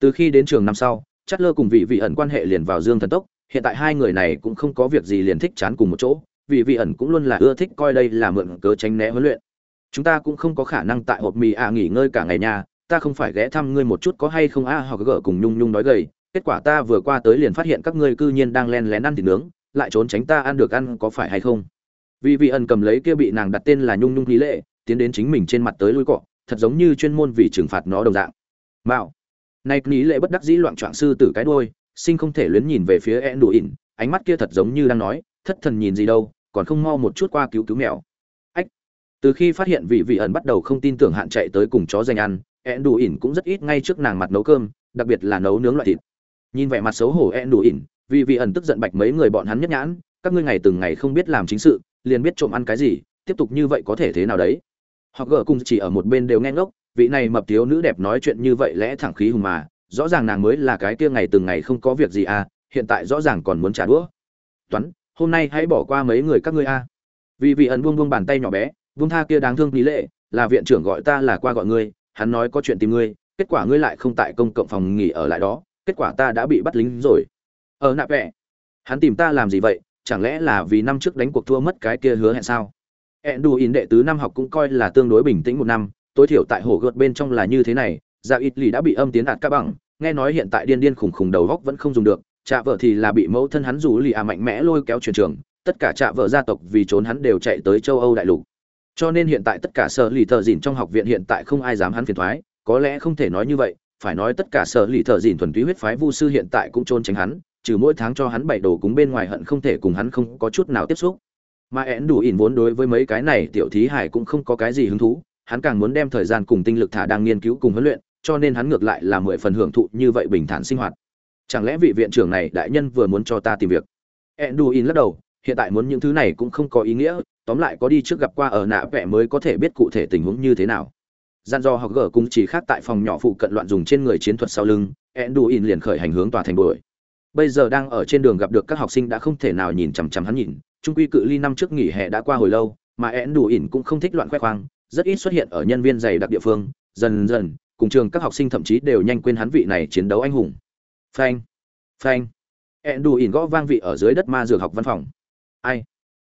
từ khi đến trường năm sau chất lơ cùng vị vị ẩn quan hệ liền vào dương thần tốc hiện tại hai người này cũng không có việc gì liền thích chán cùng một chỗ vì vị ẩn cũng luôn là ưa thích coi đây là mượn cớ tránh né huấn luyện. Chúng ta cũng không có khả năng tại hộp mì à nghỉ ngơi cả ngày nhà ta không phải ghé thăm ngươi một chút có hay không a à, hoặc gỡ cùng nhung nhung nói gầy kết quả ta vừa qua tới liền phát hiện các ngươi cư nhiên đang len lén ăn thịt nướng lại trốn tránh ta ăn được ăn có phải hay không? Vì vị ẩn cầm lấy kia bị nàng đặt tên là nhung nhung lý lệ tiến đến chính mình trên mặt tới lui cọ thật giống như chuyên môn vì trừng phạt nó đồng dạng. Mạo nay lý lệ bất đắc dĩ loạn trạng sư tử cái đuôi, sinh không thể luyến nhìn về phía e đủ ỉn, ánh mắt kia thật giống như đang nói, thất thần nhìn gì đâu, còn không mau một chút qua cứu cứu mèo. Ách. Từ khi phát hiện vị vị ẩn bắt đầu không tin tưởng hạn chạy tới cùng chó dành ăn e đủ ỉn cũng rất ít ngay trước nàng mặt nấu cơm, đặc biệt là nấu nướng loại thịt. Nhìn vẻ mặt xấu hổ e đủ ỉn, vị vị ẩn tức giận bạch mấy người bọn hắn nhất nhãn, các ngươi ngày từng ngày không biết làm chính sự, liền biết trộm ăn cái gì, tiếp tục như vậy có thể thế nào đấy? Họ gỡ cùng chỉ ở một bên đều nghe ngốc vị này mập thiếu nữ đẹp nói chuyện như vậy lẽ thẳng khí hùng mà, rõ ràng nàng mới là cái kia ngày từng ngày không có việc gì à hiện tại rõ ràng còn muốn trả đũa. Toán, hôm nay hãy bỏ qua mấy người các ngươi a vì vị ẩn buông buông bàn tay nhỏ bé, buông tha kia đáng thương lý lệ, là viện trưởng gọi ta là qua gọi ngươi, hắn nói có chuyện tìm ngươi, kết quả ngươi lại không tại công cộng phòng nghỉ ở lại đó, kết quả ta đã bị bắt lính rồi. Ờ, ở nạp vẹ. Hắn tìm ta làm gì vậy? Chẳng lẽ là vì năm trước đánh cuộc thua mất cái kia hứa hẹn sao? Ẹn đù in đệ tứ năm học cũng coi là tương đối bình tĩnh một năm tối thiểu tại hồ gợt bên trong là như thế này dạ ít lì đã bị âm tiến đạt các bằng, nghe nói hiện tại điên điên khủng khủng đầu góc vẫn không dùng được, trạ vợ thì là bị mẫu thân hắn rủ lì à mạnh mẽ lôi kéo truyền trường, tất cả trạ vợ gia tộc vì trốn hắn đều chạy tới châu âu đại lục. Cho nên hiện tại tất cả sở lì thợ dìn trong học viện hiện tại không ai dám hắn phiền thoái, có lẽ không thể nói như vậy, phải nói tất cả sở lì thợ dìn thuần túy huyết phái vu sư hiện tại cũng trốn tránh hắn, trừ mỗi tháng cho hắn bảy đồ cúng bên ngoài hận không thể cùng hắn không có chút nào tiếp xúc. Mà én đủ ỉn vốn đối với mấy cái này tiểu thí hải cũng không có cái gì hứng thú hắn càng muốn đem thời gian cùng tinh lực thả đang nghiên cứu cùng huấn luyện, cho nên hắn ngược lại là mười phần hưởng thụ như vậy bình thản sinh hoạt. Chẳng lẽ vị viện trưởng này đại nhân vừa muốn cho ta tìm việc? Enduin lắc đầu, hiện tại muốn những thứ này cũng không có ý nghĩa, tóm lại có đi trước gặp qua ở nạ vẽ mới có thể biết cụ thể tình huống như thế nào. Gian do học gở cũng chỉ khác tại phòng nhỏ phụ cận loạn dùng trên người chiến thuật sau lưng enduin liền khởi hành hướng tòa thành đuổi. Bây giờ đang ở trên đường gặp được các học sinh đã không thể nào nhìn chằm chằm hắn nhìn trung quy cự ly năm trước nghỉ hè đã qua hồi lâu, mà enduin cũng không thích loạn khoe khoang rất ít xuất hiện ở nhân viên dày đặc địa phương, dần dần, cùng trường các học sinh thậm chí đều nhanh quên hắn vị này chiến đấu anh hùng. Phanh phanh. Ẹn đù ỉn gõ vang vị ở dưới đất ma dược học văn phòng. Ai?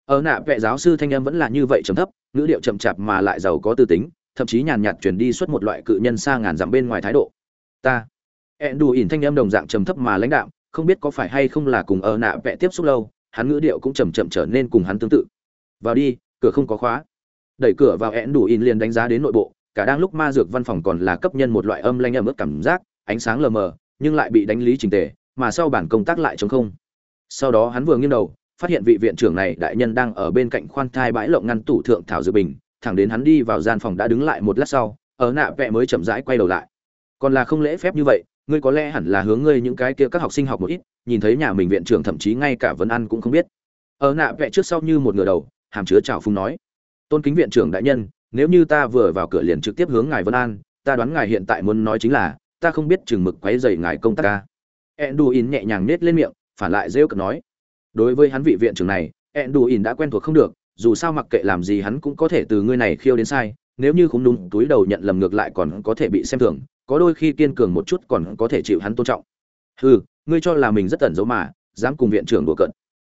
Ở nạ vệ giáo sư thanh âm vẫn là như vậy trầm thấp, ngữ điệu chậm chạp mà lại giàu có tư tính, thậm chí nhàn nhạt truyền đi suốt một loại cự nhân xa ngàn dặm bên ngoài thái độ. Ta. Ẹn đù ỉn thanh âm đồng dạng trầm thấp mà lãnh đạm, không biết có phải hay không là cùng ở nạ vệ tiếp xúc lâu, hắn ngữ điệu cũng chậm chậm trở nên cùng hắn tương tự. Vào đi, cửa không có khóa đẩy cửa vào én đủ in liền đánh giá đến nội bộ, cả đang lúc ma dược văn phòng còn là cấp nhân một loại âm lanh âm ướt cảm giác, ánh sáng lờ mờ, nhưng lại bị đánh lý trình tề, mà sau bản công tác lại chống không. Sau đó hắn vừa nghiêng đầu, phát hiện vị viện trưởng này đại nhân đang ở bên cạnh khoan thai bãi lộng ngăn tủ thượng thảo dự bình, thẳng đến hắn đi vào gian phòng đã đứng lại một lát sau, ở nạ vẽ mới chậm rãi quay đầu lại. Còn là không lễ phép như vậy, ngươi có lẽ hẳn là hướng ngươi những cái kia các học sinh học một ít, nhìn thấy nhà mình viện trưởng thậm chí ngay cả vấn ăn cũng không biết. Ở nạ vẽ trước sau như một ngửa đầu, hàm chứa chào phung nói tôn kính viện trưởng đại nhân, nếu như ta vừa vào cửa liền trực tiếp hướng ngài vân an, ta đoán ngài hiện tại muốn nói chính là, ta không biết chừng mực quấy dày ngài công tác ca. Enduin nhẹ nhàng nết lên miệng, phản lại rêu cực nói. Đối với hắn vị viện trưởng này, enduin đã quen thuộc không được, dù sao mặc kệ làm gì hắn cũng có thể từ ngươi này khiêu đến sai, nếu như không đúng, túi đầu nhận lầm ngược lại còn có thể bị xem thường, có đôi khi kiên cường một chút còn có thể chịu hắn tôn trọng. Ừ ngươi cho là mình rất tẩn dấu mà, dám cùng viện trưởng đùa cận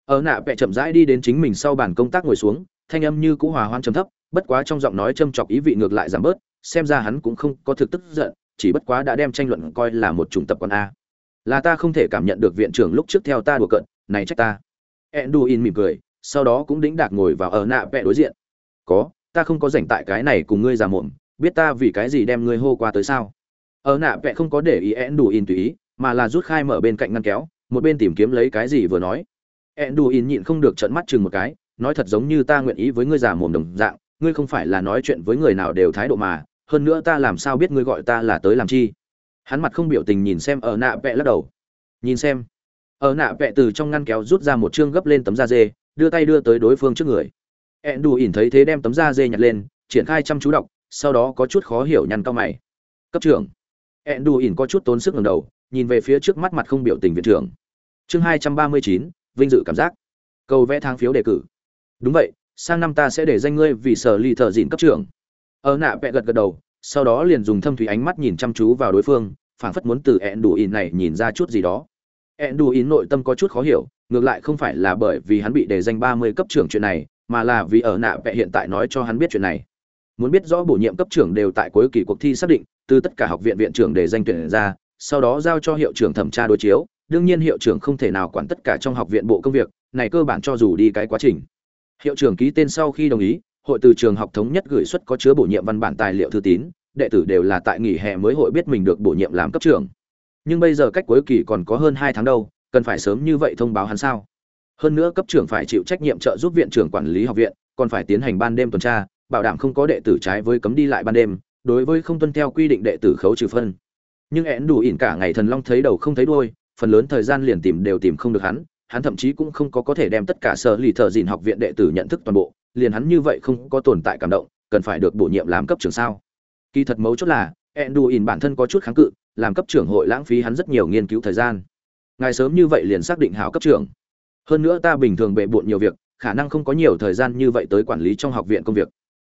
ở nạ vẽ chậm rãi đi đến chính mình sau bàn công tác ngồi xuống thanh âm như cũ hòa hoan trầm thấp, bất quá trong giọng nói châm chọc ý vị ngược lại giảm bớt, xem ra hắn cũng không có thực tức giận, chỉ bất quá đã đem tranh luận coi là một chủng tập con a. Là ta không thể cảm nhận được viện trưởng lúc trước theo ta đùa cận này trách ta. Enduin mỉm cười, sau đó cũng đĩnh đạc ngồi vào ở nạ vẽ đối diện. Có, ta không có rảnh tại cái này cùng ngươi giả muộn, biết ta vì cái gì đem ngươi hô qua tới sao? Ở nạ vẽ không có để ý enduin tùy ý, mà là rút khai mở bên cạnh ngăn kéo, một bên tìm kiếm lấy cái gì vừa nói. Enduin nhịn không được trợn mắt chừng một cái nói thật giống như ta nguyện ý với ngươi già mồm đồng dạng, ngươi không phải là nói chuyện với người nào đều thái độ mà, hơn nữa ta làm sao biết ngươi gọi ta là tới làm chi? Hắn mặt không biểu tình nhìn xem ở nạ vẽ lắc đầu. Nhìn xem. Ở nạ vẽ từ trong ngăn kéo rút ra một chương gấp lên tấm da dê, đưa tay đưa tới đối phương trước người. Ẹn đù ỉn thấy thế đem tấm da dê nhặt lên, triển khai chăm chú đọc, sau đó có chút khó hiểu nhăn cao mày. Cấp trưởng. Ẹn đù ỉn có chút tốn sức ngầm đầu, nhìn về phía trước mắt mặt không biểu tình viện trưởng. Chương hai trăm ba mươi chín, vinh dự cảm giác. Cầu vẽ thang phiếu đề cử đúng vậy, sang năm ta sẽ để danh ngươi vì sở ly thợ dịn cấp trưởng. Ở nạ vẽ gật gật đầu, sau đó liền dùng thâm thủy ánh mắt nhìn chăm chú vào đối phương, phảng phất muốn từ ẹn đủ ỉn này nhìn ra chút gì đó. Ẹn đủ ỉn nội tâm có chút khó hiểu, ngược lại không phải là bởi vì hắn bị đề danh ba mươi cấp trưởng chuyện này, mà là vì ở nạ vẽ hiện tại nói cho hắn biết chuyện này. Muốn biết rõ bổ nhiệm cấp trưởng đều tại cuối kỳ cuộc thi xác định, từ tất cả học viện viện trưởng để danh tuyển ra, sau đó giao cho hiệu trưởng thẩm tra đối chiếu, đương nhiên hiệu trưởng không thể nào quản tất cả trong học viện bộ công việc, này cơ bản cho dù đi cái quá trình hiệu trưởng ký tên sau khi đồng ý, hội từ trường học thống nhất gửi xuất có chứa bổ nhiệm văn bản tài liệu thư tín, đệ tử đều là tại nghỉ hè mới hội biết mình được bổ nhiệm làm cấp trưởng. Nhưng bây giờ cách cuối kỳ còn có hơn hai tháng đâu, cần phải sớm như vậy thông báo hắn sao? Hơn nữa cấp trưởng phải chịu trách nhiệm trợ giúp viện trưởng quản lý học viện, còn phải tiến hành ban đêm tuần tra, bảo đảm không có đệ tử trái với cấm đi lại ban đêm, đối với không tuân theo quy định đệ tử khấu trừ phân. Nhưng én đủ ỉn cả ngày thần long thấy đầu không thấy đuôi, phần lớn thời gian liền tìm đều tìm không được hắn hắn thậm chí cũng không có có thể đem tất cả sở lì thợ dìn học viện đệ tử nhận thức toàn bộ, liền hắn như vậy không có tồn tại cảm động, cần phải được bổ nhiệm làm cấp trưởng sao? Kỳ thật mấu chốt là én bản thân có chút kháng cự, làm cấp trưởng hội lãng phí hắn rất nhiều nghiên cứu thời gian. Ngài sớm như vậy liền xác định hảo cấp trưởng. Hơn nữa ta bình thường bệ bộn nhiều việc, khả năng không có nhiều thời gian như vậy tới quản lý trong học viện công việc.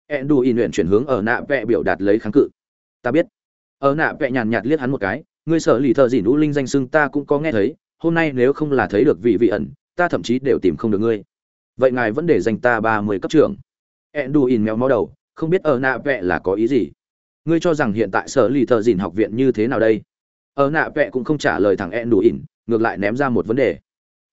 Endu luyện chuyển hướng ở nạ vẽ biểu đạt lấy kháng cự. Ta biết. Ở nạ vẽ nhàn nhạt liếc hắn một cái, ngươi sở lì thợ dìn u linh danh xưng ta cũng có nghe thấy hôm nay nếu không là thấy được vị vị ẩn, ta thậm chí đều tìm không được ngươi. Vậy ngài vẫn để dành ta ba mươi cấp trưởng. Endu in mèo máu đầu, không biết ở nạ vẹ là có ý gì. Ngươi cho rằng hiện tại sở lì thợ dìn học viện như thế nào đây? Ở nạ vẹ cũng không trả lời thằng endu in ngược lại ném ra một vấn đề.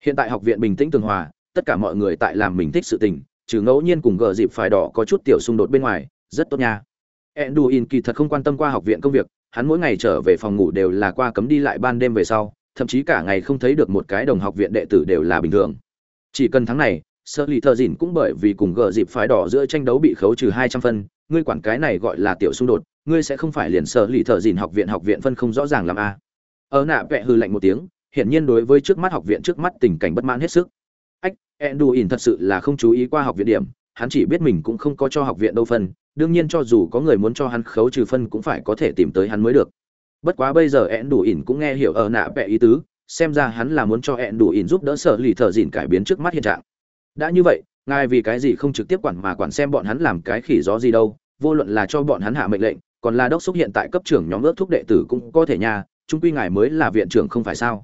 Hiện tại học viện bình tĩnh tường hòa, tất cả mọi người tại làm mình thích sự tình, trừ ngẫu nhiên cùng gờ dịp phải đỏ có chút tiểu xung đột bên ngoài, rất tốt nha. Enduin kỳ thật không quan tâm qua học viện công việc, hắn mỗi ngày trở về phòng ngủ đều là qua cấm đi lại ban đêm về sau thậm chí cả ngày không thấy được một cái đồng học viện đệ tử đều là bình thường. Chỉ cần tháng này sơ lì thợ dìn cũng bởi vì cùng gờ dịp phái đỏ giữa tranh đấu bị khấu trừ hai trăm phân, ngươi quản cái này gọi là tiểu xung đột, ngươi sẽ không phải liền sơ lì thợ dìn học viện học viện phân không rõ ràng làm a. Ở nạ vẹ hư lạnh một tiếng, hiển nhiên đối với trước mắt học viện trước mắt tình cảnh bất mãn hết sức. Ách, enduin thật sự là không chú ý qua học viện điểm, hắn chỉ biết mình cũng không có cho học viện đâu phân, đương nhiên cho dù có người muốn cho hắn khấu trừ phân cũng phải có thể tìm tới hắn mới được bất quá bây giờ eãn đủ ỉn cũng nghe hiểu ở nạ vẽ ý tứ xem ra hắn là muốn cho eãn đủ ỉn giúp đỡ sở lì thợ dìn cải biến trước mắt hiện trạng đã như vậy ngài vì cái gì không trực tiếp quản mà quản xem bọn hắn làm cái khỉ gió gì đâu vô luận là cho bọn hắn hạ mệnh lệnh còn là đốc xúc hiện tại cấp trưởng nhóm ước thúc đệ tử cũng có thể nha trung quy ngài mới là viện trưởng không phải sao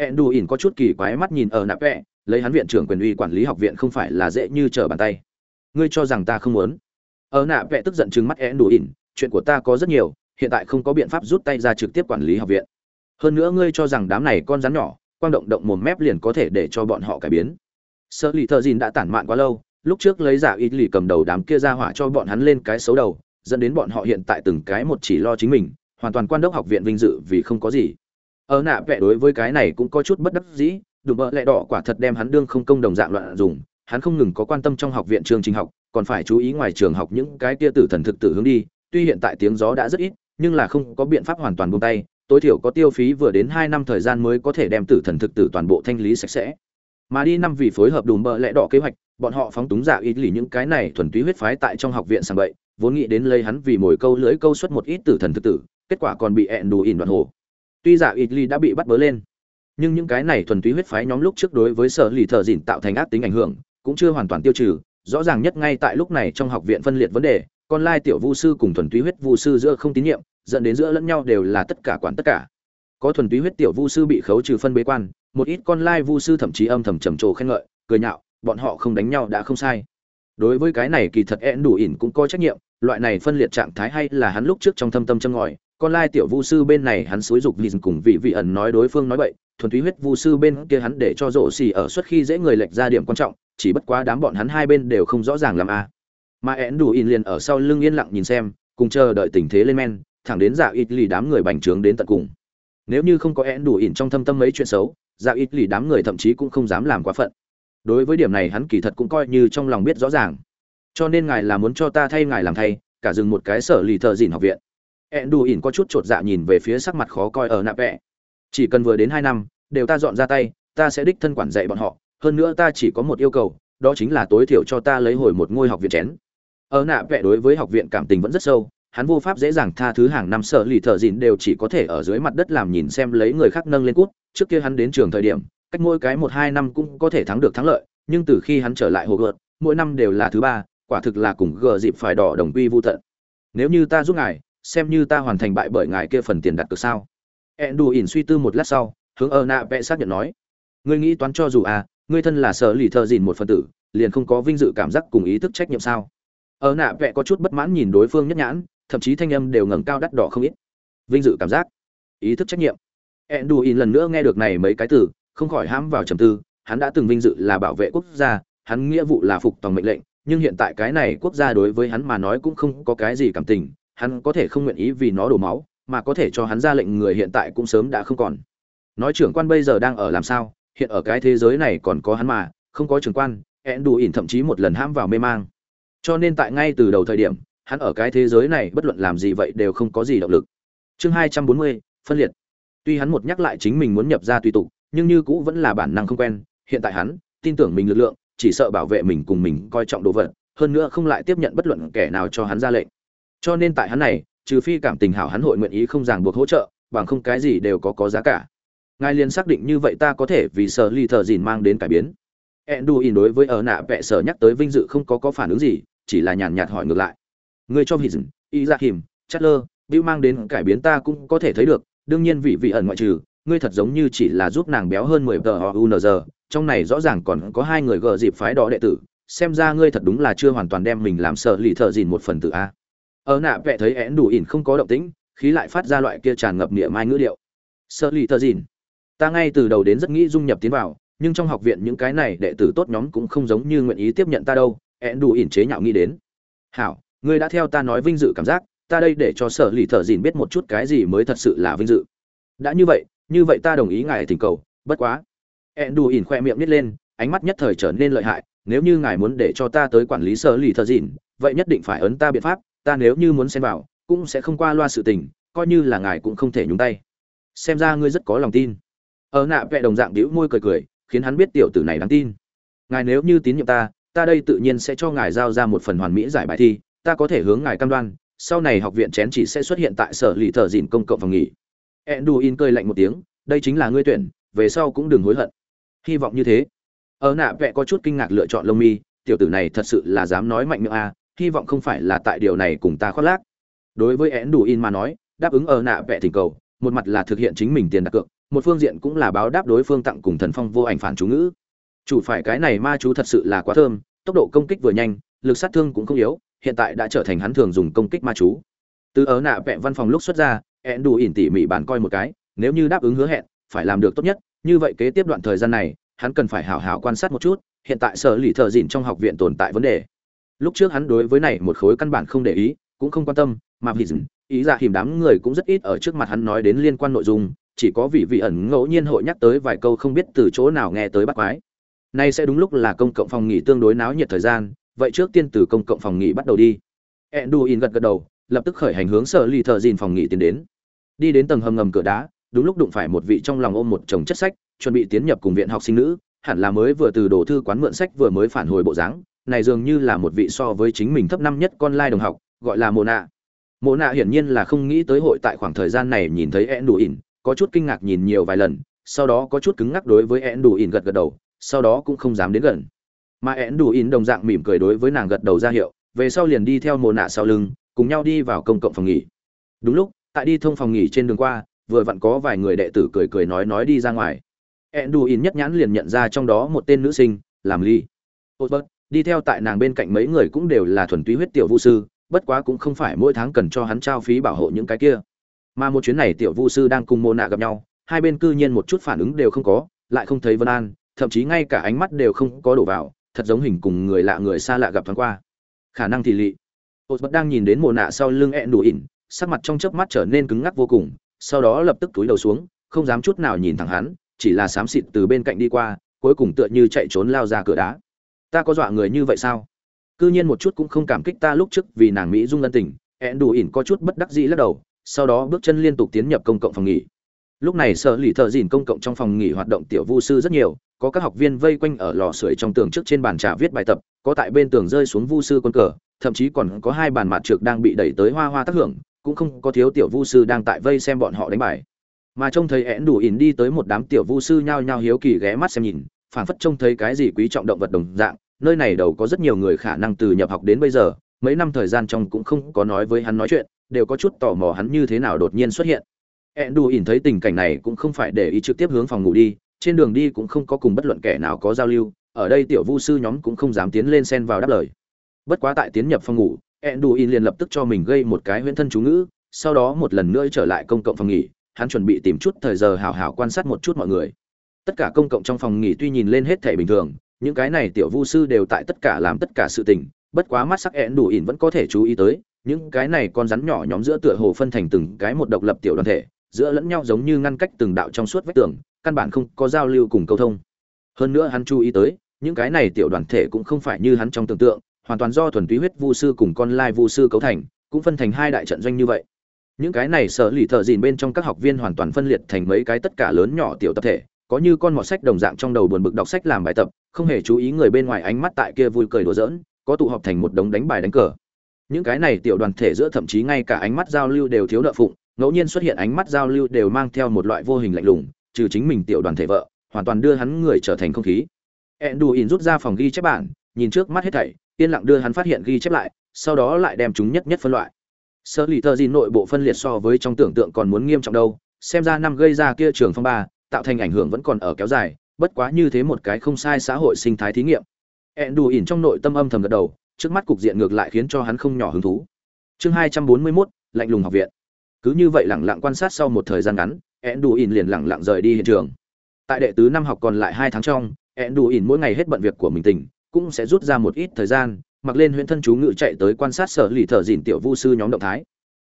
Eãn đủ ỉn có chút kỳ quái mắt nhìn ở nạp vẽ, lấy hắn viện trưởng quyền uy quản lý học viện không phải là dễ như trở bàn tay. Ngươi cho rằng ta không muốn? Ở nạ vẽ tức giận trừng mắt eãn đủ ỉn, chuyện của ta có rất nhiều, hiện tại không có biện pháp rút tay ra trực tiếp quản lý học viện. Hơn nữa ngươi cho rằng đám này con rắn nhỏ, quang động động mồm mép liền có thể để cho bọn họ cải biến. Sợ Lý Thở Dìn đã tản mạn quá lâu, lúc trước lấy giả ít lì cầm đầu đám kia ra hỏa cho bọn hắn lên cái xấu đầu, dẫn đến bọn họ hiện tại từng cái một chỉ lo chính mình, hoàn toàn quan đốc học viện vinh dự vì không có gì ở nạ vẽ đối với cái này cũng có chút bất đắc dĩ đùm bợ lẹ đỏ quả thật đem hắn đương không công đồng dạng loạn dùng hắn không ngừng có quan tâm trong học viện trường trình học còn phải chú ý ngoài trường học những cái kia tử thần thực tử hướng đi tuy hiện tại tiếng gió đã rất ít nhưng là không có biện pháp hoàn toàn buông tay tối thiểu có tiêu phí vừa đến hai năm thời gian mới có thể đem tử thần thực tử toàn bộ thanh lý sạch sẽ. Mà đi năm vì phối hợp đùm bợ lẽ đỏ kế hoạch bọn họ phóng túng giả ít lì những cái này thuần túy huyết phái tại trong học viện sàng bậy vốn nghĩ đến lấy hắn vì mồi câu lưỡi câu xuất một ít tử thần thực tử kết quả còn bị ẹn đù ỉn đoạn hồ. Tuy dạ giả Italy đã bị bắt bớ lên, nhưng những cái này thuần túy huyết phái nhóm lúc trước đối với sở lì thợ dỉn tạo thành ác tính ảnh hưởng, cũng chưa hoàn toàn tiêu trừ, rõ ràng nhất ngay tại lúc này trong học viện phân liệt vấn đề, con lai tiểu vu sư cùng thuần túy huyết vu sư giữa không tín nhiệm, dẫn đến giữa lẫn nhau đều là tất cả quản tất cả. Có thuần túy huyết tiểu vu sư bị khấu trừ phân bế quan, một ít con lai vu sư thậm chí âm thầm trầm trồ khen ngợi, cười nhạo, bọn họ không đánh nhau đã không sai. Đối với cái này kỳ thật én đủ ỉn cũng có trách nhiệm, loại này phân liệt trạng thái hay là hắn lúc trước trong thâm tâm châm ngòi, con lai tiểu vu sư bên này hắn xúi dục lìn cùng vị vị ẩn nói đối phương nói bậy thuần túy huyết vu sư bên kia hắn để cho rổ xì ở suất khi dễ người lệch ra điểm quan trọng chỉ bất quá đám bọn hắn hai bên đều không rõ ràng làm a mà én đủ in liền ở sau lưng yên lặng nhìn xem, cùng chờ đợi tình thế lên men, thẳng đến dạ ít lì đám người bành trướng đến tận cùng. Nếu như không có én đủ in trong thâm tâm mấy chuyện xấu dạ ít lì đám người thậm chí cũng không dám làm quá phận. Đối với điểm này hắn kỳ thật cũng coi như trong lòng biết rõ ràng. Cho nên ngài là muốn cho ta thay ngài làm thay, cả dừng một cái sở lì thợ dìn học viện. Én đủ in có chút chột dạ nhìn về phía sắc mặt khó coi ở nạ vẽ chỉ cần vừa đến hai năm, đều ta dọn ra tay, ta sẽ đích thân quản dạy bọn họ. Hơn nữa ta chỉ có một yêu cầu, đó chính là tối thiểu cho ta lấy hồi một ngôi học viện chén ở nạ vẽ đối với học viện cảm tình vẫn rất sâu, hắn vô pháp dễ dàng tha thứ hàng năm sợ lì thợ dìn đều chỉ có thể ở dưới mặt đất làm nhìn xem lấy người khác nâng lên cút. Trước kia hắn đến trường thời điểm, cách mỗi cái một hai năm cũng có thể thắng được thắng lợi, nhưng từ khi hắn trở lại hồ gợt, mỗi năm đều là thứ ba, quả thực là cùng gờ dịp phải đỏ đồng quy vô tận. Nếu như ta giúp ngài, xem như ta hoàn thành bại bởi ngài kia phần tiền đặt cược sao? Ẹn đù ỉn suy tư một lát sau, hướng ở nạ vẽ xác nhận nói. Ngươi nghĩ toán cho dù à ngươi thân là sở lì thợ dìn một phần tử, liền không có vinh dự cảm giác cùng ý thức trách nhiệm sao? Ở nạ vẽ có chút bất mãn nhìn đối phương nhất nhãn, thậm chí thanh âm đều ngẩng cao đắt đỏ không ít. Vinh dự cảm giác, ý thức trách nhiệm. Ẹn đù ỉn lần nữa nghe được này mấy cái từ, không khỏi hãm vào trầm tư, hắn đã từng vinh dự là bảo vệ quốc gia, hắn nghĩa vụ là phục tòng mệnh lệnh, nhưng hiện tại cái này quốc gia đối với hắn mà nói cũng không có cái gì cảm tình, hắn có thể không nguyện ý vì nó đổ máu, mà có thể cho hắn ra lệnh người hiện tại cũng sớm đã không còn. Nói trưởng quan bây giờ đang ở làm sao, hiện ở cái thế giới này còn có hắn mà, không có trưởng quan ẹn đù ỉn thậm chí một lần ham vào mê mang cho nên tại ngay từ đầu thời điểm, hắn ở cái thế giới này bất luận làm gì vậy đều không có gì động lực. Chương hai trăm bốn mươi, phân liệt. Tuy hắn một nhắc lại chính mình muốn nhập ra tùy tục, nhưng như cũ vẫn là bản năng không quen. Hiện tại hắn, tin tưởng mình lực lượng, chỉ sợ bảo vệ mình cùng mình coi trọng đồ vật, hơn nữa không lại tiếp nhận bất luận kẻ nào cho hắn ra lệnh. Cho nên tại hắn này, trừ phi cảm tình hảo hắn hội nguyện ý không ràng buộc hỗ trợ, bằng không cái gì đều có có giá cả. Ngài liền xác định như vậy ta có thể vì sợ ly thờ dìn mang đến cải biến. Enduin đối với ở nạ vẽ sở nhắc tới vinh dự không có có phản ứng gì chỉ là nhàn nhạt hỏi ngược lại người cho Hidden, y ra chatler Bill mang đến cải biến ta cũng có thể thấy được đương nhiên vị vị ẩn ngoại trừ ngươi thật giống như chỉ là giúp nàng béo hơn mười tờ giờ. trong này rõ ràng còn có hai người gờ dịp phái đó đệ tử xem ra ngươi thật đúng là chưa hoàn toàn đem mình làm sợ lì thợ dìn một phần tử a ở nạ vẽ thấy én đủ không có động tĩnh khí lại phát ra loại kia tràn ngập niệm mai ngữ điệu sợ lì thợ dìn ta ngay từ đầu đến rất nghĩ dung nhập tiến vào nhưng trong học viện những cái này đệ tử tốt nhóm cũng không giống như nguyện ý tiếp nhận ta đâu ẹn đủ ỉn chế nhạo nghĩ đến. Hảo, ngươi đã theo ta nói vinh dự cảm giác, ta đây để cho sở lì thợ dìn biết một chút cái gì mới thật sự là vinh dự. Đã như vậy như vậy ta đồng ý ngài thỉnh cầu, bất quá. Ẹn đủ ỉn khoe miệng nít lên, ánh mắt nhất thời trở nên lợi hại, nếu như ngài muốn để cho ta tới quản lý sở lì thợ dìn, vậy nhất định phải ấn ta biện pháp, ta nếu như muốn xem vào, cũng sẽ không qua loa sự tình, coi như là ngài cũng không thể nhúng tay. Xem ra ngươi rất có lòng tin. Ở nạ vẽ đồng dạng đĩu môi cười cười khiến hắn biết tiểu tử này đáng tin ngài nếu như tín nhiệm ta ta đây tự nhiên sẽ cho ngài giao ra một phần hoàn mỹ giải bài thi ta có thể hướng ngài cam đoan sau này học viện chén chỉ sẽ xuất hiện tại sở lì thợ dìn công cộng phòng nghỉ Enduin cười lạnh một tiếng, đây chính là ngươi tuyển, về sau cũng đừng hối hận. Hy vọng như thế. Ở nạ vẽ có chút kinh ngạc lựa chọn lông mi, tiểu tử này thật sự là dám nói mạnh miệng a, à, hy vọng không phải là tại điều này cùng ta khoác lác. Đối với Enduin mà nói, đáp ứng ở nạ vẽ thỉnh cầu, một mặt là thực hiện chính mình tiền đặt cược, một phương diện cũng là báo đáp đối phương tặng cùng thần phong vô ảnh phản chú ngữ. Chủ phải cái này ma chú thật sự là quá thơm, tốc độ công kích vừa nhanh, lực sát thương cũng không yếu, hiện tại đã trở thành hắn thường dùng công kích ma chú. Từ ở nạ vẽ văn phòng lúc xuất ra, ẹn đủ ỉn tỉ mỉ bàn coi một cái nếu như đáp ứng hứa hẹn phải làm được tốt nhất như vậy kế tiếp đoạn thời gian này hắn cần phải hảo hảo quan sát một chút hiện tại sở lì thợ dịn trong học viện tồn tại vấn đề lúc trước hắn đối với này một khối căn bản không để ý cũng không quan tâm mà vì ý ra hiểm đám người cũng rất ít ở trước mặt hắn nói đến liên quan nội dung chỉ có vị vị ẩn ngẫu nhiên hội nhắc tới vài câu không biết từ chỗ nào nghe tới bắt quái. Nay sẽ đúng lúc là công cộng phòng nghỉ tương đối náo nhiệt thời gian, vậy trước tiên từ công cộng phòng nghỉ bắt đầu đi. Enduin gật gật đầu, lập tức khởi hành hướng sở lì thợ dìn phòng nghỉ tiến đến. Đi đến tầng hầm ngầm cửa đá, đúng lúc đụng phải một vị trong lòng ôm một chồng chất sách, chuẩn bị tiến nhập cùng viện học sinh nữ, hẳn là mới vừa từ đồ thư quán mượn sách vừa mới phản hồi bộ dáng, này dường như là một vị so với chính mình thấp năm nhất con lai đồng học, gọi là mồ nạ mồ nạ hiển nhiên là không nghĩ tới hội tại khoảng thời gian này nhìn thấy én đủ ỉn có chút kinh ngạc nhìn nhiều vài lần sau đó có chút cứng ngắc đối với én đủ ỉn gật gật đầu sau đó cũng không dám đến gần. Mà én đủ ỉn đồng dạng mỉm cười đối với nàng gật đầu ra hiệu về sau liền đi theo mồ nạ sau lưng cùng nhau đi vào công cộng phòng nghỉ. Đúng lúc tại đi thông phòng nghỉ trên đường qua vừa vặn có vài người đệ tử cười cười nói nói đi ra ngoài. Én đủ ỉn nhất nhãn liền nhận ra trong đó một tên nữ sinh làm ly Osbert, đi theo tại nàng bên cạnh mấy người cũng đều là thuần túy huyết tiểu vũ sư bất quá cũng không phải mỗi tháng cần cho hắn trao phí bảo hộ những cái kia mà một chuyến này tiểu vu sư đang cùng mô nạ gặp nhau, hai bên cư nhiên một chút phản ứng đều không có, lại không thấy vân an, thậm chí ngay cả ánh mắt đều không có đổ vào, thật giống hình cùng người lạ người xa lạ gặp thoáng qua. Khả năng thì lị. Hột bật đang nhìn đến mồ nạ sau lưng ẹn đủ ỉn, sắc mặt trong chớp mắt trở nên cứng ngắc vô cùng, sau đó lập tức túi đầu xuống, không dám chút nào nhìn thẳng hắn, chỉ là xám xịt từ bên cạnh đi qua, cuối cùng tựa như chạy trốn lao ra cửa đá. Ta có dọa người như vậy sao? Cư nhiên một chút cũng không cảm kích ta lúc trước vì nàng mỹ dung ân tình, ẹn đủ ỉn có chút bất đắc dĩ lắc đầu sau đó bước chân liên tục tiến nhập công cộng phòng nghỉ. Lúc này sợ lì thợ dìn công cộng trong phòng nghỉ hoạt động tiểu vu sư rất nhiều, có các học viên vây quanh ở lò sưởi trong tường trước trên bàn trà viết bài tập, có tại bên tường rơi xuống vu sư quân cờ, thậm chí còn có hai bàn mặt trược đang bị đẩy tới hoa hoa tác hưởng, cũng không có thiếu tiểu vu sư đang tại vây xem bọn họ đánh bài. Mà trông thấy én đủ ỉn đi tới một đám tiểu vu sư nhao nhao hiếu kỳ ghé mắt xem nhìn, phảng phất trông thấy cái gì quý trọng động vật đồng dạng, nơi này đầu có rất nhiều người khả năng từ nhập học đến bây giờ, mấy năm thời gian trong cũng không có nói với hắn nói chuyện đều có chút tò mò hắn như thế nào đột nhiên xuất hiện. Ẹn đù ỉn thấy tình cảnh này cũng không phải để ý trực tiếp hướng phòng ngủ đi, trên đường đi cũng không có cùng bất luận kẻ nào có giao lưu, ở đây tiểu vu sư nhóm cũng không dám tiến lên xen vào đáp lời. Bất quá tại tiến nhập phòng ngủ ẹn đù ỉn liền lập tức cho mình gây một cái huyễn thân chú ngữ, sau đó một lần nữa trở lại công cộng phòng nghỉ, hắn chuẩn bị tìm chút thời giờ hào hào quan sát một chút mọi người. Tất cả công cộng trong phòng nghỉ tuy nhìn lên hết thể bình thường, những cái này tiểu vu sư đều tại tất cả làm tất cả sự tình, bất quá mắt sắc ẹn đủ ỉn vẫn có thể chú ý tới những cái này con rắn nhỏ nhóm giữa tựa hồ phân thành từng cái một độc lập tiểu đoàn thể, giữa lẫn nhau giống như ngăn cách từng đạo trong suốt vách tường, căn bản không có giao lưu cùng câu thông. Hơn nữa hắn chú ý tới, những cái này tiểu đoàn thể cũng không phải như hắn trong tưởng tượng, hoàn toàn do thuần túy huyết vu sư cùng con lai vu sư cấu thành, cũng phân thành hai đại trận doanh như vậy. Những cái này sở lì thợ dìn bên trong các học viên hoàn toàn phân liệt thành mấy cái tất cả lớn nhỏ tiểu tập thể, có như con mọt sách đồng dạng trong đầu buồn bực đọc sách làm bài tập, không hề chú ý người bên ngoài ánh mắt tại kia vui cười đùa giỡn, có tụ họp thành một đống đánh bài đánh cờ những cái này tiểu đoàn thể giữa thậm chí ngay cả ánh mắt giao lưu đều thiếu nợ phụng, ngẫu nhiên xuất hiện ánh mắt giao lưu đều mang theo một loại vô hình lạnh lùng, trừ chính mình tiểu đoàn thể vợ, hoàn toàn đưa hắn người trở thành không khí. Enduin rút ra phòng ghi chép bản, nhìn trước mắt hết thảy, yên lặng đưa hắn phát hiện ghi chép lại, sau đó lại đem chúng nhất nhất phân loại. Sơ lì tơ di nội bộ phân liệt so với trong tưởng tượng còn muốn nghiêm trọng đâu, xem ra năm gây ra kia trường phong ba, tạo thành ảnh hưởng vẫn còn ở kéo dài, bất quá như thế một cái không sai xã hội sinh thái thí nghiệm. Ẹn đù ỉn trong nội tâm âm thầm gật đầu trước mắt cục diện ngược lại khiến cho hắn không nhỏ hứng thú. Chương hai trăm bốn mươi 241, lạnh lùng học viện. Cứ như vậy lẳng lặng quan sát sau một thời gian ngắn ẹn ỉn liền lẳng lặng rời đi hiện trường. Tại đệ tứ năm học còn lại hai tháng trong ẹn ỉn mỗi ngày hết bận việc của mình tỉnh cũng sẽ rút ra một ít thời gian mặc lên huyện thân chú ngự chạy tới quan sát sở lì thở dỉn tiểu vu sư nhóm động thái.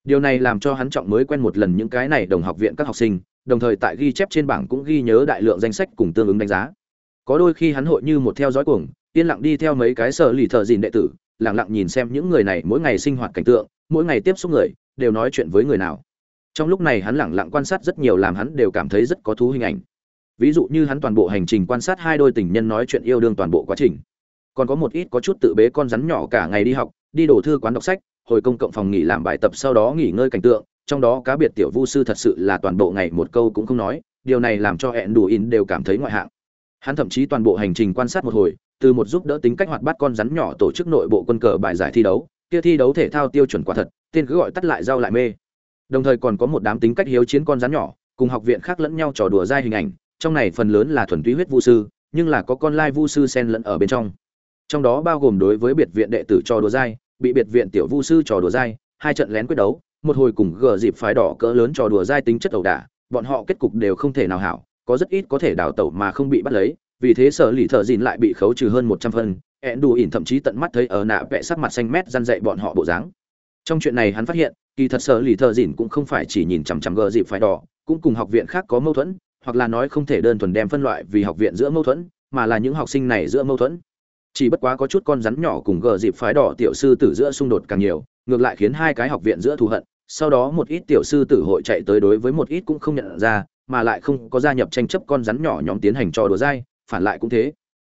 Điều này làm cho hắn trọng mới quen một lần những cái này đồng học viện các học sinh đồng thời tại ghi chép trên bảng cũng ghi nhớ đại lượng danh sách cùng tương ứng đánh giá. Có đôi khi hắn hội như một theo dõi cuồng yên lặng đi theo mấy cái sở lì thợ dìn đệ tử, lặng lặng nhìn xem những người này mỗi ngày sinh hoạt cảnh tượng, mỗi ngày tiếp xúc người, đều nói chuyện với người nào. Trong lúc này hắn lặng lặng quan sát rất nhiều làm hắn đều cảm thấy rất có thú hình ảnh. Ví dụ như hắn toàn bộ hành trình quan sát hai đôi tình nhân nói chuyện yêu đương toàn bộ quá trình. Còn có một ít có chút tự bế con rắn nhỏ cả ngày đi học, đi đổ thư quán đọc sách, hồi công cộng phòng nghỉ làm bài tập sau đó nghỉ ngơi cảnh tượng, trong đó cá biệt tiểu vu sư thật sự là toàn bộ ngày một câu cũng không nói, điều này làm cho hẹn đủ in đều cảm thấy ngoại hạng. Hắn thậm chí toàn bộ hành trình quan sát một hồi từ một giúp đỡ tính cách hoạt bát con rắn nhỏ tổ chức nội bộ quân cờ bài giải thi đấu, kia thi đấu thể thao tiêu chuẩn quả thật, tên cứ gọi tắt lại rau lại mê. Đồng thời còn có một đám tính cách hiếu chiến con rắn nhỏ, cùng học viện khác lẫn nhau trò đùa dai hình ảnh, trong này phần lớn là thuần túy huyết vu sư, nhưng là có con lai vu sư xen lẫn ở bên trong. Trong đó bao gồm đối với biệt viện đệ tử trò đùa dai, bị biệt viện tiểu vu sư trò đùa dai, hai trận lén quyết đấu, một hồi cùng gờ dịp phái đỏ cỡ lớn trò đùa dai tính chất ẩu đả, bọn họ kết cục đều không thể nào hảo, có rất ít có thể đào tẩu mà không bị bắt lấy vì thế sở lì thợ dìn lại bị khấu trừ hơn một trăm phân, ẹn đù ỉn thậm chí tận mắt thấy ở nạ vẽ sắc mặt xanh mét răn dậy bọn họ bộ dáng. Trong chuyện này hắn phát hiện, kỳ thật sở lì thợ dìn cũng không phải chỉ nhìn chằm chằm gờ dịp phái đỏ, cũng cùng học viện khác có mâu thuẫn, hoặc là nói không thể đơn thuần đem phân loại vì học viện giữa mâu thuẫn, mà là những học sinh này giữa mâu thuẫn. Chỉ bất quá có chút con rắn nhỏ cùng gờ dịp phái đỏ tiểu sư tử giữa xung đột càng nhiều, ngược lại khiến hai cái học viện giữa thù hận, sau đó một ít tiểu sư tử hội chạy tới đối với một ít cũng không nhận ra, mà lại không có gia nhập tranh chấp con rắn nhỏ nhóm tiến hành trò đùa dai phản lại cũng thế.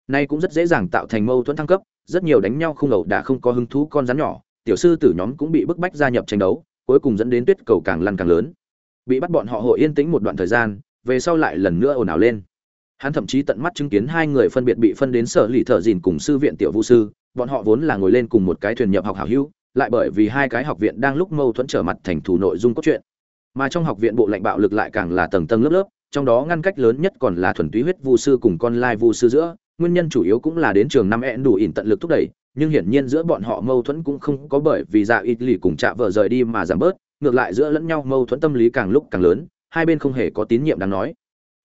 Nay cũng rất dễ dàng tạo thành mâu thuẫn thăng cấp, rất nhiều đánh nhau không ẩu đã không có hứng thú con rắn nhỏ, tiểu sư tử nhóm cũng bị bức bách gia nhập tranh đấu, cuối cùng dẫn đến tuyết cầu càng lăn càng lớn. Bị bắt bọn họ hội yên tĩnh một đoạn thời gian, về sau lại lần nữa ồn ào lên. Hắn thậm chí tận mắt chứng kiến hai người phân biệt bị phân đến sở lì thợ dìn cùng sư viện tiểu vũ sư, bọn họ vốn là ngồi lên cùng một cái thuyền nhập học hảo hữu, lại bởi vì hai cái học viện đang lúc mâu thuẫn trở mặt thành thủ nội dung cốt truyện. Mà trong học viện bộ lãnh bạo lực lại càng là tầng tầng lớp lớp trong đó ngăn cách lớn nhất còn là thuần túy huyết vu sư cùng con lai vu sư giữa, nguyên nhân chủ yếu cũng là đến trường năm ẹn đủ ỉn tận lực thúc đẩy, nhưng hiển nhiên giữa bọn họ mâu thuẫn cũng không có bởi vì dạ ít lì cùng chạ vợ rời đi mà giảm bớt, ngược lại giữa lẫn nhau mâu thuẫn tâm lý càng lúc càng lớn, hai bên không hề có tín nhiệm đáng nói.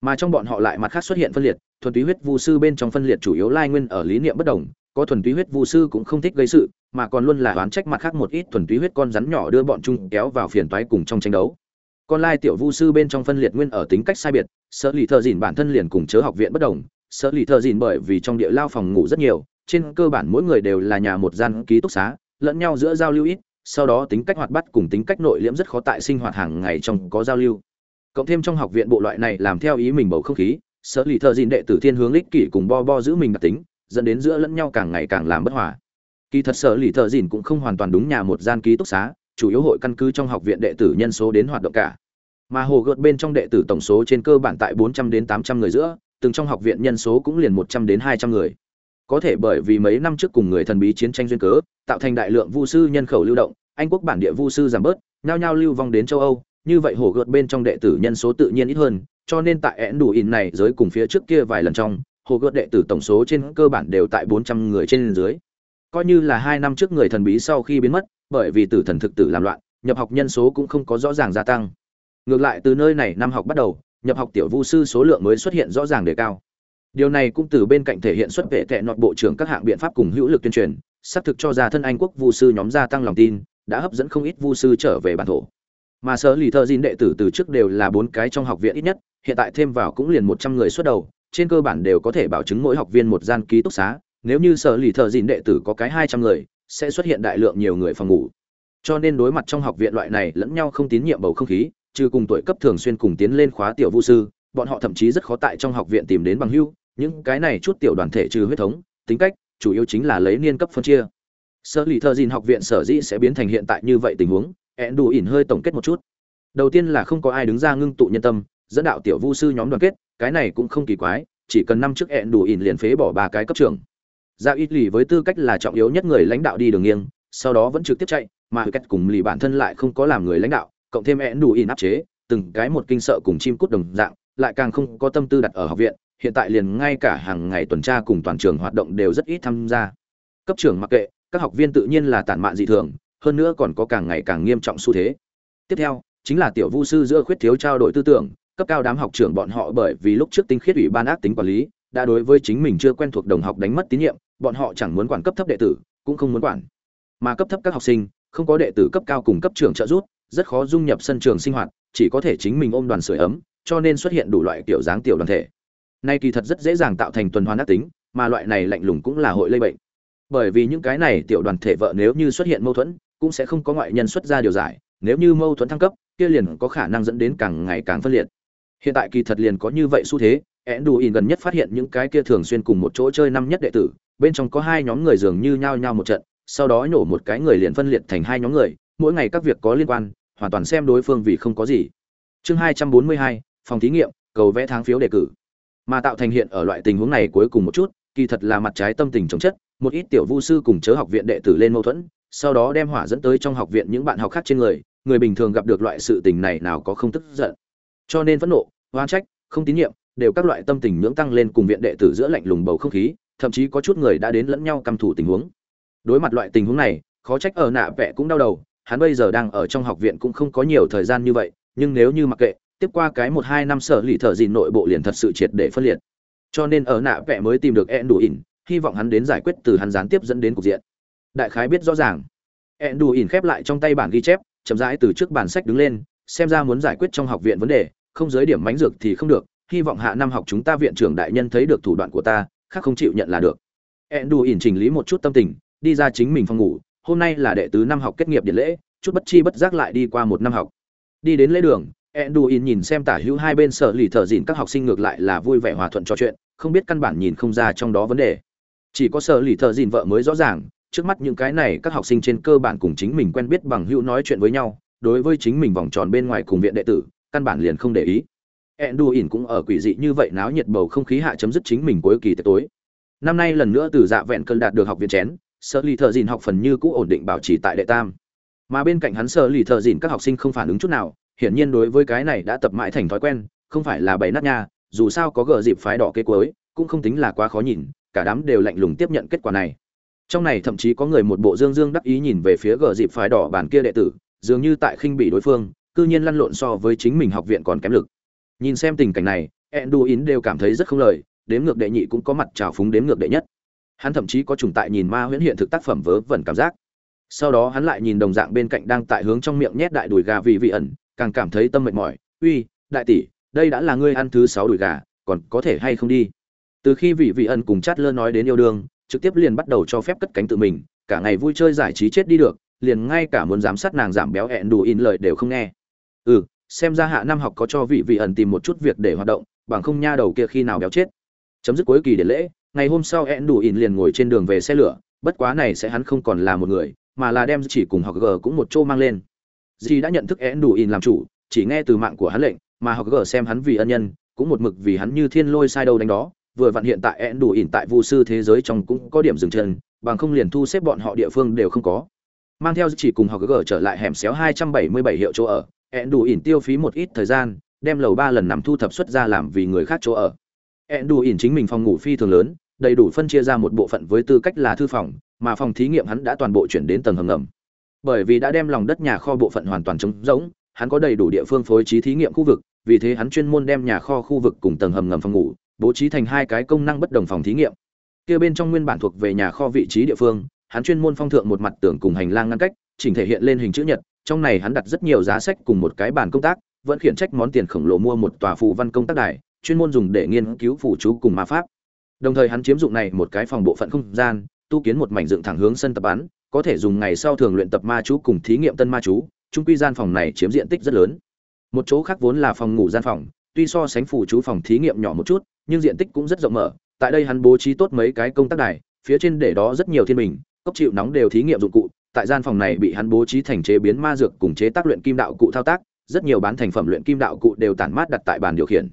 Mà trong bọn họ lại mặt khác xuất hiện phân liệt, thuần túy huyết vu sư bên trong phân liệt chủ yếu lai nguyên ở lý niệm bất đồng, có thuần túy huyết vu sư cũng không thích gây sự, mà còn luôn là oán trách mặt khác một ít thuần túy huyết con rắn nhỏ đưa bọn chúng kéo vào phiền toái cùng trong tranh đấu con lai tiểu vu sư bên trong phân liệt nguyên ở tính cách sai biệt sở lì thợ dìn bản thân liền cùng chớ học viện bất đồng sở lì thợ dìn bởi vì trong địa lao phòng ngủ rất nhiều, trên cơ bản mỗi người đều là nhà một gian ký túc xá, lẫn nhau giữa giao lưu ít, sau đó tính cách hoạt bát cùng tính cách nội liễm rất khó tại sinh hoạt hàng ngày trong có giao lưu. Cộng thêm trong học viện bộ loại này làm theo ý mình bầu không khí sở lì thợ dìn đệ tử thiên hướng ích kỷ cùng bo bo giữ mình đặc tính, dẫn đến giữa lẫn nhau càng ngày càng làm bất hòa. Kỳ thật sở lì thợ dìn cũng không hoàn toàn đúng nhà một gian ký túc xá, chủ yếu hội căn cứ trong học viện đệ tử nhân số đến hoạt động cả mà hồ gợt bên trong đệ tử tổng số trên cơ bản tại 400 đến 800 người giữa, từng trong học viện nhân số cũng liền 100 đến 200 người. Có thể bởi vì mấy năm trước cùng người thần bí chiến tranh duyên cớ, tạo thành đại lượng vu sư nhân khẩu lưu động, anh quốc bản địa vu sư giảm bớt, nhao nhao lưu vong đến châu âu, như vậy hồ gợt bên trong đệ tử nhân số tự nhiên ít hơn, cho nên tại ẻn đủ in này giới cùng phía trước kia vài lần trong, hồ gợt đệ tử tổng số trên cơ bản đều tại bốn trăm người trên dưới. Coi như là hai năm trước người thần bí sau khi biến mất, bởi vì tử thần thực tử làm loạn, nhập học nhân số cũng không có rõ ràng gia tăng ngược lại, từ nơi này năm học bắt đầu, nhập học tiểu vu sư số lượng mới xuất hiện rõ ràng đề cao. Điều này cũng từ bên cạnh thể hiện xuất vệ tệ nọt bộ trưởng các hạng biện pháp cùng hữu lực tuyên truyền, xác thực cho ra thân anh quốc vu sư nhóm gia tăng lòng tin, đã hấp dẫn không ít vu sư trở về bản thổ. Mà sở lì thợ dìn đệ tử từ trước đều là bốn cái trong học viện ít nhất, hiện tại thêm vào cũng liền một trăm người xuất đầu, trên cơ bản đều có thể bảo chứng mỗi học viên một gian ký túc xá. Nếu như sở lì thợ dìn đệ tử có cái hai trăm người, sẽ xuất hiện đại lượng nhiều người phòng ngủ. Cho nên đối mặt trong học viện loại này lẫn nhau không tín nhiệm bầu không khí trừ cùng tuổi cấp thường xuyên cùng tiến lên khóa tiểu vu sư, bọn họ thậm chí rất khó tại trong học viện tìm đến bằng hữu. những cái này chút tiểu đoàn thể trừ huyết thống, tính cách, chủ yếu chính là lấy niên cấp phân chia. Sở lì thợ dìn học viện sở dĩ sẽ biến thành hiện tại như vậy tình huống, ẹn đủ ỉn hơi tổng kết một chút. Đầu tiên là không có ai đứng ra ngưng tụ nhân tâm, dẫn đạo tiểu vu sư nhóm đoàn kết, cái này cũng không kỳ quái, chỉ cần năm trước ẹn đủ ỉn liền phế bỏ ba cái cấp trưởng. Ra ít lì với tư cách là trọng yếu nhất người lãnh đạo đi đường nghiêng, sau đó vẫn trực tiếp chạy, mà cách cùng lì bản thân lại không có làm người lãnh đạo cộng thêm én đủ in áp chế, từng cái một kinh sợ cùng chim cút đồng dạng, lại càng không có tâm tư đặt ở học viện, hiện tại liền ngay cả hàng ngày tuần tra cùng toàn trường hoạt động đều rất ít tham gia. Cấp trưởng mặc kệ, các học viên tự nhiên là tản mạn dị thường, hơn nữa còn có càng ngày càng nghiêm trọng xu thế. Tiếp theo, chính là tiểu vu sư giữa khuyết thiếu trao đổi tư tưởng, cấp cao đám học trưởng bọn họ bởi vì lúc trước tinh khiết ủy ban ác tính quản lý, đã đối với chính mình chưa quen thuộc đồng học đánh mất tín nhiệm, bọn họ chẳng muốn quản cấp thấp đệ tử, cũng không muốn quản. Mà cấp thấp các học sinh, không có đệ tử cấp cao cùng cấp trưởng trợ giúp rất khó dung nhập sân trường sinh hoạt, chỉ có thể chính mình ôm đoàn sưởi ấm, cho nên xuất hiện đủ loại kiểu dáng tiểu đoàn thể. Nay kỳ thật rất dễ dàng tạo thành tuần hoàn ác tính, mà loại này lạnh lùng cũng là hội lây bệnh. Bởi vì những cái này tiểu đoàn thể vợ nếu như xuất hiện mâu thuẫn, cũng sẽ không có ngoại nhân xuất ra điều giải, nếu như mâu thuẫn thăng cấp, kia liền có khả năng dẫn đến càng ngày càng phân liệt. Hiện tại kỳ thật liền có như vậy xu thế, Enduin gần nhất phát hiện những cái kia thường xuyên cùng một chỗ chơi năm nhất đệ tử, bên trong có hai nhóm người dường như nhao nhao một trận, sau đó nổ một cái người liền phân liệt thành hai nhóm người, mỗi ngày các việc có liên quan hoàn toàn xem đối phương vì không có gì. Chương hai trăm bốn mươi hai, phòng thí nghiệm, cầu vẽ tháng phiếu đề cử. Mà tạo thành hiện ở loại tình huống này cuối cùng một chút, kỳ thật là mặt trái tâm tình chống chất, một ít tiểu vu sư cùng chớ học viện đệ tử lên mâu thuẫn, sau đó đem hỏa dẫn tới trong học viện những bạn học khác trên người người bình thường gặp được loại sự tình này nào có không tức giận. Cho nên phẫn nộ oan trách, không tín nhiệm, đều các loại tâm tình nhưỡng tăng lên cùng viện đệ tử giữa lạnh lùng bầu không khí, thậm chí có chút người đã đến lẫn nhau căm thủ tình huống. Đối mặt loại tình huống này, khó trách ở nạ vẽ cũng đau đầu hắn bây giờ đang ở trong học viện cũng không có nhiều thời gian như vậy, nhưng nếu như mặc kệ, tiếp qua cái một hai năm sở lì thợ gì nội bộ liền thật sự triệt để phân liệt. Cho nên ở nạ vẽ mới tìm được ẹn đủ ỉn hy vọng hắn đến giải quyết từ hắn gián tiếp dẫn đến cục diện. Đại khái biết rõ ràng. Ẹn đủ ỉn khép lại trong tay bản ghi chép, chậm rãi từ trước bản sách đứng lên, xem ra muốn giải quyết trong học viện vấn đề, không giới điểm mánh dược thì không được, hy vọng hạ năm học chúng ta viện trưởng đại nhân thấy được thủ đoạn của ta, khác không chịu nhận là được. Ẹn đủ ỉn chỉnh lý một chút tâm tình, đi ra chính mình phòng ngủ hôm nay là đệ tứ năm học kết nghiệp điện lễ chút bất chi bất giác lại đi qua một năm học đi đến lễ đường Enduin nhìn xem tả hữu hai bên sở lì thở dịn các học sinh ngược lại là vui vẻ hòa thuận trò chuyện, không biết căn bản nhìn không ra trong đó vấn đề. Chỉ có sở lì thở dịn vợ mới rõ ràng, trước mắt những cái này các học sinh trên cơ bản cùng chính mình quen biết bằng hữu nói chuyện với nhau, đối với chính mình vòng tròn bên ngoài cùng viện đệ tử, căn bản liền không để ý. Enduin cũng ở quỷ dị như vậy náo nhiệt bầu không khí hạ chấm dứt chính mình cuối kỳ tối. Năm nay lần nữa từ dạ vẹn cơn đạt được học viện chén, sở lì thở Dìn học phần như cũ ổn định bảo trì tại đệ tam. Mà bên cạnh hắn sở lì thở Dìn các học sinh không phản ứng chút nào, hiển nhiên đối với cái này đã tập mãi thành thói quen không phải là bày nát nha dù sao có gờ dịp phái đỏ kế cuối cũng không tính là quá khó nhìn cả đám đều lạnh lùng tiếp nhận kết quả này. Trong này thậm chí có người một bộ dương dương đắc ý nhìn về phía gờ dịp phái đỏ bản kia đệ tử dường như tại khinh bị đối phương cư nhiên lăn lộn so với chính mình học viện còn kém lực. Nhìn xem tình cảnh này enduin đều cảm thấy rất không lời đếm ngược đệ nhị cũng có mặt trào phúng đếm ngược đệ nhất hắn thậm chí có trùng tại nhìn ma huyễn hiện thực tác phẩm vớ vẩn cảm giác. Sau đó hắn lại nhìn đồng dạng bên cạnh đang tại hướng trong miệng nhét đại đùi gà vì vị ẩn, càng cảm thấy tâm mệt mỏi. Uy, đại tỷ, đây đã là ngươi ăn thứ sáu đùi gà, còn có thể hay không đi? Từ khi vị vị ẩn cùng chát lơ nói đến yêu đương, trực tiếp liền bắt đầu cho phép cất cánh tự mình, cả ngày vui chơi giải trí chết đi được, liền ngay cả muốn giám sát nàng giảm béo hẹn đủ in lời đều không nghe. Ừ xem ra hạ năm học có cho vị vị ẩn tìm một chút việc để hoạt động, bằng không nha đầu kia khi nào béo chết. Chấm dứt cuối kỳ để lễ ngày hôm sau hẹn đủ ỉn liền ngồi trên đường về xe lửa, bất quá này sẽ hắn không còn là một người, mà là đem chỉ cùng học g cũng một chỗ mang lên. Dì đã nhận thức én đủ ỉn làm chủ, chỉ nghe từ mạng của hắn lệnh, mà học g xem hắn vì ân nhân, cũng một mực vì hắn như thiên lôi sai đâu đánh đó, vừa vặn hiện tại én đủ ỉn tại vu sư thế giới trong cũng có điểm dừng chân, bằng không liền thu xếp bọn họ địa phương đều không có. Mang theo chỉ cùng học g trở lại hẻm xéo 277 hiệu chỗ ở ẹn đủ ỉn tiêu phí một ít thời gian, đem lầu ba lần nằm thu thập xuất ra làm vì người khác chỗ ở. Ẹn đủ ỉn chính mình phòng ngủ phi thường lớn đầy đủ phân chia ra một bộ phận với tư cách là thư phòng, mà phòng thí nghiệm hắn đã toàn bộ chuyển đến tầng hầm ngầm. Bởi vì đã đem lòng đất nhà kho bộ phận hoàn toàn trống rỗng, hắn có đầy đủ địa phương phối trí thí nghiệm khu vực, vì thế hắn chuyên môn đem nhà kho khu vực cùng tầng hầm ngầm phòng ngủ, bố trí thành hai cái công năng bất đồng phòng thí nghiệm. Kia bên trong nguyên bản thuộc về nhà kho vị trí địa phương, hắn chuyên môn phong thượng một mặt tường cùng hành lang ngăn cách, chỉnh thể hiện lên hình chữ nhật, trong này hắn đặt rất nhiều giá sách cùng một cái bàn công tác, vẫn khiển trách món tiền khổng lồ mua một tòa phù văn công tác đài, chuyên môn dùng để nghiên cứu phù chú cùng ma pháp đồng thời hắn chiếm dụng này một cái phòng bộ phận không gian, tu kiến một mảnh dựng thẳng hướng sân tập bắn có thể dùng ngày sau thường luyện tập ma chú cùng thí nghiệm tân ma chú trung quy gian phòng này chiếm diện tích rất lớn. Một chỗ khác vốn là phòng ngủ gian phòng, tuy so sánh phủ chú phòng thí nghiệm nhỏ một chút, nhưng diện tích cũng rất rộng mở, tại đây hắn bố trí tốt mấy cái công tác đài, phía trên để đó rất nhiều thiên bình, cốc chịu nóng đều thí nghiệm dụng cụ, tại gian phòng này bị hắn bố trí thành chế biến ma dược cùng chế tác luyện kim đạo cụ thao tác, rất nhiều bán thành phẩm luyện kim đạo cụ đều tản mát đặt tại bàn điều khiển.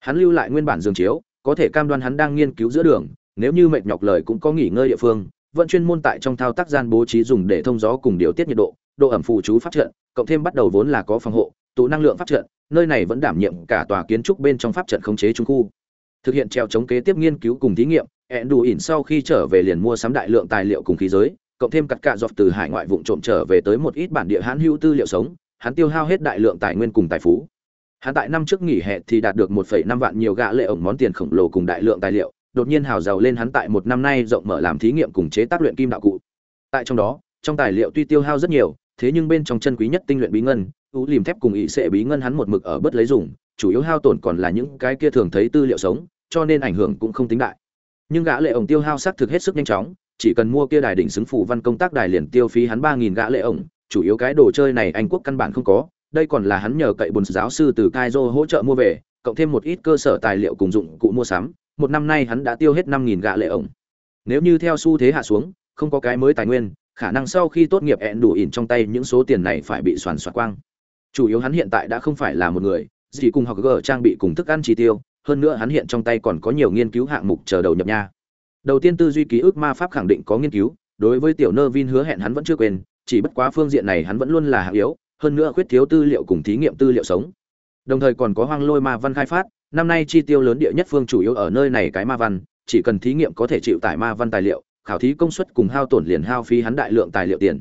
Hắn lưu lại nguyên bản giường chiếu có thể cam đoan hắn đang nghiên cứu giữa đường, nếu như mệt nhọc lời cũng có nghỉ ngơi địa phương vẫn chuyên môn tại trong thao tác gian bố trí dùng để thông gió cùng điều tiết nhiệt độ độ ẩm phù chú pháp trận, cộng thêm bắt đầu vốn là có phòng hộ, tụ năng lượng pháp trận, nơi này vẫn đảm nhiệm cả tòa kiến trúc bên trong pháp trận khống chế trung khu. Thực hiện treo chống kế tiếp nghiên cứu cùng thí nghiệm ẹn đủ ỉn sau khi trở về liền mua sắm đại lượng tài liệu cùng khí giới, cộng thêm cặt cạ dọc từ hải ngoại vụn trộm trở về tới một ít bản địa hãn hữu tư liệu sống, hắn tiêu hao hết đại lượng tài nguyên cùng tài phú hắn tại năm trước nghỉ hè thì đạt được 1,5 vạn nhiều gạ lệ ổng món tiền khổng lồ cùng đại lượng tài liệu đột nhiên hào giàu lên hắn tại một năm nay rộng mở làm thí nghiệm cùng chế tác luyện kim đạo cụ. Tại trong đó trong tài liệu tuy tiêu hao rất nhiều thế nhưng bên trong chân quý nhất tinh luyện bí ngân ú liềm thép cùng ỵ sẽ bí ngân hắn một mực ở bất lấy dùng chủ yếu hao tổn còn là những cái kia thường thấy tư liệu sống cho nên ảnh hưởng cũng không tính đại. Nhưng gã lệ ổng tiêu hao sắc thực hết sức nhanh chóng chỉ cần mua kia đài đỉnh xứng phủ văn công tác đài liền tiêu phí hắn ba nghìn gã lệ ổng chủ yếu cái đồ chơi này anh quốc căn bản không có đây còn là hắn nhờ cậy bồn giáo sư từ Kaizo hỗ trợ mua về, cộng thêm một ít cơ sở tài liệu cùng dụng cụ mua sắm, một năm nay hắn đã tiêu hết năm nghìn lệ ổng. Nếu như theo xu thế hạ xuống, không có cái mới tài nguyên, khả năng sau khi tốt nghiệp ẹn đủ ỉn trong tay những số tiền này phải bị soàn soạt quang. Chủ yếu hắn hiện tại đã không phải là một người, gì cùng học gỡ trang bị cùng thức ăn chi tiêu, hơn nữa hắn hiện trong tay còn có nhiều nghiên cứu hạng mục chờ đầu nhập nha. Đầu tiên tư duy ký ức ma pháp khẳng định có nghiên cứu, đối với tiểu nơ vin hứa hẹn hắn vẫn chưa quên, chỉ bất quá phương diện này hắn vẫn luôn là hạng yếu hơn nữa khuyết thiếu tư liệu cùng thí nghiệm tư liệu sống. Đồng thời còn có hoang lôi ma văn khai phát, năm nay chi tiêu lớn địa nhất phương chủ yếu ở nơi này cái ma văn, chỉ cần thí nghiệm có thể chịu tải ma văn tài liệu, khảo thí công suất cùng hao tổn liền hao phí hắn đại lượng tài liệu tiền.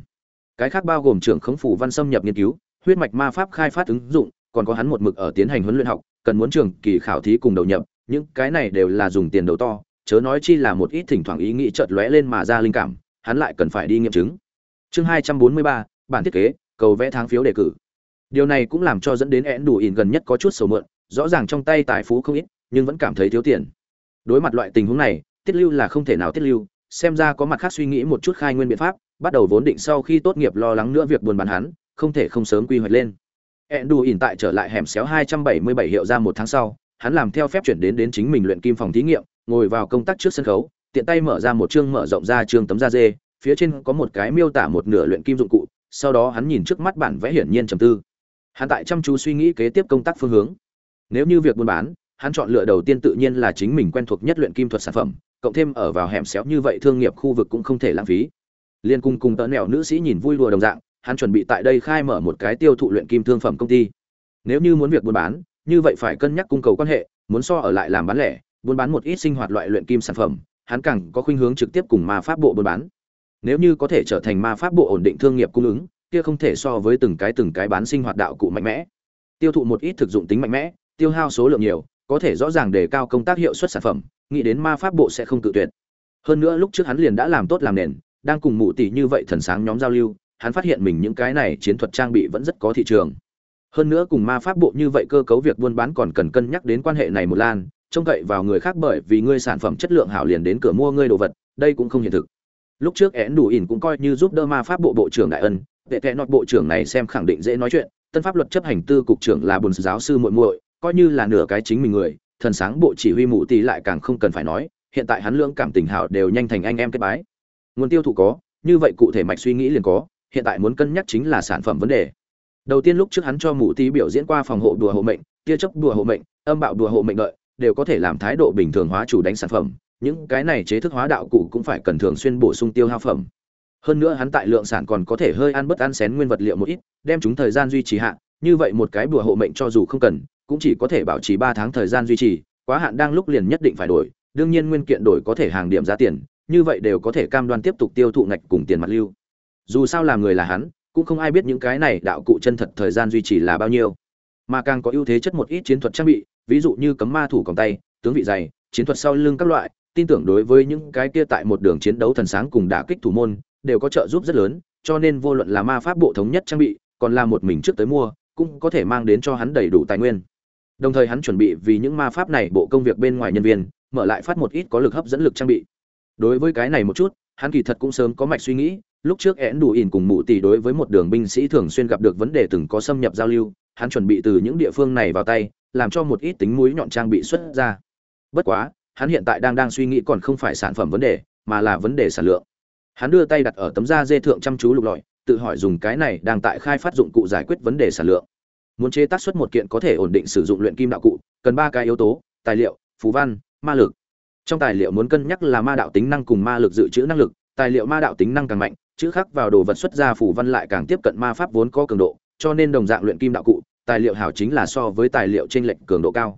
Cái khác bao gồm trưởng khống phủ văn xâm nhập nghiên cứu, huyết mạch ma pháp khai phát ứng dụng, còn có hắn một mực ở tiến hành huấn luyện học, cần muốn trường kỳ khảo thí cùng đầu nhập, những cái này đều là dùng tiền đầu to, chớ nói chi là một ít thỉnh thoảng ý nghĩ chợt lóe lên mà ra linh cảm, hắn lại cần phải đi nghiệm chứng. Chương hai trăm bốn mươi ba, bản thiết kế cầu vẽ tháng phiếu đề cử. Điều này cũng làm cho dẫn đến én đủ ỉn gần nhất có chút sầu mượn, rõ ràng trong tay tài phú không ít, nhưng vẫn cảm thấy thiếu tiền. Đối mặt loại tình huống này, tiết lưu là không thể nào tiết lưu, xem ra có mặt khác suy nghĩ một chút khai nguyên biện pháp, bắt đầu vốn định sau khi tốt nghiệp lo lắng nữa việc buồn bán hắn, không thể không sớm quy hoạch lên. Ẹn đủ ỉn tại trở lại hẻm xéo 277 hiệu ra một tháng sau, hắn làm theo phép chuyển đến đến chính mình luyện kim phòng thí nghiệm, ngồi vào công tác trước sân khấu, tiện tay mở ra một chương mở rộng ra chương tấm da dê, phía trên có một cái miêu tả một nửa luyện kim dụng cụ sau đó hắn nhìn trước mắt bản vẽ hiển nhiên trầm tư. Hắn tại chăm chú suy nghĩ kế tiếp công tác phương hướng. Nếu như việc buôn bán, hắn chọn lựa đầu tiên tự nhiên là chính mình quen thuộc nhất luyện kim thuật sản phẩm, cộng thêm ở vào hẻm xéo như vậy thương nghiệp khu vực cũng không thể lãng phí. Liên cung cùng tớ nẻo nữ sĩ nhìn vui đùa đồng dạng, hắn chuẩn bị tại đây khai mở một cái tiêu thụ luyện kim thương phẩm công ty. Nếu như muốn việc buôn bán, như vậy phải cân nhắc cung cầu quan hệ, muốn so ở lại làm bán lẻ, buôn bán một ít sinh hoạt loại luyện kim sản phẩm, hắn càng có khuynh hướng trực tiếp cùng ma pháp bộ buôn bán nếu như có thể trở thành ma pháp bộ ổn định thương nghiệp cung ứng, kia không thể so với từng cái từng cái bán sinh hoạt đạo cụ mạnh mẽ. Tiêu thụ một ít thực dụng tính mạnh mẽ, tiêu hao số lượng nhiều, có thể rõ ràng đề cao công tác hiệu suất sản phẩm, nghĩ đến ma pháp bộ sẽ không tự tuyệt. Hơn nữa lúc trước hắn liền đã làm tốt làm nền, đang cùng mụ tỷ như vậy thần sáng nhóm giao lưu, hắn phát hiện mình những cái này chiến thuật trang bị vẫn rất có thị trường. Hơn nữa cùng ma pháp bộ như vậy cơ cấu việc buôn bán còn cần cân nhắc đến quan hệ này một lan, trông cậy vào người khác bởi vì ngươi sản phẩm chất lượng hảo liền đến cửa mua ngươi đồ vật, đây cũng không hiện thực lúc trước én đủ ỉn cũng coi như giúp đỡ ma pháp bộ bộ trưởng đại ân tệ tệ nọt bộ trưởng này xem khẳng định dễ nói chuyện tân pháp luật chấp hành tư cục trưởng là bồn giáo sư muội muội coi như là nửa cái chính mình người thần sáng bộ chỉ huy mụ tỷ lại càng không cần phải nói hiện tại hắn lưỡng cảm tình hảo đều nhanh thành anh em kết bái. Nguồn tiêu thụ có như vậy cụ thể mạch suy nghĩ liền có hiện tại muốn cân nhắc chính là sản phẩm vấn đề. Đầu tiên lúc trước hắn cho mụ tỷ biểu diễn qua phòng hộ đùa hộ mệnh tia chốc đùa hộ mệnh âm bạo đùa hộ mệnh lợi, đều có thể làm thái độ bình thường hóa chủ đánh sản phẩm những cái này chế thức hóa đạo cụ cũng phải cần thường xuyên bổ sung tiêu hao phẩm. Hơn nữa hắn tại lượng sản còn có thể hơi ăn bất ăn xén nguyên vật liệu một ít, đem chúng thời gian duy trì hạ, như vậy một cái bùa hộ mệnh cho dù không cần, cũng chỉ có thể bảo trì ba tháng thời gian duy trì, quá hạn đang lúc liền nhất định phải đổi, đương nhiên nguyên kiện đổi có thể hàng điểm giá tiền, như vậy đều có thể cam đoan tiếp tục tiêu thụ ngạch cùng tiền mặt lưu. Dù sao làm người là hắn, cũng không ai biết những cái này đạo cụ chân thật thời gian duy trì là bao nhiêu. Mà càng có ưu thế chất một ít chiến thuật trang bị, ví dụ như cấm ma thủ còng tay, tướng vị dày, chiến thuật sau lưng các loại tin tưởng đối với những cái kia tại một đường chiến đấu thần sáng cùng đả kích thủ môn, đều có trợ giúp rất lớn, cho nên vô luận là ma pháp bộ thống nhất trang bị, còn là một mình trước tới mua, cũng có thể mang đến cho hắn đầy đủ tài nguyên. Đồng thời hắn chuẩn bị vì những ma pháp này bộ công việc bên ngoài nhân viên, mở lại phát một ít có lực hấp dẫn lực trang bị. Đối với cái này một chút, hắn kỳ thật cũng sớm có mạch suy nghĩ, lúc trước én đủ ỉn cùng mụ tỷ đối với một đường binh sĩ thường xuyên gặp được vấn đề từng có xâm nhập giao lưu, hắn chuẩn bị từ những địa phương này vào tay, làm cho một ít tính mũi nhọn trang bị xuất ra. Bất quá hắn hiện tại đang đang suy nghĩ còn không phải sản phẩm vấn đề, mà là vấn đề sản lượng. Hắn đưa tay đặt ở tấm da dê thượng chăm chú lục lọi, tự hỏi dùng cái này đang tại khai phát dụng cụ giải quyết vấn đề sản lượng. Muốn chế tác xuất một kiện có thể ổn định sử dụng luyện kim đạo cụ, cần ba cái yếu tố, tài liệu, phù văn, ma lực. Trong tài liệu muốn cân nhắc là ma đạo tính năng cùng ma lực dự trữ năng lực, tài liệu ma đạo tính năng càng mạnh, chữ khắc vào đồ vật xuất ra phù văn lại càng tiếp cận ma pháp vốn có cường độ, cho nên đồng dạng luyện kim đạo cụ, tài liệu hảo chính là so với tài liệu trên lệnh cường độ cao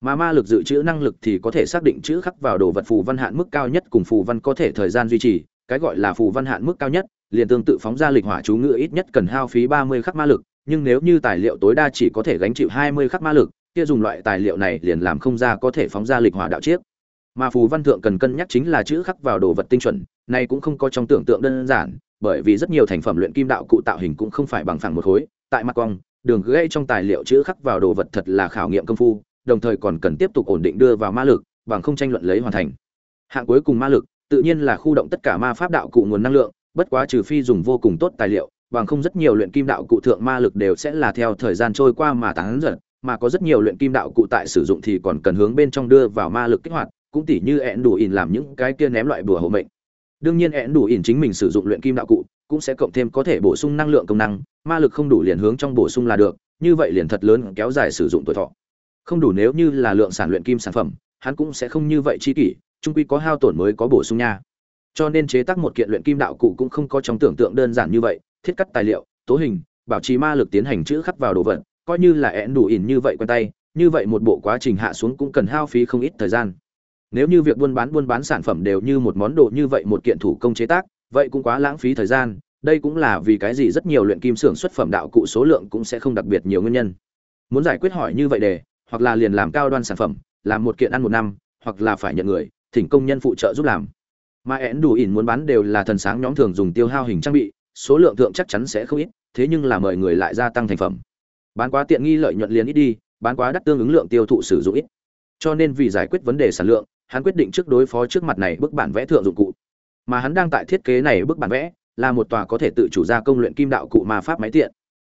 mà ma lực dự trữ năng lực thì có thể xác định chữ khắc vào đồ vật phù văn hạn mức cao nhất cùng phù văn có thể thời gian duy trì, cái gọi là phù văn hạn mức cao nhất, liền tương tự phóng ra lịch hỏa chú ngữ ít nhất cần hao phí ba mươi khắc ma lực, nhưng nếu như tài liệu tối đa chỉ có thể gánh chịu hai mươi khắc ma lực, kia dùng loại tài liệu này liền làm không ra có thể phóng ra lịch hỏa đạo chiếc. Mà phù văn thượng cần cân nhắc chính là chữ khắc vào đồ vật tinh chuẩn, này cũng không có trong tưởng tượng đơn giản, bởi vì rất nhiều thành phẩm luyện kim đạo cụ tạo hình cũng không phải bằng phẳng một khối, tại mặt cong đường gây trong tài liệu chữ khắc vào đồ vật thật là khảo nghiệm công phu đồng thời còn cần tiếp tục ổn định đưa vào ma lực, bằng không tranh luận lấy hoàn thành. Hạng cuối cùng ma lực, tự nhiên là khu động tất cả ma pháp đạo cụ nguồn năng lượng, bất quá trừ phi dùng vô cùng tốt tài liệu, bằng không rất nhiều luyện kim đạo cụ thượng ma lực đều sẽ là theo thời gian trôi qua mà tán dần, mà có rất nhiều luyện kim đạo cụ tại sử dụng thì còn cần hướng bên trong đưa vào ma lực kích hoạt, cũng tỉ như ẹn đủ ỉn làm những cái kia ném loại bùa hộ mệnh. Đương nhiên ẹn đủ ỉn chính mình sử dụng luyện kim đạo cụ, cũng sẽ cộng thêm có thể bổ sung năng lượng công năng, ma lực không đủ liền hướng trong bổ sung là được, như vậy liền thật lớn kéo dài sử dụng tuổi thọ không đủ nếu như là lượng sản luyện kim sản phẩm, hắn cũng sẽ không như vậy chi kỷ trung quy có hao tổn mới có bổ sung nha. Cho nên chế tác một kiện luyện kim đạo cụ cũng không có trong tưởng tượng đơn giản như vậy, thiết cắt tài liệu, tố hình, bảo trì ma lực tiến hành chữ khắc vào đồ vật, coi như là én đủ ỉn như vậy quen tay, như vậy một bộ quá trình hạ xuống cũng cần hao phí không ít thời gian. Nếu như việc buôn bán buôn bán sản phẩm đều như một món đồ như vậy một kiện thủ công chế tác, vậy cũng quá lãng phí thời gian, đây cũng là vì cái gì rất nhiều luyện kim xưởng xuất phẩm đạo cụ số lượng cũng sẽ không đặc biệt nhiều nguyên nhân. Muốn giải quyết hỏi như vậy để hoặc là liền làm cao đoan sản phẩm, làm một kiện ăn một năm, hoặc là phải nhận người, thỉnh công nhân phụ trợ giúp làm. Mà én đủ ỉn muốn bán đều là thần sáng nhóm thường dùng tiêu hao hình trang bị, số lượng thượng chắc chắn sẽ không ít, thế nhưng là mời người lại gia tăng thành phẩm. Bán quá tiện nghi lợi nhuận liền ít đi, bán quá đắt tương ứng lượng tiêu thụ sử dụng ít. Cho nên vì giải quyết vấn đề sản lượng, hắn quyết định trước đối phó trước mặt này bức bản vẽ thượng dụng cụ. Mà hắn đang tại thiết kế này bức bản vẽ, là một tòa có thể tự chủ ra công luyện kim đạo cụ ma pháp máy tiện.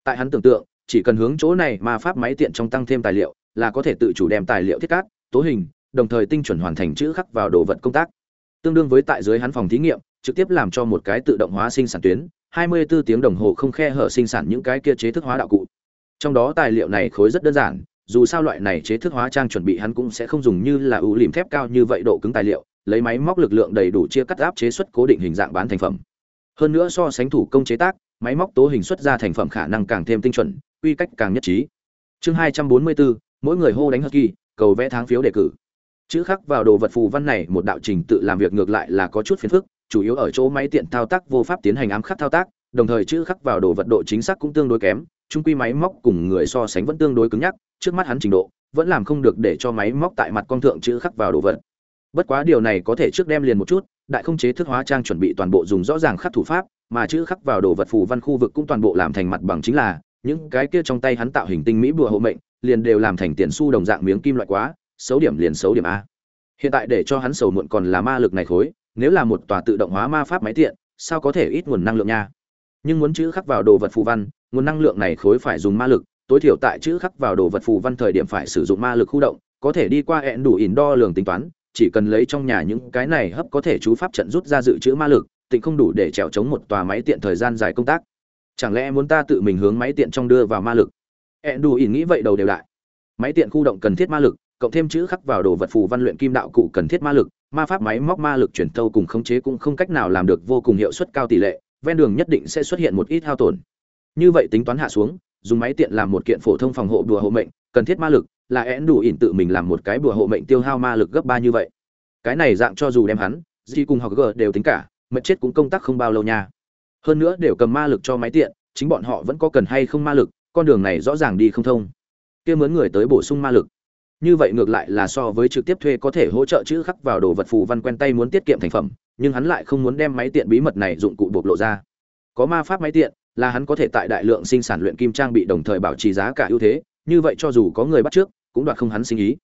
Tại hắn tưởng tượng, chỉ cần hướng chỗ này ma pháp máy tiện trong tăng thêm tài liệu là có thể tự chủ đem tài liệu thiết cát tố hình đồng thời tinh chuẩn hoàn thành chữ khắc vào đồ vật công tác. Tương đương với tại dưới hắn phòng thí nghiệm trực tiếp làm cho một cái tự động hóa sinh sản tuyến 24 tiếng đồng hồ không khe hở sinh sản những cái kia chế thức hóa đạo cụ. Trong đó tài liệu này khối rất đơn giản dù sao loại này chế thức hóa trang chuẩn bị hắn cũng sẽ không dùng như là ưu lìm thép cao như vậy độ cứng tài liệu lấy máy móc lực lượng đầy đủ chia cắt áp chế xuất cố định hình dạng bán thành phẩm. Hơn nữa so sánh thủ công chế tác máy móc tố hình xuất ra thành phẩm khả năng càng thêm tinh chuẩn quy cách càng nhất trí. Chương 244, mỗi người hô đánh hất kỳ cầu vẽ tháng phiếu đề cử. Chữ khắc vào đồ vật phù văn này, một đạo trình tự làm việc ngược lại là có chút phiền phức, chủ yếu ở chỗ máy tiện thao tác vô pháp tiến hành ám khắc thao tác, đồng thời chữ khắc vào đồ vật độ chính xác cũng tương đối kém trung quy máy móc cùng người so sánh vẫn tương đối cứng nhắc, trước mắt hắn trình độ, vẫn làm không được để cho máy móc tại mặt con thượng chữ khắc vào đồ vật. Bất quá điều này có thể trước đem liền một chút, đại không chế thức hóa trang chuẩn bị toàn bộ dùng rõ ràng khắc thủ pháp, mà chữ khắc vào đồ vật phù văn khu vực cũng toàn bộ làm thành mặt bằng chính là, những cái kia trong tay hắn tạo hình tinh mỹ bùa hộ mệnh liền đều làm thành tiền xu đồng dạng miếng kim loại quá, xấu điểm liền xấu điểm a. Hiện tại để cho hắn sầu muộn còn là ma lực này khối, nếu là một tòa tự động hóa ma pháp máy tiện, sao có thể ít nguồn năng lượng nha? Nhưng muốn chữ khắc vào đồ vật phù văn, nguồn năng lượng này khối phải dùng ma lực, tối thiểu tại chữ khắc vào đồ vật phù văn thời điểm phải sử dụng ma lực khu động, có thể đi qua hẹn đủ ỉn đo lường tính toán, chỉ cần lấy trong nhà những cái này hấp có thể chú pháp trận rút ra dự trữ ma lực, tịnh không đủ để trèo chống một tòa máy tiện thời gian dài công tác. Chẳng lẽ muốn ta tự mình hướng máy tiện trong đưa vào ma lực? Ẹn đủ ỉn nghĩ vậy đầu đều đại máy tiện khu động cần thiết ma lực, cộng thêm chữ khắc vào đồ vật phù văn luyện kim đạo cụ cần thiết ma lực, ma pháp máy móc ma lực chuyển thâu cùng khống chế cũng không cách nào làm được vô cùng hiệu suất cao tỷ lệ, ven đường nhất định sẽ xuất hiện một ít hao tổn. Như vậy tính toán hạ xuống, dùng máy tiện làm một kiện phổ thông phòng hộ đùa hộ mệnh, cần thiết ma lực, là én đủ ỉn tự mình làm một cái bùa hộ mệnh tiêu hao ma lực gấp ba như vậy. Cái này dạng cho dù đem hắn, di cùng học g đều tính cả, mật chết cũng công tác không bao lâu nha. Hơn nữa đều cầm ma lực cho máy tiện, chính bọn họ vẫn có cần hay không ma lực con đường này rõ ràng đi không thông. Kia mướn người tới bổ sung ma lực. Như vậy ngược lại là so với trực tiếp thuê có thể hỗ trợ chữ khắc vào đồ vật phù văn quen tay muốn tiết kiệm thành phẩm, nhưng hắn lại không muốn đem máy tiện bí mật này dụng cụ bộc lộ ra. Có ma pháp máy tiện, là hắn có thể tại đại lượng sinh sản luyện kim trang bị đồng thời bảo trì giá cả ưu thế, như vậy cho dù có người bắt trước, cũng đoạt không hắn sinh ý.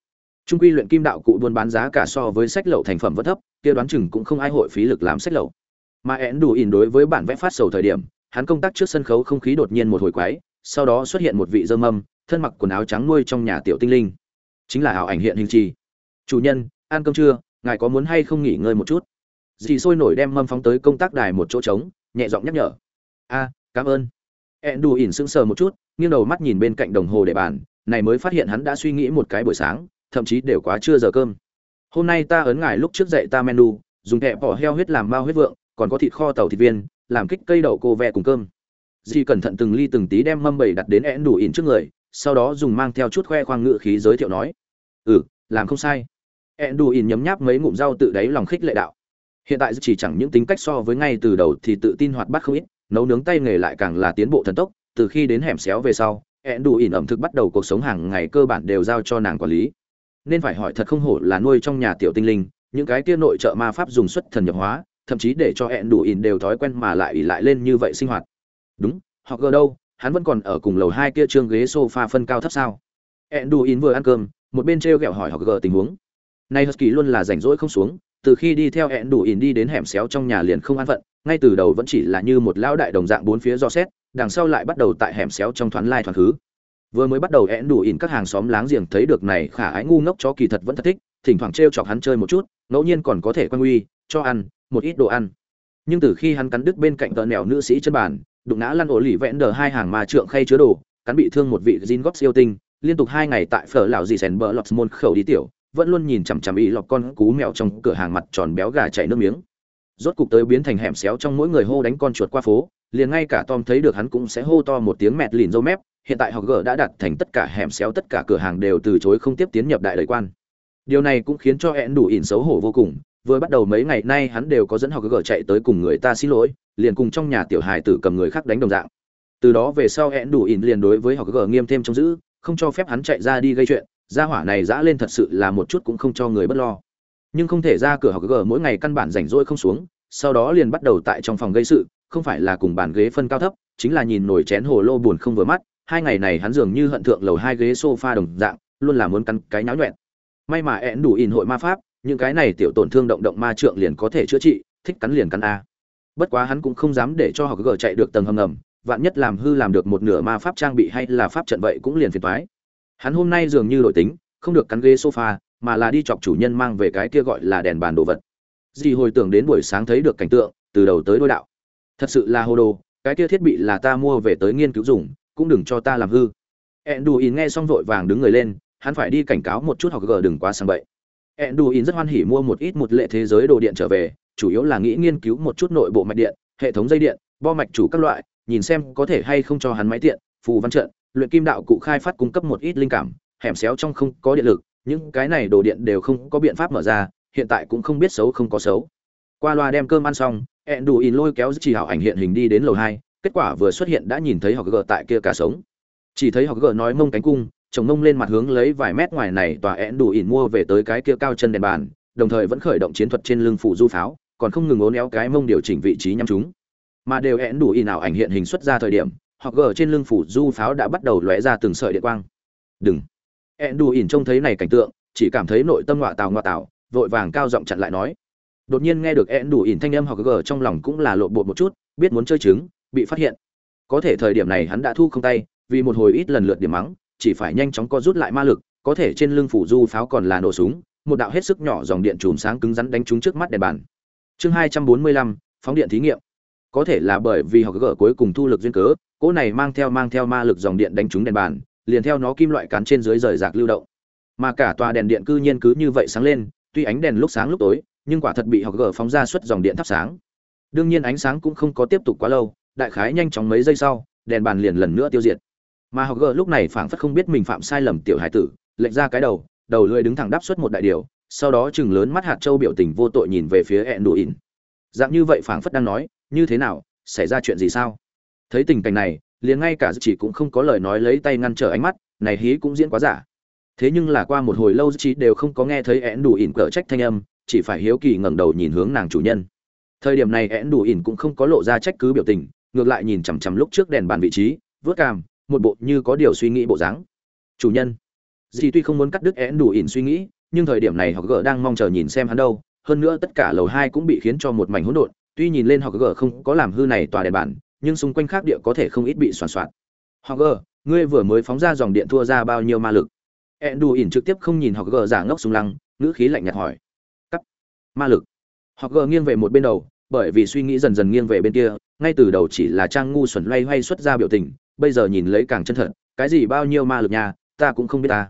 Trung quy luyện kim đạo cụ buôn bán giá cả so với sách lậu thành phẩm vẫn thấp, kia đoán chừng cũng không ai hội phí lực làm sách lậu. Mà én đủ ỉn đối với bản vẽ phát sầu thời điểm, hắn công tác trước sân khấu không khí đột nhiên một hồi quái sau đó xuất hiện một vị dơ mâm, thân mặc quần áo trắng nuôi trong nhà tiểu tinh linh. Chính là ảo ảnh hiện hình trì. Chủ nhân, ăn cơm trưa, ngài có muốn hay không nghỉ ngơi một chút? Dì sôi nổi đem mâm phóng tới công tác đài một chỗ trống, nhẹ giọng nhắc nhở. A, cảm ơn. Ẹn đù ỉn sững sờ một chút, nghiêng đầu mắt nhìn bên cạnh đồng hồ để bàn, này mới phát hiện hắn đã suy nghĩ một cái buổi sáng, thậm chí đều quá chưa giờ cơm. Hôm nay ta ấn ngài lúc trước dậy ta menu, dùng kẹp bỏ heo huyết làm bao huyết vượng, còn có thịt kho tàu thịt viên, làm kích cây đậu cô vẹ cùng cơm dì cẩn thận từng ly từng tí đem mâm bầy đặt đến én đủ ỉn trước người, sau đó dùng mang theo chút khoe khoang ngự khí giới thiệu nói. Ừ làm không sai. Én đủ ỉn nhấm nháp mấy ngụm rau tự đáy lòng khích lệ đạo. Hiện tại chỉ chẳng những tính cách so với ngay từ đầu thì tự tin hoạt bát không ít, nấu nướng tay nghề lại càng là tiến bộ thần tốc, từ khi đến hẻm xéo về sau én đủ ỉn ẩm thực bắt đầu cuộc sống hàng ngày cơ bản đều giao cho nàng quản lý. Nên phải hỏi thật không hổ là nuôi trong nhà tiểu tinh linh, những cái kia nội trợ ma pháp dùng xuất thần nhập hóa, thậm chí để cho ẹn đủ ỉn đều thói quen mà lại ỉ lại lên như vậy sinh hoạt đúng, họ gờ đâu, hắn vẫn còn ở cùng lầu hai kia trương ghế sofa phân cao thấp sao? Ẹn đủ ỉn vừa ăn cơm, một bên t r g ẹ o hỏi họ gờ tình huống. Nay husky luôn là rảnh rỗi không xuống, từ khi đi theo ẹn đủ ỉn đi đến hẻm xéo trong nhà liền không an phận, ngay từ đầu vẫn chỉ là như một lão đại đồng dạng bốn phía do xét, đằng sau lại bắt đầu tại hẻm xéo trong thoáng lai thoáng khứ vừa mới bắt đầu én đủ ỉn các hàng xóm láng giềng thấy được này khả ái ngu ngốc cho kỳ thật vẫn thật thích, thỉnh thoảng t chọc hắn chơi một chút, ngẫu nhiên còn có thể quan uy, cho ăn, một ít đồ ăn. Nhưng từ khi hắn cắn đứt bên cạnh tờ nẻo nữ sĩ chân bàn đụng ngã lăn ổ lì vẽn đờ hai hàng mà trượng khay chứa đồ, cắn bị thương một vị gin góp siêu tinh, liên tục hai ngày tại phở lão dì sèn bờ lọt môn khẩu đi tiểu, vẫn luôn nhìn chằm chằm ý lọc con cú mèo trong cửa hàng mặt tròn béo gà chảy nước miếng. Rốt cục tới biến thành hẻm xéo trong mỗi người hô đánh con chuột qua phố, liền ngay cả tom thấy được hắn cũng sẽ hô to một tiếng mẹt lìn dâu mép, hiện tại họ g đã đặt thành tất cả hẻm xéo tất cả cửa hàng đều từ chối không tiếp tiến nhập đại đời quan. Điều này cũng khiến cho hẹn đủ ỉn xấu hổ vô cùng vừa bắt đầu mấy ngày nay hắn đều có dẫn họ gỡ chạy tới cùng người ta xin lỗi, liền cùng trong nhà tiểu hài tử cầm người khác đánh đồng dạng. Từ đó về sau hẹn đủ ỉn liền đối với họ gỡ nghiêm thêm trông giữ, không cho phép hắn chạy ra đi gây chuyện, gia hỏa này dã lên thật sự là một chút cũng không cho người bất lo. Nhưng không thể ra cửa học gỡ mỗi ngày căn bản rảnh rỗi không xuống, sau đó liền bắt đầu tại trong phòng gây sự, không phải là cùng bàn ghế phân cao thấp, chính là nhìn nổi chén hồ lô buồn không vừa mắt, hai ngày này hắn dường như hận thượng lầu hai ghế sofa đồng dạng, luôn là muốn cắn cái nháo nhuẹn may mà én đủ ỉn hội ma pháp những cái này tiểu tổn thương động động ma trượng liền có thể chữa trị, thích cắn liền cắn a. Bất quá hắn cũng không dám để cho họ gờ chạy được tầng hầm ngầm, vạn nhất làm hư làm được một nửa ma pháp trang bị hay là pháp trận vậy cũng liền phiền toái. Hắn hôm nay dường như đổi tính, không được cắn ghế sofa, mà là đi chọc chủ nhân mang về cái kia gọi là đèn bàn đồ vật. Dì hồi tưởng đến buổi sáng thấy được cảnh tượng, từ đầu tới đôi đạo. Thật sự là hồ đồ, cái kia thiết bị là ta mua về tới nghiên cứu dùng, cũng đừng cho ta làm hư. Enduin nghe xong vội vàng đứng người lên, hắn phải đi cảnh cáo một chút học gờ đừng quá sang bậy. Enduin rất hoan hỉ mua một ít một lệ thế giới đồ điện trở về, chủ yếu là nghĩ nghiên cứu một chút nội bộ mạch điện, hệ thống dây điện, bo mạch chủ các loại, nhìn xem có thể hay không cho hắn máy tiện, phù văn trận, luyện kim đạo cụ khai phát cung cấp một ít linh cảm, hẻm xéo trong không có điện lực, những cái này đồ điện đều không có biện pháp mở ra, hiện tại cũng không biết xấu không có xấu. Qua loa đem cơm ăn xong, Enduin lôi kéo chỉ hảo ảnh hiện hình đi đến lầu hai, kết quả vừa xuất hiện đã nhìn thấy họ gờ tại kia cả sống. Chỉ thấy họ gờ nói mông cánh cung chồng mông lên mặt hướng lấy vài mét ngoài này tòa én đủ ỉn mua về tới cái kia cao chân đèn bàn, đồng thời vẫn khởi động chiến thuật trên lưng phủ du pháo, còn không ngừng ốn éo cái mông điều chỉnh vị trí nhắm chúng. Mà đều én đủ ỉn nào ảnh hiện hình xuất ra thời điểm, hoặc gờ trên lưng phủ du pháo đã bắt đầu lóe ra từng sợi điện quang. Đừng. Én đủ ỉn trông thấy này cảnh tượng, chỉ cảm thấy nội tâm ngọa tào ngọa tào, vội vàng cao giọng chặn lại nói. Đột nhiên nghe được én đủ ỉn thanh âm hoặc gờ trong lòng cũng là lộ bột một chút, biết muốn chơi trứng, bị phát hiện. Có thể thời điểm này hắn đã thu không tay, vì một hồi ít lần lượt điểm mắng chỉ phải nhanh chóng co rút lại ma lực, có thể trên lưng phủ du pháo còn là nổ súng, một đạo hết sức nhỏ dòng điện chùm sáng cứng rắn đánh trúng trước mắt đèn bàn. Chương hai trăm bốn mươi lăm, phóng điện thí nghiệm. Có thể là bởi vì học gỡ cuối cùng thu lực duyên cớ, cỗ này mang theo mang theo ma lực dòng điện đánh trúng đèn bàn, liền theo nó kim loại cán trên dưới rời rạc lưu động. Mà cả tòa đèn điện cư nhiên cứ như vậy sáng lên, tuy ánh đèn lúc sáng lúc tối, nhưng quả thật bị học gỡ phóng ra suốt dòng điện thắp sáng. Đương nhiên ánh sáng cũng không có tiếp tục quá lâu, đại khái nhanh chóng mấy giây sau, đèn bàn liền lần nữa tiêu diệt mà học gờ lúc này phảng phất không biết mình phạm sai lầm tiểu hải tử, lệch ra cái đầu đầu lưỡi đứng thẳng đáp suất một đại điều, sau đó chừng lớn mắt hạt châu biểu tình vô tội nhìn về phía ẹn đủ ỉn. Dạng như vậy phảng phất đang nói, như thế nào, xảy ra chuyện gì sao? Thấy tình cảnh này, liền ngay cả chỉ cũng không có lời nói lấy tay ngăn trở ánh mắt, này hí cũng diễn quá giả. Thế nhưng là qua một hồi lâu chỉ đều không có nghe thấy ẹn đủ ỉn cỡ trách thanh âm, chỉ phải hiếu kỳ ngẩng đầu nhìn hướng nàng chủ nhân. Thời điểm này ẹn đủ ỉn cũng không có lộ ra trách cứ biểu tình, ngược lại nhìn chằm chằm lúc trước đèn bàn vị trí vớt cằm một bộ như có điều suy nghĩ bộ dáng. Chủ nhân dì tuy không muốn cắt đứt én đủ ỉn suy nghĩ nhưng thời điểm này họ gờ đang mong chờ nhìn xem hắn đâu. Hơn nữa tất cả lầu hai cũng bị khiến cho một mảnh hỗn độn. Tuy nhìn lên họ gờ không có làm hư này tòa đèn bản nhưng xung quanh khác địa có thể không ít bị soàn soạn. Họ gờ, ngươi vừa mới phóng ra dòng điện thua ra bao nhiêu ma lực? Én đủ ỉn trực tiếp không nhìn họ gờ giả ngốc xung lăng ngữ khí lạnh nhạt hỏi. Cắt. Ma lực. Họ gờ nghiêng về một bên đầu bởi vì suy nghĩ dần dần nghiêng về bên kia ngay từ đầu chỉ là trang ngu xuẩn loay hoay xuất ra biểu tình bây giờ nhìn lấy càng chân thật, cái gì bao nhiêu ma lực nhà ta cũng không biết ta.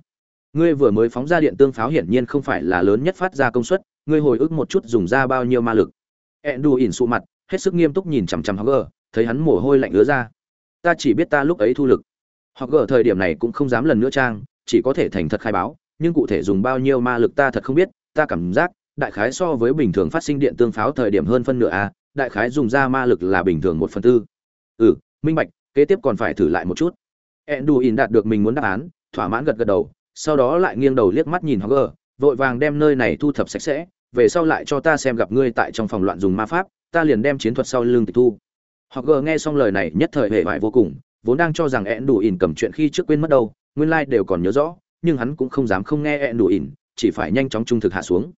Ngươi vừa mới phóng ra điện tương pháo hiển nhiên không phải là lớn nhất phát ra công suất, ngươi hồi ức một chút dùng ra bao nhiêu ma lực. Ẹn đù ỉn sụ mặt, hết sức nghiêm túc nhìn chằm chằm hogger, thấy hắn mồ hôi lạnh ứa ra. Ta chỉ biết ta lúc ấy thu lực. Hogger thời điểm này cũng không dám lần nữa trang, chỉ có thể thành thật khai báo, nhưng cụ thể dùng bao nhiêu ma lực ta thật không biết, ta cảm giác, đại khái so với bình thường phát sinh điện tương pháo thời điểm hơn phân nửa a, đại khái dùng ra ma lực là bình thường một phần tư. Ừ minh bạch kế tiếp còn phải thử lại một chút Enduin đạt được mình muốn đáp án thỏa mãn gật gật đầu sau đó lại nghiêng đầu liếc mắt nhìn Hogger, vội vàng đem nơi này thu thập sạch sẽ, về sau lại cho ta xem gặp ngươi tại trong phòng loạn dùng ma pháp, ta liền đem chiến thuật sau lưng tịch thu. Hogger nghe xong lời này nhất thời hề bại vô cùng, vốn đang cho rằng enduin cầm chuyện khi trước quên mất đâu, nguyên lai like đều còn nhớ rõ, nhưng hắn cũng không dám không nghe enduin chỉ phải nhanh chóng trung thực hạ xuống.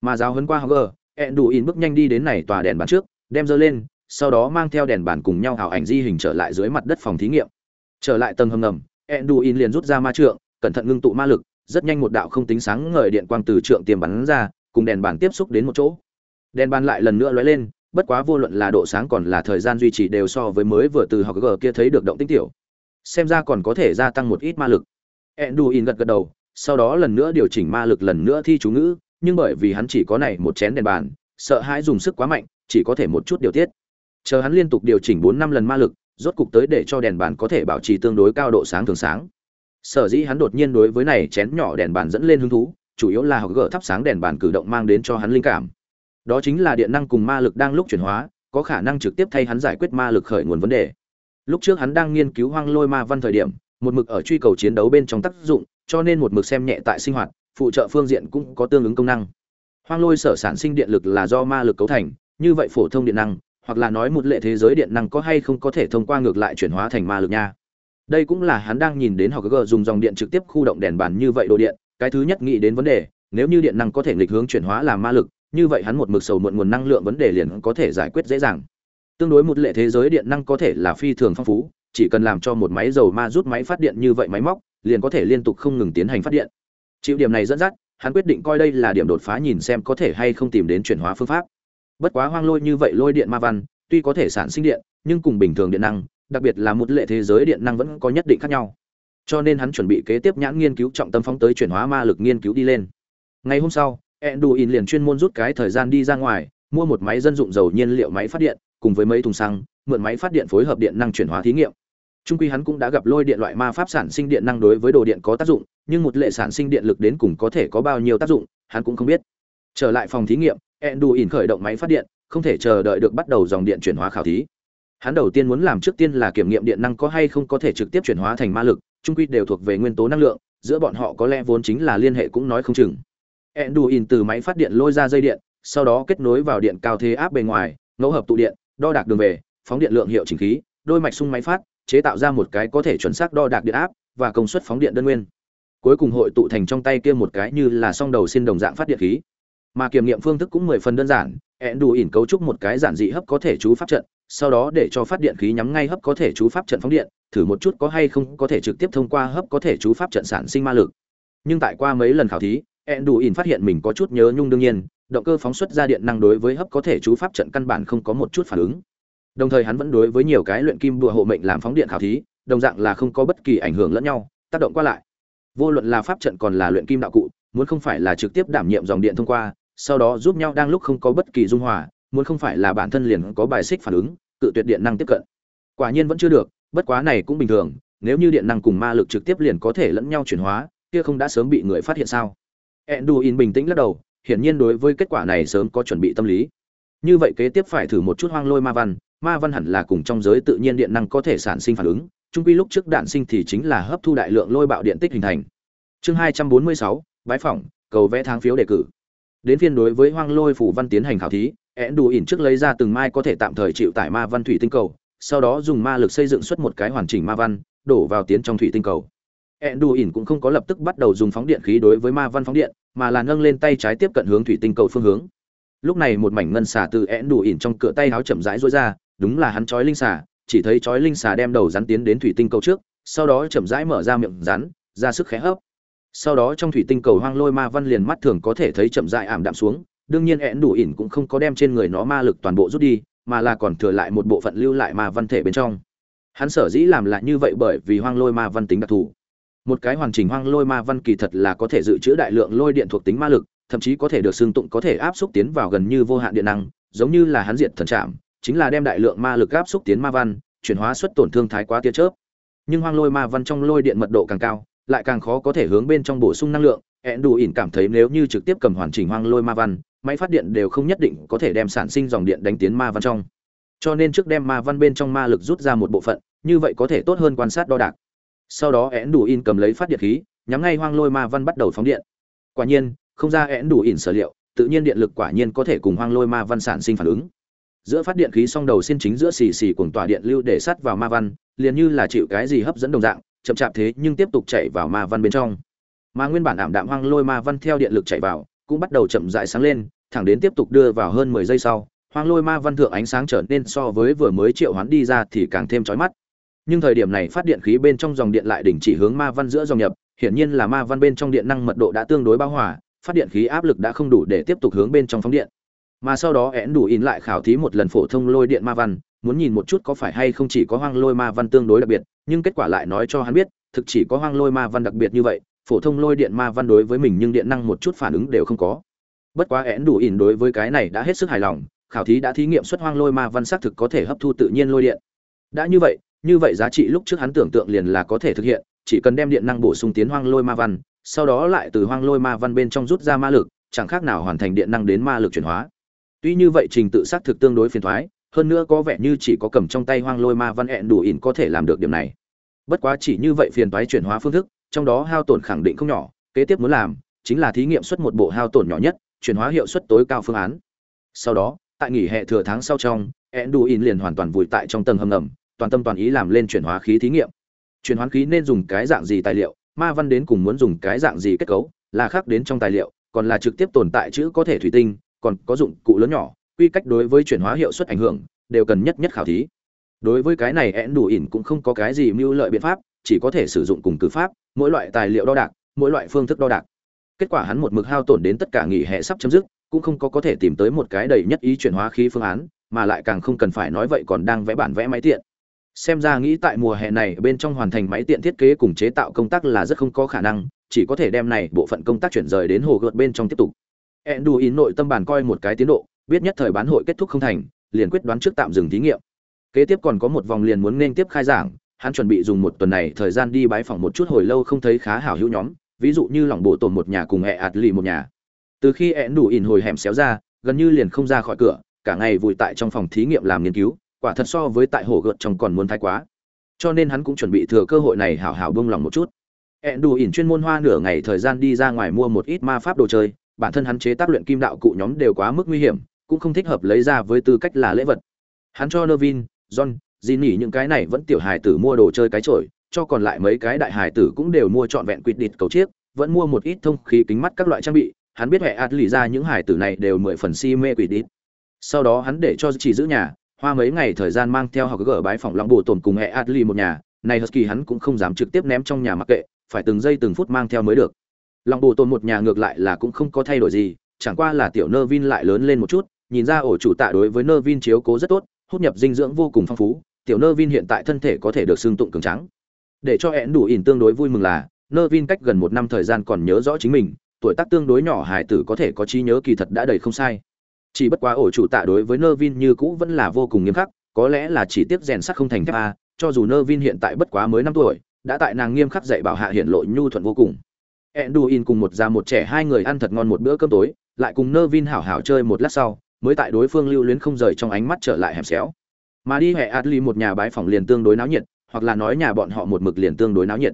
Mà giáo huấn qua Hogger, enduin bước nhanh đi đến này tòa đèn bàn trước, đem dơ lên, sau đó mang theo đèn bàn cùng nhau ảo ảnh di hình trở lại dưới mặt đất phòng thí nghiệm. Trở lại tầng hầm ngầm, Enduin liền rút ra ma trượng, cẩn thận ngưng tụ ma lực, rất nhanh một đạo không tính sáng ngời điện quang từ trượng tiềm bắn ra, cùng đèn bàn tiếp xúc đến một chỗ. Đèn bàn lại lần nữa lóe lên, bất quá vô luận là độ sáng còn là thời gian duy trì đều so với mới vừa từ học g kia thấy được động tĩnh tiểu. Xem ra còn có thể gia tăng một ít ma lực. Enduin gật gật đầu, sau đó lần nữa điều chỉnh ma lực lần nữa thi chú ngữ, nhưng bởi vì hắn chỉ có này một chén đèn bàn, sợ hãi dùng sức quá mạnh, chỉ có thể một chút điều tiết. Chờ hắn liên tục điều chỉnh 4 năm lần ma lực, rốt cục tới để cho đèn bàn có thể bảo trì tương đối cao độ sáng thường sáng. Sở dĩ hắn đột nhiên đối với này chén nhỏ đèn bàn dẫn lên hứng thú chủ yếu là học gỡ thắp sáng đèn bàn cử động mang đến cho hắn linh cảm. Đó chính là điện năng cùng ma lực đang lúc chuyển hóa có khả năng trực tiếp thay hắn giải quyết ma lực khởi nguồn vấn đề. Lúc trước hắn đang nghiên cứu hoang lôi ma văn thời điểm một mực ở truy cầu chiến đấu bên trong tác dụng cho nên một mực xem nhẹ tại sinh hoạt phụ trợ phương diện cũng có tương ứng công năng. Hoang lôi sở sản sinh điện lực là do ma lực cấu thành như vậy phổ thông điện năng hoặc là nói một lệ thế giới điện năng có hay không có thể thông qua ngược lại chuyển hóa thành ma lực nha. Đây cũng là hắn đang nhìn đến họ g dùng dòng điện trực tiếp khu động đèn bàn như vậy đồ điện, cái thứ nhất nghĩ đến vấn đề, nếu như điện năng có thể nghịch hướng chuyển hóa làm ma lực, như vậy hắn một mực sầu muộn nguồn năng lượng vấn đề liền có thể giải quyết dễ dàng. Tương đối một lệ thế giới điện năng có thể là phi thường phong phú, chỉ cần làm cho một máy dầu ma rút máy phát điện như vậy máy móc, liền có thể liên tục không ngừng tiến hành phát điện. Chịu điểm này dẫn dắt, hắn quyết định coi đây là điểm đột phá nhìn xem có thể hay không tìm đến chuyển hóa phương pháp bất quá hoang lôi như vậy lôi điện ma văn, tuy có thể sản sinh điện, nhưng cùng bình thường điện năng, đặc biệt là một lệ thế giới điện năng vẫn có nhất định khác nhau. Cho nên hắn chuẩn bị kế tiếp nhãn nghiên cứu trọng tâm phóng tới chuyển hóa ma lực nghiên cứu đi lên. Ngày hôm sau edduin liền chuyên môn rút cái thời gian đi ra ngoài, mua một máy dân dụng dầu nhiên liệu máy phát điện, cùng với mấy thùng xăng, mượn máy phát điện phối hợp điện năng chuyển hóa thí nghiệm. Trung quy hắn cũng đã gặp lôi điện loại ma pháp sản sinh điện năng đối với đồ điện có tác dụng, nhưng một lệ sản sinh điện lực đến cùng có thể có bao nhiêu tác dụng, hắn cũng không biết. Trở lại phòng thí nghiệm Enduin khởi động máy phát điện không thể chờ đợi được bắt đầu dòng điện chuyển hóa khảo thí Hắn đầu tiên muốn làm trước tiên là kiểm nghiệm điện năng có hay không có thể trực tiếp chuyển hóa thành ma lực, chung quy đều thuộc về nguyên tố năng lượng, giữa bọn họ có lẽ vốn chính là liên hệ cũng nói không chừng. Enduin từ máy phát điện lôi ra dây điện, sau đó kết nối vào điện cao thế áp bề ngoài, ngẫu hợp tụ điện, đo đạc đường về, phóng điện lượng hiệu chỉnh khí, đôi mạch xung máy phát, chế tạo ra một cái có thể chuẩn xác đo đạc điện áp và công suất phóng điện đơn nguyên. Cuối cùng hội tụ thành trong tay kia một cái như là song đầu xin đồng dạng phát điện khí. Mà kiểm nghiệm phương thức cũng mười phần đơn giản, Enduin cấu trúc một cái giản dị hấp có thể chú pháp trận, sau đó để cho phát điện khí nhắm ngay hấp có thể chú pháp trận phóng điện, thử một chút có hay không có thể trực tiếp thông qua hấp có thể chú pháp trận sản sinh ma lực. Nhưng tại qua mấy lần khảo thí, Enduin phát hiện mình có chút nhớ nhung đương nhiên, động cơ phóng xuất ra điện năng đối với hấp có thể chú pháp trận căn bản không có một chút phản ứng. Đồng thời hắn vẫn đối với nhiều cái luyện kim đùa hộ mệnh làm phóng điện khảo thí, đồng dạng là không có bất kỳ ảnh hưởng lẫn nhau, tác động qua lại. Vô luận là pháp trận còn là luyện kim đạo cụ, muốn không phải là trực tiếp đảm nhiệm dòng điện thông qua, sau đó giúp nhau đang lúc không có bất kỳ dung hòa, muốn không phải là bản thân liền có bài xích phản ứng cự tuyệt điện năng tiếp cận. Quả nhiên vẫn chưa được bất quá này cũng bình thường nếu như điện năng cùng ma lực trực tiếp liền có thể lẫn nhau chuyển hóa kia không đã sớm bị người phát hiện sao? Enduin bình tĩnh lắc đầu hiển nhiên đối với kết quả này sớm có chuẩn bị tâm lý. Như vậy kế tiếp phải thử một chút hoang lôi ma văn ma văn hẳn là cùng trong giới tự nhiên điện năng có thể sản sinh phản ứng trung quy lúc trước đạn sinh thì chính là hấp thu đại lượng lôi bạo điện tích hình thành. Chương hai trăm bốn mươi sáu bái phỏng cầu vẽ tháng phiếu đề cử đến phiên đối với hoang lôi phủ văn tiến hành khảo thí, én đủ ỉn trước lấy ra từng mai có thể tạm thời chịu tải ma văn thủy tinh cầu, sau đó dùng ma lực xây dựng xuất một cái hoàn chỉnh ma văn, đổ vào tiến trong thủy tinh cầu. Én đủ ỉn cũng không có lập tức bắt đầu dùng phóng điện khí đối với ma văn phóng điện, mà là nâng lên tay trái tiếp cận hướng thủy tinh cầu phương hướng. Lúc này một mảnh ngân xà từ én đủ ỉn trong cửa tay áo chậm rãi rối ra, đúng là hắn chói linh xà, chỉ thấy chói linh xà đem đầu rắn tiến đến thủy tinh cầu trước, sau đó chậm rãi mở ra miệng rắn, ra sức khẽ hấp sau đó trong thủy tinh cầu hoang lôi ma văn liền mắt thường có thể thấy chậm rãi ảm đạm xuống, đương nhiên én đủ ỉn cũng không có đem trên người nó ma lực toàn bộ rút đi, mà là còn thừa lại một bộ phận lưu lại ma văn thể bên trong. Hắn sở dĩ làm lại như vậy bởi vì hoang lôi ma văn tính đặc thù. Một cái hoàn chỉnh hoang lôi ma văn kỳ thật là có thể dự trữ đại lượng lôi điện thuộc tính ma lực, thậm chí có thể được xương tụng có thể áp xúc tiến vào gần như vô hạn điện năng, giống như là hắn diện thần trạm, chính là đem đại lượng ma lực áp xúc tiến ma văn, chuyển hóa xuất tổn thương thái quá tia chớp. Nhưng hoang lôi ma văn trong lôi điện mật độ càng cao lại càng khó có thể hướng bên trong bổ sung năng lượng. Ẹn đủ ỉn cảm thấy nếu như trực tiếp cầm hoàn chỉnh hoang lôi ma văn, máy phát điện đều không nhất định có thể đem sản sinh dòng điện đánh tiến ma văn trong. Cho nên trước đem ma văn bên trong ma lực rút ra một bộ phận, như vậy có thể tốt hơn quan sát đo đạc. Sau đó én đủ in cầm lấy phát điện khí, nhắm ngay hoang lôi ma văn bắt đầu phóng điện. Quả nhiên, không ra én đủ in sở liệu, tự nhiên điện lực quả nhiên có thể cùng hoang lôi ma văn sản sinh phản ứng. Giữa phát điện khí song đầu xin chính giữa xì xì cùng tỏa điện lưu để sắt vào ma văn, liền như là chịu cái gì hấp dẫn đồng dạng chậm chạp thế nhưng tiếp tục chạy vào ma văn bên trong. Mà nguyên bản ảm đạm hoang lôi ma văn theo điện lực chạy vào, cũng bắt đầu chậm rãi sáng lên, thẳng đến tiếp tục đưa vào hơn mười giây sau, hoang lôi ma văn thượng ánh sáng trở nên so với vừa mới triệu hoán đi ra thì càng thêm chói mắt. Nhưng thời điểm này phát điện khí bên trong dòng điện lại đình chỉ hướng ma văn giữa dòng nhập, hiển nhiên là ma văn bên trong điện năng mật độ đã tương đối bão hòa, phát điện khí áp lực đã không đủ để tiếp tục hướng bên trong phóng điện. Mà sau đó én đủ in lại khảo thí một lần phổ thông lôi điện ma văn muốn nhìn một chút có phải hay không chỉ có hoang lôi ma văn tương đối đặc biệt, nhưng kết quả lại nói cho hắn biết, thực chỉ có hoang lôi ma văn đặc biệt như vậy, phổ thông lôi điện ma văn đối với mình nhưng điện năng một chút phản ứng đều không có. Bất quá én đủ ỉn đối với cái này đã hết sức hài lòng, khảo thí đã thí nghiệm xuất hoang lôi ma văn xác thực có thể hấp thu tự nhiên lôi điện. Đã như vậy như vậy giá trị lúc trước hắn tưởng tượng liền là có thể thực hiện, chỉ cần đem điện năng bổ sung tiến hoang lôi ma văn, sau đó lại từ hoang lôi ma văn bên trong rút ra ma lực, chẳng khác nào hoàn thành điện năng đến ma lực chuyển hóa. Tuy như vậy trình tự xác thực tương đối phiền thoái hơn nữa có vẻ như chỉ có cầm trong tay hoang lôi ma văn hẹn đủ ỉn có thể làm được điểm này. Bất quá chỉ như vậy phiền toái chuyển hóa phương thức, trong đó hao tổn khẳng định không nhỏ, kế tiếp muốn làm chính là thí nghiệm xuất một bộ hao tổn nhỏ nhất, chuyển hóa hiệu suất tối cao phương án. Sau đó, tại nghỉ hè thừa tháng sau trong hẹn đủ ỉn liền hoàn toàn vùi tại trong tầng hầm ngầm, toàn tâm toàn ý làm lên chuyển hóa khí thí nghiệm. Chuyển hóa khí nên dùng cái dạng gì tài liệu? Ma văn đến cùng muốn dùng cái dạng gì kết cấu? Là khác đến trong tài liệu, còn là trực tiếp tồn tại chữ có thể thủy tinh, còn có dụng cụ lớn nhỏ quy cách đối với chuyển hóa hiệu suất ảnh hưởng đều cần nhất nhất khảo thí. Đối với cái này én đủ ỉn cũng không có cái gì mưu lợi biện pháp chỉ có thể sử dụng cùng cử pháp mỗi loại tài liệu đo đạc mỗi loại phương thức đo đạc. Kết quả hắn một mực hao tổn đến tất cả nghỉ hè sắp chấm dứt cũng không có có thể tìm tới một cái đầy nhất ý chuyển hóa khí phương án mà lại càng không cần phải nói vậy còn đang vẽ bản vẽ máy tiện. Xem ra nghĩ tại mùa hè này bên trong hoàn thành máy tiện thiết kế cùng chế tạo công tác là rất không có khả năng chỉ có thể đem này bộ phận công tác chuyển rời đến hồ gợt bên trong tiếp tục. Enduin nội tâm bàn coi một cái tiến độ, biết nhất thời bán hội kết thúc không thành, liền quyết đoán trước tạm dừng thí nghiệm. Kế tiếp còn có một vòng liền muốn nên tiếp khai giảng, hắn chuẩn bị dùng một tuần này thời gian đi bái phỏng một chút hồi lâu không thấy khá hảo hữu nhóm, ví dụ như lòng bộ tổn một nhà cùng ẹ ạt lì một nhà. Từ khi eãn đủ ỉn hồi hẻm xéo ra, gần như liền không ra khỏi cửa, cả ngày vùi tại trong phòng thí nghiệm làm nghiên cứu, quả thật so với tại hồ gợt trong còn muốn thái quá. Cho nên hắn cũng chuẩn bị thừa cơ hội này hảo hảo buông lòng một chút. eãn đủ ỉn chuyên môn hoa nửa ngày thời gian đi ra ngoài mua một ít ma pháp đồ chơi, bản thân hắn chế tác luyện kim đạo cụ nhóm đều quá mức nguy hiểm, cũng không thích hợp lấy ra với tư cách là lễ vật. Hắn cho Nervin, John, Jinny những cái này vẫn tiểu hài tử mua đồ chơi cái chổi, cho còn lại mấy cái đại hài tử cũng đều mua trọn vẹn quýt địt cầu chiếc, vẫn mua một ít thông khí kính mắt các loại trang bị, hắn biết hệ ạt lì ra những hài tử này đều mười phần si mê quýt địt. Sau đó hắn để cho chỉ giữ nhà, hoa mấy ngày thời gian mang theo học gỡ bái phòng lòng bộ tổn cùng hệ ạt lì một nhà, này Husky hắn cũng không dám trực tiếp ném trong nhà mặc kệ, phải từng giây từng phút mang theo mới được lòng bù tồn một nhà ngược lại là cũng không có thay đổi gì chẳng qua là tiểu nơ vin lại lớn lên một chút nhìn ra ổ chủ tạ đối với nơ vin chiếu cố rất tốt, hút nhập dinh dưỡng vô cùng phong phú, tiểu nơ vin hiện tại thân thể có thể được xương tụng cường trắng để cho hẹn đủ ỉn tương đối vui mừng là nơ vin cách gần một năm thời gian còn nhớ rõ chính mình, tuổi tác tương đối nhỏ hải tử có thể có trí nhớ kỳ thật đã đầy không sai. Chỉ bất quá ổ chủ tạ đối với nơ vin như cũ vẫn là vô cùng nghiêm khắc, có lẽ là chỉ tiếp rèn sắt không thành thép a, cho dù nơ vin hiện tại bất quá mới năm tuổi, đã tại nàng nghiêm khắc dạy bảo hạ hiện lộ nhu thuận vô cùng. Enduin cùng một già một trẻ hai người ăn thật ngon một bữa cơm tối, lại cùng nơ vin hảo hảo chơi một lát sau mới tại đối phương lưu luyến không rời trong ánh mắt trở lại hẻm xéo. Mà đi hệ atli một nhà bái phòng liền tương đối náo nhiệt, hoặc là nói nhà bọn họ một mực liền tương đối náo nhiệt.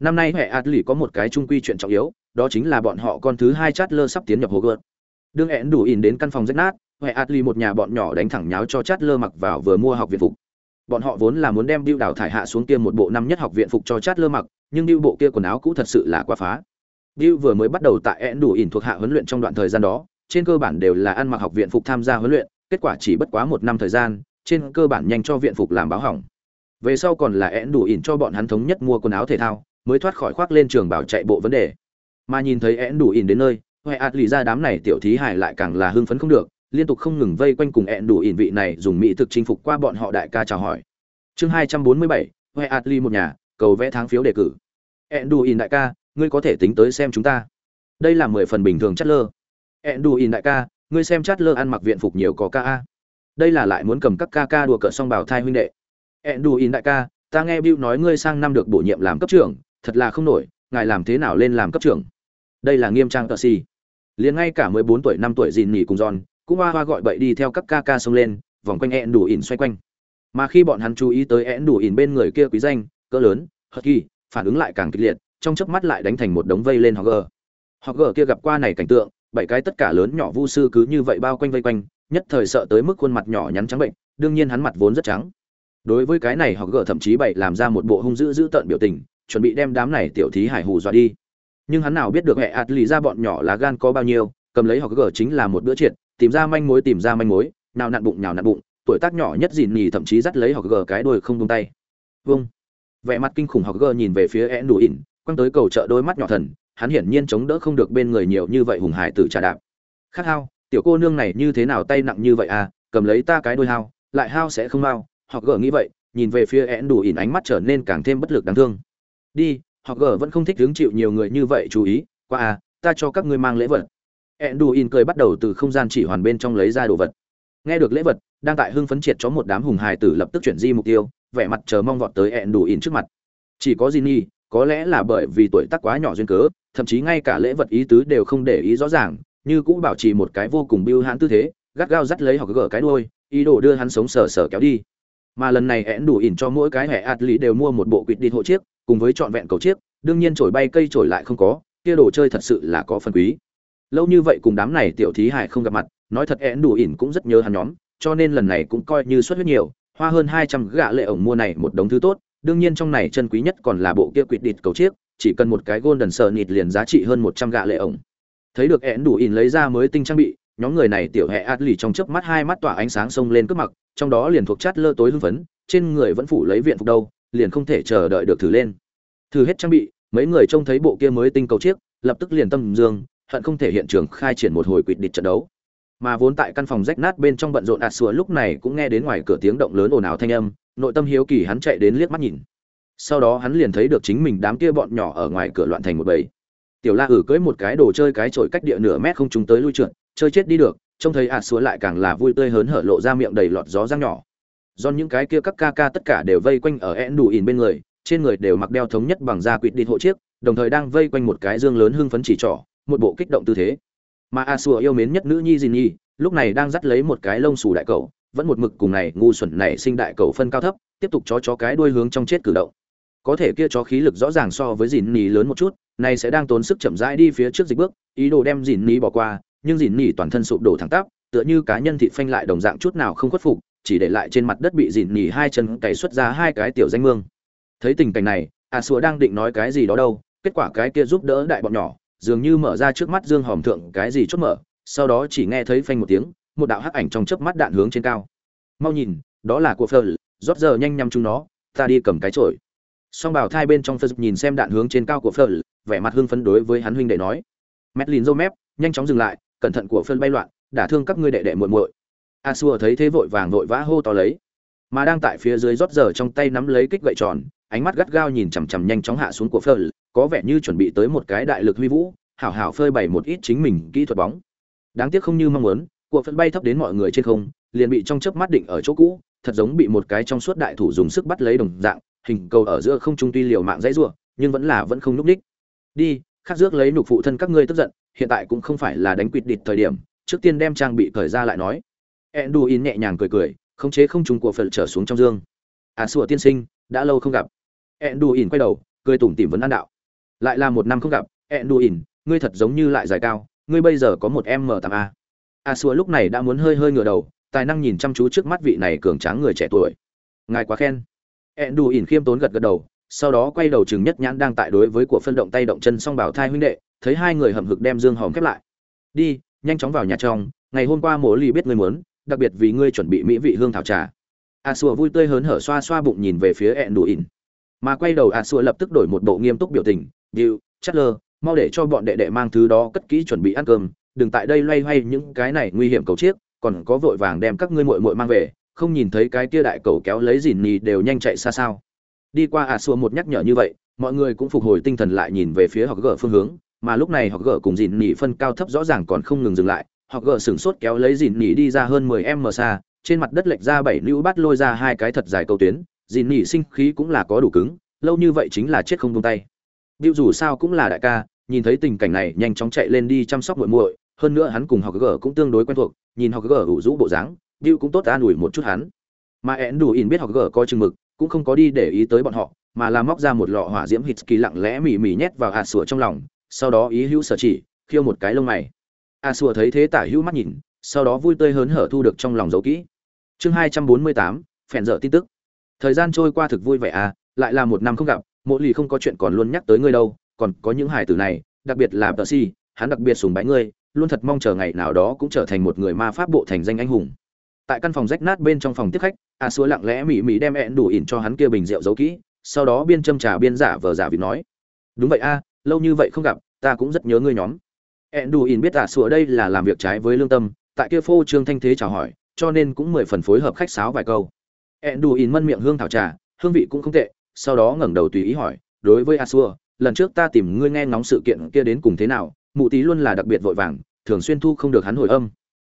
Năm nay hệ atli có một cái trung quy chuyện trọng yếu, đó chính là bọn họ con thứ hai chát lơ sắp tiến nhập hồ gợt đương hẹn đủ ỉn đến căn phòng rách nát hệ atli một nhà bọn nhỏ đánh thẳng nháo cho chát lơ mặc vào vừa mua học viện phục. Bọn họ vốn là muốn đem biêu đào thải hạ xuống kia một bộ năm nhất học viện phục cho chát lơ mặc, nhưng biêu bộ kia quần áo cũ thật sự là quá phá. Biêu vừa mới bắt đầu tại hẹn đủ ỉn thuộc hạ huấn luyện trong đoạn thời gian đó trên cơ bản đều là ăn mặc học viện phục tham gia huấn luyện, kết quả chỉ bất quá một năm thời gian, trên cơ bản nhanh cho viện phục làm báo hỏng. Về sau còn là én đủ ỉn cho bọn hắn thống nhất mua quần áo thể thao, mới thoát khỏi khoác lên trường bảo chạy bộ vấn đề. Mà nhìn thấy én đủ ỉn đến nơi, huệ ạt lì ra đám này tiểu thí hải lại càng là hưng phấn không được, liên tục không ngừng vây quanh cùng én đủ ỉn vị này dùng mỹ thực chinh phục qua bọn họ đại ca chào hỏi. Chương hai trăm bốn mươi bảy, huệ ạt lì một nhà, cầu vẽ tháng phiếu đề cử. Én đủ ỉn đại ca, ngươi có thể tính tới xem chúng ta. Đây là mười phần bình thường chất lơ én đủ ỉn đại ca, ngươi xem chát lơ ăn mặc viện phục nhiều có ca a. Đây là lại muốn cầm các ca ca đùa cợt xong bảo thai huynh đệ. Ẹn đù đại ca, ta nghe Bill nói ngươi sang năm được bổ nhiệm làm cấp trưởng, thật là không nổi, ngài làm thế nào lên làm cấp trưởng? Đây là nghiêm trang tờ si liền ngay cả mười bốn tuổi, năm tuổi dìn nhỉ cùng giòn cũng hoa hoa gọi bậy đi theo các ca ca xông lên, vòng quanh ẹn đủ ỉn xoay quanh. Mà khi bọn hắn chú ý tới ẹn đủ ỉn bên người kia quý danh, cỡ lớn hất kỳ phản ứng lại càng kịch liệt, trong chớp mắt lại đánh thành một đống vây lên họ gờ họ gờ kia gặp qua này cảnh tượng bảy cái tất cả lớn nhỏ vu sư cứ như vậy bao quanh vây quanh, nhất thời sợ tới mức khuôn mặt nhỏ nhắn trắng bệnh, đương nhiên hắn mặt vốn rất trắng. Đối với cái này họ gỡ thậm chí bảy làm ra một bộ hung dữ dữ tợn biểu tình, chuẩn bị đem đám này tiểu thí hải hù dọa đi. Nhưng hắn nào biết được hệ ạt lì ra bọn nhỏ lá gan có bao nhiêu, cầm lấy họ gỡ chính là một bữa triệt, tìm ra manh mối tìm ra manh mối, nào nặn bụng nào nặn bụng, tuổi tác nhỏ nhất dìn nhì thậm chí dắt lấy họ gỡ cái đuôi không tung tay. Vâng. Vẻ mặt kinh khủng họ gỡ nhìn về phía én đủ ỉn quăng tới cầu chợ đôi mắt nhỏ thần hắn hiển nhiên chống đỡ không được bên người nhiều như vậy hùng hải tử trà đạp. Khát hao tiểu cô nương này như thế nào tay nặng như vậy à cầm lấy ta cái đôi hao lại hao sẽ không mau họ gỡ nghĩ vậy nhìn về phía én đủ ỉn ánh mắt trở nên càng thêm bất lực đáng thương. Đi họ gỡ vẫn không thích hứng chịu nhiều người như vậy chú ý qua à ta cho các ngươi mang lễ vật. én đủ ỉn cười bắt đầu từ không gian chỉ hoàn bên trong lấy ra đồ vật. Nghe được lễ vật đang tại hưng phấn triệt cho một đám hùng hài tử lập tức chuyển di mục tiêu vẻ mặt chờ mong vọt tới én đủ ỉn trước mặt. Chỉ có Jinny, có lẽ là bởi vì tuổi tác quá nhỏ duyên cớ thậm chí ngay cả lễ vật ý tứ đều không để ý rõ ràng, như cũng bảo trì một cái vô cùng biêu hãn tư thế, gắt gao dắt lấy hoặc gỡ cái đuôi, ý đồ đưa hắn sống sờ sờ kéo đi. Mà lần này én đủ ỉn cho mỗi cái hệ ạt lý đều mua một bộ quỵt đi hộ chiếc, cùng với trọn vẹn cầu chiếc, đương nhiên trổi bay cây trổi lại không có, kia đồ chơi thật sự là có phần quý. Lâu như vậy cùng đám này tiểu thí hải không gặp mặt, nói thật én đủ ỉn cũng rất nhớ hắn nhóm, cho nên lần này cũng coi như xuất huyết nhiều, hoa hơn hai trăm gạ lệ ổng mua này một đống thứ tốt, đương nhiên trong này chân quý nhất còn là bộ kia quỵt địt cầu chiếc chỉ cần một cái golden sờ nịt liền giá trị hơn một trăm gạ lệ ổng. Thấy được én đủ ỉn lấy ra mới tinh trang bị, nhóm người này tiểu hệ át lì trong chớp mắt hai mắt tỏa ánh sáng xông lên cướp mặc trong đó liền thuộc chát lơ tối hưng phấn, trên người vẫn phủ lấy viện phục đâu, liền không thể chờ đợi được thử lên. Thử hết trang bị, mấy người trông thấy bộ kia mới tinh cầu chiếc, lập tức liền tâm dương, hận không thể hiện trường khai triển một hồi quỵt địch trận đấu. Mà vốn tại căn phòng rách nát bên trong bận rộn ạt xua lúc này cũng nghe đến ngoài cửa tiếng động lớn ồn ào thanh âm, nội tâm hiếu kỳ hắn chạy đến liếc mắt nhìn sau đó hắn liền thấy được chính mình đám kia bọn nhỏ ở ngoài cửa loạn thành một bầy. Tiểu la ử cưới một cái đồ chơi cái trội cách địa nửa mét không chúng tới lui trượt, chơi chết đi được, trông thấy ạt xúa lại càng là vui tươi hớn hở lộ ra miệng đầy lọt gió răng nhỏ. Do những cái kia các ca ca tất cả đều vây quanh ở én đủ ỉn bên người, trên người đều mặc đeo thống nhất bằng da quỵt đi hộ chiếc, đồng thời đang vây quanh một cái dương lớn hưng phấn chỉ trỏ, một bộ kích động tư thế. Mà a xua yêu mến nhất nữ nhi dìn nhi, lúc này đang dắt lấy một cái lông xù đại cầu, vẫn một mực cùng này ngu xuẩn này sinh đại cầu phân cao thấp, tiếp tục chó chó cái đuôi hướng trong chết cử động có thể kia chó khí lực rõ ràng so với dìn nỉ lớn một chút này sẽ đang tốn sức chậm rãi đi phía trước dịch bước, ý đồ đem dìn nỉ bỏ qua, nhưng dìn nỉ toàn thân sụp đổ thẳng tắp, tựa như cá nhân thịt phanh lại đồng dạng chút nào không khuất phục, chỉ để lại trên mặt đất bị dìn nỉ hai chân cày xuất ra hai cái tiểu danh mương. Thấy tình cảnh này, a xua đang định nói cái gì đó đâu, kết quả cái kia giúp đỡ đại bọn nhỏ, dường như mở ra trước mắt dương hòm thượng cái gì chốt mở, sau đó chỉ nghe thấy phanh một tiếng, một đạo hắc ảnh trong chớp mắt đạn hướng trên cao. Mau nhìn, đó là của phờ rót giờ nhanh nhằm chúng nó, ta đi cầm cái chổi song bảo thai bên trong phật nhìn xem đạn hướng trên cao của phật, vẻ mặt hưng phấn đối với hắn huynh đệ nói mét lìn rô mép, nhanh chóng dừng lại, cẩn thận của phật bay loạn, đả thương các ngươi đệ đệ muội muội. A xua thấy thế vội vàng vội vã hô to lấy, mà đang tại phía dưới rót giờ trong tay nắm lấy kích gậy tròn, ánh mắt gắt gao nhìn chằm chằm nhanh chóng hạ xuống của phật, có vẻ như chuẩn bị tới một cái đại lực huy vũ, hảo hảo phơi bày một ít chính mình kỹ thuật bóng. Đáng tiếc không như mong muốn, của phật bay thấp đến mọi người trên không, liền bị trong chớp mắt định ở chỗ cũ, thật giống bị một cái trong suốt đại thủ dùng sức bắt lấy đồng dạng hình cầu ở giữa không trung tuy liều mạng dãy rủa, nhưng vẫn là vẫn không lúc đích đi, khắc rước lấy nục phụ thân các ngươi tức giận, hiện tại cũng không phải là đánh quỵt địch thời điểm, trước tiên đem trang bị cởi ra lại nói. Enduin nhẹ nhàng cười cười, khống chế không trung của phật trở xuống trong dương. À sủa tiên sinh, đã lâu không gặp. Enduin quay đầu, cười tủm tỉm vấn an đạo. Lại là một năm không gặp, enduin, ngươi thật giống như lại dài cao, ngươi bây giờ có một m 8 a. A sủa lúc này đã muốn hơi hơi ngửa đầu, tài năng nhìn chăm chú trước mắt vị này cường tráng người trẻ tuổi. Ngài quá khen enduin khiêm tốn gật gật đầu sau đó quay đầu chừng nhất nhãn đang tại đối với của phân động tay động chân song bảo thai huynh đệ thấy hai người hậm hực đem dương hòm khép lại. Đi nhanh chóng vào nhà trong ngày hôm qua mổ ly biết ngươi muốn đặc biệt vì ngươi chuẩn bị mỹ vị hương thảo trà. A xua vui tươi hớn hở xoa xoa bụng nhìn về phía enduin. Mà quay đầu a xua lập tức đổi một bộ nghiêm túc biểu tình điệu chất lơ mau để cho bọn đệ đệ mang thứ đó cất kỹ chuẩn bị ăn cơm, đừng tại đây loay hoay những cái này nguy hiểm cầu chiếc, còn có vội vàng đem các ngươi muội muội mang về, không nhìn thấy cái kia đại cầu kéo lấy dìn nhì đều nhanh chạy xa sao. Đi qua à xua một nhắc nhở như vậy, mọi người cũng phục hồi tinh thần lại nhìn về phía học gở phương hướng, mà lúc này học gở cùng dìn nhì phân cao thấp rõ ràng còn không ngừng dừng lại, học gở sửng sốt kéo lấy dìn nhì đi ra hơn 10m xa, trên mặt đất lệch ra bảy lưu bắt lôi ra hai cái thật dài cầu tuyến, dìn nhì sinh khí cũng là có đủ cứng, lâu như vậy chính là chết không tung tay. Biểu dù sao cũng là đại ca, nhìn thấy tình cảnh này nhanh chóng chạy lên đi chăm sóc muội muội, hơn nữa hắn cùng học gở cũng tương đối quen thuộc, nhìn học gở ủ rũ bộ dáng, Bill cũng tốt an ủi một chút hắn. Mà én đủ in biết họ gở coi chừng mực, cũng không có đi để ý tới bọn họ, mà là móc ra một lọ hỏa diễm hít kỳ lặng lẽ mỉ mỉ nhét vào hạt sủa trong lòng, sau đó ý hữu sở chỉ, khiêu một cái lông mày. A sủa thấy thế tả hữu mắt nhìn, sau đó vui tươi hớn hở thu được trong lòng dấu kỹ. Chương hai trăm bốn mươi tám, phèn dở tin tức. Thời gian trôi qua thực vui vẻ à, lại là một năm không gặp, mỗi lì không có chuyện còn luôn nhắc tới ngươi đâu, còn có những hải tử này, đặc biệt là Percy, hắn đặc biệt sùng bái ngươi, luôn thật mong chờ ngày nào đó cũng trở thành một người ma pháp bộ thành danh anh hùng. Tại căn phòng rách nát bên trong phòng tiếp khách, A xúa lặng lẽ mỉ mỉ đem ẹn đủ ỉn cho hắn kia bình rượu giấu kỹ, sau đó biên châm trà biên giả vờ giả vịt nói: "Đúng vậy a, lâu như vậy không gặp, ta cũng rất nhớ ngươi nhóm." ẹn đủ ỉn biết A xúa đây là làm việc trái với lương tâm, tại kia phô trương thanh thế chào hỏi, cho nên cũng mười phần phối hợp khách sáo vài câu. ẹn đủ ỉn mân miệng hương thảo trà, hương vị cũng không tệ, sau đó ngẩng đầu tùy ý hỏi: "Đối với A xúa lần trước ta tìm ngươi nghe ngóng sự kiện kia đến cùng thế nào mụ tí luôn là đặc biệt vội vàng thường xuyên thu không được hắn hồi âm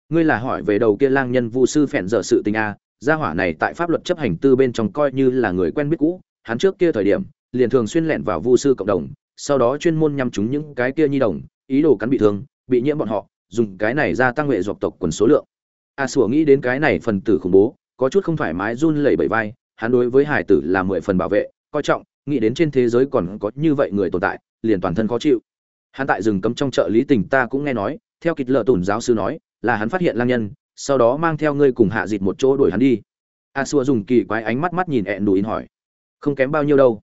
ngươi là hỏi về đầu kia lang nhân vu sư phèn dở sự tình a gia hỏa này tại pháp luật chấp hành tư bên trong coi như là người quen biết cũ, hắn trước kia thời điểm, liền thường xuyên lẹn vào vu sư cộng đồng, sau đó chuyên môn nhằm chúng những cái kia nhi đồng, ý đồ cắn bị thương, bị nhiễm bọn họ, dùng cái này gia tăng nghệ dọc tộc quần số lượng. A sủa nghĩ đến cái này phần tử khủng bố, có chút không thoải mái run lẩy bẩy vai, hắn đối với hải tử là mười phần bảo vệ, coi trọng, nghĩ đến trên thế giới còn có như vậy người tồn tại, liền toàn thân khó chịu. Hắn tại rừng cấm trong chợ lý tình ta cũng nghe nói, theo kịch lợ tùn giáo sư nói là hắn phát hiện lang nhân sau đó mang theo ngươi cùng hạ dịt một chỗ đuổi hắn đi. A xua dùng kỳ quái ánh mắt mắt nhìn ẹn đù in hỏi. Không kém bao nhiêu đâu.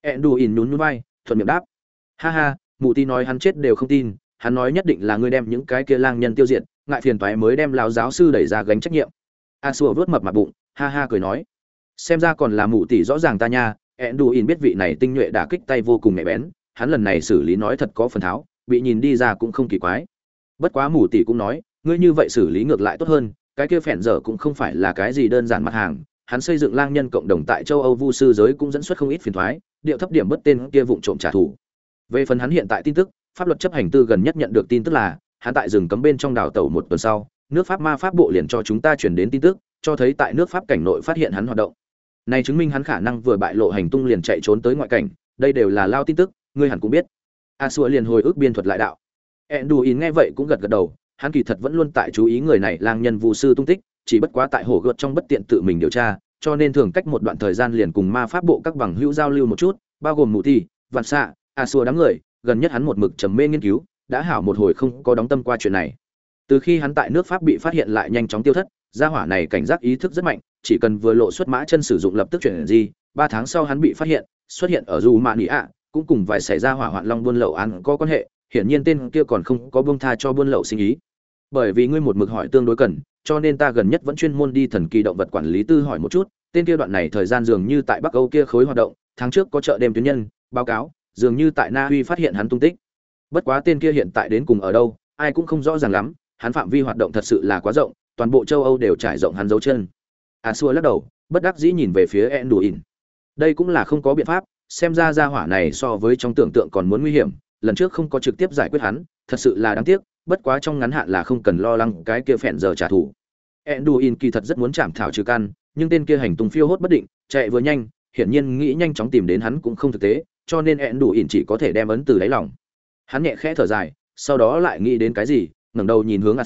Ẹn đù in nhún nhún vai thuận miệng đáp. Ha ha mụ ti nói hắn chết đều không tin hắn nói nhất định là ngươi đem những cái kia lang nhân tiêu diệt ngại phiền toái mới đem lão giáo sư đẩy ra gánh trách nhiệm. A xua vớt mập mặt bụng ha ha cười nói. Xem ra còn là mụ tỷ rõ ràng ta nha ẹn đù ỉn biết vị này tinh nhuệ đã kích tay vô cùng nhạy bén, hắn lần này xử lý nói thật có phần tháo, bị nhìn đi ra cũng không kỳ quái. Bất quá mù tỷ cũng nói, ngươi như vậy xử lý ngược lại tốt hơn, cái kia phèn dở cũng không phải là cái gì đơn giản mặt hàng, hắn xây dựng lang nhân cộng đồng tại châu Âu vu sư giới cũng dẫn xuất không ít phiền toái, điệu thấp điểm bất tên kia vụng trộm trả thù. Về phần hắn hiện tại tin tức, pháp luật chấp hành tư gần nhất nhận được tin tức là, hắn tại rừng cấm bên trong đảo tàu một tuần sau, nước Pháp ma pháp bộ liền cho chúng ta chuyển đến tin tức, cho thấy tại nước Pháp cảnh nội phát hiện hắn hoạt động. Này chứng minh hắn khả năng vừa bại lộ hành tung liền chạy trốn tới ngoại cảnh, đây đều là lao tin tức, ngươi hẳn cũng biết. A xua liền hồi ức biên thuật lại đạo. Enduin nghe vậy cũng gật gật đầu, hắn kỳ thật vẫn luôn tại chú ý người này lang nhân vu sư tung tích, chỉ bất quá tại hồ gợt trong bất tiện tự mình điều tra, cho nên thường cách một đoạn thời gian liền cùng ma pháp bộ các bằng hữu giao lưu một chút, bao gồm mụ thi, vạn xạ, A Xua đám người, gần nhất hắn một mực trầm mê nghiên cứu, đã hảo một hồi không có đóng tâm qua chuyện này. Từ khi hắn tại nước Pháp bị phát hiện lại nhanh chóng tiêu thất, gia hỏa này cảnh giác ý thức rất mạnh, chỉ cần vừa lộ xuất mã chân sử dụng lập tức chuyển gì, ba tháng sau hắn bị phát hiện, xuất hiện ở dù mạ ý ạ, cũng cùng vài xảy ra hỏa hoạn long buôn lậu ăn có quan hệ, hiển nhiên tên kia còn không có buông tha cho buôn lậu sinh ý. Bởi vì ngươi một mực hỏi tương đối cần, cho nên ta gần nhất vẫn chuyên môn đi thần kỳ động vật quản lý tư hỏi một chút, tên kia đoạn này thời gian dường như tại Bắc Âu kia khối hoạt động, tháng trước có chợ đêm tuyến nhân, báo cáo, dường như tại Na Uy phát hiện hắn tung tích. Bất quá tên kia hiện tại đến cùng ở đâu, ai cũng không rõ ràng lắm, hắn phạm vi hoạt động thật sự là quá rộng, toàn bộ châu Âu đều trải rộng hắn dấu chân À xua lắc đầu bất đắc dĩ nhìn về phía enduin đây cũng là không có biện pháp xem ra gia hỏa này so với trong tưởng tượng còn muốn nguy hiểm lần trước không có trực tiếp giải quyết hắn, thật sự là đáng tiếc, bất quá trong ngắn hạn là không cần lo lắng cái kia phèn giờ trả thù. Enduin kỳ thật rất muốn chạm thảo trừ căn, nhưng tên kia hành tung phiêu hốt bất định, chạy vừa nhanh, hiển nhiên nghĩ nhanh chóng tìm đến hắn cũng không thực tế, cho nên Enduin chỉ có thể đem ấn từ đáy lòng. Hắn nhẹ khẽ thở dài, sau đó lại nghĩ đến cái gì, ngẩng đầu nhìn hướng a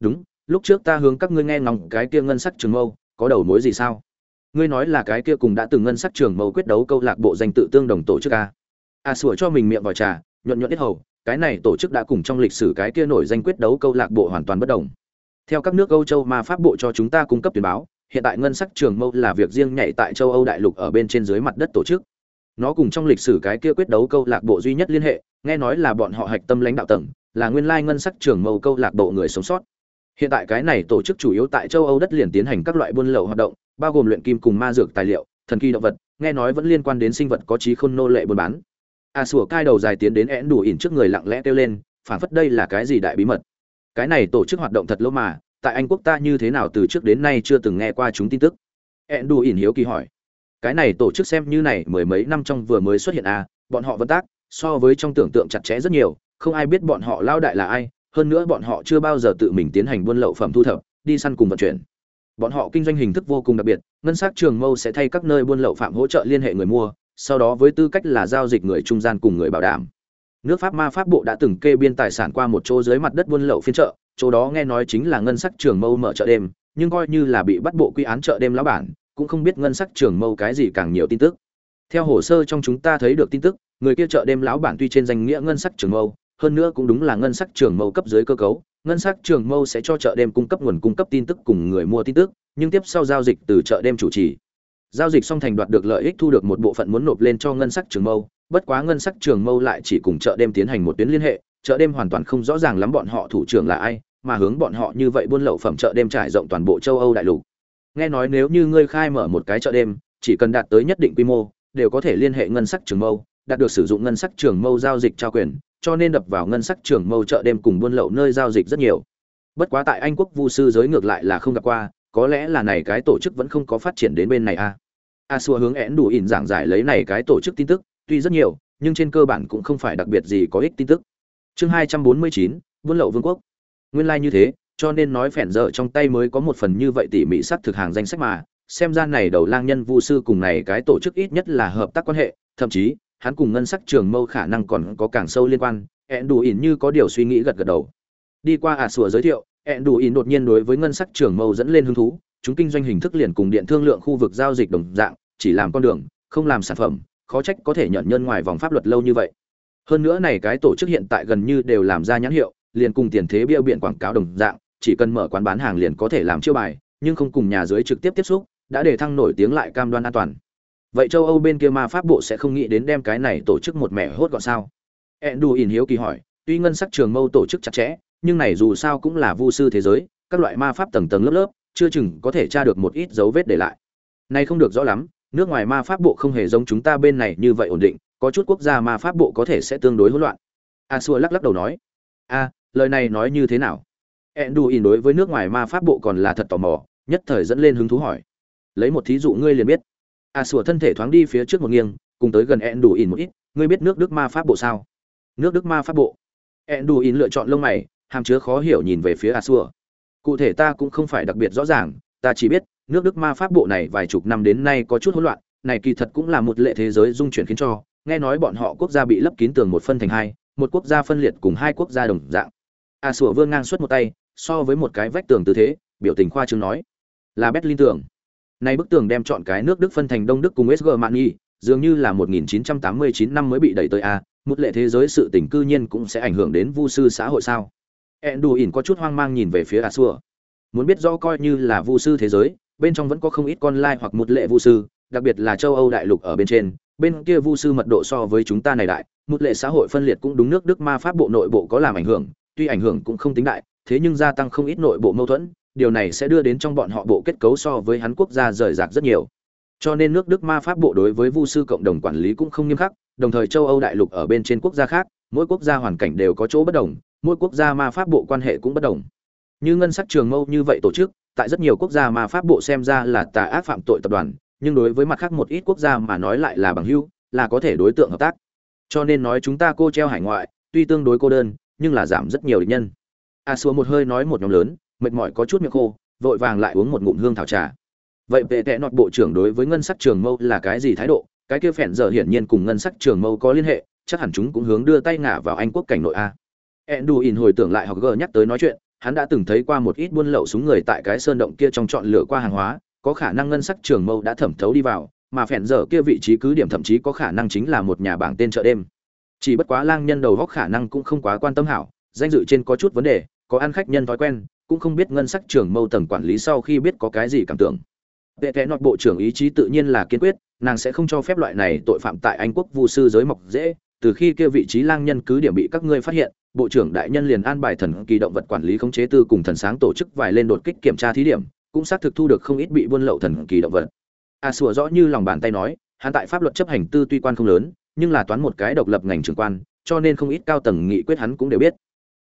đúng, lúc trước ta hướng các ngươi nghe ngóng cái kia ngân sắc trường mâu, có đầu mối gì sao? Ngươi nói là cái kia cùng đã từng ngân sắc trường mâu quyết đấu câu lạc bộ danh tự tương đồng tổ chức a. A xua cho mình miệng vào trà nhuận nhuận ít hầu, cái này tổ chức đã cùng trong lịch sử cái kia nổi danh quyết đấu câu lạc bộ hoàn toàn bất đồng. Theo các nước âu châu mà pháp bộ cho chúng ta cung cấp tuyên báo, hiện tại ngân sắc trường mâu là việc riêng nhảy tại châu âu đại lục ở bên trên dưới mặt đất tổ chức. Nó cùng trong lịch sử cái kia quyết đấu câu lạc bộ duy nhất liên hệ, nghe nói là bọn họ hạch tâm lãnh đạo tầng, là nguyên lai ngân sắc trường mâu câu lạc bộ người sống sót. Hiện tại cái này tổ chức chủ yếu tại châu âu đất liền tiến hành các loại buôn lậu hoạt động, bao gồm luyện kim cùng ma dược tài liệu, thần kỳ động vật, nghe nói vẫn liên quan đến sinh vật có trí khôn nô lệ buôn bán a sủa cai đầu dài tiến đến én đủ ỉn trước người lặng lẽ kêu lên, phản phất đây là cái gì đại bí mật. Cái này tổ chức hoạt động thật lâu mà, tại anh quốc ta như thế nào từ trước đến nay chưa từng nghe qua chúng tin tức. Én đủ ỉn hiếu kỳ hỏi. Cái này tổ chức xem như này mười mấy năm trong vừa mới xuất hiện à bọn họ vẫn tác, so với trong tưởng tượng chặt chẽ rất nhiều, không ai biết bọn họ lao đại là ai, hơn nữa bọn họ chưa bao giờ tự mình tiến hành buôn lậu phẩm thu thập, đi săn cùng vận chuyển. Bọn họ kinh doanh hình thức vô cùng đặc biệt, ngân s á c trường mâu sẽ thay các nơi buôn lậu phạm hỗ trợ liên hệ người mua sau đó với tư cách là giao dịch người trung gian cùng người bảo đảm. Nước pháp ma pháp bộ đã từng kê biên tài sản qua một chỗ dưới mặt đất buôn lậu phiên chợ, chỗ đó nghe nói chính là ngân sắc trường mâu mở chợ đêm, nhưng coi như là bị bắt bộ quy án chợ đêm lão bản, cũng không biết ngân sắc trường mâu cái gì càng nhiều tin tức. Theo hồ sơ trong chúng ta thấy được tin tức, người kia chợ đêm lão bản tuy trên danh nghĩa ngân sắc trường mâu, hơn nữa cũng đúng là ngân sắc trường mâu cấp dưới cơ cấu, ngân sắc trường mâu sẽ cho chợ đêm cung cấp nguồn cung cấp tin tức cùng người mua tin tức, nhưng tiếp sau giao dịch từ chợ đêm chủ trì giao dịch xong thành đoạt được lợi ích thu được một bộ phận muốn nộp lên cho ngân sắc trường mâu, bất quá ngân sắc trường mâu lại chỉ cùng chợ đêm tiến hành một tuyến liên hệ, chợ đêm hoàn toàn không rõ ràng lắm bọn họ thủ trưởng là ai, mà hướng bọn họ như vậy buôn lậu phẩm chợ đêm trải rộng toàn bộ châu âu đại lục. Nghe nói nếu như ngươi khai mở một cái chợ đêm, chỉ cần đạt tới nhất định quy mô, đều có thể liên hệ ngân sắc trường mâu, đạt được sử dụng ngân sắc trường mâu giao dịch trao quyền, cho nên đập vào ngân sắc trường mâu chợ đêm cùng buôn lậu nơi giao dịch rất nhiều. Bất quá tại anh quốc vu sư giới ngược lại là không gặp qua có lẽ là này cái tổ chức vẫn không có phát triển đến bên này à. a a xua hướng én đủ ỉn giảng giải lấy này cái tổ chức tin tức, tuy rất nhiều, nhưng trên cơ bản cũng không phải đặc biệt gì có ích tin tức. Chương hai trăm bốn mươi chín, buôn lậu vương quốc. Nguyên lai như thế, cho nên nói phèn dở trong tay mới có một phần như vậy tỉ mỉ sắc thực hàng danh sách mà. Xem ra này đầu lang nhân vu sư cùng này cái tổ chức ít nhất là hợp tác quan hệ, thậm chí, hắn cùng ngân sắc trường mâu khả năng còn có càng sâu liên quan. Ẹn đủ ỉn như có điều suy nghĩ gật gật đầu. Đi qua ả à giới thiệu ẹn đủ in đột nhiên đối với ngân sắc trường mâu dẫn lên hứng thú, chúng kinh doanh hình thức liền cùng điện thương lượng khu vực giao dịch đồng dạng, chỉ làm con đường, không làm sản phẩm, khó trách có thể nhận nhân ngoài vòng pháp luật lâu như vậy. Hơn nữa này cái tổ chức hiện tại gần như đều làm ra nhãn hiệu, liền cùng tiền thế bia biện quảng cáo đồng dạng, chỉ cần mở quán bán hàng liền có thể làm chiêu bài, nhưng không cùng nhà dưới trực tiếp tiếp xúc, đã để thăng nổi tiếng lại cam đoan an toàn. Vậy châu âu bên kia ma pháp bộ sẽ không nghĩ đến đem cái này tổ chức một mẻ hốt gọn sao? Endu in hiếu kỳ hỏi, tuy ngân sắc trường mâu tổ chức chặt chẽ nhưng này dù sao cũng là vu sư thế giới, các loại ma pháp tầng tầng lớp lớp, chưa chừng có thể tra được một ít dấu vết để lại. Nay không được rõ lắm, nước ngoài ma pháp bộ không hề giống chúng ta bên này như vậy ổn định, có chút quốc gia ma pháp bộ có thể sẽ tương đối hỗn loạn. A xua lắc lắc đầu nói, a, lời này nói như thế nào? Endu in đối với nước ngoài ma pháp bộ còn là thật tò mò, nhất thời dẫn lên hứng thú hỏi, lấy một thí dụ ngươi liền biết. A xua thân thể thoáng đi phía trước một nghiêng, cùng tới gần ẹn đủ ỉn một ít, ngươi biết nước đức ma pháp bộ sao? Nước đức ma pháp bộ? Ẹn đủ ỉn lựa chọn lông mày hàm chứa khó hiểu nhìn về phía a xua cụ thể ta cũng không phải đặc biệt rõ ràng ta chỉ biết nước đức ma pháp bộ này vài chục năm đến nay có chút hỗn loạn này kỳ thật cũng là một lệ thế giới dung chuyển khiến cho nghe nói bọn họ quốc gia bị lấp kín tường một phân thành hai một quốc gia phân liệt cùng hai quốc gia đồng dạng. A sủa vương ngang suốt một tay so với một cái vách tường tư thế biểu tình khoa trương nói là berlin tường. Nay bức tường đem chọn cái nước Đức phân thành Đông Đức cùng SG Mani, dường như là 1989 năm mới bị đẩy tới a, một lệ thế giới sự tình cư nhiên cũng sẽ ảnh hưởng đến vu sư xã hội sao? Enduin có chút hoang mang nhìn về phía Asua. Muốn biết rõ coi như là vu sư thế giới, bên trong vẫn có không ít con lai hoặc một lệ vu sư, đặc biệt là châu Âu đại lục ở bên trên, bên kia vu sư mật độ so với chúng ta này đại, một lệ xã hội phân liệt cũng đúng nước Đức ma pháp bộ nội bộ có làm ảnh hưởng, tuy ảnh hưởng cũng không tính đại, thế nhưng gia tăng không ít nội bộ mâu thuẫn, điều này sẽ đưa đến trong bọn họ bộ kết cấu so với hắn quốc gia rời rạc rất nhiều cho nên nước đức ma pháp bộ đối với vu sư cộng đồng quản lý cũng không nghiêm khắc đồng thời châu âu đại lục ở bên trên quốc gia khác mỗi quốc gia hoàn cảnh đều có chỗ bất đồng mỗi quốc gia ma pháp bộ quan hệ cũng bất đồng. Như ngân sắc trường mâu như vậy tổ chức tại rất nhiều quốc gia ma pháp bộ xem ra là tà ác phạm tội tập đoàn nhưng đối với mặt khác một ít quốc gia mà nói lại là bằng hữu là có thể đối tượng hợp tác. Cho nên nói chúng ta cô treo hải ngoại tuy tương đối cô đơn nhưng là giảm rất nhiều địch nhân. A à, một hơi nói một nhóm lớn mệt mỏi có chút miệng khô vội vàng lại uống một ngụm hương thảo trà. Vậy vệ tệ nọt bộ trưởng đối với ngân sắc trường mâu là cái gì thái độ? Cái kia phèn giờ hiển nhiên cùng ngân sắc trường mâu có liên hệ chắc hẳn chúng cũng hướng đưa tay ngả vào anh quốc cảnh nội a enduin hồi tưởng lại hoặc gờ nhắc tới nói chuyện, hắn đã từng thấy qua một ít buôn lậu súng người tại cái sơn động kia trong chọn lựa qua hàng hóa, có khả năng ngân sắc trường mâu đã thẩm thấu đi vào, mà phèn giờ kia vị trí cứ điểm thậm chí có khả năng chính là một nhà bảng tên chợ đêm. Chỉ bất quá lang nhân đầu góc khả năng cũng không quá quan tâm hảo, danh dự trên có chút vấn đề, có ăn khách nhân thói quen, cũng không biết ngân sắc trường mâu tầng quản lý sau khi biết có cái gì cảm tưởng. Vệ kẽ nọt bộ trưởng ý chí tự nhiên là kiên quyết, nàng sẽ không cho phép loại này tội phạm tại anh quốc vu sư giới mọc dễ, từ khi kia vị trí lang nhân cứ điểm bị các ngươi phát hiện bộ trưởng đại nhân liền an bài thần kỳ động vật quản lý khống chế tư cùng thần sáng tổ chức vài lên đột kích kiểm tra thí điểm cũng xác thực thu được không ít bị buôn lậu thần kỳ động vật. A à, sủa rõ như lòng bàn tay nói hắn tại pháp luật chấp hành tư tuy quan không lớn nhưng là toán một cái độc lập ngành trưởng quan cho nên không ít cao tầng nghị quyết hắn cũng đều biết.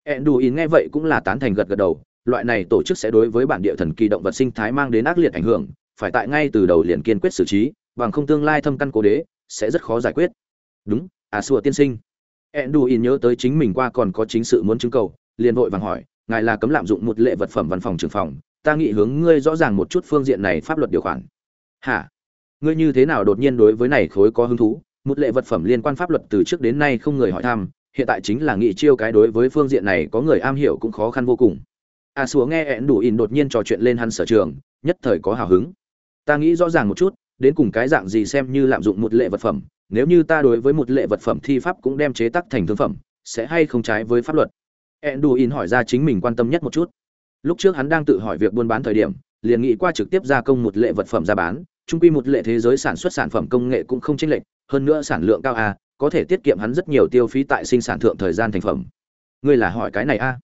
Enduin nghe vậy cũng là tán thành gật gật đầu loại này tổ chức sẽ đối với bản địa thần kỳ động vật sinh thái mang đến ác liệt ảnh hưởng phải tại ngay từ đầu liền kiên quyết xử trí bằng không tương lai thâm căn cố đế sẽ rất khó giải quyết. Đúng à sùa tiên sinh. Enduin nhớ tới chính mình qua còn có chính sự muốn chứng cầu liền vội vàng hỏi ngài là cấm lạm dụng một lệ vật phẩm văn phòng trưởng phòng ta nghĩ hướng ngươi rõ ràng một chút phương diện này pháp luật điều khoản. Hả? Ngươi như thế nào đột nhiên đối với này khối có hứng thú? Một lệ vật phẩm liên quan pháp luật từ trước đến nay không người hỏi thăm hiện tại chính là nghị chiêu cái đối với phương diện này có người am hiểu cũng khó khăn vô cùng. A à, nghe Enduin đủ in đột nhiên trò chuyện lên hắn sở trường nhất thời có hào hứng. Ta nghĩ rõ ràng một chút đến cùng cái dạng gì xem như lạm dụng một lệ vật phẩm nếu như ta đối với một lệ vật phẩm thi pháp cũng đem chế tác thành thương phẩm, sẽ hay không trái với pháp luật? Ẹn đủ in hỏi ra chính mình quan tâm nhất một chút. Lúc trước hắn đang tự hỏi việc buôn bán thời điểm, liền nghĩ qua trực tiếp gia công một lệ vật phẩm ra bán trung quy một lệ thế giới sản xuất sản phẩm công nghệ cũng không chênh lệch, hơn nữa sản lượng cao a có thể tiết kiệm hắn rất nhiều tiêu phí tại sinh sản thượng thời gian thành phẩm. Ngươi là hỏi cái này a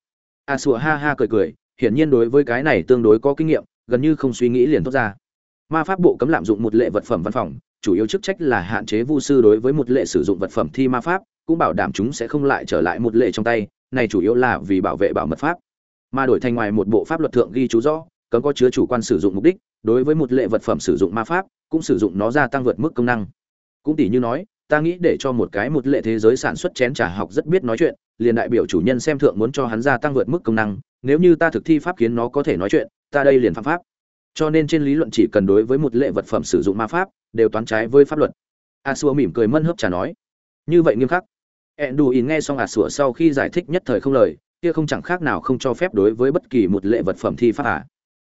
a sủa ha ha cười cười, hiển nhiên đối với cái này tương đối có kinh nghiệm, gần như không suy nghĩ liền thoát ra. Ma pháp bộ cấm lạm dụng một lệ vật phẩm văn phòng chủ yếu chức trách là hạn chế vu sư đối với một lệ sử dụng vật phẩm thi ma pháp, cũng bảo đảm chúng sẽ không lại trở lại một lệ trong tay, này chủ yếu là vì bảo vệ bảo mật pháp. Mà đổi thành ngoài một bộ pháp luật thượng ghi chú rõ, cấm có chứa chủ quan sử dụng mục đích, đối với một lệ vật phẩm sử dụng ma pháp, cũng sử dụng nó gia tăng vượt mức công năng. Cũng tỷ như nói, ta nghĩ để cho một cái một lệ thế giới sản xuất chén trà học rất biết nói chuyện, liền đại biểu chủ nhân xem thượng muốn cho hắn gia tăng vượt mức công năng, nếu như ta thực thi pháp khiến nó có thể nói chuyện, ta đây liền phạm pháp cho nên trên lý luận chỉ cần đối với một lệ vật phẩm sử dụng ma pháp, đều toán trái với pháp luật. A xua mỉm cười mân hớp trà nói. Như vậy nghiêm khắc. Ẹn đù ỉn nghe xong a xua sau khi giải thích nhất thời không lời, kia không chẳng khác nào không cho phép đối với bất kỳ một lệ vật phẩm thi pháp à.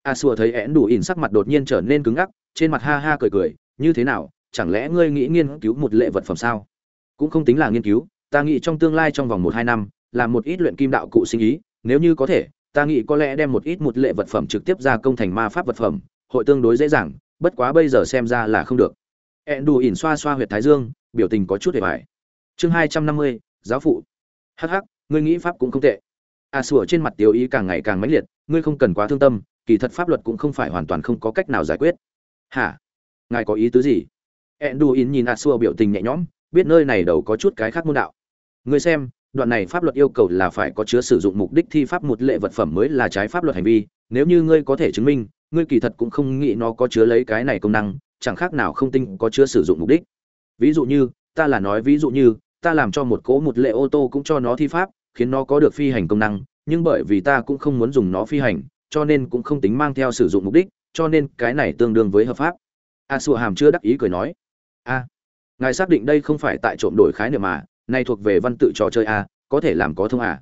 A xua thấy ẹn đù ỉn sắc mặt đột nhiên trở nên cứng ngắc, trên mặt ha ha cười cười, như thế nào, chẳng lẽ ngươi nghĩ nghiên cứu một lệ vật phẩm sao? Cũng không tính là nghiên cứu, ta nghĩ trong tương lai trong vòng một hai năm, làm một ít luyện kim đạo cụ sinh ý, nếu như có thể ta nghĩ có lẽ đem một ít một lệ vật phẩm trực tiếp ra công thành ma pháp vật phẩm hội tương đối dễ dàng bất quá bây giờ xem ra là không được. Ẹn đù ỉn xoa xoa huyệt thái dương biểu tình có chút hề vải chương hai trăm năm mươi giáo phụ. Hh ngươi nghĩ pháp cũng không tệ. A à, sủa trên mặt tiêu ý càng ngày càng mãnh liệt ngươi không cần quá thương tâm kỳ thật pháp luật cũng không phải hoàn toàn không có cách nào giải quyết. Hả? Ngài có ý tứ gì? Enduin nhìn Asua biểu tình nhẹ nhõm, biết nơi này đầu có chút cái khác môn đạo. Ngươi xem, đoạn này pháp luật yêu cầu là phải có chứa sử dụng mục đích thi pháp một lệ vật phẩm mới là trái pháp luật hành vi, nếu như ngươi có thể chứng minh, ngươi kỳ thật cũng không nghĩ nó có chứa lấy cái này công năng, chẳng khác nào không tinh có chứa sử dụng mục đích. Ví dụ như, ta là nói ví dụ như, ta làm cho một cỗ một lệ ô tô cũng cho nó thi pháp, khiến nó có được phi hành công năng, nhưng bởi vì ta cũng không muốn dùng nó phi hành, cho nên cũng không tính mang theo sử dụng mục đích, cho nên cái này tương đương với hợp pháp. Asua hàm chưa đắc ý cười nói a ngài xác định đây không phải tại trộm đổi khái niệm mà này thuộc về văn tự trò chơi à, có thể làm có thông à.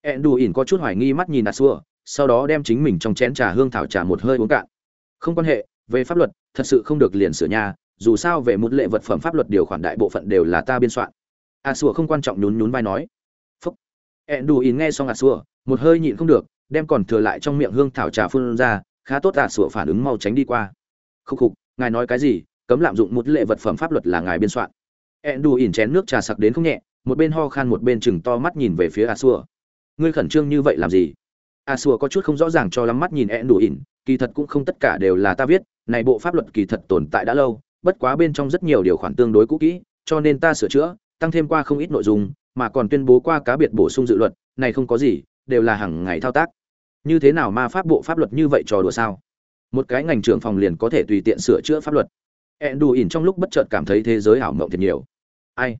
Enduin có chút hoài nghi mắt nhìn Asua, sau đó đem chính mình trong chén trà hương thảo trà một hơi uống cạn. Không quan hệ về pháp luật thật sự không được liền sửa nhà dù sao về một lệ vật phẩm pháp luật điều khoản đại bộ phận đều là ta biên soạn. Asua không quan trọng nhún nhún vai nói. Phúc. Enduin nghe xong Asua, một hơi nhịn không được đem còn thừa lại trong miệng hương thảo trà phun ra khá tốt Asua phản ứng mau tránh đi qua. Khúc khục ngài nói cái gì cấm lạm dụng một lệ vật phẩm pháp luật là ngài biên soạn ẹn đù ỉn chén nước trà sặc đến không nhẹ, một bên ho khan một bên chừng to mắt nhìn về phía a xua ngươi khẩn trương như vậy làm gì? A xua có chút không rõ ràng cho lắm mắt nhìn ẹn đù ỉn kỳ thật cũng không tất cả đều là ta viết, này bộ pháp luật kỳ thật tồn tại đã lâu, bất quá bên trong rất nhiều điều khoản tương đối cũ kỹ, cho nên ta sửa chữa, tăng thêm qua không ít nội dung, mà còn tuyên bố qua cá biệt bổ sung dự luật, này không có gì, đều là hàng ngày thao tác. Như thế nào ma pháp bộ pháp luật như vậy trò đùa sao? Một cái ngành trưởng phòng liền có thể tùy tiện sửa chữa pháp luật. Ẹn đù ỉn trong lúc bất chợt cảm thấy thế giới ảo mộng thật nhiều ai?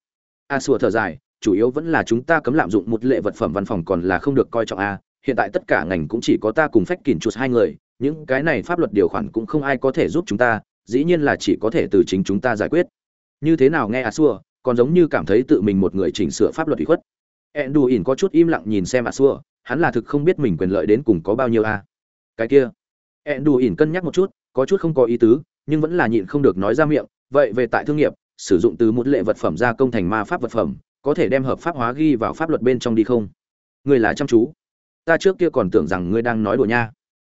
À, a xua thở dài, chủ yếu vẫn là chúng ta cấm lạm dụng một lệ vật phẩm văn phòng còn là không được coi trọng a. Hiện tại tất cả ngành cũng chỉ có ta cùng phách kỉn chuột hai người, những cái này pháp luật điều khoản cũng không ai có thể giúp chúng ta, dĩ nhiên là chỉ có thể từ chính chúng ta giải quyết. Như thế nào nghe à, a xua còn giống như cảm thấy tự mình một người chỉnh sửa pháp luật ủy khuất. Ẹn đù ỉn có chút im lặng nhìn xem à, a xua hắn là thực không biết mình quyền lợi đến cùng có bao nhiêu a. Cái kia. Ẹn đù ỉn cân nhắc một chút, có chút không có ý tứ, nhưng vẫn là nhịn không được nói ra miệng, vậy về tại thương nghiệp sử dụng từ một lệ vật phẩm gia công thành ma pháp vật phẩm, có thể đem hợp pháp hóa ghi vào pháp luật bên trong đi không? Ngươi là chăm chú. Ta trước kia còn tưởng rằng ngươi đang nói đùa nha.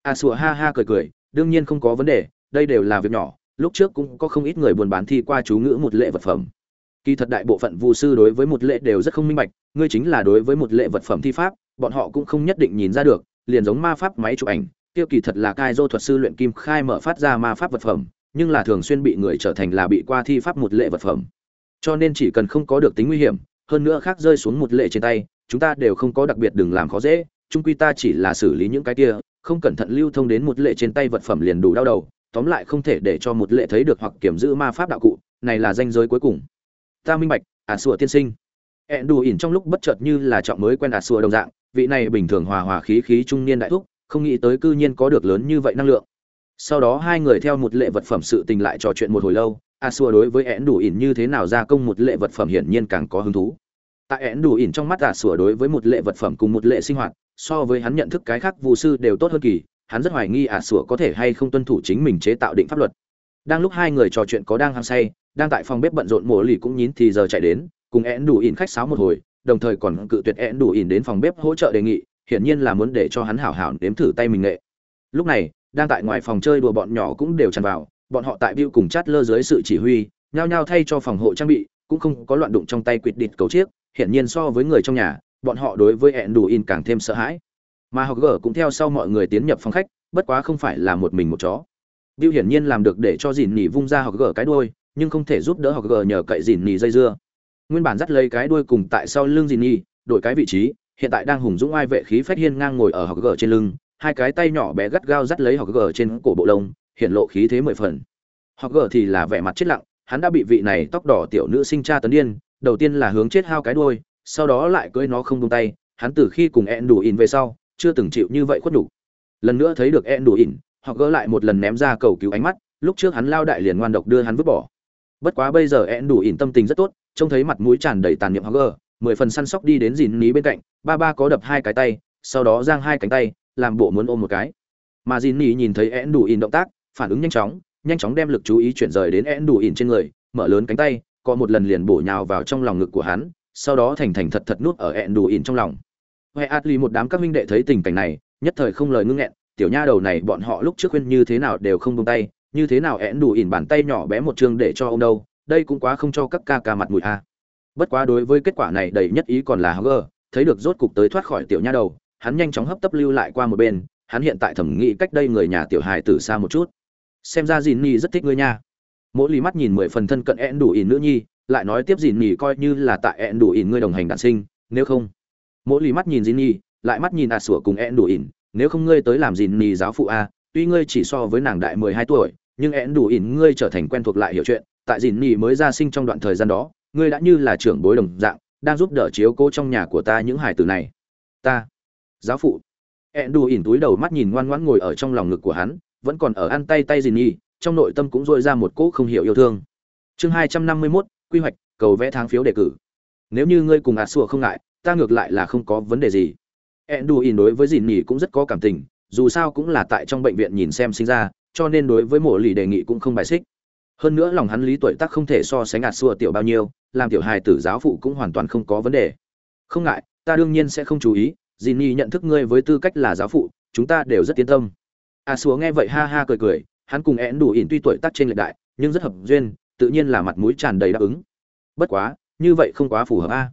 A sùa ha ha cười cười, đương nhiên không có vấn đề, đây đều là việc nhỏ, lúc trước cũng có không ít người buôn bán thi qua chú ngữ một lệ vật phẩm. Kỳ thật đại bộ phận vu sư đối với một lệ đều rất không minh bạch, ngươi chính là đối với một lệ vật phẩm thi pháp, bọn họ cũng không nhất định nhìn ra được, liền giống ma pháp máy chụp ảnh tiêu kỳ thật là cai dô thuật sư luyện kim khai mở phát ra ma pháp vật phẩm nhưng là thường xuyên bị người trở thành là bị qua thi pháp một lệ vật phẩm. Cho nên chỉ cần không có được tính nguy hiểm, hơn nữa khác rơi xuống một lệ trên tay, chúng ta đều không có đặc biệt đừng làm khó dễ trung quy ta chỉ là xử lý những cái kia, không cẩn thận lưu thông đến một lệ trên tay vật phẩm liền đủ đau đầu, tóm lại không thể để cho một lệ thấy được hoặc kiểm giữ ma pháp đạo cụ, này là danh giới cuối cùng. Ta minh bạch à sủa tiên sinh. Ẹn đủ ỉn trong lúc bất chợt như là trọng mới quen à sủa đồng dạng, vị này bình thường hòa hòa khí khí trung niên đại thúc, không nghĩ tới cư nhiên có được lớn như vậy năng lượng sau đó hai người theo một lệ vật phẩm sự tình lại trò chuyện một hồi lâu, a xua đối với én đủ ỉn như thế nào gia công một lệ vật phẩm hiển nhiên càng có hứng thú. Tại én đủ ỉn trong mắt a xua đối với một lệ vật phẩm cùng một lệ sinh hoạt, so với hắn nhận thức cái khác vụ sư đều tốt hơn kỳ, hắn rất hoài nghi a xua có thể hay không tuân thủ chính mình chế tạo định pháp luật. Đang lúc hai người trò chuyện có đang hăng say, đang tại phòng bếp bận rộn mổ lì cũng nhín thì giờ chạy đến, cùng én đủ ỉn khách sáo một hồi, đồng thời còn cự tuyệt én đủ ỉn đến phòng bếp hỗ trợ đề nghị, hiển nhiên là muốn để cho hắn hảo hảo nếm thử tay mình nghệ. Lúc này đang tại ngoài phòng chơi đùa bọn nhỏ cũng đều tràn vào bọn họ tại Bill cùng chát lơ dưới sự chỉ huy, nhao nhao thay cho phòng hộ trang bị, cũng không có loạn đụng trong tay quỵt địt cầu chiếc, hiển nhiên so với người trong nhà, bọn họ đối với ẹn đủ in càng thêm sợ hãi. Mà học gở cũng theo sau mọi người tiến nhập phòng khách, bất quá không phải là một mình một chó. Bill hiển nhiên làm được để cho Dìn Nỉ vung ra học gở cái đuôi, nhưng không thể giúp đỡ học gở nhờ cậy Dìn Nỉ dây dưa. Nguyên bản dắt lấy cái đuôi cùng tại sau lưng Dìn Nỉ, đổi cái vị trí, hiện tại đang hùng dũng ai vệ khí phách hiên ngang ngồi ở học gở trên lưng, hai cái tay nhỏ bé gắt gao dắt lấy học gờ trên cổ bộ lông, hiện lộ khí thế mười phần. Họ gờ thì là vẻ mặt chết lặng hắn đã bị vị này tóc đỏ tiểu nữ sinh cha tấn điên đầu tiên là hướng chết hao cái đuôi sau đó lại cưỡi nó không tung tay hắn từ khi cùng ẹn đủ ỉn về sau chưa từng chịu như vậy khuất đủ lần nữa thấy được ẹn đủ ỉn họ gỡ lại một lần ném ra cầu cứu ánh mắt lúc trước hắn lao đại liền ngoan độc đưa hắn vứt bỏ. Bất quá bây giờ ẹn đủ ỉn tâm tình rất tốt trông thấy mặt mũi tràn đầy tàn niệm họ gỡ mười phần săn sóc đi đến dìn ní bên cạnh ba ba có đập hai cái tay sau đó giang hai cánh tay làm bộ muốn ôm một cái. Mà dìn ní nhìn thấy ẹn đủ ỉn động tác, phản ứng nhanh chóng nhanh chóng đem lực chú ý chuyển rời đến én đủ ỉn trên người, mở lớn cánh tay, có một lần liền bổ nhào vào trong lòng ngực của hắn, sau đó thành thành thật thật nuốt ở én đủ ỉn trong lòng. Huệ atli một đám các minh đệ thấy tình cảnh này, nhất thời không lời ngưng nghẹn, tiểu nha đầu này, bọn họ lúc trước khuyên như thế nào đều không buông tay, như thế nào én đủ ỉn bàn tay nhỏ bé một chương để cho ông đâu, đây cũng quá không cho các ca ca mặt mũi a. Bất quá đối với kết quả này đầy nhất ý còn là hờ thấy được rốt cục tới thoát khỏi tiểu nha đầu hắn nhanh chóng hấp tấp lưu lại qua một bên, hắn hiện tại thẩm nghĩ cách đây người nhà tiểu hài từ xa một chút. Xem ra dìn nhi rất thích ngươi nha. Mỗi lì mắt nhìn mười phần thân cận ẹn đủ ỉn nữ nhi, lại nói tiếp dìn nhi coi như là tại ẹn đủ ỉn ngươi đồng hành đản sinh, nếu không. Mỗi lì mắt nhìn dìn nhi, lại mắt nhìn ạt à sủa cùng ẹn đủ ỉn, nếu không ngươi tới làm dìn nhi giáo phụ a, tuy ngươi chỉ so với nàng đại mười hai tuổi, nhưng ẹn đủ ỉn ngươi trở thành quen thuộc lại hiểu chuyện, tại dìn nhi mới ra sinh trong đoạn thời gian đó, ngươi đã như là trưởng bối đồng dạng, đang giúp đỡ chiếu cố trong nhà của ta những hài tử này. Ta giáo phụ. Ẹn đù ỉn túi đầu mắt nhìn ngoan ngoãn ngồi ở trong lòng ngực của hắn, vẫn còn ở ăn tay tay dì nhi trong nội tâm cũng dội ra một cỗ không hiểu yêu thương. Chương hai trăm năm mươi mốt, quy hoạch, cầu vẽ tháng phiếu đề cử. Nếu như ngươi cùng ạt sùa không ngại, ta ngược lại là không có vấn đề gì. Enduin đối với dìn Nhi cũng rất có cảm tình, dù sao cũng là tại trong bệnh viện nhìn xem sinh ra, cho nên đối với mộ lì đề nghị cũng không bài xích. Hơn nữa lòng hắn lý tuổi tác không thể so sánh ạt xua tiểu bao nhiêu, làm tiểu hài tử giáo phụ cũng hoàn toàn không có vấn đề. Không ngại, ta đương nhiên sẽ không chú ý Dì nhỉ nhận thức ngươi với tư cách là giáo phụ, chúng ta đều rất tiến tâm. À, a xúa nghe vậy ha ha cười cười, hắn cùng én đủ ỉn tuy tuổi tác trên lệch đại, nhưng rất hợp duyên, tự nhiên là mặt mũi tràn đầy đáp ứng. Bất quá, như vậy không quá phù hợp a.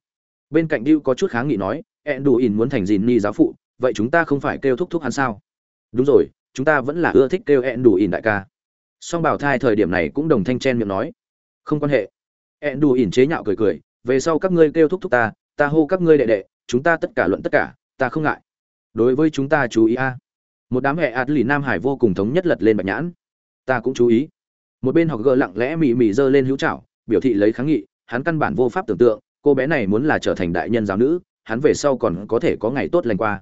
Bên cạnh Diu có chút kháng nghị nói, én đủ ỉn muốn thành Dì ni giáo phụ, vậy chúng ta không phải kêu thúc thúc hắn sao? Đúng rồi, chúng ta vẫn là ưa thích kêu én đủ ỉn đại ca. Song bảo thai thời điểm này cũng đồng thanh chen miệng nói. Không quan hệ. Én đủ ỉn chế nhạo cười cười, về sau các ngươi kêu thúc thúc ta ta hô các ngươi đệ đệ, chúng ta tất cả luận tất cả ta không ngại. Đối với chúng ta chú ý a. Một đám hệ ạt lì nam hải vô cùng thống nhất lật lên bạch nhãn. Ta cũng chú ý. Một bên học gờ lặng lẽ mị mị giơ lên hữu trảo, biểu thị lấy kháng nghị, hắn căn bản vô pháp tưởng tượng, cô bé này muốn là trở thành đại nhân giáo nữ, hắn về sau còn có thể có ngày tốt lành qua.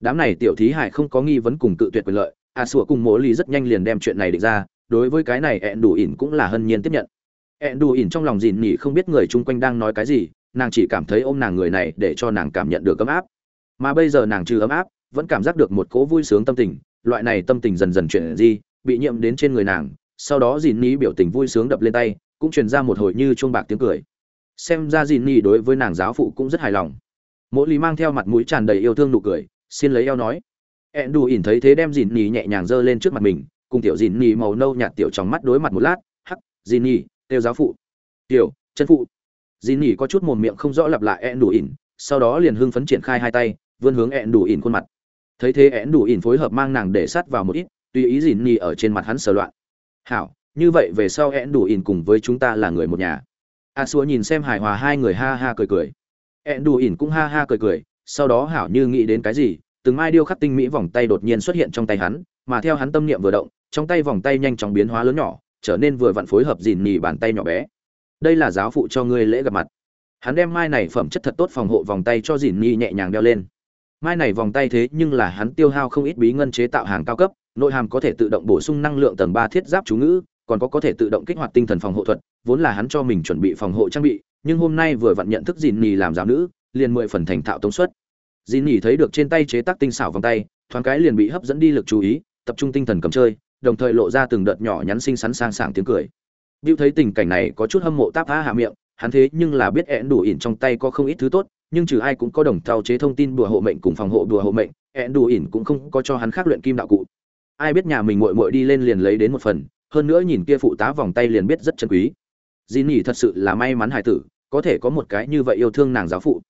Đám này tiểu thí hải không có nghi vấn cùng cự tuyệt quyền lợi, a sủa cùng mỗ ly rất nhanh liền đem chuyện này định ra, đối với cái này ẹn đủ ỉn cũng là hân nhiên tiếp nhận. Ẹn đủ ỉn trong lòng dìn nhỉ không biết người chung quanh đang nói cái gì, nàng chỉ cảm thấy ôm nàng người này để cho nàng cảm nhận được ấm áp mà bây giờ nàng trừ ấm áp, vẫn cảm giác được một cỗ vui sướng tâm tình, loại này tâm tình dần dần chuyển di, bị nhiễm đến trên người nàng, sau đó dìn ni biểu tình vui sướng đập lên tay, cũng truyền ra một hồi như chuông bạc tiếng cười. Xem ra dìn ni đối với nàng giáo phụ cũng rất hài lòng. Mỗi lì mang theo mặt mũi tràn đầy yêu thương nụ cười, xin lấy eo nói. Ẹn đù ỉn thấy thế đem dìn ni nhẹ nhàng giơ lên trước mặt mình, cùng tiểu dìn ni màu nâu nhạt tiểu trong mắt đối mặt một lát, hắc dìn ni tiêu giáo phụ. Tiểu, chân phụ. Dìn ni có chút mồm miệng không rõ lặp lại ẹn đù ỉn, sau đó liền hưng phấn triển khai hai tay vươn hướng ẹn đủ ỉn khuôn mặt. Thấy thế ẹn đủ ỉn phối hợp mang nàng để sát vào một ít, tùy ý dìn nhì ở trên mặt hắn sờ loạn. Hảo, như vậy về sau ẹn đủ ỉn cùng với chúng ta là người một nhà. A xúa nhìn xem hài hòa hai người ha ha cười cười. Ẹn đủ ỉn cũng ha ha cười cười, sau đó hảo như nghĩ đến cái gì, từng mai điêu khắc tinh mỹ vòng tay đột nhiên xuất hiện trong tay hắn, mà theo hắn tâm niệm vừa động, trong tay vòng tay nhanh chóng biến hóa lớn nhỏ, trở nên vừa vặn phối hợp dìn nhì bàn tay nhỏ bé. Đây là giáo phụ cho ngươi lễ gặp mặt. Hắn đem mai này phẩm chất thật tốt phòng hộ vòng tay cho dìn nhì nhẹ nhàng đeo lên mai này vòng tay thế nhưng là hắn tiêu hao không ít bí ngân chế tạo hàng cao cấp, nội hàm có thể tự động bổ sung năng lượng tầng ba thiết giáp chú ngữ, còn có có thể tự động kích hoạt tinh thần phòng hộ thuật, vốn là hắn cho mình chuẩn bị phòng hộ trang bị, nhưng hôm nay vừa vặn nhận thức dìn nhì làm giáo nữ, liền mười phần thành thạo tống suất. Dìn nhì thấy được trên tay chế tác tinh xảo vòng tay, thoáng cái liền bị hấp dẫn đi lực chú ý, tập trung tinh thần cầm chơi, đồng thời lộ ra từng đợt nhỏ nhắn xinh xắn sang sảng tiếng cười. Bill thấy tình cảnh này có chút hâm mộ táp há hạ miệng, hắn thế nhưng là biết ẹn đủ ỉn trong tay có không ít thứ tốt nhưng trừ ai cũng có đồng thao chế thông tin đùa hộ mệnh cùng phòng hộ đùa hộ mệnh, ẹn đủ ỉn cũng không có cho hắn khác luyện kim đạo cụ. Ai biết nhà mình muội muội đi lên liền lấy đến một phần, hơn nữa nhìn kia phụ tá vòng tay liền biết rất chân quý. Di nhỉ thật sự là may mắn hài tử, có thể có một cái như vậy yêu thương nàng giáo phụ.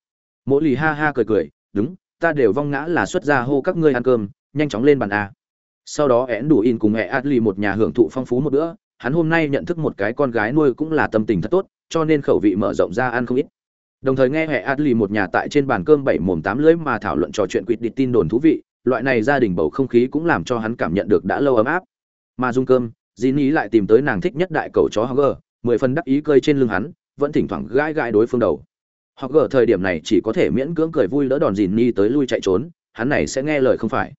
Mỗi lì ha ha cười cười, đúng, ta đều vong ngã là xuất ra hô các ngươi ăn cơm, nhanh chóng lên bàn a. Sau đó én đủ in cùng mẹ adli một nhà hưởng thụ phong phú một bữa, hắn hôm nay nhận thức một cái con gái nuôi cũng là tâm tình thật tốt, cho nên khẩu vị mở rộng ra ăn không ít đồng thời nghe hệ adli một nhà tại trên bàn cơm bảy mồm tám lưỡi mà thảo luận trò chuyện quỵt địch tin đồn thú vị loại này gia đình bầu không khí cũng làm cho hắn cảm nhận được đã lâu ấm áp mà dung cơm di ý lại tìm tới nàng thích nhất đại cầu chó Hogger, mười phần đắc ý cơi trên lưng hắn, vẫn thỉnh thoảng gãi gãi đối phương đầu. Hogger thời điểm này chỉ có thể miễn cưỡng cười vui đỡ đòn dì Nhi tới lui chạy trốn, hắn này sẽ nghe lời không phải.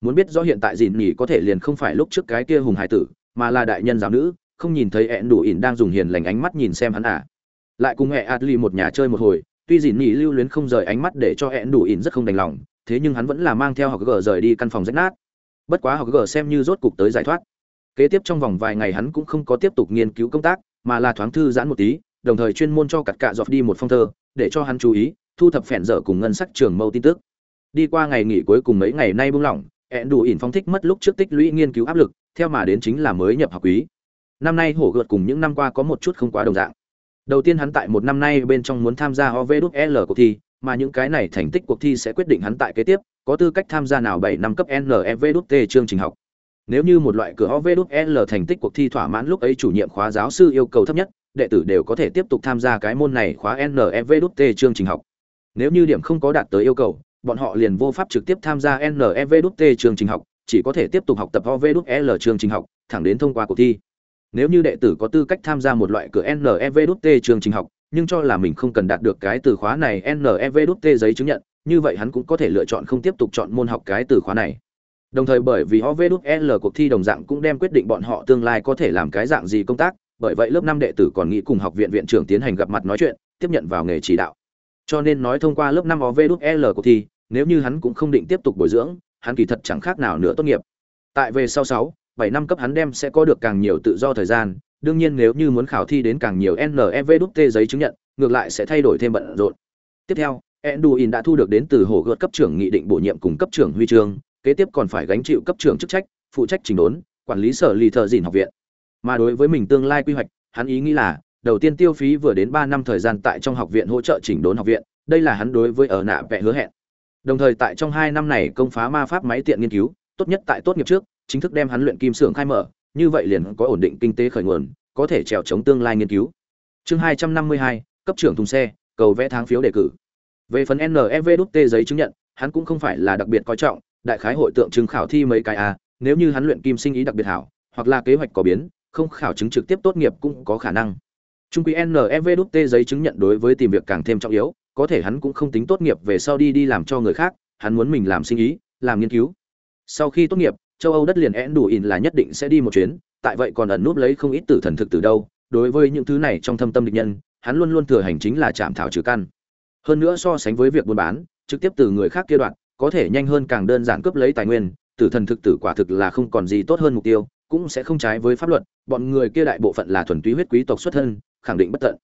Muốn biết rõ hiện tại dì nhỉ có thể liền không phải lúc trước cái kia hùng hải tử, mà là đại nhân giáo nữ, không nhìn thấy ẹn đủ ỉn đang dùng hiền lành ánh mắt nhìn xem hắn à. Lại cùng mẹ Atli một nhà chơi một hồi, tuy dìn Nhi lưu luyến không rời ánh mắt để cho hẹn đủ ỉn rất không đành lòng, thế nhưng hắn vẫn là mang theo Hogger rời đi căn phòng rách nát. Bất quá Hogger xem như rốt cục tới giải thoát Kế tiếp trong vòng vài ngày hắn cũng không có tiếp tục nghiên cứu công tác, mà là thoáng thư giãn một tí, đồng thời chuyên môn cho cặt cạ dọc đi một phong thơ, để cho hắn chú ý, thu thập phèn dở cùng ngân sắc trường mâu tin tức. Đi qua ngày nghỉ cuối cùng mấy ngày nay buông lỏng, hẹn đủ ỉn phong thích mất lúc trước tích lũy nghiên cứu áp lực, theo mà đến chính là mới nhập học quý. Năm nay hổ gợt cùng những năm qua có một chút không quá đồng dạng. Đầu tiên hắn tại một năm nay bên trong muốn tham gia OVL cuộc thi, mà những cái này thành tích cuộc thi sẽ quyết định hắn tại kế tiếp có tư cách tham gia nào 7 năm cấp NEVT chương trình học. Nếu như một loại cửa OVL thành tích cuộc thi thỏa mãn lúc ấy chủ nhiệm khóa giáo sư yêu cầu thấp nhất, đệ tử đều có thể tiếp tục tham gia cái môn này khóa NEVT chương trình học. Nếu như điểm không có đạt tới yêu cầu, bọn họ liền vô pháp trực tiếp tham gia NEVT chương trình học, chỉ có thể tiếp tục học tập OVL chương trình học, thẳng đến thông qua cuộc thi. Nếu như đệ tử có tư cách tham gia một loại cửa NEVT trường trình học, nhưng cho là mình không cần đạt được cái từ khóa này NEVT giấy chứng nhận, như vậy hắn cũng có thể lựa chọn không tiếp tục chọn môn học cái từ khóa này. Đồng thời bởi vì OVL cuộc thi đồng dạng cũng đem quyết định bọn họ tương lai có thể làm cái dạng gì công tác, bởi vậy lớp năm đệ tử còn nghĩ cùng học viện viện trưởng tiến hành gặp mặt nói chuyện, tiếp nhận vào nghề chỉ đạo. Cho nên nói thông qua lớp năm OVL cuộc thi, nếu như hắn cũng không định tiếp tục bồi dưỡng, hắn kỳ thật chẳng khác nào nữa tốt nghiệp. Tại về sau sáu, bảy năm cấp hắn đem sẽ có được càng nhiều tự do thời gian, đương nhiên nếu như muốn khảo thi đến càng nhiều NEVDT giấy chứng nhận, ngược lại sẽ thay đổi thêm bận rộn. Tiếp theo, Enduin đã thu được đến từ hồ gợt cấp trưởng nghị định bổ nhiệm cùng cấp trưởng huy chương, kế tiếp còn phải gánh chịu cấp trưởng chức trách phụ trách trình đốn quản lý sở lì thợ dìn học viện. Mà đối với mình tương lai quy hoạch hắn ý nghĩ là đầu tiên tiêu phí vừa đến ba năm thời gian tại trong học viện hỗ trợ chỉnh đốn học viện đây là hắn đối với ở nạ vẽ hứa hẹn. Đồng thời tại trong hai năm này công phá ma pháp máy tiện nghiên cứu tốt nhất tại tốt nghiệp trước chính thức đem hắn luyện kim xưởng khai mở như vậy liền có ổn định kinh tế khởi nguồn có thể trèo chống tương lai nghiên cứu chương hai trăm năm mươi hai cấp trưởng thùng xe cầu vẽ tháng phiếu đề cử về phần nevdt giấy chứng nhận hắn cũng không phải là đặc biệt coi trọng đại khái hội tượng trưng khảo thi mấy cái a, nếu như hắn luyện kim sinh ý đặc biệt hảo, hoặc là kế hoạch có biến, không khảo chứng trực tiếp tốt nghiệp cũng có khả năng. Trung quy NEVT giấy chứng nhận đối với tìm việc càng thêm trọng yếu, có thể hắn cũng không tính tốt nghiệp về sau đi đi làm cho người khác, hắn muốn mình làm sinh ý, làm nghiên cứu. Sau khi tốt nghiệp, châu âu đất liền én đủ in là nhất định sẽ đi một chuyến, tại vậy còn ẩn núp lấy không ít tử thần thực từ đâu, đối với những thứ này trong thâm tâm địch nhân, hắn luôn luôn thừa hành chính là chạm thảo trừ căn. Hơn nữa so sánh với việc buôn bán, trực tiếp từ người khác kia đoạn có thể nhanh hơn càng đơn giản cướp lấy tài nguyên, tử thần thực tử quả thực là không còn gì tốt hơn mục tiêu, cũng sẽ không trái với pháp luật, bọn người kia đại bộ phận là thuần túy huyết quý tộc xuất thân, khẳng định bất tận.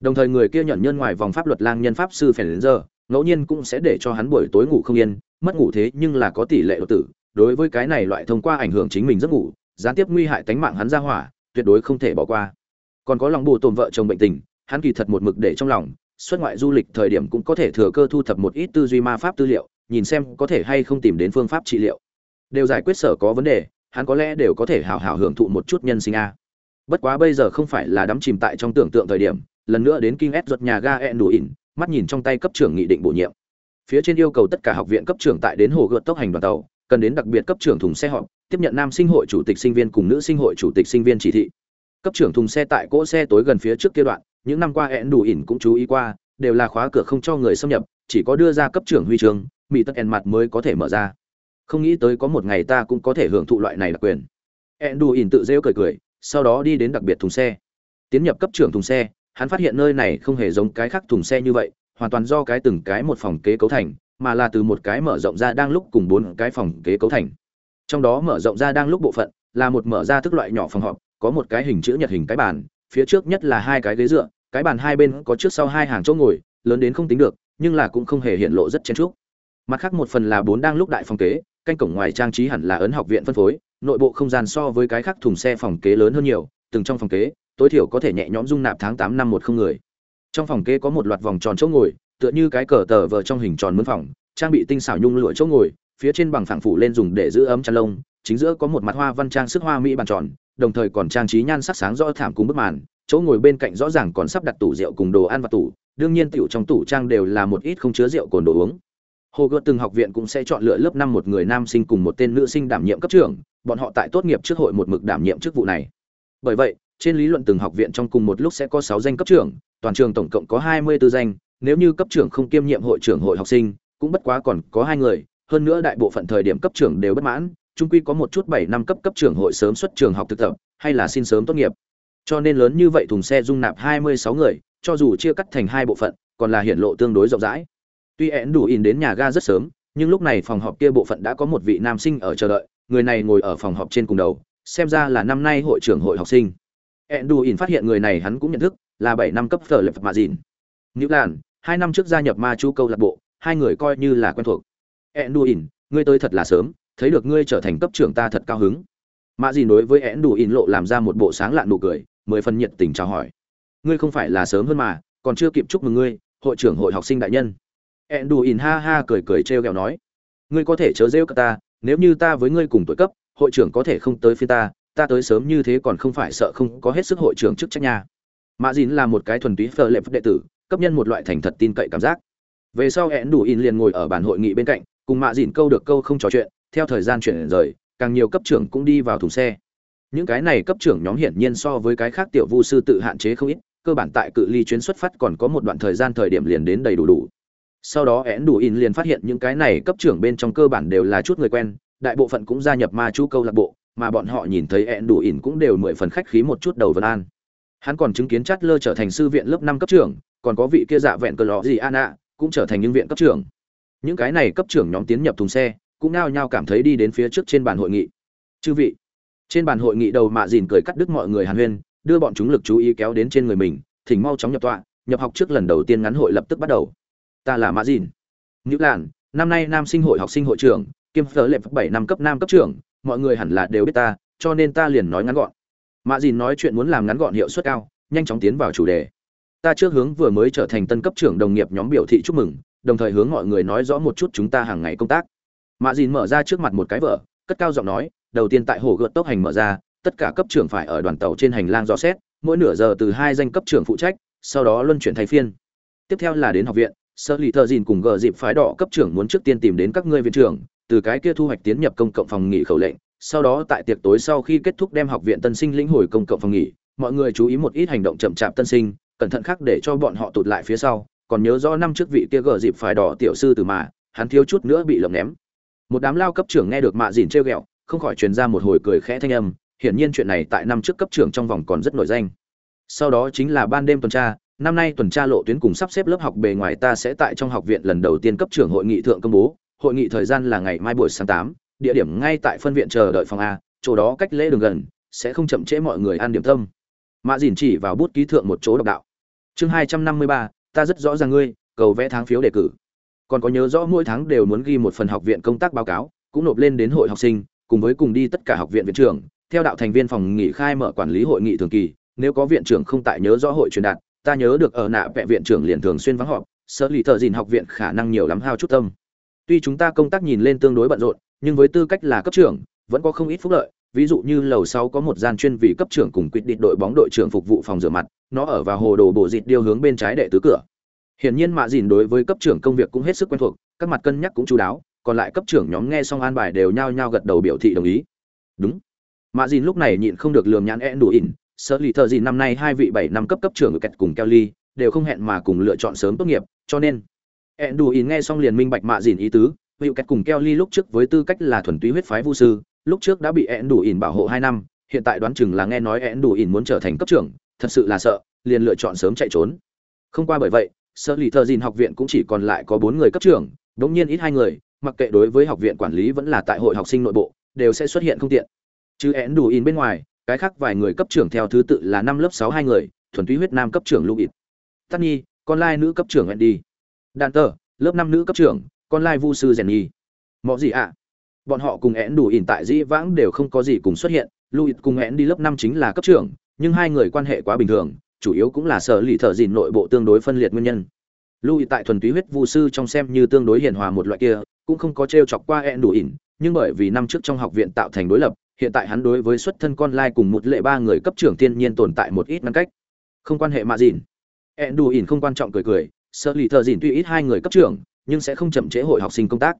Đồng thời người kia nhận nhân ngoài vòng pháp luật lang nhân pháp sư phèn đến giờ ngẫu nhiên cũng sẽ để cho hắn buổi tối ngủ không yên, mất ngủ thế nhưng là có tỷ lệ đột tử đối với cái này loại thông qua ảnh hưởng chính mình giấc ngủ, gián tiếp nguy hại tánh mạng hắn ra hỏa, tuyệt đối không thể bỏ qua. Còn có lòng bù tồn vợ chồng bệnh tình, hắn kỳ thật một mực để trong lòng, xuất ngoại du lịch thời điểm cũng có thể thừa cơ thu thập một ít tư duy ma pháp tư liệu, nhìn xem có thể hay không tìm đến phương pháp trị liệu. Đều giải quyết sở có vấn đề, hắn có lẽ đều có thể hào hào hưởng thụ một chút nhân sinh a. Bất quá bây giờ không phải là đắm chìm tại trong tưởng tượng thời điểm, lần nữa đến kinh ép ruột nhà ga e ẹn đủ ỉn, mắt nhìn trong tay cấp trưởng nghị định bổ nhiệm. Phía trên yêu cầu tất cả học viện cấp trưởng tại đến hồ gợt tốc hành đoàn tàu cần đến đặc biệt cấp trưởng thùng xe họp, tiếp nhận nam sinh hội chủ tịch sinh viên cùng nữ sinh hội chủ tịch sinh viên chỉ thị. Cấp trưởng thùng xe tại cỗ xe tối gần phía trước kia đoạn, những năm qua ẹn đủ ỉn cũng chú ý qua, đều là khóa cửa không cho người xâm nhập, chỉ có đưa ra cấp trưởng huy chương mỹ tất ẻn mặt mới có thể mở ra. Không nghĩ tới có một ngày ta cũng có thể hưởng thụ loại này đặc quyền. Ẹn đủ ỉn tự rêu cười cười, sau đó đi đến đặc biệt thùng xe. Tiến nhập cấp trưởng thùng xe, hắn phát hiện nơi này không hề giống cái khác thùng xe như vậy, hoàn toàn do cái từng cái một phòng kế cấu thành mà là từ một cái mở rộng ra đang lúc cùng bốn cái phòng kế cấu thành. Trong đó mở rộng ra đang lúc bộ phận là một mở ra thức loại nhỏ phòng họp, có một cái hình chữ nhật hình cái bàn, phía trước nhất là hai cái ghế dựa, cái bàn hai bên có trước sau hai hàng chỗ ngồi, lớn đến không tính được, nhưng là cũng không hề hiện lộ rất chen trúc mặt khác một phần là bốn đang lúc đại phòng kế, canh cổng ngoài trang trí hẳn là ấn học viện phân phối, nội bộ không gian so với cái khác thùng xe phòng kế lớn hơn nhiều, từng trong phòng kế, tối thiểu có thể nhẹ nhõm dung nạp tháng tám năm một không người. Trong phòng kế có một loạt vòng tròn chỗ ngồi tựa như cái cờ tờ vờ trong hình tròn mướn phòng, trang bị tinh xảo nhung lụa chỗ ngồi, phía trên bằng phẳng phủ lên dùng để giữ ấm chăn lông, chính giữa có một mặt hoa văn trang sức hoa mỹ bàn tròn, đồng thời còn trang trí nhan sắc sáng rõ thảm cùng bức màn, chỗ ngồi bên cạnh rõ ràng còn sắp đặt tủ rượu cùng đồ ăn và tủ, đương nhiên tiểu trong tủ trang đều là một ít không chứa rượu cồn đồ uống. Hồ gợt từng học viện cũng sẽ chọn lựa lớp năm một người nam sinh cùng một tên nữ sinh đảm nhiệm cấp trưởng, bọn họ tại tốt nghiệp trước hội một mực đảm nhiệm chức vụ này. Bởi vậy, trên lý luận từng học viện trong cùng một lúc sẽ có sáu danh cấp trưởng, toàn trường tổng cộng có hai mươi 24 danh nếu như cấp trưởng không kiêm nhiệm hội trưởng hội học sinh, cũng bất quá còn có hai người, hơn nữa đại bộ phận thời điểm cấp trưởng đều bất mãn, chung quy có một chút bảy năm cấp cấp trưởng hội sớm xuất trường học thực tập, hay là xin sớm tốt nghiệp. Cho nên lớn như vậy thùng xe dung nạp hai mươi sáu người, cho dù chia cắt thành hai bộ phận, còn là hiện lộ tương đối rộng rãi. Tuy én đủ in đến nhà ga rất sớm, nhưng lúc này phòng họp kia bộ phận đã có một vị nam sinh ở chờ đợi, người này ngồi ở phòng họp trên cùng đầu, xem ra là năm nay hội trưởng hội học sinh. én đủ in phát hiện người này hắn cũng nhận thức, là bảy năm cấp phở lập mạ dìn. Nữ làn hai năm trước gia nhập ma chu câu lạc bộ, hai người coi như là quen thuộc. Én đủ ngươi tới thật là sớm, thấy được ngươi trở thành cấp trưởng ta thật cao hứng. Mạ dìn đối với én đủ lộ làm ra một bộ sáng lạn nụ cười, mười phần nhiệt tình chào hỏi. Ngươi không phải là sớm hơn mà, còn chưa kịp chúc mừng ngươi, hội trưởng hội học sinh đại nhân. Ẹn đù ỉn ha ha cười cười trêu ghẹo nói. Ngươi có thể chớ rêu cả ta, nếu như ta với ngươi cùng tuổi cấp, hội trưởng có thể không tới phía ta ta tới sớm như thế còn không phải sợ không có hết sức hội trưởng chức trách nhà. mạ dìn là một cái thuần túy phờ lệ đệ tử cấp nhân một loại thành thật tin cậy cảm giác. Về sau hẹn đủ in liền ngồi ở bàn hội nghị bên cạnh, cùng mạ dìn câu được câu không trò chuyện, theo thời gian chuyển rời, càng nhiều cấp trưởng cũng đi vào thùng xe. Những cái này cấp trưởng nhóm hiển nhiên so với cái khác tiểu vu sư tự hạn chế không ít, cơ bản tại cự ly chuyến xuất phát còn có một đoạn thời gian thời điểm liền đến đầy đủ đủ. Sau đó én đủ in liền phát hiện những cái này cấp trưởng bên trong cơ bản đều là chút người quen, đại bộ phận cũng gia nhập ma chú câu lạc bộ, mà bọn họ nhìn thấy én đủ in cũng đều mười phần khách khí một chút đầu vân an. Hắn còn chứng kiến chát lơ trở thành sư viện lớp năm cấp trưởng còn có vị kia dạ vẹn cờ lọ gì an ạ cũng trở thành những viện cấp trưởng. Những cái này cấp trưởng nhóm tiến nhập thùng xe, cũng nao nhao cảm thấy đi đến phía trước trên bàn hội nghị. Chư vị. Trên bàn hội nghị đầu mạ dìn cười cắt đứt mọi người hàn huyên, đưa bọn chúng lực chú ý kéo đến trên người mình, thỉnh mau chóng nhập tọa, nhập học trước lần đầu tiên ngắn hội lập tức bắt đầu. Ta là mã dìn. Nữ làn năm nay nam sinh hội học sinh hội trưởng, kiêm phở lệ bảy năm cấp nam cấp trưởng, mọi người hẳn là đều biết ta, cho nên ta liền nói ngắn gọn. Mã dìn nói chuyện muốn làm ngắn gọn hiệu suất cao, nhanh chóng tiến vào chủ đề ta trước hướng vừa mới trở thành tân cấp trưởng đồng nghiệp nhóm biểu thị chúc mừng, đồng thời hướng mọi người nói rõ một chút chúng ta hàng ngày công tác. Mã dìn mở ra trước mặt một cái vở, cất cao giọng nói, đầu tiên tại hồ gợt tốc hành mở ra, tất cả cấp trưởng phải ở đoàn tàu trên hành lang dò xét, mỗi nửa giờ từ hai danh cấp trưởng phụ trách, sau đó luân chuyển thay phiên. Tiếp theo là đến học viện sơ lì thợ dìn cùng gờ dịp phái đỏ cấp trưởng muốn trước tiên tìm đến các ngươi viện trưởng, từ cái kia thu hoạch tiến nhập công cộng phòng nghỉ khẩu lệnh, sau đó tại tiệc tối sau khi kết thúc đem học viện tân sinh lĩnh hồi công cộng phòng nghỉ, mọi người chú ý một ít hành động chậm chạp tân sinh cẩn thận khác để cho bọn họ tụt lại phía sau, còn nhớ rõ năm trước vị kia gờ dịp phải đỏ tiểu sư từ mà, hắn thiếu chút nữa bị lộng ném. Một đám lao cấp trưởng nghe được mạ dìn trêu ghẹo, không khỏi truyền ra một hồi cười khẽ thanh âm, hiển nhiên chuyện này tại năm trước cấp trưởng trong vòng còn rất nổi danh. Sau đó chính là ban đêm tuần tra, năm nay tuần tra lộ tuyến cùng sắp xếp lớp học bề ngoài ta sẽ tại trong học viện lần đầu tiên cấp trưởng hội nghị thượng công bố, hội nghị thời gian là ngày mai buổi sáng tám, địa điểm ngay tại phân viện chờ đợi phòng a, chỗ đó cách lễ đường gần, sẽ không chậm trễ mọi người ăn điểm tâm mạ dìn chỉ vào bút ký thượng một chỗ độc đạo. Chương hai trăm năm mươi ba, ta rất rõ ràng ngươi, cầu vẽ tháng phiếu đề cử. Còn có nhớ rõ mỗi tháng đều muốn ghi một phần học viện công tác báo cáo, cũng nộp lên đến hội học sinh, cùng với cùng đi tất cả học viện viện trưởng, theo đạo thành viên phòng nghỉ khai mở quản lý hội nghị thường kỳ, nếu có viện trưởng không tại nhớ rõ hội truyền đạt, ta nhớ được ở nạ vẽ viện trưởng liền thường xuyên vắng họp sở lì thợ dìn học viện khả năng nhiều lắm hao chút tâm. Tuy chúng ta công tác nhìn lên tương đối bận rộn, nhưng với tư cách là cấp trưởng, vẫn có không ít phúc lợi ví dụ như lầu 6 có một gian chuyên vị cấp trưởng cùng quyết định đội bóng đội trưởng phục vụ phòng rửa mặt, nó ở vào hồ đồ bộ dịt điều hướng bên trái đệ tứ cửa. Hiển nhiên mạ dìn đối với cấp trưởng công việc cũng hết sức quen thuộc, các mặt cân nhắc cũng chú đáo, còn lại cấp trưởng nhóm nghe xong an bài đều nhao nhao gật đầu biểu thị đồng ý. Đúng. Mạ dìn lúc này nhịn không được lườm nhãn én đủ ỉn, sợ lì thợ dìn năm nay hai vị bảy năm cấp cấp trưởng ở kẹt cùng kelly, đều không hẹn mà cùng lựa chọn sớm tốt nghiệp, cho nên én đủ ỉn nghe xong liền minh bạch mạ dìn ý tứ, hữu kẹt cùng kelly lúc trước với tư cách là thuần túy huyết phái vu sư lúc trước đã bị ẹn đủ ỉn bảo hộ hai năm, hiện tại đoán chừng là nghe nói ẹn đủ ỉn muốn trở thành cấp trưởng, thật sự là sợ, liền lựa chọn sớm chạy trốn. Không qua bởi vậy sợ lì thợ dìn học viện cũng chỉ còn lại có bốn người cấp trưởng, đống nhiên ít hai người, mặc kệ đối với học viện quản lý vẫn là tại hội học sinh nội bộ, đều sẽ xuất hiện không tiện. Chứ én đủ in bên ngoài, cái khác vài người cấp trưởng theo thứ tự là năm lớp sáu hai người, thuần túy huyết nam cấp trưởng lưu ít tắt nhi con lai nữ cấp trưởng đi đàn tờ lớp năm nữ cấp trưởng, con lai vu sư rèn nhi mọi gì ạ bọn họ cùng én đủ ỉn tại dĩ vãng đều không có gì cùng xuất hiện luis cùng én đi lớp năm chính là cấp trưởng, nhưng hai người quan hệ quá bình thường, chủ yếu cũng là sở lì thợ dìn nội bộ tương đối phân liệt nguyên nhân. Luis tại thuần túy huyết vu sư trong xem như tương đối hiền hòa một loại kia, cũng không có t r e o chọc qua én đủ ỉn, nhưng bởi vì năm trước trong học viện tạo thành đối lập, hiện tại hắn đối với xuất thân con lai cùng một lệ ba người cấp trưởng thiên nhiên tồn tại một ít ngăn cách. Không quan hệ mạ dìn. Én đủ ỉn không quan trọng cười cười, sở lì thợ dìn tuy ít hai người cấp trưởng, nhưng sẽ không chậm trễ hội học sinh công tác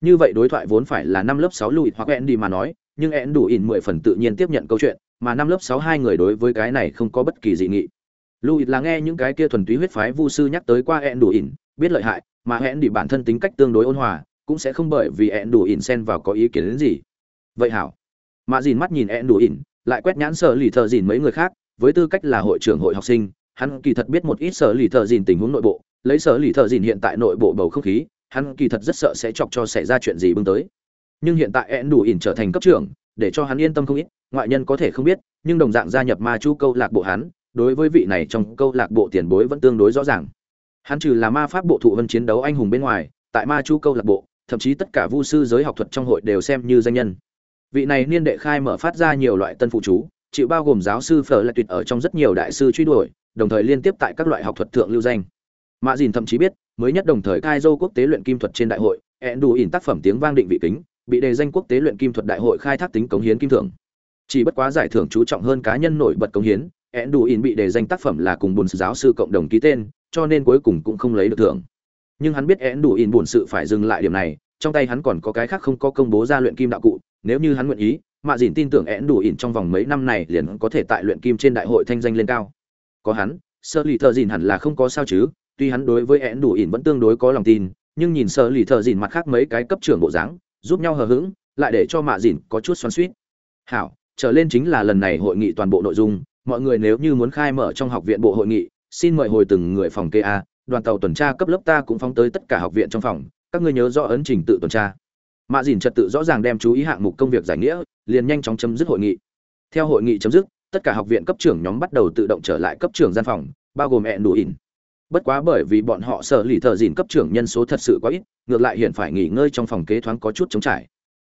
như vậy đối thoại vốn phải là năm lớp sáu lùi hoặc ẹn đi mà nói nhưng ẹn đủ ỉn mười phần tự nhiên tiếp nhận câu chuyện mà năm lớp sáu hai người đối với cái này không có bất kỳ dị nghị Louis là nghe những cái kia thuần túy huyết phái vu sư nhắc tới qua ẹn đủ ỉn, biết lợi hại, mà hẹn đi bản thân tính cách tương đối ôn hòa, cũng sẽ không bởi vì ẹn đủ ỉn xen vào có ý kiến đến gì. Vậy hảo. mà Dìn mắt nhìn ẹn đủ ỉn, lại quét nhãn sở lì thợ dìn mấy người khác, với tư cách là hội trưởng hội học sinh, hắn kỳ thật biết một ít sở lì thợ dìn tình huống nội bộ, lấy sở lì thợ dìn hiện tại nội bộ bầu không khí, hắn kỳ thật rất sợ sẽ chọc cho xảy ra chuyện gì bưng tới. Nhưng hiện tại ed đủ ỉn trở thành cấp trưởng, để cho hắn yên tâm không ít, ngoại nhân có thể không biết, nhưng đồng dạng gia nhập ma chu câu lạc bộ hắn, đối với vị này trong câu lạc bộ tiền bối vẫn tương đối rõ ràng. Hắn trừ là ma pháp bộ thụ vân chiến đấu anh hùng bên ngoài tại ma chu câu lạc bộ thậm chí tất cả vu sư giới học thuật trong hội đều xem như danh nhân. Vị này niên đệ khai mở phát ra nhiều loại tân phụ chú chịu bao gồm giáo sư phở lại tuyệt ở trong rất nhiều đại sư truy đuổi đồng thời liên tiếp tại các loại học thuật thượng lưu danh. Mạ dìn thậm chí biết mới nhất đồng thời cai quốc tế luyện kim thuật trên đại hội ẹn đủ ỉn tác phẩm tiếng vang định vị kính, bị đề danh quốc tế luyện kim thuật đại hội khai thác tính cống hiến kim thưởng. Chỉ bất quá giải thưởng chú trọng hơn cá nhân nổi bật cống hiến ẹn đủ ỉn bị đề danh tác phẩm là cùng bùn giáo sư cộng đồng ký tên, cho nên cuối cùng cũng không lấy được thưởng. Nhưng hắn biết ẹn đủ ỉn buồn sự phải dừng lại điểm này, trong tay hắn còn có cái khác không có công bố ra luyện kim đạo cụ, nếu như hắn nguyện ý, mạ dìn tin tưởng ẹn đủ ỉn trong vòng mấy năm này liền có thể tại luyện kim trên đại hội thanh danh lên cao. Có hắn, sơ lì thợ dìn hẳn là không có sao chứ tuy hắn đối với én đủ ỉn vẫn tương đối có lòng tin, nhưng nhìn sơ lì thợ dìn mặt khác mấy cái cấp trưởng bộ dáng, giúp nhau hờ hững, lại để cho mạ dìn có chút xoắn suýt hảo, trở lên chính là lần này hội nghị toàn bộ nội dung, mọi người nếu như muốn khai mở trong học viện bộ hội nghị, xin mời hồi từng người phòng kê a, đoàn tàu tuần tra cấp lớp ta cũng phóng tới tất cả học viện trong phòng, các ngươi nhớ rõ ấn trình tự tuần tra. Mạ dìn trật tự rõ ràng đem chú ý hạng mục công việc giải nghĩa, liền nhanh chóng chấm dứt hội nghị. Theo hội nghị chấm dứt, tất cả học viện cấp trưởng nhóm bắt đầu tự động trở lại cấp trưởng gian phòng, bao gồm hẹn đủ ỉn bất quá bởi vì bọn họ sợ lì thợ dìn cấp trưởng nhân số thật sự quá ít, ngược lại hiện phải nghỉ ngơi trong phòng kế thoáng có chút chống trải.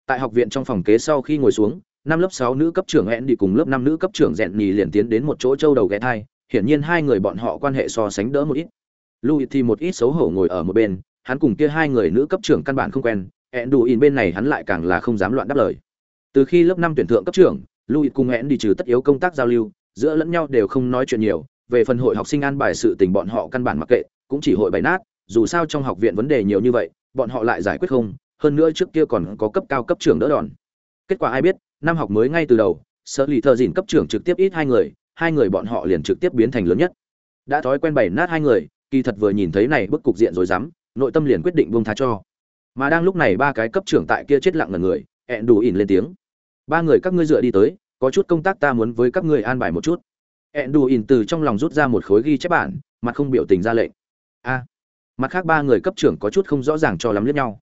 Tại học viện trong phòng kế sau khi ngồi xuống, năm lớp sáu nữ cấp trưởng hẹn đi cùng lớp năm nữ cấp trưởng rèn nhì liền tiến đến một chỗ châu đầu ghé thai, hiển nhiên hai người bọn họ quan hệ so sánh đỡ một ít. Louis thì một ít xấu hổ ngồi ở một bên, hắn cùng kia hai người nữ cấp trưởng căn bản không quen hẹn đủ in bên này hắn lại càng là không dám loạn đáp lời. Từ khi lớp năm tuyển thượng cấp trưởng, louis cùng hẹn đi trừ tất yếu công tác giao lưu, giữa lẫn nhau đều không nói chuyện nhiều về phần hội học sinh an bài sự tình bọn họ căn bản mặc kệ, cũng chỉ hội bày nát, dù sao trong học viện vấn đề nhiều như vậy, bọn họ lại giải quyết không, hơn nữa trước kia còn có cấp cao cấp trưởng đỡ đòn. Kết quả ai biết, năm học mới ngay từ đầu, sở lì thợ dìn cấp trưởng trực tiếp ít hai người hai người bọn họ liền trực tiếp biến thành lớn nhất. Đã thói quen bày nát hai người, kỳ thật vừa nhìn thấy này bức cục diện rồi dám, nội tâm liền quyết định buông tha cho. Mà đang lúc này ba cái cấp trưởng tại kia chết lặng ngần người, ẹn đủ ỉn lên tiếng. Ba người các ngươi dựa đi tới, có chút công tác ta muốn với các ngươi an bài một chút. Enduin từ trong lòng rút ra một khối ghi chép bản mặt không biểu tình ra lệnh a mặt khác ba người cấp trưởng có chút không rõ ràng cho lắm liếc nhau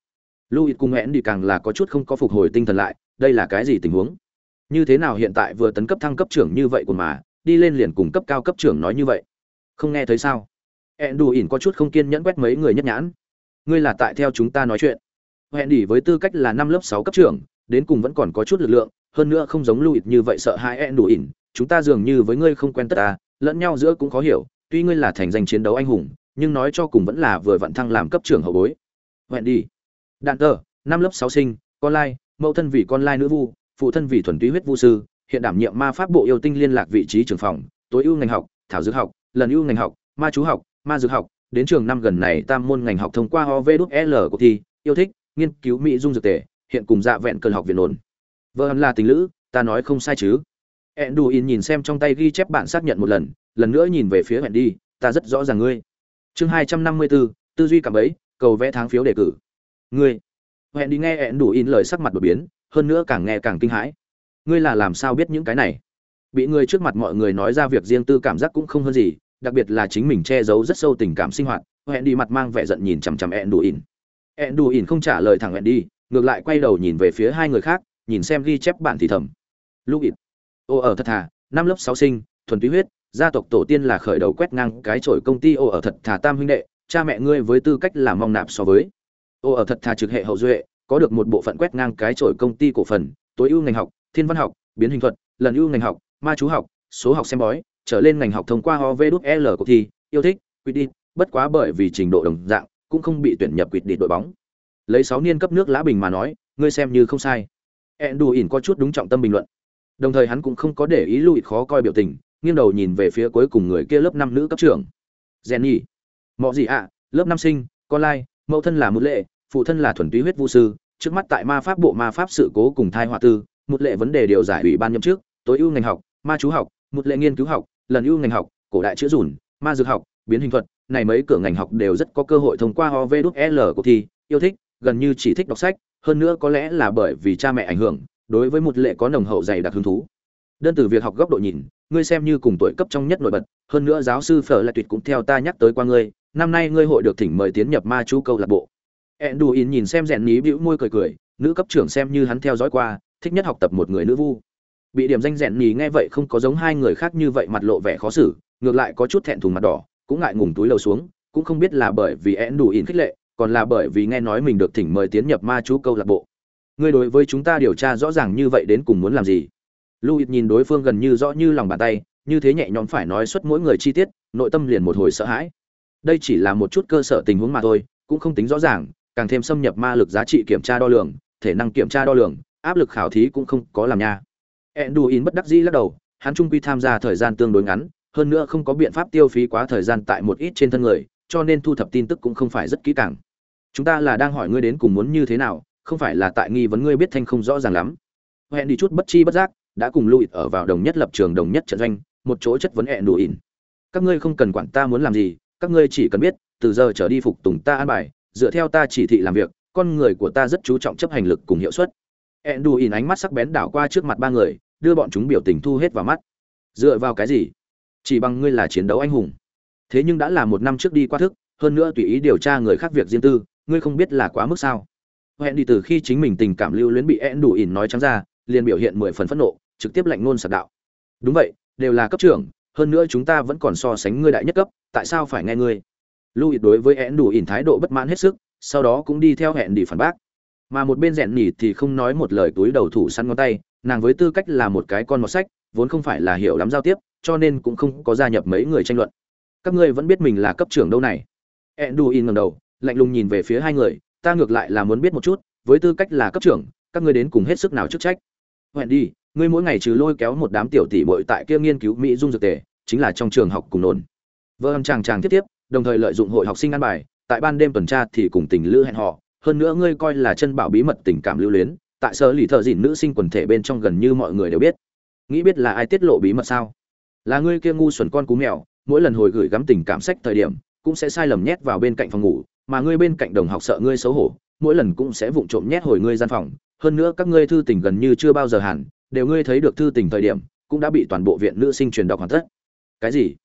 Louis cùng hẹn đi càng là có chút không có phục hồi tinh thần lại, đây là cái gì tình huống? Như thế nào hiện tại vừa tấn cấp thăng cấp trưởng như vậy của mà, đi lên liền cùng cấp cao cấp trưởng nói như vậy. Không nghe thấy sao? Enduin có chút không kiên nhẫn quét mấy người nhất nhãn. Ngươi là tại theo chúng ta nói chuyện. Hẹn đi với tư cách là năm lớp 6 cấp trưởng, đến cùng vẫn còn có chút lực lượng, hơn nữa không giống Louis như vậy sợ hai Enduin, chúng ta dường như với ngươi không quen tất ta, lẫn nhau giữa cũng khó hiểu, tuy ngươi là thành danh chiến đấu anh hùng, nhưng nói cho cùng vẫn là vừa vận thăng làm cấp trưởng hậu bối. Hẹn đi. Đạn tờ năm lớp sáu sinh con lai mẫu thân vì con lai nữ vu phụ thân vì thuần túy huyết vu sư hiện đảm nhiệm ma pháp bộ yêu tinh liên lạc vị trí trưởng phòng tối ưu ngành học thảo dược học lần ưu ngành học ma chú học ma dược học. Đến trường năm gần này tam môn ngành học thông qua ovl của thi yêu thích nghiên cứu mỹ dung dược tề hiện cùng dạ vẹn cần học viện ổn. Vợ hắn là tình lữ ta nói không sai chứ. Enduin nhìn xem trong tay ghi chép bản xác nhận một lần lần nữa nhìn về phía hẹn đi ta rất rõ ràng ngươi. Chương hai trăm năm mươi bốn tư duy cảm ấy cầu vẽ tháng phiếu đề cử. Ngươi. Hẹn đi nghe Enduin in lời sắc mặt đổi biến, hơn nữa càng nghe càng kinh hãi. Ngươi là làm sao biết những cái này? Bị người trước mặt mọi người nói ra việc riêng tư cảm giác cũng không hơn gì, đặc biệt là chính mình che giấu rất sâu tình cảm sinh hoạt hẹn đi mặt mang vẻ giận nhìn chằm chằm Enduin. Enduin in in không trả lời thẳng hẹn đi ngược lại quay đầu nhìn về phía hai người khác, nhìn xem ghi chép bản thì thầm. Lúc ô ở thật thà, năm lớp sáu sinh, thuần túy huyết, gia tộc tổ tiên là khởi đầu quét ngang cái chổi công ty ô ở thật thà tam huynh đệ, cha mẹ ngươi với tư cách là mong nạp so với. Ô ở thật thà trực hệ hậu duệ, có được một bộ phận quét ngang cái trội công ty cổ phần, tối ưu ngành học, thiên văn học, biến hình thuật, lần ưu ngành học, ma chú học, số học xem bói, trở lên ngành học thông qua ovl cuộc thi, yêu thích quyết đi bất quá bởi vì trình độ đồng dạng, cũng không bị tuyển nhập quyết đi đội bóng. Lấy sáu niên cấp nước lã bình mà nói, ngươi xem như không sai. Endu ỉn có chút đúng trọng tâm bình luận đồng thời hắn cũng không có để ý lụi khó coi biểu tình, nghiêng đầu nhìn về phía cuối cùng người kia lớp năm nữ cấp trưởng. Jenny. Mọi gì ạ? Lớp năm sinh, con lai, mẫu thân là một lệ, phụ thân là thuần túy huyết vu sư, trước mắt tại ma pháp bộ ma pháp sự cố cùng thai họa tư một lệ vấn đề điều giải ủy ban nhậm trước tối ưu ngành học, ma chú học một lệ nghiên cứu học, lần ưu ngành học, cổ đại chữa dùn, ma dược học, biến hình thuật, này mấy cửa ngành học đều rất có cơ hội thông qua ho v l của thi, yêu thích, gần như chỉ thích đọc sách, hơn nữa có lẽ là bởi vì cha mẹ ảnh hưởng đối với một lệ có nồng hậu dày đặc hứng thú. Đơn từ việc học góc độ nhìn, ngươi xem như cùng tuổi cấp trong nhất nổi bật, hơn nữa giáo sư phở lại tuyệt cũng theo ta nhắc tới qua ngươi, năm nay ngươi hội được thỉnh mời tiến nhập ma chú câu lạc bộ. Enduin nhìn xem rèn ní bĩu môi cười cười, nữ cấp trưởng xem như hắn theo dõi qua, thích nhất học tập một người nữ vu. Bị điểm danh rèn ní nghe vậy không có giống hai người khác như vậy mặt lộ vẻ khó xử, ngược lại có chút thẹn thùng mặt đỏ, cũng ngại ngùng túi lầu xuống, cũng không biết là bởi vì Enduin khích lệ, còn là bởi vì nghe nói mình được thỉnh mời tiến nhập ma chú câu lạc bộ ngươi đối với chúng ta điều tra rõ ràng như vậy đến cùng muốn làm gì? Louis nhìn đối phương gần như rõ như lòng bàn tay, như thế nhẹ nhõm phải nói xuất mỗi người chi tiết, nội tâm liền một hồi sợ hãi. Đây chỉ là một chút cơ sở tình huống mà thôi, cũng không tính rõ ràng, càng thêm xâm nhập ma lực giá trị kiểm tra đo lường, thể năng kiểm tra đo lường, áp lực khảo thí cũng không có làm nha. Enduin bất đắc dĩ lắc đầu, hắn trung quy tham gia thời gian tương đối ngắn, hơn nữa không có biện pháp tiêu phí quá thời gian tại một ít trên thân người, cho nên thu thập tin tức cũng không phải rất kỹ càng. Chúng ta là đang hỏi ngươi đến cùng muốn như thế nào không phải là tại nghi vấn ngươi biết thanh không rõ ràng lắm. Hẹn đi chút bất chi bất giác, đã cùng lụi ở vào đồng nhất lập trường, đồng nhất trận doanh, một chỗ chất vấn hẹn đủ ỉn. Các ngươi không cần quản ta muốn làm gì, các ngươi chỉ cần biết, từ giờ trở đi phục tùng ta an bài, dựa theo ta chỉ thị làm việc, con người của ta rất chú trọng chấp hành lực cùng hiệu suất. Hẹn đủ ỉn ánh mắt sắc bén đảo qua trước mặt ba người, đưa bọn chúng biểu tình thu hết vào mắt. Dựa vào cái gì? Chỉ bằng ngươi là chiến đấu anh hùng. Thế nhưng đã là một năm trước đi qua thức, hơn nữa tùy ý điều tra người khác việc riêng tư, ngươi không biết là quá mức sao? Hẹn đi từ khi chính mình tình cảm lưu luyến bị ẹn ỉn nói trắng ra liền biểu hiện mười phần phẫn nộ trực tiếp lạnh ngôn sạc đạo đúng vậy đều là cấp trưởng hơn nữa chúng ta vẫn còn so sánh ngươi đại nhất cấp tại sao phải nghe ngươi Louis đối với én đủ ỉn thái độ bất mãn hết sức, sau đó cũng đi theo hẹn đi phản bác. Mà một bên rèn nhỉ thì không nói một lời túi đầu thủ săn ngón tay, nàng với tư cách là một cái con mọt sách, vốn không phải là hiểu lắm giao tiếp, cho nên cũng không có gia nhập mấy người tranh luận. Các ngươi vẫn biết mình là cấp trưởng đâu này? Enduin ngẩng đầu, lạnh lùng nhìn về phía hai người, ta ngược lại là muốn biết một chút, với tư cách là cấp trưởng, các ngươi đến cùng hết sức nào chức trách? Hẹn đi, ngươi mỗi ngày trừ lôi kéo một đám tiểu tỷ muội tại kia nghiên cứu mỹ dung dược tề, chính là trong trường học cùng nôn. Vâng chàng chàng tiếp tiếp, đồng thời lợi dụng hội học sinh ăn bài tại ban đêm tuần tra thì cùng tình lữ hẹn họ hơn nữa ngươi coi là chân bảo bí mật tình cảm lưu luyến tại sở lì thợ dịn nữ sinh quần thể bên trong gần như mọi người đều biết nghĩ biết là ai tiết lộ bí mật sao là ngươi kia ngu xuẩn con cú mèo mỗi lần hồi gửi gắm tình cảm sách thời điểm cũng sẽ sai lầm nhét vào bên cạnh phòng ngủ mà ngươi bên cạnh đồng học sợ ngươi xấu hổ, mỗi lần cũng sẽ vụng trộm nhét hồi ngươi gian phòng. Hơn nữa các ngươi thư tình gần như chưa bao giờ hẳn, đều ngươi thấy được thư tình thời điểm, cũng đã bị toàn bộ viện nữ sinh truyền đọc hoàn tất. Cái gì?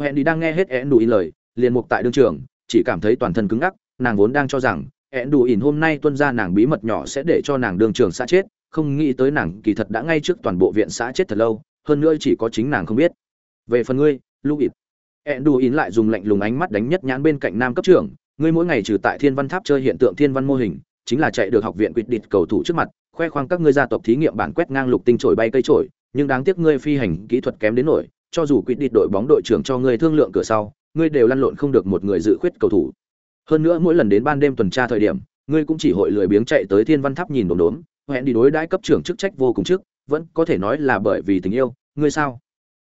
Hẹn đi đang nghe hết én đủ in lời, liền mục tại đương trường, chỉ cảm thấy toàn thân cứng ngắc, nàng vốn đang cho rằng én đủ in hôm nay tuân ra nàng bí mật nhỏ sẽ để cho nàng đương trường xã chết, không nghĩ tới nàng kỳ thật đã ngay trước toàn bộ viện xã chết thật lâu, hơn nữa chỉ có chính nàng không biết. Về phần ngươi lưu ịt én đủ in lại dùng lạnh lùng ánh mắt đánh nhất nhãn bên cạnh nam cấp trưởng ngươi mỗi ngày trừ tại thiên văn tháp chơi hiện tượng thiên văn mô hình, chính là chạy được học viện quyết địch cầu thủ trước mặt, khoe khoang các ngươi gia tộc thí nghiệm bản quét ngang lục tinh trổi bay cây trổi, nhưng đáng tiếc ngươi phi hành kỹ thuật kém đến nổi, cho dù quyết địch đội bóng đội trưởng cho ngươi thương lượng cửa sau, ngươi đều lăn lộn không được một người dự khuyết cầu thủ. Hơn nữa mỗi lần đến ban đêm tuần tra thời điểm, ngươi cũng chỉ hội lười biếng chạy tới thiên văn tháp nhìn đồn đốm hẹn đi đối đãi cấp trưởng chức trách vô cùng trước, vẫn có thể nói là bởi vì tình yêu, ngươi sao?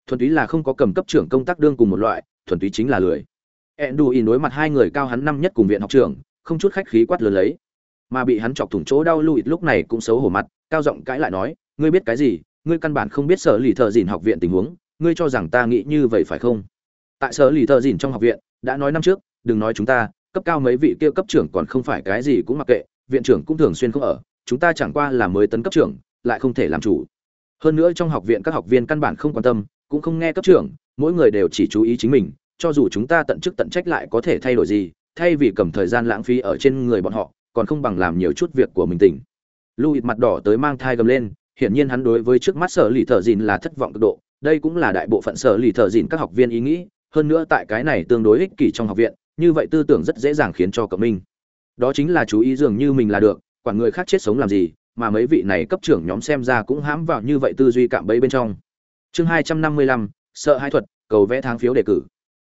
Thuần túy là không có cầm cấp trưởng công tác đương cùng một loại, thuần túy chính là lười. Enduin đối mặt hai người cao hắn năm nhất cùng viện học trưởng, không chút khách khí quát lớn lấy. Mà bị hắn chọc thủng chỗ đau Louis lúc này cũng xấu hổ mặt, cao giọng cãi lại nói, ngươi biết cái gì? Ngươi căn bản không biết sở lì thợ dỉn học viện tình huống, ngươi cho rằng ta nghĩ như vậy phải không? Tại sở lì thợ dỉn trong học viện, đã nói năm trước, đừng nói chúng ta, cấp cao mấy vị kia cấp trưởng còn không phải cái gì cũng mặc kệ, viện trưởng cũng thường xuyên không ở, chúng ta chẳng qua là mới tấn cấp trưởng, lại không thể làm chủ. Hơn nữa trong học viện các học viên căn bản không quan tâm, cũng không nghe cấp trưởng, mỗi người đều chỉ chú ý chính mình cho dù chúng ta tận chức tận trách lại có thể thay đổi gì, thay vì cầm thời gian lãng phí ở trên người bọn họ, còn không bằng làm nhiều chút việc của mình tỉnh. Louis mặt đỏ tới mang thai gầm lên, hiển nhiên hắn đối với trước mắt sở lì thợ dìn là thất vọng cực độ, đây cũng là đại bộ phận sở lì thợ dìn các học viên ý nghĩ, hơn nữa tại cái này tương đối ích kỷ trong học viện, như vậy tư tưởng rất dễ dàng khiến cho cộng minh. Đó chính là chú ý dường như mình là được, quản người khác chết sống làm gì, mà mấy vị này cấp trưởng nhóm xem ra cũng hãm vào như vậy tư duy cạm bẫy bên trong. Chương hai trăm năm mươi lăm, sợ hai thuật, cầu vẽ tháng phiếu đề cử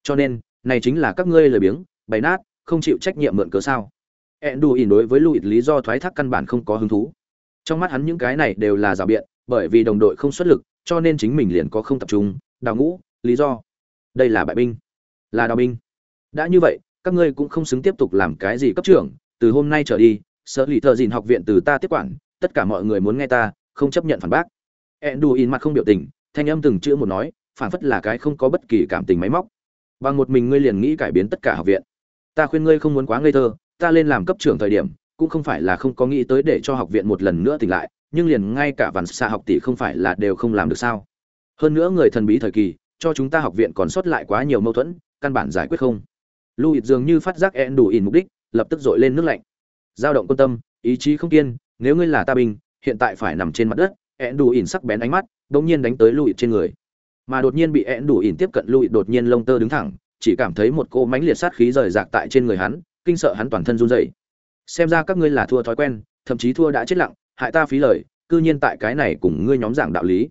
cho nên, này chính là các ngươi lười biếng, bày nát, không chịu trách nhiệm mượn cớ sao? Ẹn đù ỉn đối với lụy lý do thoái thác căn bản không có hứng thú. Trong mắt hắn những cái này đều là rào biện, bởi vì đồng đội không xuất lực, cho nên chính mình liền có không tập trung, đào ngũ, lý do. Đây là bại binh. Là đào binh. Đã như vậy, các ngươi cũng không xứng tiếp tục làm cái gì cấp trưởng, từ hôm nay trở đi, sở lì thợ dìn học viện từ ta tiếp quản, tất cả mọi người muốn nghe ta, không chấp nhận phản bác. Ẹn đù ỉn mặt không biểu tình, thanh âm từng chữ một nói, phản phất là cái không có bất kỳ cảm tình máy móc bằng một mình ngươi liền nghĩ cải biến tất cả học viện. Ta khuyên ngươi không muốn quá ngây thơ, ta lên làm cấp trưởng thời điểm, cũng không phải là không có nghĩ tới để cho học viện một lần nữa tỉnh lại, nhưng liền ngay cả vằn xạ học tỷ không phải là đều không làm được sao? Hơn nữa người thần bí thời kỳ, cho chúng ta học viện còn sót lại quá nhiều mâu thuẫn, căn bản giải quyết không. Louis dường như phát giác ẹn đủ ỉn mục đích, lập tức dội lên nước lạnh. Dao động quan tâm, ý chí không kiên, nếu ngươi là ta binh, hiện tại phải nằm trên mặt đất ẹn đủ ỉn sắc bén ánh mắt đ nhiên đánh tới Louis trên người mà đột nhiên bị ẹn đủ ỉn tiếp cận Louis đột nhiên lông tơ đứng thẳng, chỉ cảm thấy một cô mánh liệt sát khí rời rạc tại trên người hắn, kinh sợ hắn toàn thân run rẩy. Xem ra các ngươi là thua thói quen, thậm chí thua đã chết lặng, hại ta phí lời, cư nhiên tại cái này cùng ngươi nhóm giảng đạo lý.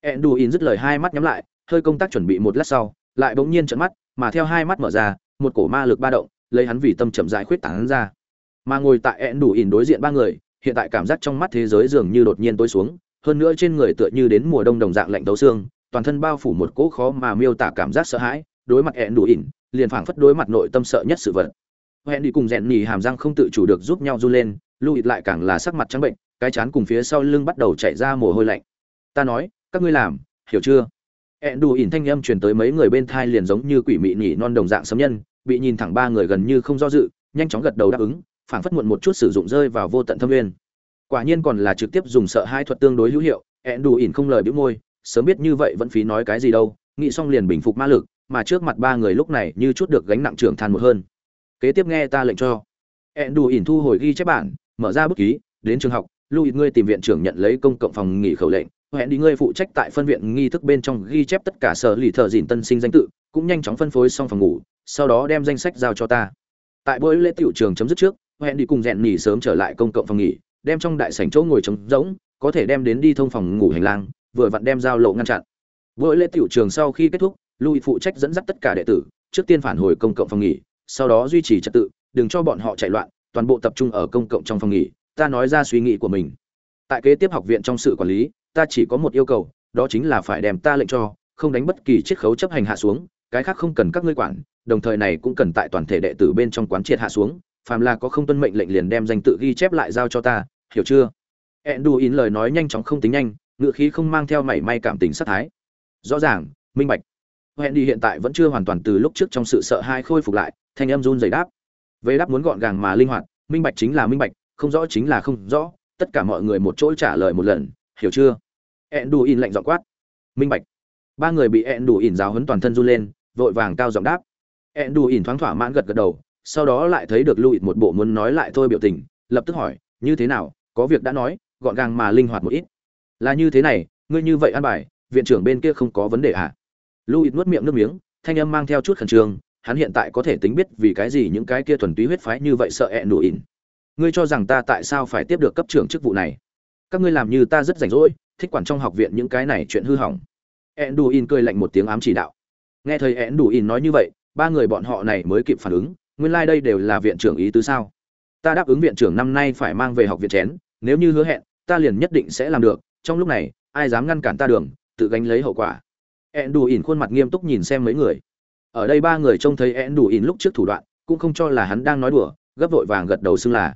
Eãn Đủ Ỉn dứt lời hai mắt nhắm lại, hơi công tác chuẩn bị một lát sau, lại bỗng nhiên trợn mắt, mà theo hai mắt mở ra, một cổ ma lực ba động, lấy hắn vì tâm chậm rãi khuyết tán ra. Mà ngồi tại Eãn Đủ Ỉn đối diện ba người, hiện tại cảm giác trong mắt thế giới dường như đột nhiên tối xuống, hơn nữa trên người tựa như đến mùa đông đồng dạng lạnh tấu xương toàn thân bao phủ một cỗ khó mà miêu tả cảm giác sợ hãi đối mặt eãn đủ ỉn, liền phảng phất đối mặt nội tâm sợ nhất sự vật. Hẹn đi cùng rèn nhì hàm răng không tự chủ được giúp nhau run lên louis lại càng là sắc mặt trắng bệnh cái chán cùng phía sau lưng bắt đầu chảy ra mồ hôi lạnh. Ta nói các ngươi làm hiểu chưa? Hẹn đủ ỉn thanh âm truyền tới mấy người bên thai liền giống như quỷ mị nhỉ non đồng dạng sấm nhân bị nhìn thẳng ba người gần như không do dự nhanh chóng gật đầu đáp ứng phảng phất muộn một chút sử dụng rơi vào vô tận thâm nguyên quả nhiên còn là trực tiếp dùng sợ hai thuật tương đối hữu hiệu hẹn đủ ỉn không lời bĩu môi sớm biết như vậy vẫn phí nói cái gì đâu, nghĩ xong liền bình phục ma lực, mà trước mặt ba người lúc này như chút được gánh nặng trưởng than một hơn. Kế tiếp nghe ta lệnh cho. Ẹn đủ ỉn thu hồi ghi chép bản, mở ra bút ký, đến trường học lưu ngươi tìm viện trưởng nhận lấy công cộng phòng nghỉ khẩu lệnh. Hẹn đi, ngươi phụ trách tại phân viện nghi thức bên trong ghi chép tất cả sở lì thợ dìn tân sinh danh tự, cũng nhanh chóng phân phối xong phòng ngủ, sau đó đem danh sách giao cho ta. Tại buổi lễ tiểu trường chấm dứt trước, hẹn đi cùng rèn nghỉ sớm trở lại công cộng phòng nghỉ, đem trong đại sảnh chỗ ngồi trống rỗng, có thể đem đến đi thông phòng ngủ hành lang vừa vặn đem giao lộ ngăn chặn. Buổi lễ tiểu trường sau khi kết thúc, louis phụ trách dẫn dắt tất cả đệ tử, trước tiên phản hồi công cộng phòng nghỉ, sau đó duy trì trật tự, đừng cho bọn họ chạy loạn, toàn bộ tập trung ở công cộng trong phòng nghỉ, ta nói ra suy nghĩ của mình. Tại kế tiếp học viện trong sự quản lý, ta chỉ có một yêu cầu, đó chính là phải đem ta lệnh cho, không đánh bất kỳ chiết khấu chấp hành hạ xuống, cái khác không cần các ngươi quản, đồng thời này cũng cần tại toàn thể đệ tử bên trong quán triệt hạ xuống, phàm là có không tuân mệnh lệnh liền đem danh tự ghi chép lại giao cho ta, hiểu chưa? Enduin lời nói nhanh chóng không tính nhanh ngựa khí không mang theo mảy may cảm tình sát thái. Rõ ràng, minh bạch. Hẹn đi hiện tại vẫn chưa hoàn toàn từ lúc trước trong sự sợ hai khôi phục lại, thanh âm run rẩy đáp. Về đáp muốn gọn gàng mà linh hoạt, minh bạch chính là minh bạch, không rõ chính là không rõ, tất cả mọi người một chỗ trả lời một lần, hiểu chưa? Hẹn đủ ỉn lạnh giọng quát. Minh bạch. Ba người bị hẹn đủ ỉn giáo hấn toàn thân run lên, vội vàng cao giọng đáp. Hẹn đủ ỉn thoáng thỏa mãn gật gật đầu, sau đó lại thấy được lụi một bộ muốn nói lại thôi biểu tình, lập tức hỏi, như thế nào? Có việc đã nói, gọn gàng mà linh hoạt một ít là như thế này, ngươi như vậy ăn bài, viện trưởng bên kia không có vấn đề à Louis nuốt miệng nước miếng, thanh âm mang theo chút khẩn trương, hắn hiện tại có thể tính biết vì cái gì những cái kia thuần túy huyết phái như vậy sợ ẹ đủ ỉn. Ngươi cho rằng ta tại sao phải tiếp được cấp trưởng chức vụ này? Các ngươi làm như ta rất rảnh rỗi, thích quản trong học viện những cái này chuyện hư hỏng. Ẹn đủ ỉn cười lạnh một tiếng ám chỉ đạo. Nghe thầy ẹn đủ ỉn nói như vậy, ba người bọn họ này mới kịp phản ứng, nguyên lai đây đều là viện trưởng ý tứ sao? Ta đáp ứng viện trưởng năm nay phải mang về học viện chén, nếu như hứa hẹn, ta liền nhất định sẽ làm được trong lúc này ai dám ngăn cản ta đường tự gánh lấy hậu quả. Ẹn đủ ỉn khuôn mặt nghiêm túc nhìn xem mấy người. Ở đây ba người trông thấy ẹn đủ ỉn lúc trước thủ đoạn cũng không cho là hắn đang nói đùa gấp vội vàng gật đầu xưng là.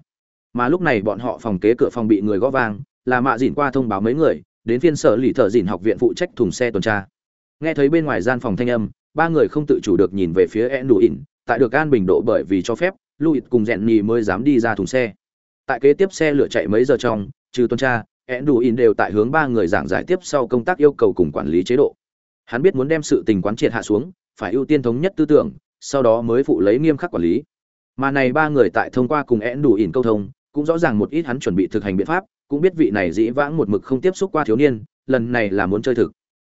Mà lúc này bọn họ phòng kế cửa phòng bị người gõ vang là mạ dìn qua thông báo mấy người đến phiên sở lì thợ dìn học viện phụ trách thùng xe tuần tra. Nghe thấy bên ngoài gian phòng thanh âm ba người không tự chủ được nhìn về phía ẹn đủ ỉn tại được an bình độ bởi vì cho phép Louis cùng rèn nhì mới dám đi ra thùng xe. Tại kế tiếp xe lửa chạy mấy giờ trong, trừ tuần tra, Enduin đều tại hướng ba người giảng giải tiếp sau công tác yêu cầu cùng quản lý chế độ. Hắn biết muốn đem sự tình quán triệt hạ xuống, phải ưu tiên thống nhất tư tưởng, sau đó mới phụ lấy nghiêm khắc quản lý. Mà này ba người tại thông qua cùng Enduin câu thông, cũng rõ ràng một ít hắn chuẩn bị thực hành biện pháp, cũng biết vị này dĩ vãng một mực không tiếp xúc qua thiếu niên, lần này là muốn chơi thực.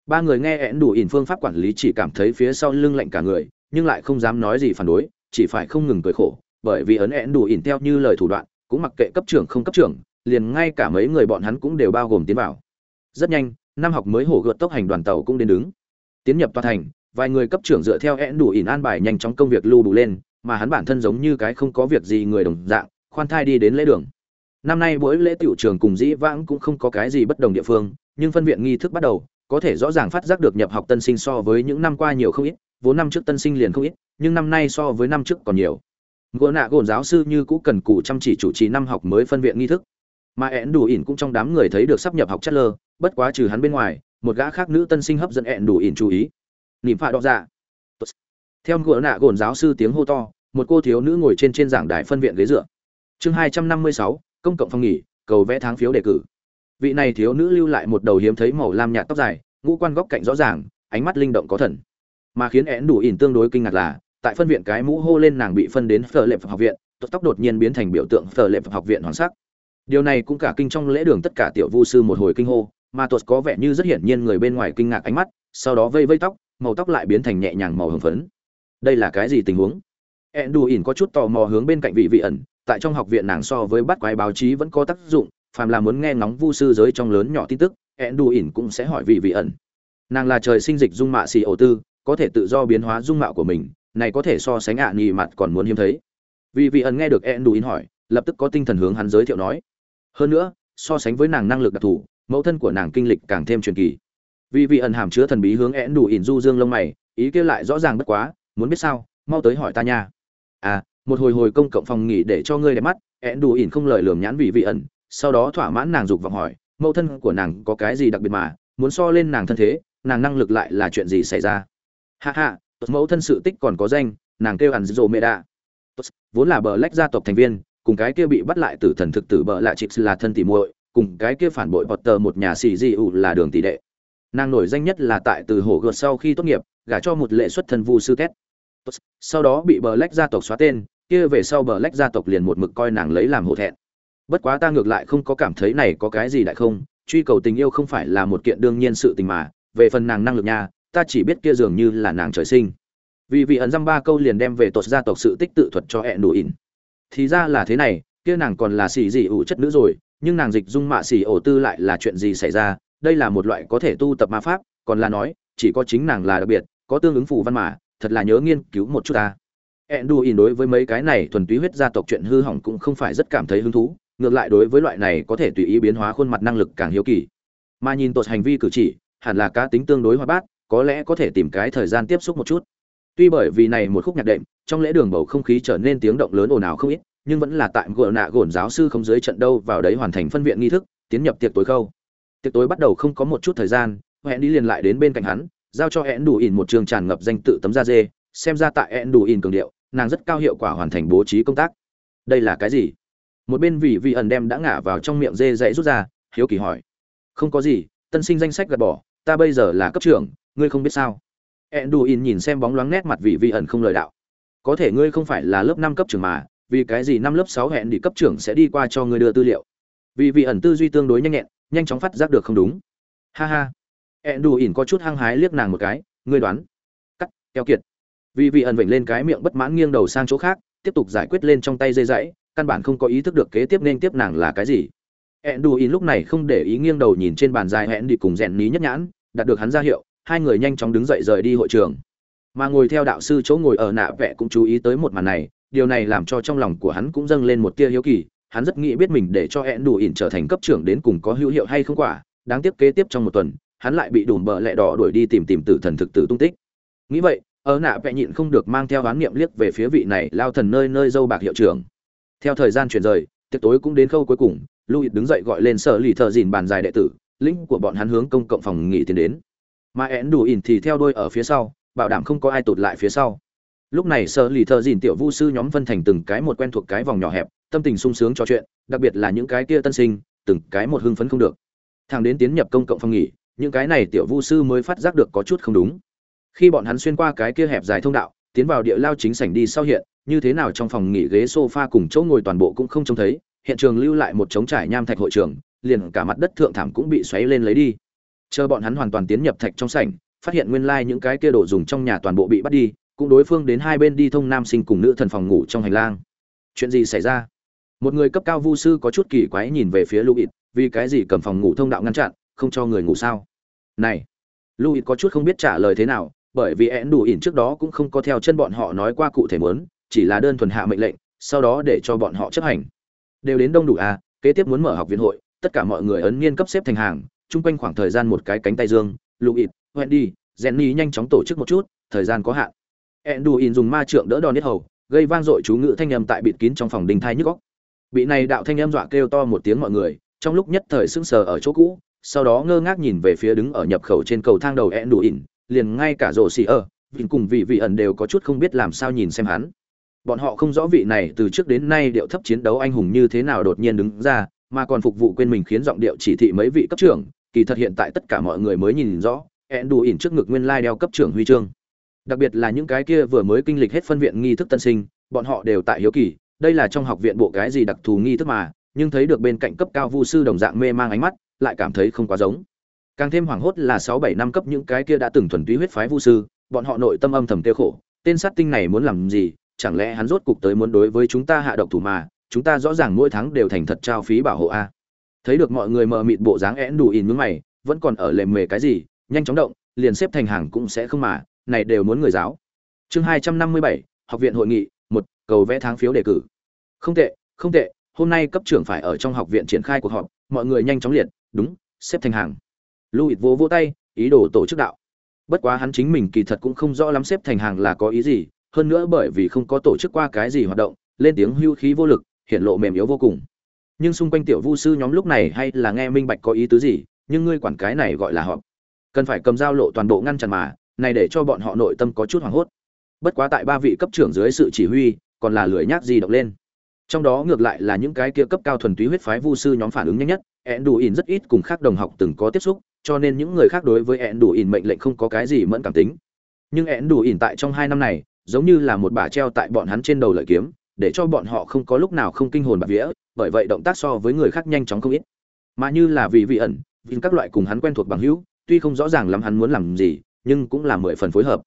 Ba người nghe Enduin phương pháp quản lý chỉ cảm thấy phía sau lưng lạnh cả người, nhưng lại không dám nói gì phản đối, chỉ phải không ngừng cười khổ, bởi vì ấn Enduin đủ ỉn theo như lời thủ đoạn cũng mặc kệ cấp trưởng không cấp trưởng liền ngay cả mấy người bọn hắn cũng đều bao gồm tiến vào. Rất nhanh, năm học mới hổ gợt tốc hành đoàn tàu cũng đến đứng. Tiến nhập toàn thành, vài người cấp trưởng dựa theo ẹn đủ ỉn an bài nhanh chóng công việc lưu đủ lên, mà hắn bản thân giống như cái không có việc gì người đồng dạng, khoan thai đi đến lễ đường. Năm nay buổi lễ tiểu trường cùng dĩ vãng cũng không có cái gì bất đồng địa phương, nhưng phân viện nghi thức bắt đầu, có thể rõ ràng phát giác được nhập học tân sinh so với những năm qua nhiều không ít, vốn năm trước tân sinh liền không ít, nhưng năm nay so với năm trước còn nhiều. Gỗ nạ gồn giáo sư như cũ cần cù chăm chỉ chủ trì năm học mới phân viện nghi thức mà ẹn đủ ỉn cũng trong đám người thấy được sắp nhập học chất lơ, bất quá trừ hắn bên ngoài, một gã khác nữ tân sinh hấp dẫn ẹn đủ ỉn chú ý. Nỉm phạ đỏ dạ. Theo gỗ nạ gồn giáo sư tiếng hô to, một cô thiếu nữ ngồi trên trên giảng đài phân viện ghế dựa. Chương hai trăm năm mươi sáu, công cộng phòng nghỉ, cầu vẽ tháng phiếu đề cử. Vị này thiếu nữ lưu lại một đầu hiếm thấy màu lam nhạt tóc dài, ngũ quan góc cạnh rõ ràng, ánh mắt linh động có thần. Mà khiến én đủ ỉn tương đối kinh ngạc là, tại phân viện cái mũ hô lên nàng bị phân đến phở lệ học viện, tóc đột nhiên biến thành biểu tượng phở lệ học viện hoàng sắc điều này cũng cả kinh trong lễ đường tất cả tiểu vu sư một hồi kinh hô, mà tuột có vẻ như rất hiển nhiên người bên ngoài kinh ngạc ánh mắt, sau đó vây vây tóc, màu tóc lại biến thành nhẹ nhàng màu hồng phấn. Đây là cái gì tình huống? Ẹn đù ỉn có chút tò mò hướng bên cạnh vị vị ẩn, tại trong học viện nàng so với bắt quái báo chí vẫn có tác dụng, phàm là muốn nghe ngóng vu sư giới trong lớn nhỏ tin tức ẹn đù ỉn cũng sẽ hỏi vị vị ẩn. Nàng là trời sinh dịch dung mạ xì ổ tư, có thể tự do biến hóa dung mạo của mình, này có thể so sánh ạ à mặt còn muốn hiếm thấy. Vì vị ẩn nghe được enduin hỏi, lập tức có tinh thần hướng hắn giới thiệu nói hơn nữa, so sánh với nàng năng lực đặc thù, mẫu thân của nàng kinh lịch càng thêm truyền kỳ. Vì vị ẩn hàm chứa thần bí hướng én đủ ỉn du dương lông mày, ý kia lại rõ ràng bất quá, muốn biết sao, mau tới hỏi ta nha. À một hồi hồi công cộng phòng nghỉ để cho ngươi đẹp mắt én đủ ỉn không lời lườm nhãn vị vị ẩn, sau đó thỏa mãn nàng dục vọng hỏi, mẫu thân của nàng có cái gì đặc biệt mà, muốn so lên nàng thân thế, nàng năng lực lại là chuyện gì xảy ra? Ha ha mẫu thân sự tích còn có danh, nàng kêu hẳn rộ mẹ đạ. Vốn là bờ lách gia tộc thành viên cùng cái kia bị bắt lại từ thần thực tử bợ lạ chịp là thân tỷ muội cùng cái kia phản bội Potter một nhà xì di ủ là đường tỷ đệ. Nàng nổi danh nhất là tại từ hổ gợt sau khi tốt nghiệp gả cho một lệ xuất thân vu sư tét, sau đó bị bờ lách gia tộc xóa tên kia về sau bờ lách gia tộc liền một mực coi nàng lấy làm hổ thẹn. Bất quá ta ngược lại không có cảm thấy này có cái gì đại không truy cầu tình yêu không phải là một kiện đương nhiên sự tình mà về phần nàng năng lực nha ta chỉ biết kia dường như là nàng trời sinh. Vì vị ẩn dăm ba câu liền đem về tột gia tộc sự tích tự thuật cho hẹn đủ ỉn thì ra là thế này, kia nàng còn là xì dị ủ chất nữ rồi, nhưng nàng dịch dung mạ xì ổ tư lại là chuyện gì xảy ra, đây là một loại có thể tu tập ma pháp, còn là nói, chỉ có chính nàng là đặc biệt, có tương ứng phù văn mà, thật là nhớ nghiên cứu một chút ta. Hẹn đủ ỉn đối với mấy cái này thuần túy huyết gia tộc chuyện hư hỏng cũng không phải rất cảm thấy hứng thú, ngược lại đối với loại này có thể tùy ý biến hóa khuôn mặt năng lực càng hiếu kỳ. Mà nhìn tột hành vi cử chỉ, hẳn là cá tính tương đối hoạt bát, có lẽ có thể tìm cái thời gian tiếp xúc một chút tuy bởi vì này một khúc nhạc đệm, trong lễ đường bầu không khí trở nên tiếng động lớn ồn ào không ít, nhưng vẫn là tại gỡ nạ gồn giáo sư không dưới trận đâu vào đấy hoàn thành phân viện nghi thức, tiến nhập tiệc tối khâu. Tiệc tối bắt đầu không có một chút thời gian hẹn đi liền lại đến bên cạnh hắn, giao cho hẹn đủ ỉn một trường tràn ngập danh tự tấm da dê, xem ra tại hẹn đủ ỉn cường điệu, nàng rất cao hiệu quả hoàn thành bố trí công tác. Đây là cái gì? Một bên vị vị ẩn đem đã ngả vào trong miệng dê dãy rút ra, hiếu kỳ hỏi. Không có gì, tân sinh danh sách gạt bỏ, ta bây giờ là cấp trưởng, ngươi không biết sao? Enduin nhìn xem bóng loáng nét mặt vị vị ẩn không lời đạo. Có thể ngươi không phải là lớp năm cấp trưởng mà, vì cái gì năm lớp sáu hẹn đi cấp trưởng sẽ đi qua cho ngươi đưa tư liệu? Vì vị ẩn tư duy tương đối nhanh nhẹn, nhanh chóng phát giác được không đúng. Ha ha. Enduin có chút hăng hái liếc nàng một cái, ngươi đoán. Cắt, keo kiệt. Vì vị ẩn vểnh lên cái miệng bất mãn nghiêng đầu sang chỗ khác, tiếp tục giải quyết lên trong tay dây dãy, căn bản không có ý thức được kế tiếp nên tiếp nàng là cái gì. Enduin lúc này không để ý nghiêng đầu nhìn trên bàn dài hẹn đi cùng rèn ní nhất nhãn, đạt được hắn ra hiệu hai người nhanh chóng đứng dậy rời đi hội trường. Mà ngồi theo đạo sư chỗ ngồi ở nạ vẽ cũng chú ý tới một màn này, điều này làm cho trong lòng của hắn cũng dâng lên một tia hiếu kỳ, hắn rất nghĩ biết mình để cho hẹn đủ ỉn trở thành cấp trưởng đến cùng có hữu hiệu hay không quả, đáng tiếc kế tiếp trong một tuần, hắn lại bị đùm bờ lẹ đỏ đuổi đi tìm tìm tử thần thực tử tung tích. Nghĩ vậy, ở nạ vẽ nhịn không được mang theo oán niệm liếc về phía vị này lao thần nơi nơi dâu bạc hiệu trưởng. Theo thời gian chuyển rời, tiệc tối cũng đến khâu cuối cùng, louis đứng dậy gọi lên sở lì thợ dìn bàn dài đệ tử lĩnh của bọn hắn hướng công cộng phòng nghỉ tiến đến mà én đủ ỉn thì theo đôi ở phía sau, bảo đảm không có ai tụt lại phía sau. Lúc này sợ lì thợ dìn tiểu vu sư nhóm phân thành từng cái một quen thuộc cái vòng nhỏ hẹp, tâm tình sung sướng trò chuyện, đặc biệt là những cái kia tân sinh, từng cái một hưng phấn không được. Thằng đến tiến nhập công cộng phòng nghỉ, những cái này tiểu vu sư mới phát giác được có chút không đúng. Khi bọn hắn xuyên qua cái kia hẹp dài thông đạo, tiến vào địa lao chính sảnh đi sau hiện, như thế nào trong phòng nghỉ ghế sofa cùng chỗ ngồi toàn bộ cũng không trông thấy, hiện trường lưu lại một trống trải nham thạch hội trường, liền cả mặt đất thượng thảm cũng bị xoáy lên lấy đi chờ bọn hắn hoàn toàn tiến nhập thạch trong sảnh phát hiện nguyên lai những cái kia đồ dùng trong nhà toàn bộ bị bắt đi cũng đối phương đến hai bên đi thông nam sinh cùng nữ thần phòng ngủ trong hành lang. Chuyện gì xảy ra? Một người cấp cao vu sư có chút kỳ quái nhìn về phía Louis, vì cái gì cầm phòng ngủ thông đạo ngăn chặn không cho người ngủ sao? Này Louis có chút không biết trả lời thế nào bởi vì én đủ ỉn trước đó cũng không có theo chân bọn họ nói qua cụ thể muốn chỉ là đơn thuần hạ mệnh lệnh sau đó để cho bọn họ chấp hành. Đều đến đông đủ à kế tiếp muốn mở học viện hội tất cả mọi người ấn niên cấp xếp thành hàng chung quanh khoảng thời gian một cái cánh tay dương Louis, Wendy, Jenny nhanh chóng tổ chức một chút thời gian có hạn. Enduin dùng ma trượng đỡ đòn nhất hầu gây vang dội chú ngữ thanh âm tại bịt kín trong phòng đình thai nhức óc. Bị này đạo thanh âm dọa kêu to một tiếng mọi người trong lúc nhất thời sững sờ ở chỗ cũ sau đó ngơ ngác nhìn về phía đứng ở nhập khẩu trên cầu thang đầu Enduin, liền ngay cả rổ xì ở vịn cùng vị vị ẩn đều có chút không biết làm sao nhìn xem hắn. Bọn họ không rõ vị này từ trước đến nay điệu thấp chiến đấu anh hùng như thế nào đột nhiên đứng ra mà còn phục vụ quên mình khiến giọng điệu chỉ thị mấy vị cấp trưởng kỳ thật hiện tại tất cả mọi người mới nhìn rõ ẹn đủ ỉn trước ngực nguyên lai đeo cấp trưởng huy chương. Đặc biệt là những cái kia vừa mới kinh lịch hết phân viện nghi thức tân sinh, bọn họ đều tại hiếu kỳ, đây là trong học viện bộ cái gì đặc thù nghi thức mà, nhưng thấy được bên cạnh cấp cao vu sư đồng dạng mê mang ánh mắt, lại cảm thấy không quá giống. Càng thêm hoảng hốt là sáu bảy năm cấp những cái kia đã từng thuần túy huyết phái vu sư, bọn họ nội tâm âm thầm tiêu khổ, tên sát tinh này muốn làm gì, chẳng lẽ hắn rốt cục tới muốn đối với chúng ta hạ độc thủ mà, chúng ta rõ ràng mỗi tháng đều thành thật trao phí bảo hộ a thấy được mọi người mờ mịt bộ dáng én đủ ỉn mướn mày, vẫn còn ở lề mề cái gì, nhanh chóng động, liền xếp thành hàng cũng sẽ không mà, này đều muốn người giáo. Chương hai trăm năm mươi bảy, học viện hội nghị, một, cầu vẽ tháng phiếu đề cử. Không tệ không tệ, hôm nay cấp trưởng phải ở trong học viện triển khai cuộc họp, mọi người nhanh chóng liệt, đúng, xếp thành hàng. Louis vỗ vỗ tay, ý đồ tổ chức đạo. Bất quá hắn chính mình kỳ thật cũng không rõ lắm xếp thành hàng là có ý gì, hơn nữa bởi vì không có tổ chức qua cái gì hoạt động, lên tiếng hưu khí vô lực hiện lộ mềm yếu vô cùng nhưng xung quanh tiểu vu sư nhóm lúc này hay là nghe minh bạch có ý tứ gì, nhưng ngươi quản cái này gọi là họp. Cần phải cầm dao lộ toàn bộ ngăn chặn mà, này để cho bọn họ nội tâm có chút hoảng hốt. Bất quá tại ba vị cấp trưởng dưới sự chỉ huy, còn là lưỡi nhác gì động lên. Trong đó ngược lại là những cái kia cấp cao thuần túy huyết phái vu sư nhóm phản ứng nhanh nhất ẹn đủ ỉn rất ít cùng khác đồng học từng có tiếp xúc, cho nên những người khác đối với ẹn đủ ỉn mệnh lệnh không có cái gì mẫn cảm tính. Nhưng ẹn đủ ỉn tại trong hai năm này, giống như là một bà treo tại bọn hắn trên đầu lợi kiếm để cho bọn họ không có lúc nào không kinh hồn bạc vía, bởi vậy động tác so với người khác nhanh chóng không ít. Mà như là vì vị ẩn, vì các loại cùng hắn quen thuộc bằng hữu, tuy không rõ ràng lắm hắn muốn làm gì, nhưng cũng là mười phần phối hợp.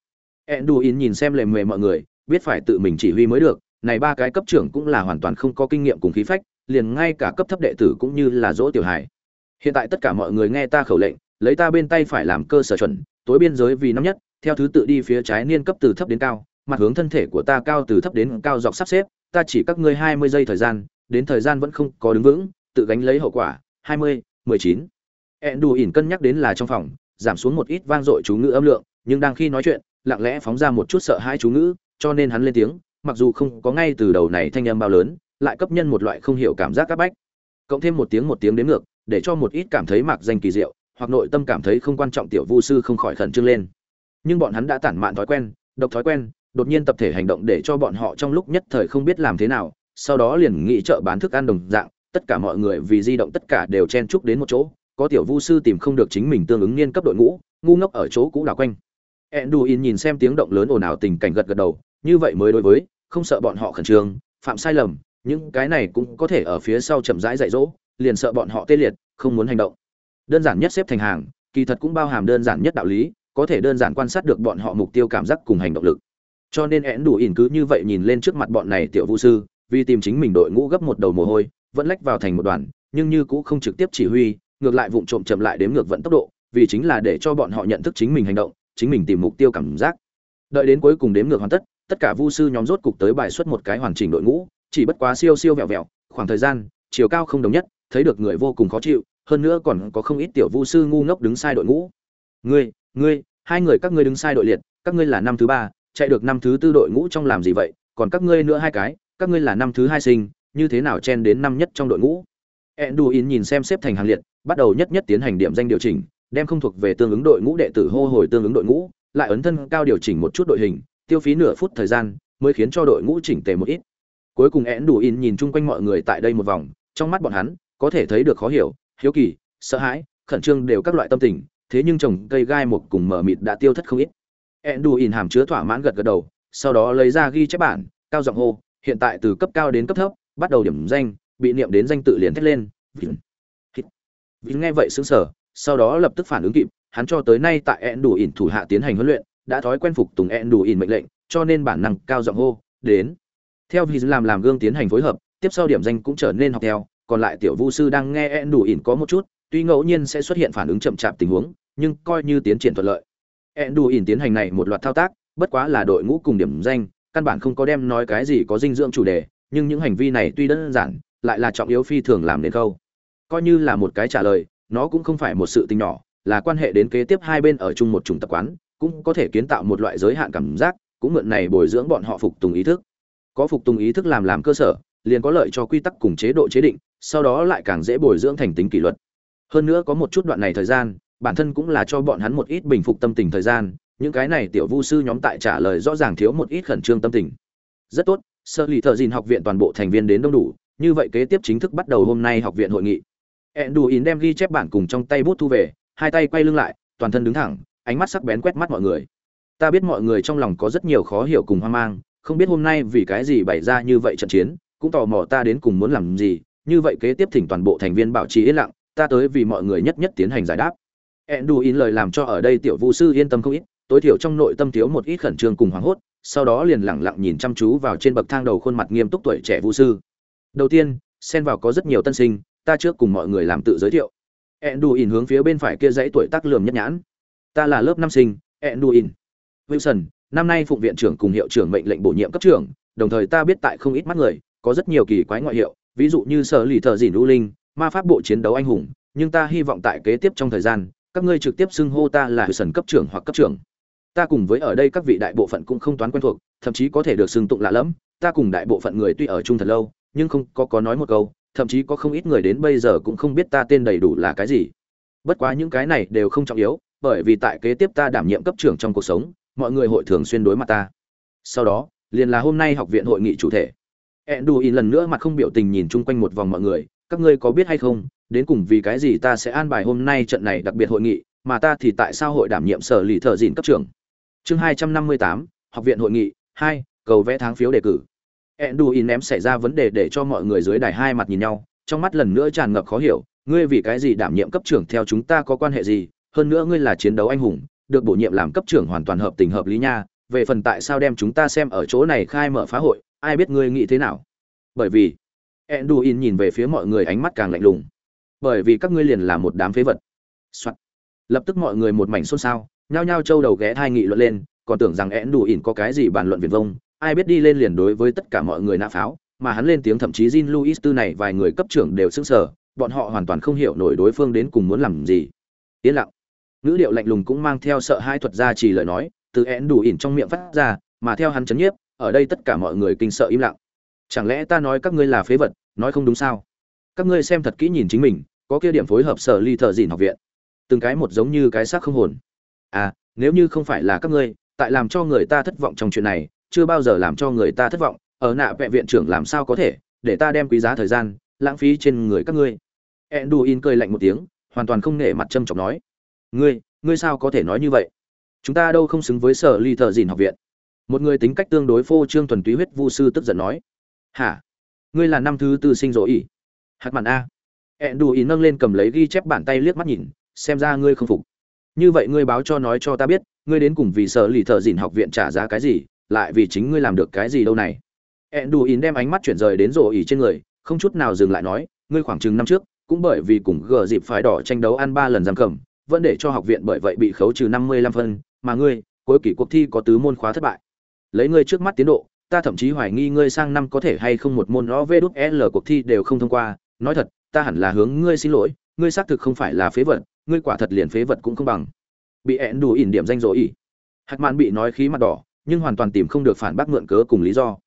Ẹn đủ nhìn xem lề mề mọi người, biết phải tự mình chỉ huy mới được, này ba cái cấp trưởng cũng là hoàn toàn không có kinh nghiệm cùng khí phách, liền ngay cả cấp thấp đệ tử cũng như là dỗ tiểu hải hiện tại tất cả mọi người nghe ta khẩu lệnh, lấy ta bên tay phải làm cơ sở chuẩn, tối biên giới vì năm nhất, theo thứ tự đi phía trái niên cấp từ thấp đến cao, mặt hướng thân thể của ta cao từ thấp đến cao dọc sắp xếp ta chỉ các ngươi hai mươi giây thời gian đến thời gian vẫn không có đứng vững tự gánh lấy hậu quả hai mươi mười chín ẹn đù ỉn cân nhắc đến là trong phòng giảm xuống một ít vang dội chú ngữ âm lượng nhưng đang khi nói chuyện lặng lẽ phóng ra một chút sợ hãi chú ngữ cho nên hắn lên tiếng mặc dù không có ngay từ đầu này thanh âm bao lớn, lại cấp nhân một loại không hiểu cảm giác các bách. Cộng thêm một tiếng một tiếng đến ngược, để cho một ít cảm thấy mạc danh kỳ diệu, hoặc nội tâm cảm thấy không quan trọng tiểu vu sư không khỏi khẩn trương lên. Nhưng bọn hắn đã tản mạn thói quen, độc thói quen, đột nhiên tập thể hành động để cho bọn họ trong lúc nhất thời không biết làm thế nào, sau đó liền nghĩ chợ bán thức ăn đồng dạng tất cả mọi người vì di động tất cả đều chen chúc đến một chỗ có tiểu vu sư tìm không được chính mình tương ứng niên cấp đội ngũ ngu ngốc ở chỗ cũ đảo quanh. Enduin nhìn xem tiếng động lớn ồn ào tình cảnh gật gật đầu như vậy mới đối với không sợ bọn họ khẩn trương phạm sai lầm những cái này cũng có thể ở phía sau chậm rãi dạy dỗ liền sợ bọn họ tê liệt không muốn hành động. Đơn giản nhất xếp thành hàng kỳ thật cũng bao hàm đơn giản nhất đạo lý có thể đơn giản quan sát được bọn họ mục tiêu cảm giác cùng hành động lực cho nên én đủ ỉn cứ như vậy nhìn lên trước mặt bọn này tiểu vũ sư, vì tìm chính mình đội ngũ gấp một đầu mồ hôi, vẫn lách vào thành một đoàn, nhưng như cũng không trực tiếp chỉ huy, ngược lại vụng trộm chậm lại đếm ngược vận tốc độ, vì chính là để cho bọn họ nhận thức chính mình hành động, chính mình tìm mục tiêu cảm giác. Đợi đến cuối cùng đếm ngược hoàn tất tất cả vu sư nhóm rốt cục tới bài xuất một cái hoàn chỉnh đội ngũ, chỉ bất quá siêu siêu vẹo vẹo, khoảng thời gian, chiều cao không đồng nhất, thấy được người vô cùng khó chịu, hơn nữa còn có không ít tiểu vu sư ngu ngốc đứng sai đội ngũ. Ngươi ngươi, hai người các ngươi đứng sai đội liệt, các ngươi là năm thứ ba chạy được năm thứ tư đội ngũ trong làm gì vậy, còn các ngươi nữa hai cái, các ngươi là năm thứ hai sinh, như thế nào chen đến năm nhất trong đội ngũ? Enduin nhìn xem xếp thành hàng liệt, bắt đầu nhất nhất tiến hành điểm danh điều chỉnh, đem không thuộc về tương ứng đội ngũ đệ tử hô hồi tương ứng đội ngũ, lại ấn thân cao điều chỉnh một chút đội hình, tiêu phí nửa phút thời gian, mới khiến cho đội ngũ chỉnh tề một ít. Cuối cùng Enduin nhìn chung quanh mọi người tại đây một vòng, trong mắt bọn hắn, có thể thấy được khó hiểu, hiếu kỳ, sợ hãi, khẩn trương đều các loại tâm tình, thế nhưng trồng cây gai một cùng mở mịt đã tiêu thất không ít. Enduin hàm chứa thỏa mãn gật gật đầu, sau đó lấy ra ghi chép bản, cao giọng hô, hiện tại từ cấp cao đến cấp thấp, bắt đầu điểm danh, bị niệm đến danh tự liền thét lên vịn nghe vậy sững sờ, sau đó lập tức phản ứng kịp, hắn cho tới nay tại Enduin thủ hạ tiến hành huấn luyện, đã thói quen phục tùng Enduin mệnh lệnh, cho nên bản năng cao giọng hô, đến. Theo vì làm làm gương tiến hành phối hợp, tiếp sau điểm danh cũng trở nên học theo, còn lại tiểu vu sư đang nghe Enduin đủ có một chút, tuy ngẫu nhiên sẽ xuất hiện phản ứng chậm chạp tình huống, nhưng coi như tiến triển thuận lợi. Enduin tiến hành này một loạt thao tác, bất quá là đội ngũ cùng điểm danh, căn bản không có đem nói cái gì có dinh dưỡng chủ đề, nhưng những hành vi này tuy đơn giản, lại là trọng yếu phi thường làm nên câu coi như là một cái trả lời, nó cũng không phải một sự tình nhỏ, là quan hệ đến kế tiếp hai bên ở chung một chủng tập quán, cũng có thể kiến tạo một loại giới hạn cảm giác, cũng mượn này bồi dưỡng bọn họ phục tùng ý thức. Có phục tùng ý thức làm làm cơ sở, liền có lợi cho quy tắc cùng chế độ chế định, sau đó lại càng dễ bồi dưỡng thành tính kỷ luật. Hơn nữa có một chút đoạn này thời gian bản thân cũng là cho bọn hắn một ít bình phục tâm tình thời gian, những cái này tiểu vu sư nhóm tại trả lời rõ ràng thiếu một ít khẩn trương tâm tình. Rất tốt, sơ lì thợ dìn học viện toàn bộ thành viên đến đông đủ, như vậy kế tiếp chính thức bắt đầu hôm nay học viện hội nghị. Enduin đem ghi chép bản cùng trong tay bút thu về, hai tay quay lưng lại, toàn thân đứng thẳng, ánh mắt sắc bén quét mắt mọi người. Ta biết mọi người trong lòng có rất nhiều khó hiểu cùng hoang mang, không biết hôm nay vì cái gì bày ra như vậy trận chiến, cũng tò mò ta đến cùng muốn làm gì, như vậy kế tiếp thỉnh toàn bộ thành viên bảo trì yên lặng, ta tới vì mọi người nhất nhất tiến hành giải đáp. Enduin lời làm cho ở đây tiểu vu sư yên tâm không ít, tối thiểu trong nội tâm thiếu một ít khẩn trương cùng hoảng hốt, sau đó liền lặng lặng nhìn chăm chú vào trên bậc thang đầu khuôn mặt nghiêm túc tuổi trẻ vu sư. Đầu tiên, xen vào có rất nhiều tân sinh, ta trước cùng mọi người làm tự giới thiệu. Enduin hướng phía bên phải kia dãy tuổi tác lườm nhất nhãn. Ta là lớp năm sinh, Enduin. Wilson, năm nay phụng viện trưởng cùng hiệu trưởng mệnh lệnh bổ nhiệm cấp trưởng, đồng thời ta biết tại không ít mắt người, có rất nhiều kỳ quái ngoại hiệu, ví dụ như sở lì thợ dìn u linh, ma pháp bộ chiến đấu anh hùng, nhưng ta hy vọng tại kế tiếp trong thời gian các ngươi trực tiếp xưng hô ta là sần cấp trưởng hoặc cấp trưởng. Ta cùng với ở đây các vị đại bộ phận cũng không toán quen thuộc thậm chí có thể được xưng tụng lạ lẫm. Ta cùng đại bộ phận người tuy ở chung thật lâu nhưng không có có nói một câu thậm chí có không ít người đến bây giờ cũng không biết ta tên đầy đủ là cái gì. Bất quá những cái này đều không trọng yếu bởi vì tại kế tiếp ta đảm nhiệm cấp trưởng trong cuộc sống mọi người hội thường xuyên đối mặt ta. Sau đó liền là hôm nay học viện hội nghị chủ thể. Enduin lần nữa mặt không biểu tình nhìn chung quanh một vòng mọi người, các ngươi có biết hay không, đến cùng vì cái gì ta sẽ an bài hôm nay trận này đặc biệt hội nghị, mà ta thì tại sao hội đảm nhiệm sở lì thợ dịn cấp trưởng. Chương 258, học viện hội nghị 2, cầu vẽ tháng phiếu đề cử. Enduin ném xảy ra vấn đề để cho mọi người dưới đài hai mặt nhìn nhau, trong mắt lần nữa tràn ngập khó hiểu, ngươi vì cái gì đảm nhiệm cấp trưởng theo chúng ta có quan hệ gì, hơn nữa ngươi là chiến đấu anh hùng, được bổ nhiệm làm cấp trưởng hoàn toàn hợp tình hợp lý nha, về phần tại sao đem chúng ta xem ở chỗ này khai mở phá hội, ai biết ngươi nghĩ thế nào bởi vì enduin nhìn về phía mọi người ánh mắt càng lạnh lùng bởi vì các ngươi liền là một đám phế vật、Soạn. lập tức mọi người một mảnh xôn xao nhao nhao trâu đầu ghé thai nghị luận lên còn tưởng rằng enduin có cái gì bàn luận viển vông ai biết đi lên liền đối với tất cả mọi người nã pháo mà hắn lên tiếng thậm chí Jean Louis tư này vài người cấp trưởng đều sững sờ, bọn họ hoàn toàn không hiểu nổi đối phương đến cùng muốn làm gì. Yên lặng. Ngữ điệu lạnh lùng cũng mang theo sợ hai thuật ra chỉ lời nói, từ én đủ ỉn trong miệng phát ra, mà theo hắn chấn nhiếp, ở đây tất cả mọi người kinh sợ im lặng chẳng lẽ ta nói các ngươi là phế vật, nói không đúng sao? Các ngươi xem thật kỹ nhìn chính mình, có kia điểm phối hợp sở ly thợ dìn học viện. Từng cái một giống như cái xác không hồn. À nếu như không phải là các ngươi, tại làm cho người ta thất vọng trong chuyện này, chưa bao giờ làm cho người ta thất vọng, ở nạ vẹ viện trưởng làm sao có thể, để ta đem quý giá thời gian, lãng phí trên người các ngươi? Enduin cười lạnh một tiếng, hoàn toàn không nể mặt trâm trọng nói. Ngươi ngươi sao có thể nói như vậy? Chúng ta đâu không xứng với sở ly thợ dìn học viện. Một người tính cách tương đối phô trương thuần túy huyết vu sư tức giận nói hả? Ngươi là năm thứ tư sinh rồi ỉ hạt mặn a. Ẹn đù ý nâng lên cầm lấy ghi chép bàn tay liếc mắt nhìn, xem ra ngươi không phục. Như vậy ngươi báo cho nói cho ta biết, ngươi đến cùng vì sở lì thợ dìn học viện trả giá cái gì, lại vì chính ngươi làm được cái gì đâu này? Ẹn đù ý đem ánh mắt chuyển rời đến rổ ỉ trên người, không chút nào dừng lại nói, ngươi khoảng chừng năm trước, cũng bởi vì cùng gờ dịp phái đỏ tranh đấu ăn ba lần giam cầm, vẫn để cho học viện bởi vậy bị khấu trừ năm mươi lăm phân, mà ngươi, cuối kỳ cuộc thi có tứ môn khóa thất bại. Lấy ngươi trước mắt tiến độ ta thậm chí hoài nghi ngươi sang năm có thể hay không một môn rõ vê đút l cuộc thi đều không thông qua. Nói thật, ta hẳn là hướng ngươi xin lỗi, ngươi xác thực không phải là phế vật, ngươi quả thật liền phế vật cũng không bằng. Bị ẹn đủ ỉn điểm danh dỗ ỉ. Hạt mạn bị nói khí mặt đỏ, nhưng hoàn toàn tìm không được phản bác mượn cớ cùng lý do.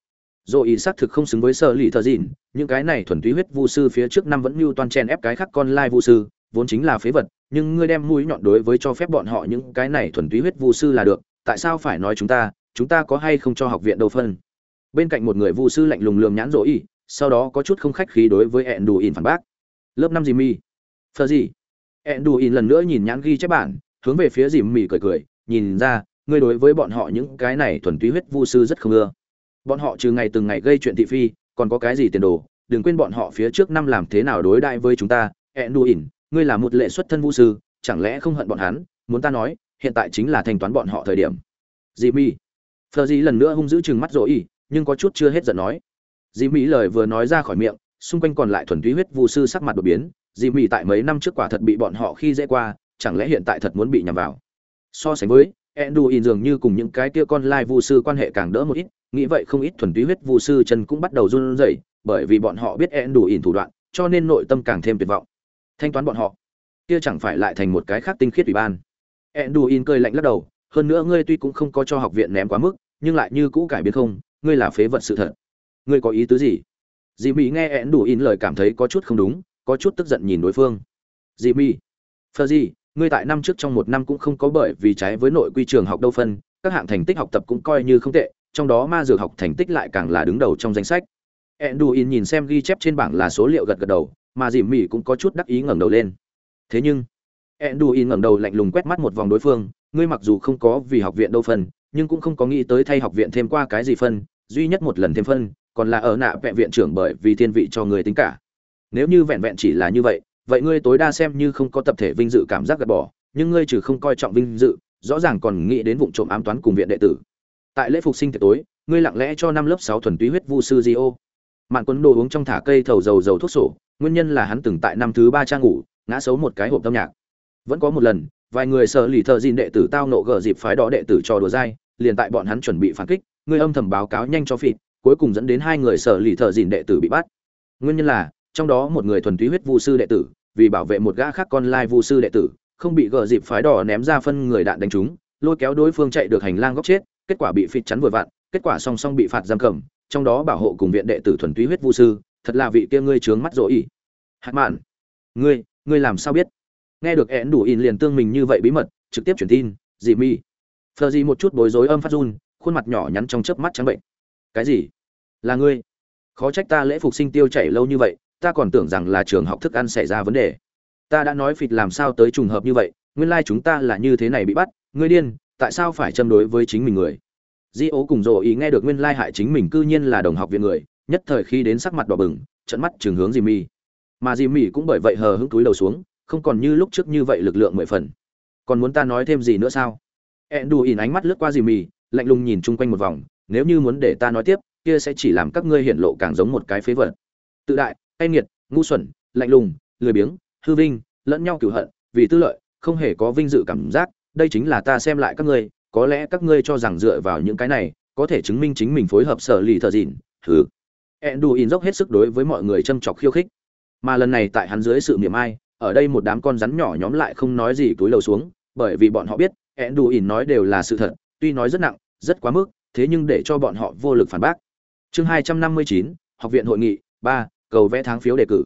Dỗ ỉ xác thực không xứng với sơ lì thờ dịn những cái này thuần túy huyết vu sư phía trước năm vẫn mưu toàn chen ép cái khác con lai vu sư, vốn chính là phế vật, nhưng ngươi đem mũi nhọn đối với cho phép bọn họ những cái này thuần túy huyết vu sư là được, tại sao phải nói chúng ta chúng ta có hay không cho học viện đâu phân? Bên cạnh một người vu sư lạnh lùng lườm nhãn rỗ y, sau đó có chút không khách khí đối với ẹn đủ ỉn phản bác. Lớp năm dì mi phờ gì? Ẹn đủ ỉn lần nữa nhìn nhãn ghi chép bản, hướng về phía dì mì cười cười, nhìn ra, ngươi đối với bọn họ những cái này thuần túy huyết vu sư rất không ưa. Bọn họ trừ ngày từng ngày gây chuyện thị phi, còn có cái gì tiền đồ, đừng quên bọn họ phía trước năm làm thế nào đối đại với chúng ta. Ẹn đủ ỉn ngươi là một lệ xuất thân vu sư, chẳng lẽ không hận bọn hắn? Muốn ta nói, hiện tại chính là thanh toán bọn họ thời điểm. Dì mi phờ gì lần nữa hung dữ chừng mắt rỗ y nhưng có chút chưa hết giận nói. Dì mỹ lời vừa nói ra khỏi miệng, xung quanh còn lại thuần túy huyết vu sư sắc mặt đột biến, dì mỹ tại mấy năm trước quả thật bị bọn họ khi dễ qua, chẳng lẽ hiện tại thật muốn bị nhằm vào? So sánh với, Enduin dường như cùng những cái kia con lai vu sư quan hệ càng đỡ một ít, nghĩ vậy không ít thuần túy huyết vu sư chân cũng bắt đầu run rẩy, bởi vì bọn họ biết Enduin thủ đoạn, cho nên nội tâm càng thêm tuyệt vọng. Thanh toán bọn họ. Kia chẳng phải lại thành một cái khác tinh khiết ủy ban. Enduin cười lạnh lắc đầu, hơn nữa ngươi tuy cũng không có cho học viện ném quá mức, nhưng lại như cũ cải biến không ngươi là phế vật sự thật. Ngươi có ý tứ gì? Dì mỹ nghe én đủ in lời cảm thấy có chút không đúng, có chút tức giận nhìn đối phương. Dì mỹ phờ gì ngươi tại năm trước trong một năm cũng không có bởi vì trái với nội quy trường học đâu phân, các hạng thành tích học tập cũng coi như không tệ, trong đó ma dược học thành tích lại càng là đứng đầu trong danh sách. Én đủ in nhìn xem ghi chép trên bảng là số liệu gật gật đầu, mà dì mỹ cũng có chút đắc ý ngẩng đầu lên. Thế nhưng én đủ in ngẩng đầu lạnh lùng quét mắt một vòng đối phương ngươi mặc dù không có vì học viện đâu phân, nhưng cũng không có nghĩ tới thay học viện thêm qua cái gì phân, duy nhất một lần thêm phân, còn là ở nạ vẹn viện trưởng bởi vì thiên vị cho người tính cả. Nếu như vẹn vẹn chỉ là như vậy vậy ngươi tối đa xem như không có tập thể vinh dự cảm giác gạt bỏ, nhưng ngươi trừ không coi trọng vinh dự, rõ ràng còn nghĩ đến vụ trộm ám toán cùng viện đệ tử. Tại lễ phục sinh tiệc tối, ngươi lặng lẽ cho năm lớp sáu thuần túy huyết vu sư Gio. mạn quân đồ uống trong thả cây thầu dầu dầu thuốc sổ, nguyên nhân là hắn từng tại năm thứ ba trang ngủ, ngã xấu một cái hộp âm nhạc. Vẫn có một lần vài người sợ lì thợ dìn đệ tử tao nộ gờ dịp phái đỏ đệ tử cho đùa dai, liền tại bọn hắn chuẩn bị phản kích, người âm thầm báo cáo nhanh cho phịt, cuối cùng dẫn đến hai người sở lì thợ dìn đệ tử bị bắt. Nguyên nhân là, trong đó một người thuần túy huyết vu sư đệ tử, vì bảo vệ một gã khác con lai vu sư đệ tử, không bị gờ dịp phái đỏ ném ra phân người đạn đánh trúng, lôi kéo đối phương chạy được hành lang góc chết, kết quả bị phịt chắn vừa vặn, kết quả song song bị phạt giam cầm, trong đó bảo hộ cùng viện đệ tử thuần túy huyết vu sư, thật là vị kia ngươi trướng mắt rỗ ỉ hạt mạn, ngươi ngươi làm sao biết? Nghe được én đủ in liền tương mình như vậy bí mật, trực tiếp truyền tin, dì mi. Phờ gì một chút bối rối âm phát run, khuôn mặt nhỏ nhắn trong chớp mắt trắng bệnh. Cái gì? Là ngươi? Khó trách ta lễ phục sinh tiêu chảy lâu như vậy, ta còn tưởng rằng là trường học thức ăn xảy ra vấn đề. Ta đã nói phịt làm sao tới trùng hợp như vậy, nguyên lai chúng ta là như thế này bị bắt. Ngươi điên, tại sao phải châm đối với chính mình người? Di ố cùng rộ ý nghe được nguyên lai hại chính mình cư nhiên là đồng học viện người, nhất thời khi đến sắc mặt đỏ bừng trận mắt trường hướng dì mi. Mà dì mi cũng bởi vậy hờ hững túi đầu xuống không còn như lúc trước như vậy lực lượng mười phần. Còn muốn ta nói thêm gì nữa sao? Ẹn đù ỉn ánh mắt lướt qua dì mì lạnh lùng nhìn chung quanh một vòng, nếu như muốn để ta nói tiếp, kia sẽ chỉ làm các ngươi hiện lộ càng giống một cái phế vật. Tự đại, cay nghiệt, ngu xuẩn, lạnh lùng, lười biếng, hư vinh, lẫn nhau cửu hận, vì tư lợi, không hề có vinh dự cảm giác, đây chính là ta xem lại các ngươi, có lẽ các ngươi cho rằng dựa vào những cái này, có thể chứng minh chính mình phối hợp sở lì thợ dịn thứ in dốc hết sức đối với mọi người châm chọc khiêu khích. Mà lần này tại hắn dưới sự miệng ai ở đây một đám con rắn nhỏ nhóm lại không nói gì túi lầu xuống, bởi vì bọn họ biết in nói đều là sự thật, tuy nói rất nặng, rất quá mức, thế nhưng để cho bọn họ vô lực phản bác. Chương hai trăm năm mươi chín, học viện hội nghị, ba, cầu vẽ tháng phiếu đề cử.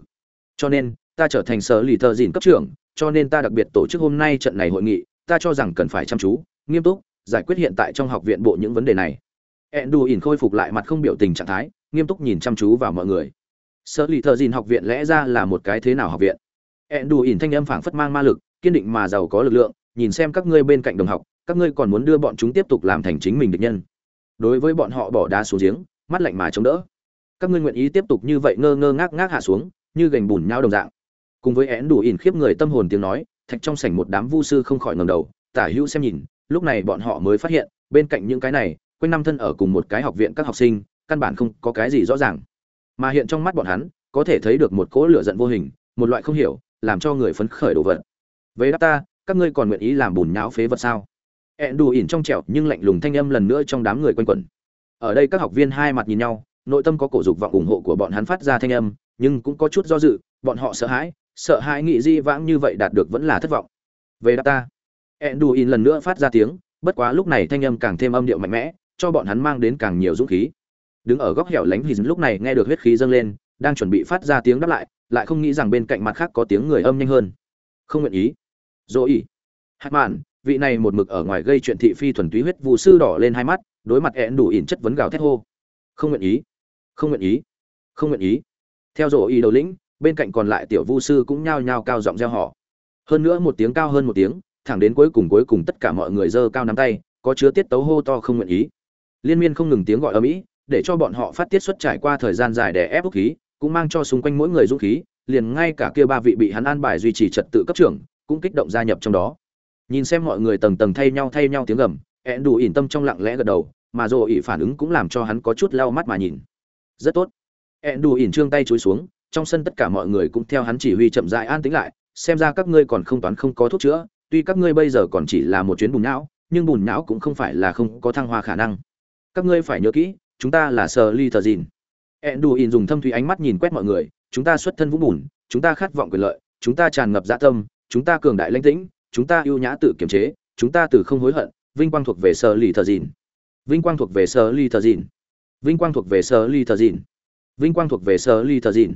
Cho nên, ta trở thành sở lì thợ dìn cấp trưởng, cho nên ta đặc biệt tổ chức hôm nay trận này hội nghị, ta cho rằng cần phải chăm chú, nghiêm túc, giải quyết hiện tại trong học viện bộ những vấn đề này. Ẹn đù ỉn khôi phục lại mặt không biểu tình trạng thái, nghiêm túc nhìn chăm chú vào mọi người. Sở lì thợ dìn học viện lẽ ra là một cái thế nào học viện? Ẹn đủ ỉn thanh âm phảng phất mang ma lực, kiên định mà giàu có lực lượng, nhìn xem các ngươi bên cạnh đồng học, các ngươi còn muốn đưa bọn chúng tiếp tục làm thành chính mình địch nhân. Đối với bọn họ bỏ đá xuống giếng, mắt lạnh mà chống đỡ. Các ngươi nguyện ý tiếp tục như vậy ngơ ngơ ngác ngác hạ xuống, như gành bùn nhau đồng dạng. Cùng với én đủ ỉn khiếp người tâm hồn tiếng nói, thạch trong sảnh một đám vu sư không khỏi ngầm đầu, tả hữu xem nhìn, lúc này bọn họ mới phát hiện, bên cạnh những cái này, quanh năm thân ở cùng một cái học viện các học sinh, căn bản không có cái gì rõ ràng. Mà hiện trong mắt bọn hắn, có thể thấy được một cỗ lửa giận vô hình, một loại không hiểu làm cho người phấn khởi đồ vật. Về đáp ta, các ngươi còn nguyện ý làm bùn nhão phế vật sao? Ẹn đù ỉn trong trẻo nhưng lạnh lùng thanh âm lần nữa trong đám người quanh quẩn. Ở đây các học viên hai mặt nhìn nhau, nội tâm có cổ dục vọng ủng hộ của bọn hắn phát ra thanh âm, nhưng cũng có chút do dự, bọn họ sợ hãi sợ hãi nghị di vãng như vậy đạt được vẫn là thất vọng. Về đáp ta, ẹn đù ỉn lần nữa phát ra tiếng, bất quá lúc này thanh âm càng thêm âm điệu mạnh mẽ, cho bọn hắn mang đến càng nhiều dũng khí. Đứng ở góc hẻo lánh thì lúc này nghe được huyết khí dâng lên đang chuẩn bị phát ra tiếng đáp lại lại không nghĩ rằng bên cạnh mặt khác có tiếng người âm nhanh hơn. Không nguyện ý. Dỗ ý. hát mạn, vị này một mực ở ngoài gây chuyện thị phi thuần túy huyết vụ sư đỏ lên hai mắt, đối mặt ẹn đủ ỉn chất vấn gào thét hô. Không nguyện ý. Không nguyện ý. Không nguyện ý. Theo dỗ ý đầu lĩnh, bên cạnh còn lại tiểu vu sư cũng nhao nhao cao giọng gieo họ hơn nữa một tiếng cao hơn một tiếng, thẳng đến cuối cùng cuối cùng tất cả mọi người giơ cao nắm tay, có chứa tiết tấu hô to không nguyện ý. Liên miên không ngừng tiếng gọi âm mỹ, để cho bọn họ phát tiết xuất trải qua thời gian dài để ép bức khí cũng mang cho xung quanh mỗi người dũng khí, liền ngay cả kia ba vị bị hắn an bài duy trì trật tự cấp trưởng, cũng kích động gia nhập trong đó. Nhìn xem mọi người tầng tầng thay nhau thay nhau tiếng gầm ẹn đủ ỉn tâm trong lặng lẽ gật đầu, mà dồ ỉ phản ứng cũng làm cho hắn có chút lau mắt mà nhìn. Rất tốt. Ẹn đủ ỉn trương tay chối xuống, trong sân tất cả mọi người cũng theo hắn chỉ huy chậm dại an tĩnh lại, xem ra các ngươi còn không toán không có thuốc chữa, tuy các ngươi bây giờ còn chỉ là một chuyến bùn não, nhưng bùn não cũng không phải là không có thăng hoa khả năng. Các ngươi phải nhớ kỹ, chúng ta là sờ ly thờ dìn Enduin dùng thâm thủy ánh mắt nhìn quét mọi người, chúng ta xuất thân vũng bùn, chúng ta khát vọng quyền lợi, chúng ta tràn ngập dạ tâm, chúng ta cường đại lãnh tĩnh, chúng ta ưu nhã tự kiềm chế, chúng ta từ không hối hận. Vinh quang thuộc về sở lì Thở dìn. Vinh quang thuộc về sở lì Thở dìn. Vinh quang thuộc về sở lì Thở dìn. Vinh quang thuộc về sở lì Thở dìn.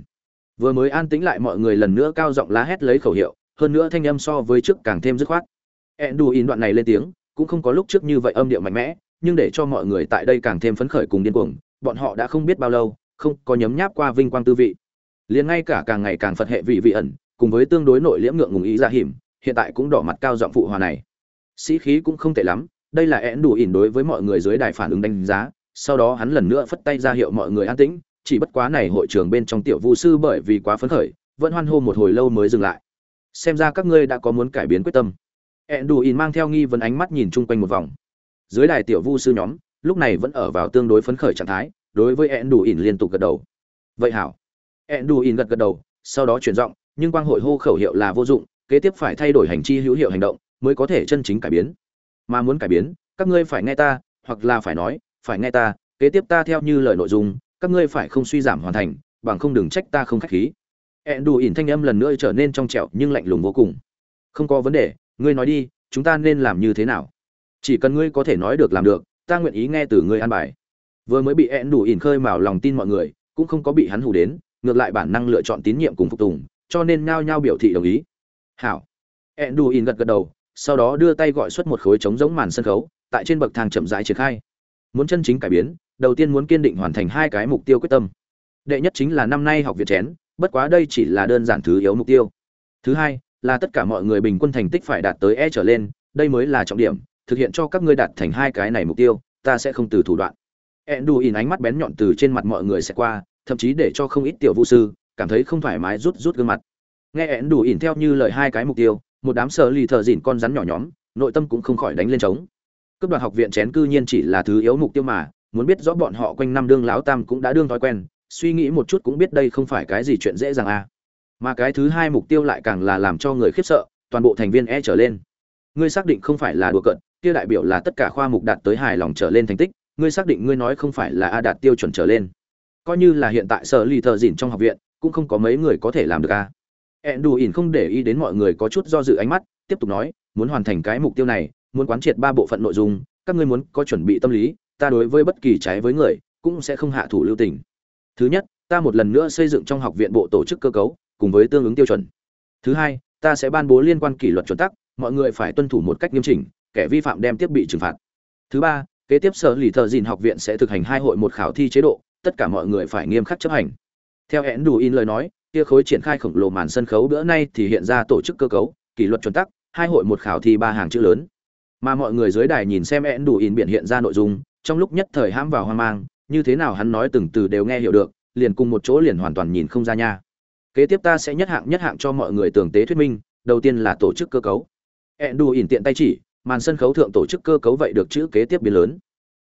Vừa mới an tĩnh lại mọi người lần nữa cao giọng lá hét lấy khẩu hiệu, hơn nữa thanh âm so với trước càng thêm dứt khoát. Enduin đoạn này lên tiếng, cũng không có lúc trước như vậy âm điệu mạnh mẽ, nhưng để cho mọi người tại đây càng thêm phấn khởi cùng điên cuồng, bọn họ đã không biết bao lâu không có nhấm nháp qua vinh quang tư vị. Liền ngay cả càng ngày càng phật hệ vị vị ẩn, cùng với tương đối nội liễm ngượng ngùng ý dạ ra hiểm hiện tại cũng đỏ mặt cao giọng phụ hòa này. Sĩ khí cũng không tệ lắm, đây là én đủ ỉn đối với mọi người dưới đài phản ứng đánh giá, sau đó hắn lần nữa phất tay ra hiệu mọi người an tĩnh, chỉ bất quá này hội trường bên trong tiểu vu sư bởi vì quá phấn khởi, vẫn hoan hô một hồi lâu mới dừng lại. Xem ra các ngươi đã có muốn cải biến quyết tâm. Én đủ ỉn mang theo nghi vấn ánh mắt nhìn chung quanh một vòng. Dưới đài tiểu vu sư nhóm, lúc này vẫn ở vào tương đối phấn khởi trạng thái đối với ẹn đủ ỉn liên tục gật đầu. Vậy hảo. Ẹn đủ ỉn gật gật đầu, sau đó chuyển giọng, nhưng quang hội hô khẩu hiệu là vô dụng, kế tiếp phải thay đổi hành chi hữu hiệu hành động, mới có thể chân chính cải biến. Mà muốn cải biến, các ngươi phải nghe ta, hoặc là phải nói, phải nghe ta, kế tiếp ta theo như lời nội dung, các ngươi phải không suy giảm hoàn thành, bằng không đừng trách ta không khách khí. Ẹn đủ ỉn thanh âm lần nữa trở nên trong trẻo nhưng lạnh lùng vô cùng. Không có vấn đề, ngươi nói đi, chúng ta nên làm như thế nào? Chỉ cần ngươi có thể nói được làm được, ta nguyện ý nghe từ ngươi an bài vừa mới bị ẹn đủ ỉn khơi mào lòng tin mọi người, cũng không có bị hắn hù đến, ngược lại bản năng lựa chọn tín nhiệm cùng phục tùng, cho nên nhao nhao biểu thị đồng ý. Hảo. Eãn đủ ỉn gật gật đầu, sau đó đưa tay gọi xuất một khối trống giống màn sân khấu, tại trên bậc thang chậm rãi triển khai. Muốn chân chính cải biến, đầu tiên muốn kiên định hoàn thành hai cái mục tiêu quyết tâm. Đệ nhất chính là năm nay học viện chén, bất quá đây chỉ là đơn giản thứ yếu mục tiêu. Thứ hai, là tất cả mọi người bình quân thành tích phải đạt tới e trở lên, đây mới là trọng điểm, thực hiện cho các ngươi đạt thành hai cái này mục tiêu, ta sẽ không từ thủ đoạn enduin ánh mắt bén nhọn từ trên mặt mọi người sẽ qua, thậm chí để cho không ít tiểu vũ sư cảm thấy không thoải mái rút rút gương mặt. Nghe én đủ ỉn theo như lời hai cái mục tiêu, một đám sợ lì thợ dỉn con rắn nhỏ nhóm, nội tâm cũng không khỏi đánh lên trống. Cấp đoạt học viện chén cư nhiên chỉ là thứ yếu mục tiêu mà, muốn biết rõ bọn họ quanh năm đương láo tam cũng đã đương thói quen, suy nghĩ một chút cũng biết đây không phải cái gì chuyện dễ dàng à. Mà cái thứ hai mục tiêu lại càng là làm cho người khiếp sợ, toàn bộ thành viên e trở lên. Ngươi xác định không phải là đùa cận kia đại biểu là tất cả khoa mục đạt tới hài lòng trở lên thành tích ngươi xác định ngươi nói không phải là a đạt tiêu chuẩn trở lên. Coi như là hiện tại sở lì thợ dỉn trong học viện, cũng không có mấy người có thể làm được a. Ẹn đù ỉn không để ý đến mọi người có chút do dự ánh mắt, tiếp tục nói, muốn hoàn thành cái mục tiêu này, muốn quán triệt ba bộ phận nội dung, các ngươi muốn có chuẩn bị tâm lý, ta đối với bất kỳ trái với người, cũng sẽ không hạ thủ lưu tình. Thứ nhất, ta một lần nữa xây dựng trong học viện bộ tổ chức cơ cấu, cùng với tương ứng tiêu chuẩn. Thứ hai, ta sẽ ban bố liên quan kỷ luật chuẩn tắc, mọi người phải tuân thủ một cách nghiêm chỉnh, kẻ vi phạm đem tiếp bị trừng phạt. Thứ ba kế tiếp sở lì thợ dìn học viện sẽ thực hành hai hội một khảo thi chế độ, tất cả mọi người phải nghiêm khắc chấp hành. Theo hẹn đủ in lời nói, kia khối triển khai khổng lồ màn sân khấu bữa nay thì hiện ra tổ chức cơ cấu, kỷ luật chuẩn tắc, hai hội một khảo thi ba hàng chữ lớn. Mà mọi người dưới đài nhìn xem hẹn đủ in biển hiện ra nội dung, trong lúc nhất thời hãm vào hoang mang, như thế nào hắn nói từng từ đều nghe hiểu được, liền cùng một chỗ liền hoàn toàn nhìn không ra nha. Kế tiếp ta sẽ nhất hạng nhất hạng cho mọi người tường tế thuyết minh, đầu tiên là tổ chức cơ cấu. Hẹn đủ in tiện tay chỉ màn sân khấu thượng tổ chức cơ cấu vậy được chữ kế tiếp biến lớn.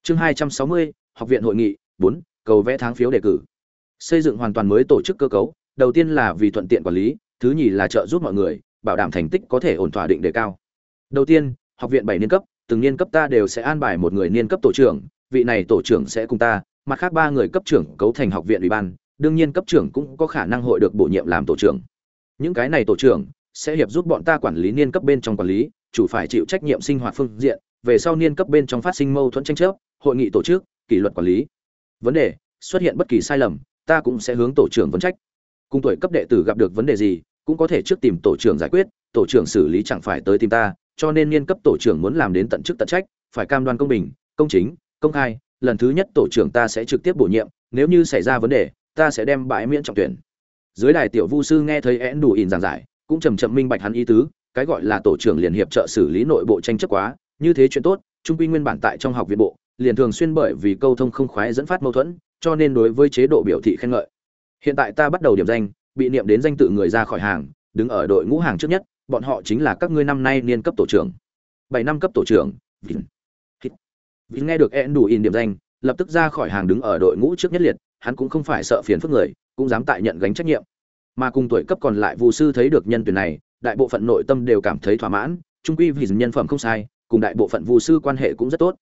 Chương hai trăm sáu mươi, học viện hội nghị, bốn, cầu vẽ tháng phiếu đề cử. Xây dựng hoàn toàn mới tổ chức cơ cấu, đầu tiên là vì thuận tiện quản lý, thứ nhì là trợ giúp mọi người, bảo đảm thành tích có thể ổn thỏa định đề cao. Đầu tiên, học viện bảy niên cấp, từng niên cấp ta đều sẽ an bài một người niên cấp tổ trưởng, vị này tổ trưởng sẽ cùng ta, mặt khác ba người cấp trưởng cấu thành học viện ủy ban, đương nhiên cấp trưởng cũng có khả năng hội được bổ nhiệm làm tổ trưởng. Những cái này tổ trưởng sẽ hiệp giúp bọn ta quản lý niên cấp bên trong quản lý chủ phải chịu trách nhiệm sinh hoạt phương diện, về sau niên cấp bên trong phát sinh mâu thuẫn tranh chấp, hội nghị tổ chức, kỷ luật quản lý. Vấn đề, xuất hiện bất kỳ sai lầm, ta cũng sẽ hướng tổ trưởng vấn trách. Cùng tuổi cấp đệ tử gặp được vấn đề gì, cũng có thể trước tìm tổ trưởng giải quyết, tổ trưởng xử lý chẳng phải tới tìm ta, cho nên niên cấp tổ trưởng muốn làm đến tận chức tận trách, phải cam đoan công bình, công chính, công khai, lần thứ nhất tổ trưởng ta sẽ trực tiếp bổ nhiệm, nếu như xảy ra vấn đề, ta sẽ đem bãi miễn trọng tuyển. Dưới đài tiểu vu sư nghe thấy én đủ ỉn giảng giải, cũng chầm chậm minh bạch hắn ý tứ cái gọi là tổ trưởng liền hiệp trợ xử lý nội bộ tranh chấp quá, như thế chuyện tốt, trung quy nguyên bản tại trong học viện bộ, liền thường xuyên bởi vì câu thông không khoái dẫn phát mâu thuẫn, cho nên đối với chế độ biểu thị khen ngợi. Hiện tại ta bắt đầu điểm danh, bị niệm đến danh tự người ra khỏi hàng, đứng ở đội ngũ hàng trước nhất, bọn họ chính là các ngươi năm nay niên cấp tổ trưởng. Bảy năm cấp tổ trưởng, vin. Vin nghe được en đủ in điểm danh, lập tức ra khỏi hàng đứng ở đội ngũ trước nhất liệt, hắn cũng không phải sợ phiền phức người, cũng dám tại nhận gánh trách nhiệm. Mà cùng tuổi cấp còn lại vụ sư thấy được nhân tuyển này đại bộ phận nội tâm đều cảm thấy thỏa mãn trung quy vì nhân phẩm không sai, cùng đại bộ phận vụ sư quan hệ cũng rất tốt.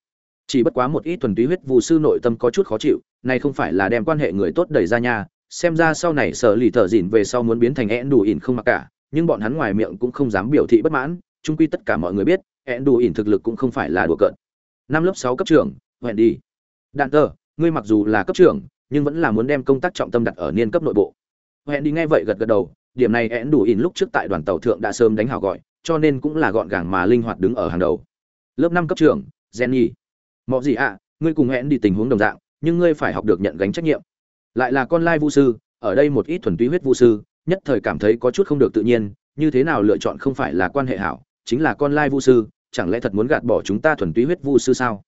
Chỉ bất quá một ít thuần túy huyết vụ sư nội tâm có chút khó chịu, này không phải là đem quan hệ người tốt đẩy ra nhà xem ra sau này sở lì thợ dỉn về sau muốn biến thành én đủ ỉn không mặc cả, nhưng bọn hắn ngoài miệng cũng không dám biểu thị bất mãn trung quy tất cả mọi người biết én đủ ỉn thực lực cũng không phải là đùa cợt. Năm lớp sáu cấp trưởng hẹn đi đạn tờ, ngươi mặc dù là cấp trưởng, nhưng vẫn là muốn đem công tác trọng tâm đặt ở niên cấp nội bộ. Hẹn đi nghe vậy gật gật đầu điểm này én đủ ỉn lúc trước tại đoàn tàu thượng đã sớm đánh hào gọi, cho nên cũng là gọn gàng mà linh hoạt đứng ở hàng đầu. Lớp năm cấp trưởng, jenny. Mọi gì ạ à, ngươi cùng én đi tình huống đồng dạng, nhưng ngươi phải học được nhận gánh trách nhiệm. Lại là con lai vu sư, ở đây một ít thuần túy huyết vu sư, nhất thời cảm thấy có chút không được tự nhiên, như thế nào lựa chọn không phải là quan hệ hảo, chính là con lai vu sư, chẳng lẽ thật muốn gạt bỏ chúng ta thuần túy huyết vu sư sao?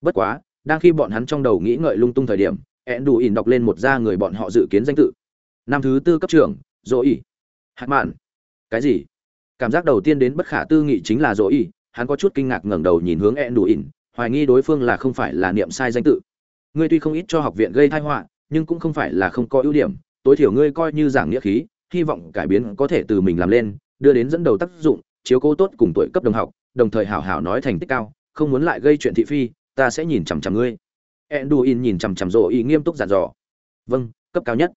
Bất quá, đang khi bọn hắn trong đầu nghĩ ngợi lung tung thời điểm ẹn đủ ỉn đọc lên một ra người bọn họ dự kiến danh tự. Năm thứ tư cấp trưởng dỗ ỉ hạt mạn. Cái gì? Cảm giác đầu tiên đến bất khả tư nghị chính là dỗ Y. hắn có chút kinh ngạc ngẩng đầu nhìn hướng ẹn đủ ỉn hoài nghi đối phương là không phải là niệm sai danh tự. Ngươi tuy không ít cho học viện gây tai họa, nhưng cũng không phải là không có ưu điểm, tối thiểu ngươi coi như giảng nghĩa khí, hy vọng cải biến có thể từ mình làm lên, đưa đến dẫn đầu tác dụng, chiếu cố tốt cùng tuổi cấp đồng học, đồng thời hảo hảo nói thành tích cao, không muốn lại gây chuyện thị phi, ta sẽ nhìn chằm chằm ngươi. Enduin nhìn chằm chằm dỗ ý nghiêm túc giản dò. Vâng cấp cao nhất.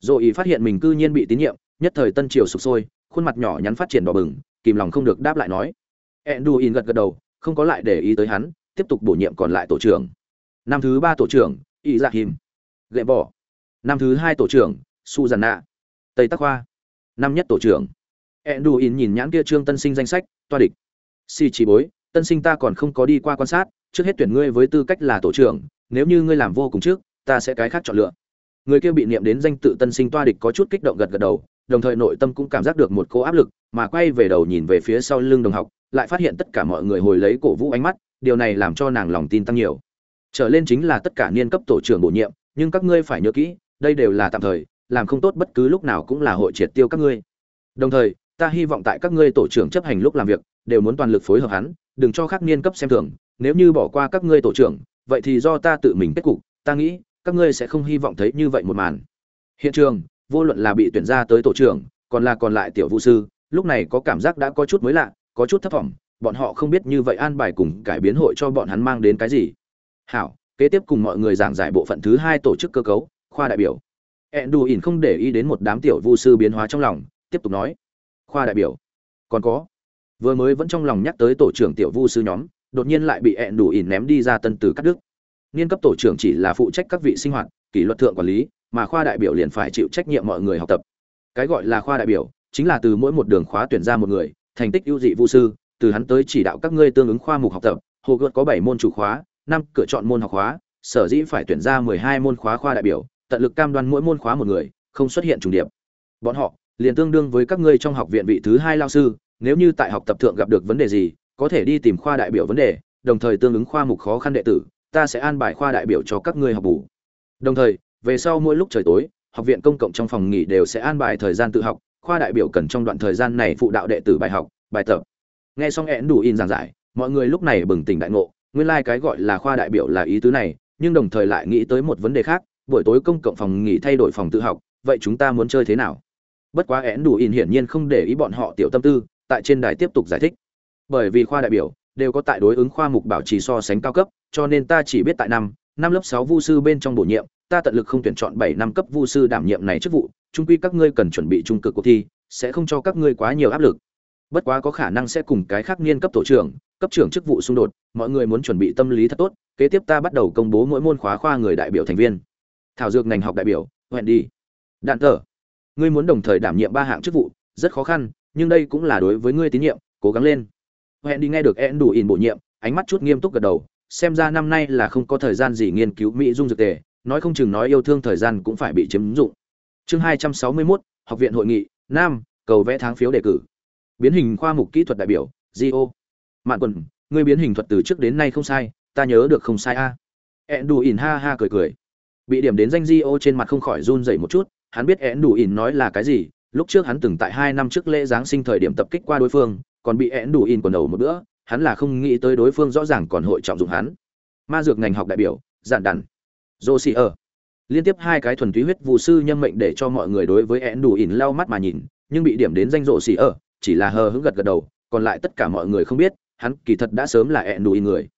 Dỗ ý phát hiện mình cư nhiên bị tín nhiệm nhất thời tân triều sụp sôi, khuôn mặt nhỏ nhắn phát triển đỏ bừng, kìm lòng không được đáp lại nói. Enduin gật gật đầu, không có lại để ý tới hắn, tiếp tục bổ nhiệm còn lại tổ trưởng. Năm thứ ba tổ trưởng y dạ hìm gậy bỏ năm thứ hai tổ trưởng su giàn nạ tây tắc khoa năm nhất tổ trưởng. Enduin nhìn nhãn kia trương tân sinh danh sách, toa địch. Si chỉ bối, tân sinh ta còn không có đi qua quan sát, trước hết tuyển ngươi với tư cách là tổ trưởng, nếu như ngươi làm vô cùng trước, ta sẽ cái khác chọn lựa. Người kia bị niệm đến danh tự tân sinh toa địch có chút kích động gật gật đầu đồng thời nội tâm cũng cảm giác được một cô áp lực, mà quay về đầu nhìn về phía sau lưng đồng học, lại phát hiện tất cả mọi người hồi lấy cổ vũ ánh mắt, điều này làm cho nàng lòng tin tăng nhiều. Trở lên chính là tất cả niên cấp tổ trưởng bổ nhiệm, nhưng các ngươi phải nhớ kỹ, đây đều là tạm thời, làm không tốt bất cứ lúc nào cũng là hội triệt tiêu các ngươi. Đồng thời, ta hy vọng tại các ngươi tổ trưởng chấp hành lúc làm việc, đều muốn toàn lực phối hợp hắn, đừng cho khác niên cấp xem thường, nếu như bỏ qua các ngươi tổ trưởng, vậy thì do ta tự mình kết cục, ta nghĩ, các ngươi sẽ không hy vọng thấy như vậy một màn. Hiện trường vô luận là bị tuyển ra tới tổ trưởng, còn là còn lại tiểu vũ sư, lúc này có cảm giác đã có chút mới lạ, có chút thất vọng bọn họ không biết như vậy an bài cùng cải biến hội cho bọn hắn mang đến cái gì. Hảo, kế tiếp cùng mọi người giảng giải bộ phận thứ hai tổ chức cơ cấu, khoa đại biểu. Enduin không để ý đến một đám tiểu vũ sư biến hóa trong lòng, tiếp tục nói. Khoa đại biểu. Còn có. Vừa mới vẫn trong lòng nhắc tới tổ trưởng tiểu vũ sư nhóm, đột nhiên lại bị ỉn ném đi ra tân từ cắt đứt. Niên cấp tổ trưởng chỉ là phụ trách các vị sinh hoạt, kỷ luật thượng quản lý mà khoa đại biểu liền phải chịu trách nhiệm mọi người học tập. Cái gọi là khoa đại biểu, chính là từ mỗi một đường khóa tuyển ra một người, thành tích ưu dị vu sư, từ hắn tới chỉ đạo các ngươi tương ứng khoa mục học tập, hồ gợt có bảy môn chủ khóa, năm cửa chọn môn học khóa, sở dĩ phải tuyển ra mười hai môn khóa khoa đại biểu, tận lực cam đoan mỗi môn khóa một người, không xuất hiện trùng điệp. Bọn họ liền tương đương với các ngươi trong học viện vị thứ hai lao sư, nếu như tại học tập thượng gặp được vấn đề gì, có thể đi tìm khoa đại biểu vấn đề, đồng thời tương ứng khoa mục khó khăn đệ tử, ta sẽ an bài khoa đại biểu cho các ngươi học bù. Đồng thời về sau mỗi lúc trời tối, học viện công cộng trong phòng nghỉ đều sẽ an bài thời gian tự học, khoa đại biểu cần trong đoạn thời gian này phụ đạo đệ tử bài học, bài tập. Nghe xong én đủ in giảng giải, mọi người lúc này bừng tỉnh đại ngộ, nguyên lai cái gọi là khoa đại biểu là ý tứ này, nhưng đồng thời lại nghĩ tới một vấn đề khác, buổi tối công cộng phòng nghỉ thay đổi phòng tự học, vậy chúng ta muốn chơi thế nào? Bất quá én đủ in hiển nhiên không để ý bọn họ tiểu tâm tư, tại trên đài tiếp tục giải thích. Bởi vì khoa đại biểu đều có tại đối ứng khoa mục bảo trì so sánh cao cấp, cho nên ta chỉ biết tại năm năm lớp sáu vu sư bên trong bổ nhiệm ta tận lực không tuyển chọn bảy năm cấp vu sư đảm nhiệm này chức vụ, chung quy các ngươi cần chuẩn bị trung cực cuộc thi, sẽ không cho các ngươi quá nhiều áp lực. Bất quá có khả năng sẽ cùng cái khác niên cấp tổ trưởng, cấp trưởng chức vụ xung đột, mọi người muốn chuẩn bị tâm lý thật tốt, kế tiếp ta bắt đầu công bố mỗi môn khóa khoa người đại biểu thành viên. Thảo dược ngành học đại biểu hẹn đi đạn tờ. Ngươi muốn đồng thời đảm nhiệm ba hạng chức vụ, rất khó khăn, nhưng đây cũng là đối với ngươi tín nhiệm, cố gắng lên. Hẹn đi nghe được hẹn đủ in bổ nhiệm, ánh mắt chút nghiêm túc gật đầu, xem ra năm nay là không có thời gian gì nghiên cứu mỹ dung dược tề nói không chừng nói yêu thương thời gian cũng phải bị chiếm dụng chương hai trăm sáu mươi 261, học viện hội nghị nam cầu vẽ tháng phiếu đề cử biến hình khoa mục kỹ thuật đại biểu Gio. Mạn Quân, ngươi biến hình thuật từ trước đến nay không sai, ta nhớ được không sai a. À. Enduin ha ha cười cười. Bị điểm đến danh Gio trên mặt không khỏi run rẩy một chút, hắn biết Enduin nói là cái gì, lúc trước hắn từng tại hai năm trước lễ giáng sinh thời điểm tập kích qua đối phương, còn bị Enduin quần đầu một bữa, hắn là không nghĩ tới đối phương rõ ràng còn hội trọng dụng hắn. Ma dược ngành học đại biểu, giản rô xì ở. Liên tiếp hai cái thuần túy huyết vụ sư nhân mệnh để cho mọi người đối với Enduin lau mắt mà nhìn, nhưng bị điểm đến danh rộ xì ở chỉ là hờ hững gật gật đầu còn lại tất cả mọi người không biết hắn kỳ thật đã sớm là én đủ ỉn người.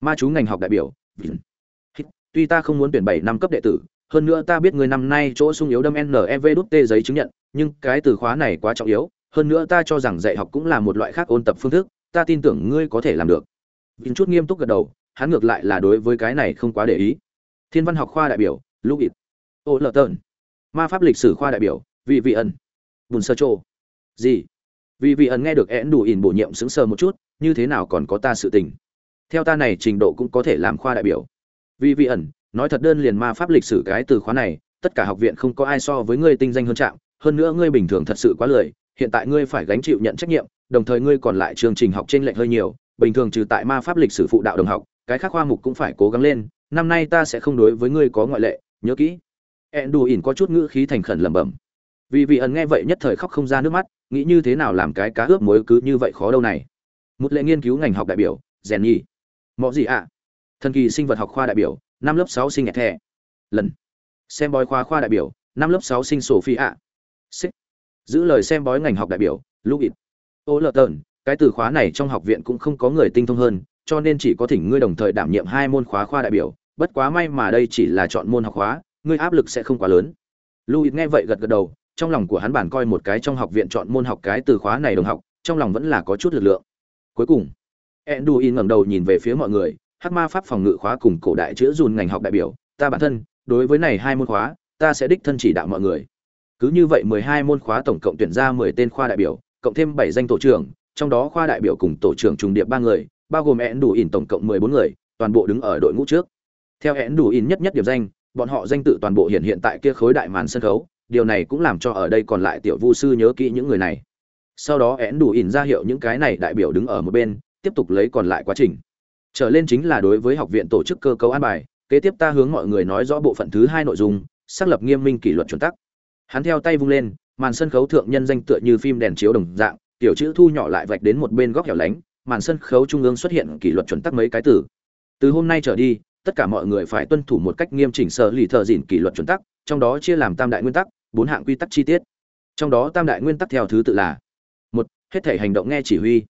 Ma chú ngành học đại biểu tuy ta không muốn tuyển bảy năm cấp đệ tử hơn nữa ta biết người năm nay chỗ sung yếu đâm nev đút tê giấy chứng nhận nhưng cái từ khóa này quá trọng yếu hơn nữa ta cho rằng dạy học cũng là một loại khác ôn tập phương thức ta tin tưởng ngươi có thể làm được. Vin chút nghiêm túc gật đầu hắn ngược lại là đối với cái này không quá để ý thiên văn học khoa đại biểu lúc ít ô lợ tơn ma pháp lịch sử khoa đại biểu, vị vị ẩn. Bùn sơ trô. Gì? Vì vị ẩn nghe được én đủ ỉn bổ nhiệm sững sờ một chút, như thế nào còn có ta sự tình? Theo ta này trình độ cũng có thể làm khoa đại biểu. Vì vị ẩn, nói thật đơn liền ma pháp lịch sử cái từ khóa này, tất cả học viện không có ai so với ngươi tinh danh hơn trạng, hơn nữa ngươi bình thường thật sự quá lười, hiện tại ngươi phải gánh chịu nhận trách nhiệm, đồng thời ngươi còn lại chương trình học trên lệnh hơi nhiều, bình thường trừ tại ma pháp lịch sử phụ đạo đồng học cái khác khoa mục cũng phải cố gắng lên, năm nay ta sẽ không đối với ngươi có ngoại lệ, nhớ kỹ. Ẹn đù ỉn có chút ngữ khí thành khẩn lẩm bẩm. Vì vị ẩn nghe vậy nhất thời khóc không ra nước mắt, nghĩ như thế nào làm cái cá ướp muối cứ như vậy khó đâu này. Một lệ nghiên cứu ngành học đại biểu rèn nhi mọi gì ạ? Thần kỳ sinh vật học khoa đại biểu, năm lớp sáu sinh nhẹ thẻ lần. Xem bói khoa khoa đại biểu, năm lớp sáu sinh sổ phi ạ. Xích giữ lời xem bói ngành học đại biểu lúc ít ô lợn tờn, cái từ khóa này trong học viện cũng không có người tinh thông hơn cho nên chỉ có thỉnh ngươi đồng thời đảm nhiệm hai môn khóa khoa đại biểu bất quá may mà đây chỉ là chọn môn học khóa ngươi áp lực sẽ không quá lớn Louis nghe vậy gật gật đầu, trong lòng của hắn bản coi một cái trong học viện chọn môn học cái từ khóa này đồng học, trong lòng vẫn là có chút lực lượng. Cuối cùng, Enduin ngẩng đầu nhìn về phía mọi người, Hắc Ma pháp phòng ngự khóa cùng cổ đại chữa dùn ngành học đại biểu, ta bản thân, đối với này hai môn khóa, ta sẽ đích thân chỉ đạo mọi người. Cứ như vậy 12 môn khóa tổng cộng tuyển ra 10 tên khoa đại biểu, cộng thêm 7 danh tổ trưởng, trong đó khoa đại biểu cùng tổ trưởng trùng điệp ba người, bao gồm én đủ ỉn tổng cộng 14 người, toàn bộ đứng ở đội ngũ trước. Theo én đủ ỉn nhất nhất điểm danh, bọn họ danh tự toàn bộ hiện hiện tại kia khối đại màn sân khấu, điều này cũng làm cho ở đây còn lại tiểu vu sư nhớ kỹ những người này. Sau đó én đủ ỉn ra hiệu những cái này đại biểu đứng ở một bên tiếp tục lấy còn lại quá trình. Trở lên chính là đối với học viện tổ chức cơ cấu an bài kế tiếp ta hướng mọi người nói rõ bộ phận thứ hai nội dung xác lập nghiêm minh kỷ luật chuẩn tắc. Hắn theo tay vung lên màn sân khấu thượng nhân danh tựa như phim đèn chiếu đồng dạng tiểu chữ thu nhỏ lại vạch đến một bên góc hẻo lánh màn sân khấu trung ương xuất hiện kỷ luật chuẩn tắc mấy cái từ. Từ hôm nay trở đi, tất cả mọi người phải tuân thủ một cách nghiêm chỉnh sở lì thợ dịn kỷ luật chuẩn tắc, trong đó chia làm tam đại nguyên tắc, bốn hạng quy tắc chi tiết. Trong đó tam đại nguyên tắc theo thứ tự là, một, hết thể hành động nghe chỉ huy.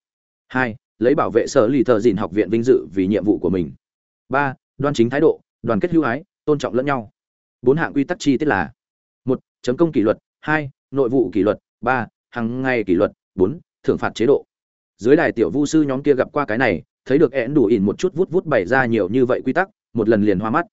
Hai, lấy bảo vệ sở lì thợ dịn học viện vinh dự vì nhiệm vụ của mình. Ba, đoan chính thái độ, đoàn kết hữu ái, tôn trọng lẫn nhau. Bốn hạng quy tắc chi tiết là, một, chấm công kỷ luật. Hai, nội vụ kỷ luật. Ba hàng ngày kỷ luật. Bốn, thưởng phạt chế độ dưới đài tiểu vu sư nhóm kia gặp qua cái này, thấy được én đủ ỉn một chút vút vút bày ra nhiều như vậy quy tắc, một lần liền hoa mắt.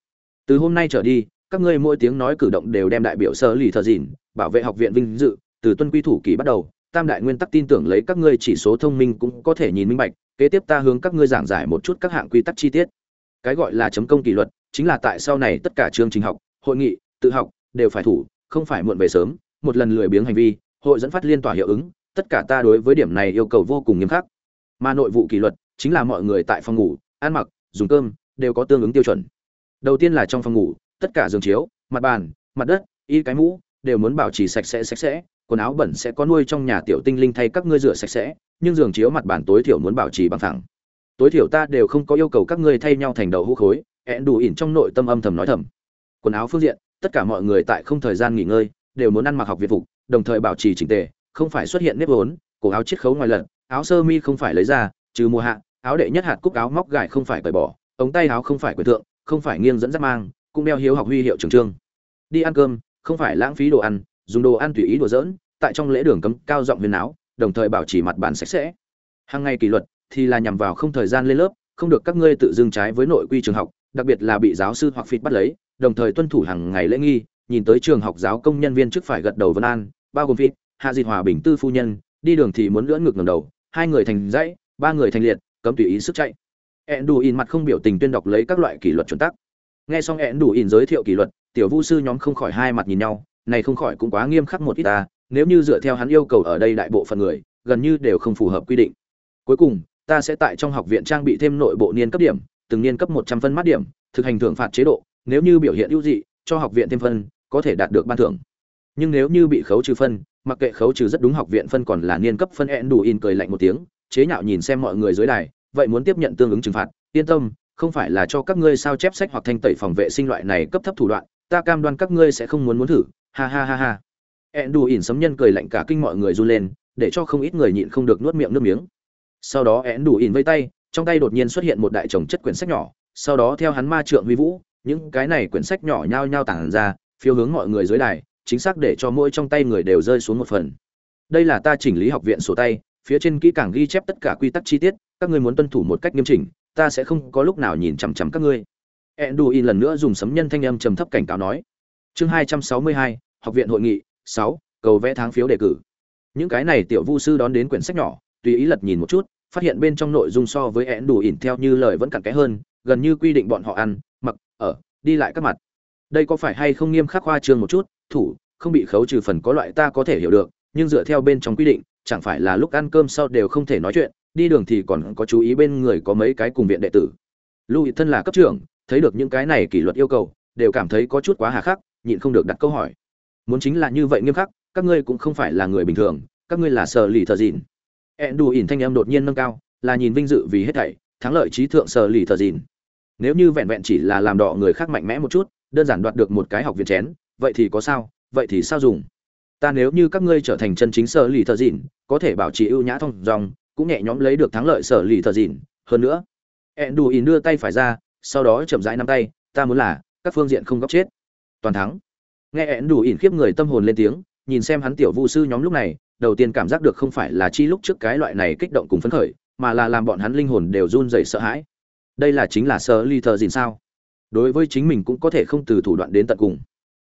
Từ hôm nay trở đi, các ngươi mỗi tiếng nói cử động đều đem đại biểu sơ lì thờ dìn, bảo vệ học viện vinh dự, từ tuân quy thủ kỳ bắt đầu, tam đại nguyên tắc tin tưởng lấy các ngươi chỉ số thông minh cũng có thể nhìn minh bạch, kế tiếp ta hướng các ngươi giảng giải một chút các hạng quy tắc chi tiết. Cái gọi là chấm công kỷ luật, chính là tại sau này tất cả chương trình học, hội nghị, tự học, đều phải thủ, không phải muộn về sớm, một lần lười biếng hành vi, hội dẫn phát liên tỏa hiệu ứng tất cả ta đối với điểm này yêu cầu vô cùng nghiêm khắc. Mà nội vụ kỷ luật chính là mọi người tại phòng ngủ, ăn mặc, dùng cơm đều có tương ứng tiêu chuẩn. Đầu tiên là trong phòng ngủ, tất cả giường chiếu, mặt bàn, mặt đất, y cái mũ đều muốn bảo trì sạch sẽ sạch sẽ. Quần áo bẩn sẽ có nuôi trong nhà tiểu tinh linh thay các ngươi rửa sạch sẽ, nhưng giường chiếu mặt bàn tối thiểu muốn bảo trì bằng thẳng tối thiểu ta đều không có yêu cầu các ngươi thay nhau thành đầu hũ khối, ẹn đủ ỉn trong nội tâm âm thầm nói thầm. Quần áo phương diện, tất cả mọi người tại không thời gian nghỉ ngơi, đều muốn ăn mặc học việt phục, đồng thời bảo trì chỉnh tề không phải xuất hiện nếp vốn, cổ áo chiết khấu ngoài lật, áo sơ mi không phải lấy ra, trừ mùa hạ, áo đệ nhất hạt cúc áo móc gài không phải cởi bỏ, ống tay áo không phải quyền thượng, không phải nghiêng dẫn dắt mang, cũng đeo hiếu học huy hiệu trường trương. Đi ăn cơm, không phải lãng phí đồ ăn, dùng đồ ăn tùy ý đùa dỡn tại trong lễ đường cấm cao giọng huyền áo đồng thời bảo trì mặt bàn sạch sẽ. Hàng ngày kỷ luật thì là nhằm vào không thời gian lên lớp, không được các ngươi tự dưng trái với nội quy trường học, đặc biệt là bị giáo sư hoặc phịt bắt lấy, đồng thời tuân thủ hàng ngày lễ nghi, nhìn tới trường học giáo công nhân viên trước phải gật đầu vân an, bao gồm phịt hạ dịt hòa bình tư phu nhân, đi đường thì muốn lưỡn ngược ngầm đầu, hai người thành dãy, ba người thành liệt, cấm tùy ý sức chạy. Ẹn đủ in mặt không biểu tình tuyên đọc lấy các loại kỷ luật chuẩn tắc. Nghe xong ẹn đủ in giới thiệu kỷ luật, tiểu vu sư nhóm không khỏi hai mặt nhìn nhau, này không khỏi cũng quá nghiêm khắc một ít ta, nếu như dựa theo hắn yêu cầu ở đây đại bộ phận người, gần như đều không phù hợp quy định. Cuối cùng, ta sẽ tại trong học viện trang bị thêm nội bộ niên cấp điểm, từng niên cấp một trăm phân mắt điểm, thực hành thưởng phạt chế độ, nếu như biểu hiện ưu dị, cho học viện thêm phân, có thể đạt được ban thưởng. Nhưng nếu như bị khấu trừ phân mặc kệ khấu trừ rất đúng học viện phân còn là niên cấp phân ẹn đủ in cười lạnh một tiếng, chế nhạo nhìn xem mọi người dưới đài, vậy muốn tiếp nhận tương ứng trừng phạt. Yên tâm, không phải là cho các ngươi sao chép sách hoặc thanh tẩy phòng vệ sinh loại này cấp thấp thủ đoạn, ta cam đoan các ngươi sẽ không muốn muốn thử. Ha ha ha ha. Ẹn đủ in sấm nhân cười lạnh cả kinh mọi người run lên, để cho không ít người nhịn không được nuốt miệng nước miếng. Sau đó ẹn đủ ỉn vây tay, trong tay đột nhiên xuất hiện một đại chồng chất quyển sách nhỏ, sau đó theo hắn ma trượng huy vũ, những cái này quyển sách nhỏ nhao nhao tản ra, phiêu hướng mọi người dưới đài chính xác để cho mỗi trong tay người đều rơi xuống một phần. Đây là ta chỉnh lý học viện sổ tay, phía trên kỹ càng ghi chép tất cả quy tắc chi tiết, các ngươi muốn tuân thủ một cách nghiêm chỉnh, ta sẽ không có lúc nào nhìn chằm chằm các ngươi. Enduin lần nữa dùng sấm nhân thanh âm trầm thấp cảnh cáo nói. Chương hai trăm sáu mươi hai, học viện hội nghị, sáu, cầu vẽ tháng phiếu đề cử. Những cái này tiểu vu sư đón đến quyển sách nhỏ, tùy ý lật nhìn một chút, phát hiện bên trong nội dung so với én đủ ỉn theo như lời vẫn cặn kẽ hơn, gần như quy định bọn họ ăn, mặc, ở, đi lại các mặt. Đây có phải hay không nghiêm khắc khoa trương một chút? Thủ, không bị khấu trừ phần có loại ta có thể hiểu được, nhưng dựa theo bên trong quy định, chẳng phải là lúc ăn cơm sau đều không thể nói chuyện, đi đường thì còn có chú ý bên người có mấy cái cùng viện đệ tử. Lưu ý thân là cấp trưởng, thấy được những cái này kỷ luật yêu cầu, đều cảm thấy có chút quá hà khắc, nhịn không được đặt câu hỏi. Muốn chính là như vậy nghiêm khắc, các ngươi cũng không phải là người bình thường, các ngươi là sở lì thợ dìn. Ẹn đù ỉn thanh em đột nhiên nâng cao, là nhìn vinh dự vì hết thảy, thắng lợi trí thượng sở lì thợ dìn. Nếu như vẹn vẹn chỉ là làm đỏ người khác mạnh mẽ một chút, đơn giản đoạt được một cái học viện chén vậy thì có sao, vậy thì sao dùng? Ta nếu như các ngươi trở thành chân chính sở lì thợ dịn, có thể bảo trì ưu nhã thông dòng, cũng nhẹ nhõm lấy được thắng lợi sở lì thợ dịn. Hơn nữa ẹn đù ỉn đưa tay phải ra, sau đó chậm rãi nắm tay, ta muốn là, các phương diện không góc chết. Toàn thắng. Nghe ẹn đủ ỉn khiếp người tâm hồn lên tiếng, nhìn xem hắn tiểu vu sư nhóm lúc này, đầu tiên cảm giác được không phải là chi lúc trước cái loại này kích động cùng phấn khởi, mà là làm bọn hắn linh hồn đều run rẩy sợ hãi. Đây là chính là sở lì thợ dịn sao? Đối với chính mình cũng có thể không từ thủ đoạn đến tận cùng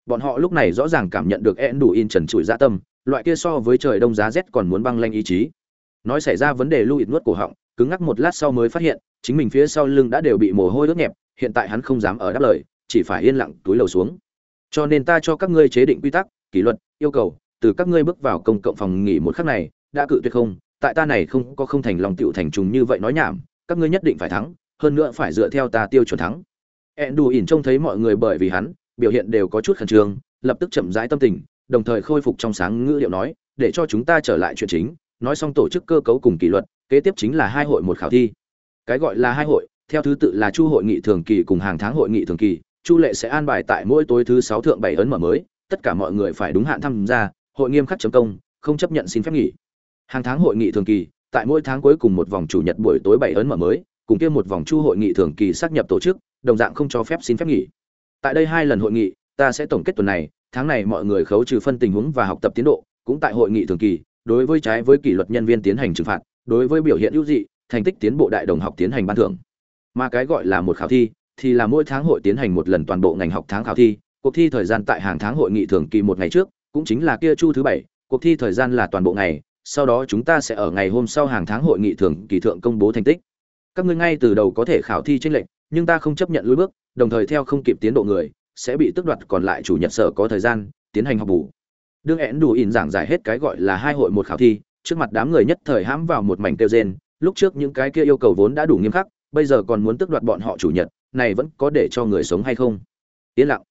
bọn họ lúc này rõ ràng cảm nhận được e ẹn đủ in trần trụi dạ tâm, loại kia so với trời đông giá rét còn muốn băng lanh ý chí. Nói xảy ra vấn đề lưu ít nuốt cổ họng, cứng ngắc một lát sau mới phát hiện, chính mình phía sau lưng đã đều bị mồ hôi ướt nhẹp, hiện tại hắn không dám ở đáp lời, chỉ phải yên lặng túi lầu xuống. Cho nên ta cho các ngươi chế định quy tắc, kỷ luật, yêu cầu, từ các ngươi bước vào công cộng phòng nghỉ một khắc này, đã cự tuyệt không? Tại ta này không có không thành lòng tựu thành trùng như vậy nói nhảm, các ngươi nhất định phải thắng, hơn nữa phải dựa theo ta tiêu chuẩn thắng. E ẹn đù ỉn trông thấy mọi người bởi vì hắn biểu hiện đều có chút khẩn trương, lập tức chậm rãi tâm tình, đồng thời khôi phục trong sáng ngữ liệu nói, để cho chúng ta trở lại chuyện chính, nói xong tổ chức cơ cấu cùng kỷ luật, kế tiếp chính là hai hội một khảo thi. Cái gọi là hai hội, theo thứ tự là chu hội nghị thường kỳ cùng hàng tháng hội nghị thường kỳ, chu lệ sẽ an bài tại mỗi tối thứ sáu thượng bảy ấn mở mới, tất cả mọi người phải đúng hạn tham gia, hội nghiêm khắc chấm công, không chấp nhận xin phép nghỉ. Hàng tháng hội nghị thường kỳ, tại mỗi tháng cuối cùng một vòng chủ nhật buổi tối bảy ấn mở mới, cùng kia một vòng chu hội nghị thường kỳ xác nhập tổ chức, đồng dạng không cho phép xin phép nghỉ tại đây hai lần hội nghị, ta sẽ tổng kết tuần này, tháng này mọi người khấu trừ phân tình huống và học tập tiến độ, cũng tại hội nghị thường kỳ, đối với trái với kỷ luật nhân viên tiến hành trừng phạt, đối với biểu hiện ưu dị, thành tích tiến bộ đại đồng học tiến hành ban thưởng. Mà cái gọi là một khảo thi, thì là mỗi tháng hội tiến hành một lần toàn bộ ngành học tháng khảo thi, cuộc thi thời gian tại hàng tháng hội nghị thường kỳ một ngày trước, cũng chính là kia chu thứ bảy, cuộc thi thời gian là toàn bộ ngày, sau đó chúng ta sẽ ở ngày hôm sau hàng tháng hội nghị thường kỳ thượng công bố thành tích. Các ngươi ngay từ đầu có thể khảo thi tranh lệch, nhưng ta không chấp nhận lối bước đồng thời theo không kịp tiến độ người, sẽ bị tước đoạt còn lại chủ nhật sở có thời gian, tiến hành học bù. Đương én đủ ỉn giảng giải hết cái gọi là hai hội một khảo thi, trước mặt đám người nhất thời hãm vào một mảnh tiêu rên, lúc trước những cái kia yêu cầu vốn đã đủ nghiêm khắc, bây giờ còn muốn tước đoạt bọn họ chủ nhật, này vẫn có để cho người sống hay không? Yên lặng.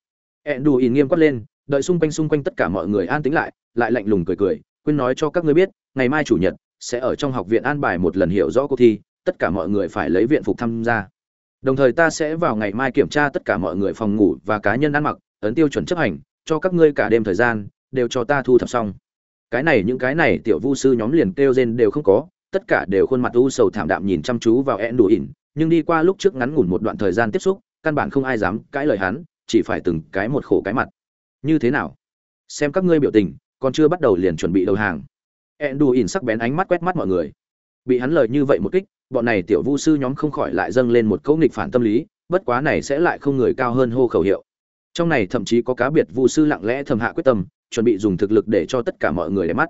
Én đủ ỉn nghiêm quát lên, đợi xung quanh xung quanh tất cả mọi người an tĩnh lại lại lạnh lùng cười cười, quên nói cho các ngươi biết, ngày mai chủ nhật sẽ ở trong học viện an bài một lần hiểu rõ cuộc thi, tất cả mọi người phải lấy viện phục tham gia đồng thời ta sẽ vào ngày mai kiểm tra tất cả mọi người phòng ngủ và cá nhân ăn mặc, ấn tiêu chuẩn chấp hành, cho các ngươi cả đêm thời gian, đều cho ta thu thập xong. Cái này, những cái này tiểu vu sư nhóm liền kêu rên đều không có, tất cả đều khuôn mặt u sầu thảm đạm nhìn chăm chú vào ẹn đủ ỉn, nhưng đi qua lúc trước ngắn ngủn một đoạn thời gian tiếp xúc, căn bản không ai dám cãi lời hắn, chỉ phải từng cái một khổ cái mặt. Như thế nào? Xem các ngươi biểu tình, còn chưa bắt đầu liền chuẩn bị đầu hàng. Ẹn đủ ỉn sắc bén ánh mắt quét mắt mọi người bị hắn lời như vậy một kích, bọn này tiểu vu sư nhóm không khỏi lại dâng lên một câu nghịch phản tâm lý, bất quá này sẽ lại không người cao hơn hô khẩu hiệu. Trong này thậm chí có cá biệt vu sư lặng lẽ thầm hạ quyết tâm, chuẩn bị dùng thực lực để cho tất cả mọi người để mắt.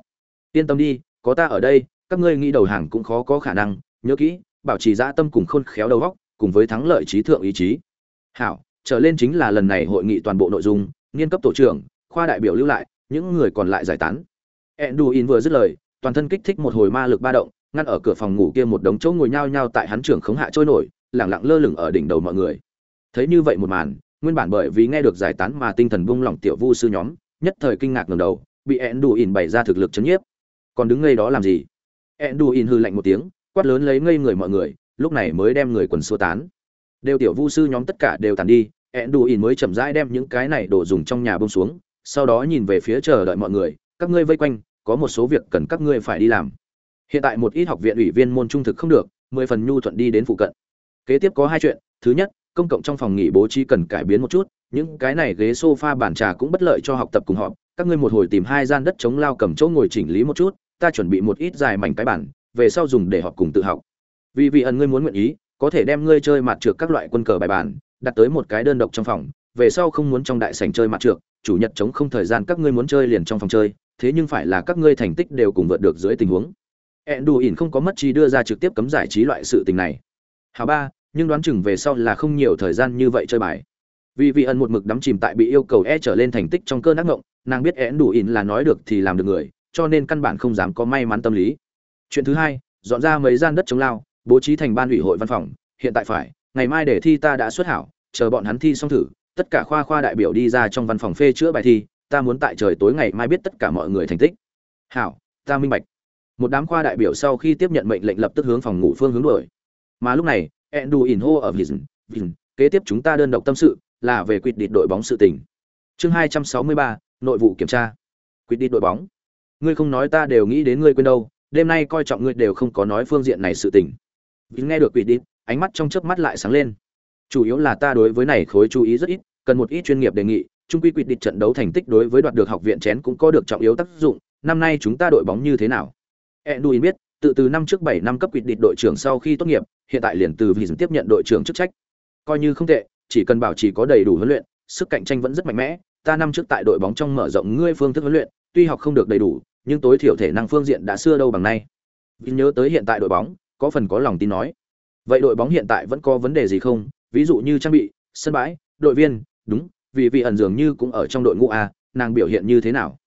Yên tâm đi, có ta ở đây, các ngươi nghĩ đầu hàng cũng khó có khả năng, nhớ kỹ, bảo trì dã tâm cùng khôn khéo đầu óc, cùng với thắng lợi trí thượng ý chí. Hảo, trở lên chính là lần này hội nghị toàn bộ nội dung, nghiên cấp tổ trưởng, khoa đại biểu lưu lại, những người còn lại giải tán. Enduin vừa dứt lời, toàn thân kích thích một hồi ma lực ba động ngăn ở cửa phòng ngủ kia một đống chỗ ngồi nhao nhao tại hắn trưởng khống hạ trôi nổi, lẳng lặng lơ lửng ở đỉnh đầu mọi người. Thấy như vậy một màn, nguyên bản bởi vì nghe được giải tán mà tinh thần buông lỏng tiểu vu sư nhóm, nhất thời kinh ngạc ngẩng đầu, bị Enduin bày ra thực lực chấn nhiếp. Còn đứng ngây đó làm gì? Enduin hư lạnh một tiếng, quát lớn lấy ngây người mọi người, lúc này mới đem người quần xua tán. Đều tiểu vu sư nhóm tất cả đều tàn đi, Enduin mới chậm rãi đem những cái này đồ dùng trong nhà buông xuống, sau đó nhìn về phía chờ đợi mọi người, các ngươi vây quanh, có một số việc cần các ngươi phải đi làm hiện tại một ít học viện ủy viên môn trung thực không được, mười phần nhu thuận đi đến phụ cận. Kế tiếp có hai chuyện. Thứ nhất, công cộng trong phòng nghỉ bố trí cần cải biến một chút, những cái này ghế sofa, bàn trà cũng bất lợi cho học tập cùng họp. Các ngươi một hồi tìm hai gian đất chống lao cầm chỗ ngồi chỉnh lý một chút, ta chuẩn bị một ít dài mảnh cái bản về sau dùng để họp cùng tự học. Vì vị ẩn ngươi muốn nguyện ý, có thể đem ngươi chơi mặt trượt các loại quân cờ bài bản đặt tới một cái đơn độc trong phòng, về sau không muốn trong đại sảnh chơi mặt trượt chủ nhật chống không thời gian các ngươi muốn chơi liền trong phòng chơi, thế nhưng phải là các ngươi thành tích đều cùng vượt được dưới tình huống ẹn đủ ỉn không có mất chi đưa ra trực tiếp cấm giải trí loại sự tình này. Hào ba, nhưng đoán chừng về sau là không nhiều thời gian như vậy chơi bài. Vì vị ẩn một mực đắm chìm tại bị yêu cầu e trở lên thành tích trong cơn ác ngộng nàng biết ẹn đủ ỉn là nói được thì làm được người, cho nên căn bản không dám có may mắn tâm lý. Chuyện thứ hai, dọn ra mấy gian đất chống lao, bố trí thành ban ủy hội văn phòng. Hiện tại phải, ngày mai để thi ta đã xuất hảo, chờ bọn hắn thi xong thử, tất cả khoa khoa đại biểu đi ra trong văn phòng phê chữa bài thi, ta muốn tại trời tối ngày mai biết tất cả mọi người thành tích. Hảo, ta minh bạch một đám khoa đại biểu sau khi tiếp nhận mệnh lệnh lập tức hướng phòng ngủ phương hướng đuổi. Mà lúc này endu in hô ở vizn vizn kế tiếp chúng ta đơn độc tâm sự là về quyết định đội bóng sự tình. Chương hai trăm sáu mươi ba, nội vụ kiểm tra. Quyết định đội bóng, ngươi không nói ta đều nghĩ đến ngươi quên đâu, đêm nay coi trọng ngươi đều không có nói phương diện này sự tình. Vizn nghe được quyết định ánh mắt trong chớp mắt lại sáng lên. Chủ yếu là ta đối với này khối chú ý rất ít, cần một ít chuyên nghiệp đề nghị trung quy quyết định trận đấu thành tích đối với đoạt được học viện chén cũng có được trọng yếu tác dụng, năm nay chúng ta đội bóng như thế nào? Edwin biết, tự từ năm trước 7 năm cấp quyết định đội trưởng sau khi tốt nghiệp, hiện tại liền từ vì tiếp nhận đội trưởng chức trách. Coi như không tệ, chỉ cần bảo trì có đầy đủ huấn luyện, sức cạnh tranh vẫn rất mạnh mẽ. Ta năm trước tại đội bóng trong mở rộng ngươi phương thức huấn luyện, tuy học không được đầy đủ, nhưng tối thiểu thể năng phương diện đã xưa đâu bằng nay. Vì nhớ tới hiện tại đội bóng, có phần có lòng tin nói. Vậy đội bóng hiện tại vẫn có vấn đề gì không? Ví dụ như trang bị, sân bãi, đội viên, đúng, vì vị ẩn dường như cũng ở trong đội ngũ a, nàng biểu hiện như thế nào?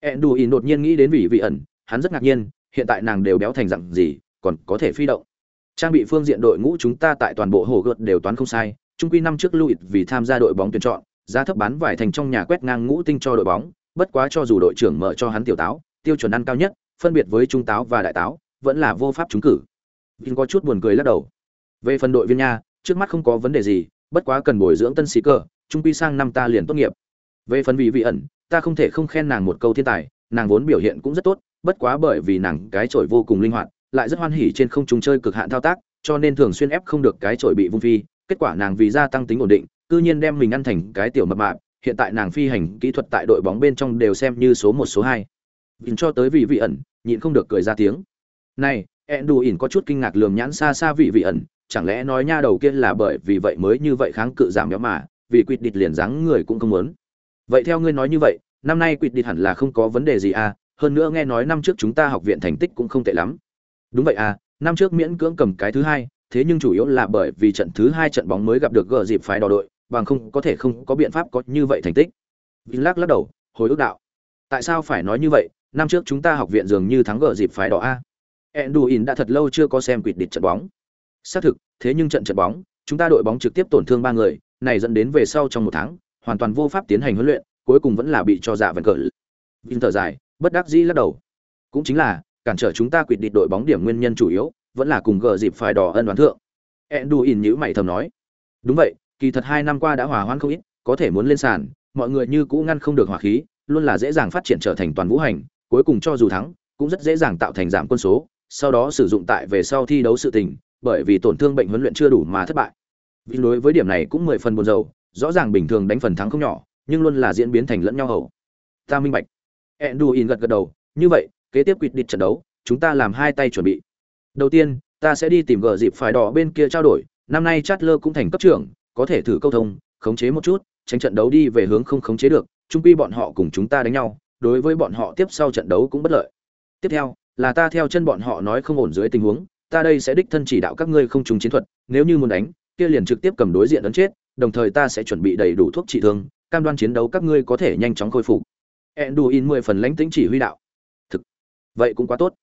Enduin đột nhiên nghĩ đến vị vị ẩn, hắn rất ngạc nhiên, hiện tại nàng đều béo thành dặn gì, còn có thể phi động. Trang bị phương diện đội ngũ chúng ta tại toàn bộ hồ gợt đều toán không sai trung quy năm trước Louis vì tham gia đội bóng tuyển chọn, giá thấp bán vải thành trong nhà quét ngang ngũ tinh cho đội bóng, bất quá cho dù đội trưởng mở cho hắn tiểu táo, tiêu chuẩn ăn cao nhất, phân biệt với trung táo và đại táo, vẫn là vô pháp trúng cử. Vin có chút buồn cười lắc đầu. Về phần đội viên nha, trước mắt không có vấn đề gì, bất quá cần bồi dưỡng tân sĩ cơ trung quy sang năm ta liền tốt nghiệp. Về phần vị vị ẩn, ta không thể không khen nàng một câu thiên tài, nàng vốn biểu hiện cũng rất tốt bất quá bởi vì nàng cái chổi vô cùng linh hoạt, lại rất hoan hỉ trên không trung chơi cực hạn thao tác, cho nên thường xuyên ép không được cái chổi bị vung phi, kết quả nàng vì gia tăng tính ổn định, cư nhiên đem mình ăn thành cái tiểu mập mạp, hiện tại nàng phi hành kỹ thuật tại đội bóng bên trong đều xem như số một số hai. Nhìn cho tới vị vị ẩn, nhịn không được cười ra tiếng. Này, ỉn có chút kinh ngạc lườm nhãn xa xa vị vị ẩn, chẳng lẽ nói nha đầu kia là bởi vì vậy mới như vậy kháng cự giảm béo mà, vì Quyết Địch liền dáng người cũng không muốn. Vậy theo ngươi nói như vậy, năm nay Quyết Địch hẳn là không có vấn đề gì à, hơn nữa nghe nói năm trước chúng ta học viện thành tích cũng không tệ lắm. Đúng vậy à năm trước miễn cưỡng cầm cái thứ hai, thế nhưng chủ yếu là bởi vì trận thứ hai trận bóng mới gặp được gờ dịp phái đỏ đội, bằng không có thể không có biện pháp có như vậy thành tích. Vin lắc lắc đầu, hồi ức đạo. Tại sao phải nói như vậy? Năm trước chúng ta học viện dường như thắng gờ dịp phái đỏ a. Enduin đã thật lâu chưa có xem quỵt địch trận bóng. Xác thực, thế nhưng trận trận bóng, chúng ta đội bóng trực tiếp tổn thương ba người, này dẫn đến về sau trong một tháng, hoàn toàn vô pháp tiến hành huấn luyện, cuối cùng vẫn là bị cho dạ vần cờ. Vin thở dài bất đắc dĩ lắc đầu. Cũng chính là, cản trở chúng ta quyết định đội bóng điểm nguyên nhân chủ yếu, vẫn là cùng gờ dịp phải đỏ ân đoán thượng. Enduin nhíu mày thầm nói. Đúng vậy, kỳ thật hai năm qua đã hòa hoãn không ít, có thể muốn lên sàn, mọi người như cũ ngăn không được hỏa khí, luôn là dễ dàng phát triển trở thành toàn vũ hành, cuối cùng cho dù thắng, cũng rất dễ dàng tạo thành giảm quân số, sau đó sử dụng tại về sau thi đấu sự tình, bởi vì tổn thương bệnh huấn luyện chưa đủ mà thất bại. Vì đối với điểm này cũng mười phần buồn rầu, rõ ràng bình thường đánh phần thắng không nhỏ, nhưng luôn là diễn biến thành lẫn nhau hậu ta minh bạch enduin gật gật đầu, như vậy, kế tiếp quyết định trận đấu, chúng ta làm hai tay chuẩn bị. Đầu tiên, ta sẽ đi tìm gờ dịp phải đỏ bên kia trao đổi, năm nay Chatler cũng thành cấp trưởng, có thể thử câu thông, khống chế một chút, tránh trận đấu đi về hướng không khống chế được, chung quy bọn họ cùng chúng ta đánh nhau, đối với bọn họ tiếp sau trận đấu cũng bất lợi. Tiếp theo, là ta theo chân bọn họ nói không ổn dưới tình huống, ta đây sẽ đích thân chỉ đạo các ngươi không trùng chiến thuật, nếu như muốn đánh, kia liền trực tiếp cầm đối diện ấn chết, đồng thời ta sẽ chuẩn bị đầy đủ thuốc trị thương, cam đoan chiến đấu các ngươi có thể nhanh chóng khôi phục ẹn đủ in mười phần lãnh tĩnh chỉ huy đạo. Thực, vậy cũng quá tốt.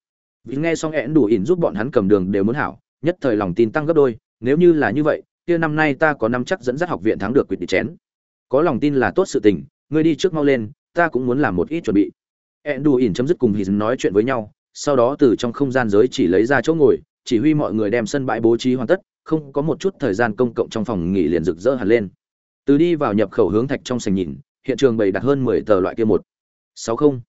Vì nghe xong enduin giúp bọn hắn cầm đường đều muốn hảo, nhất thời lòng tin tăng gấp đôi, nếu như là như vậy, kia năm nay ta có năm chắc dẫn dắt học viện thắng được quyết định chén. Có lòng tin là tốt sự tình, ngươi đi trước mau lên, ta cũng muốn làm một ít chuẩn bị. Ẹn đủ in chấm dứt cùng hì nói chuyện với nhau, sau đó từ trong không gian giới chỉ lấy ra chỗ ngồi, chỉ huy mọi người đem sân bãi bố trí hoàn tất, không có một chút thời gian công cộng trong phòng nghỉ liền rực rỡ hẳn lên. Từ đi vào nhập khẩu hướng thạch trong sành nhìn, hiện trường bày đặt hơn mười tờ loại kia một sáu không.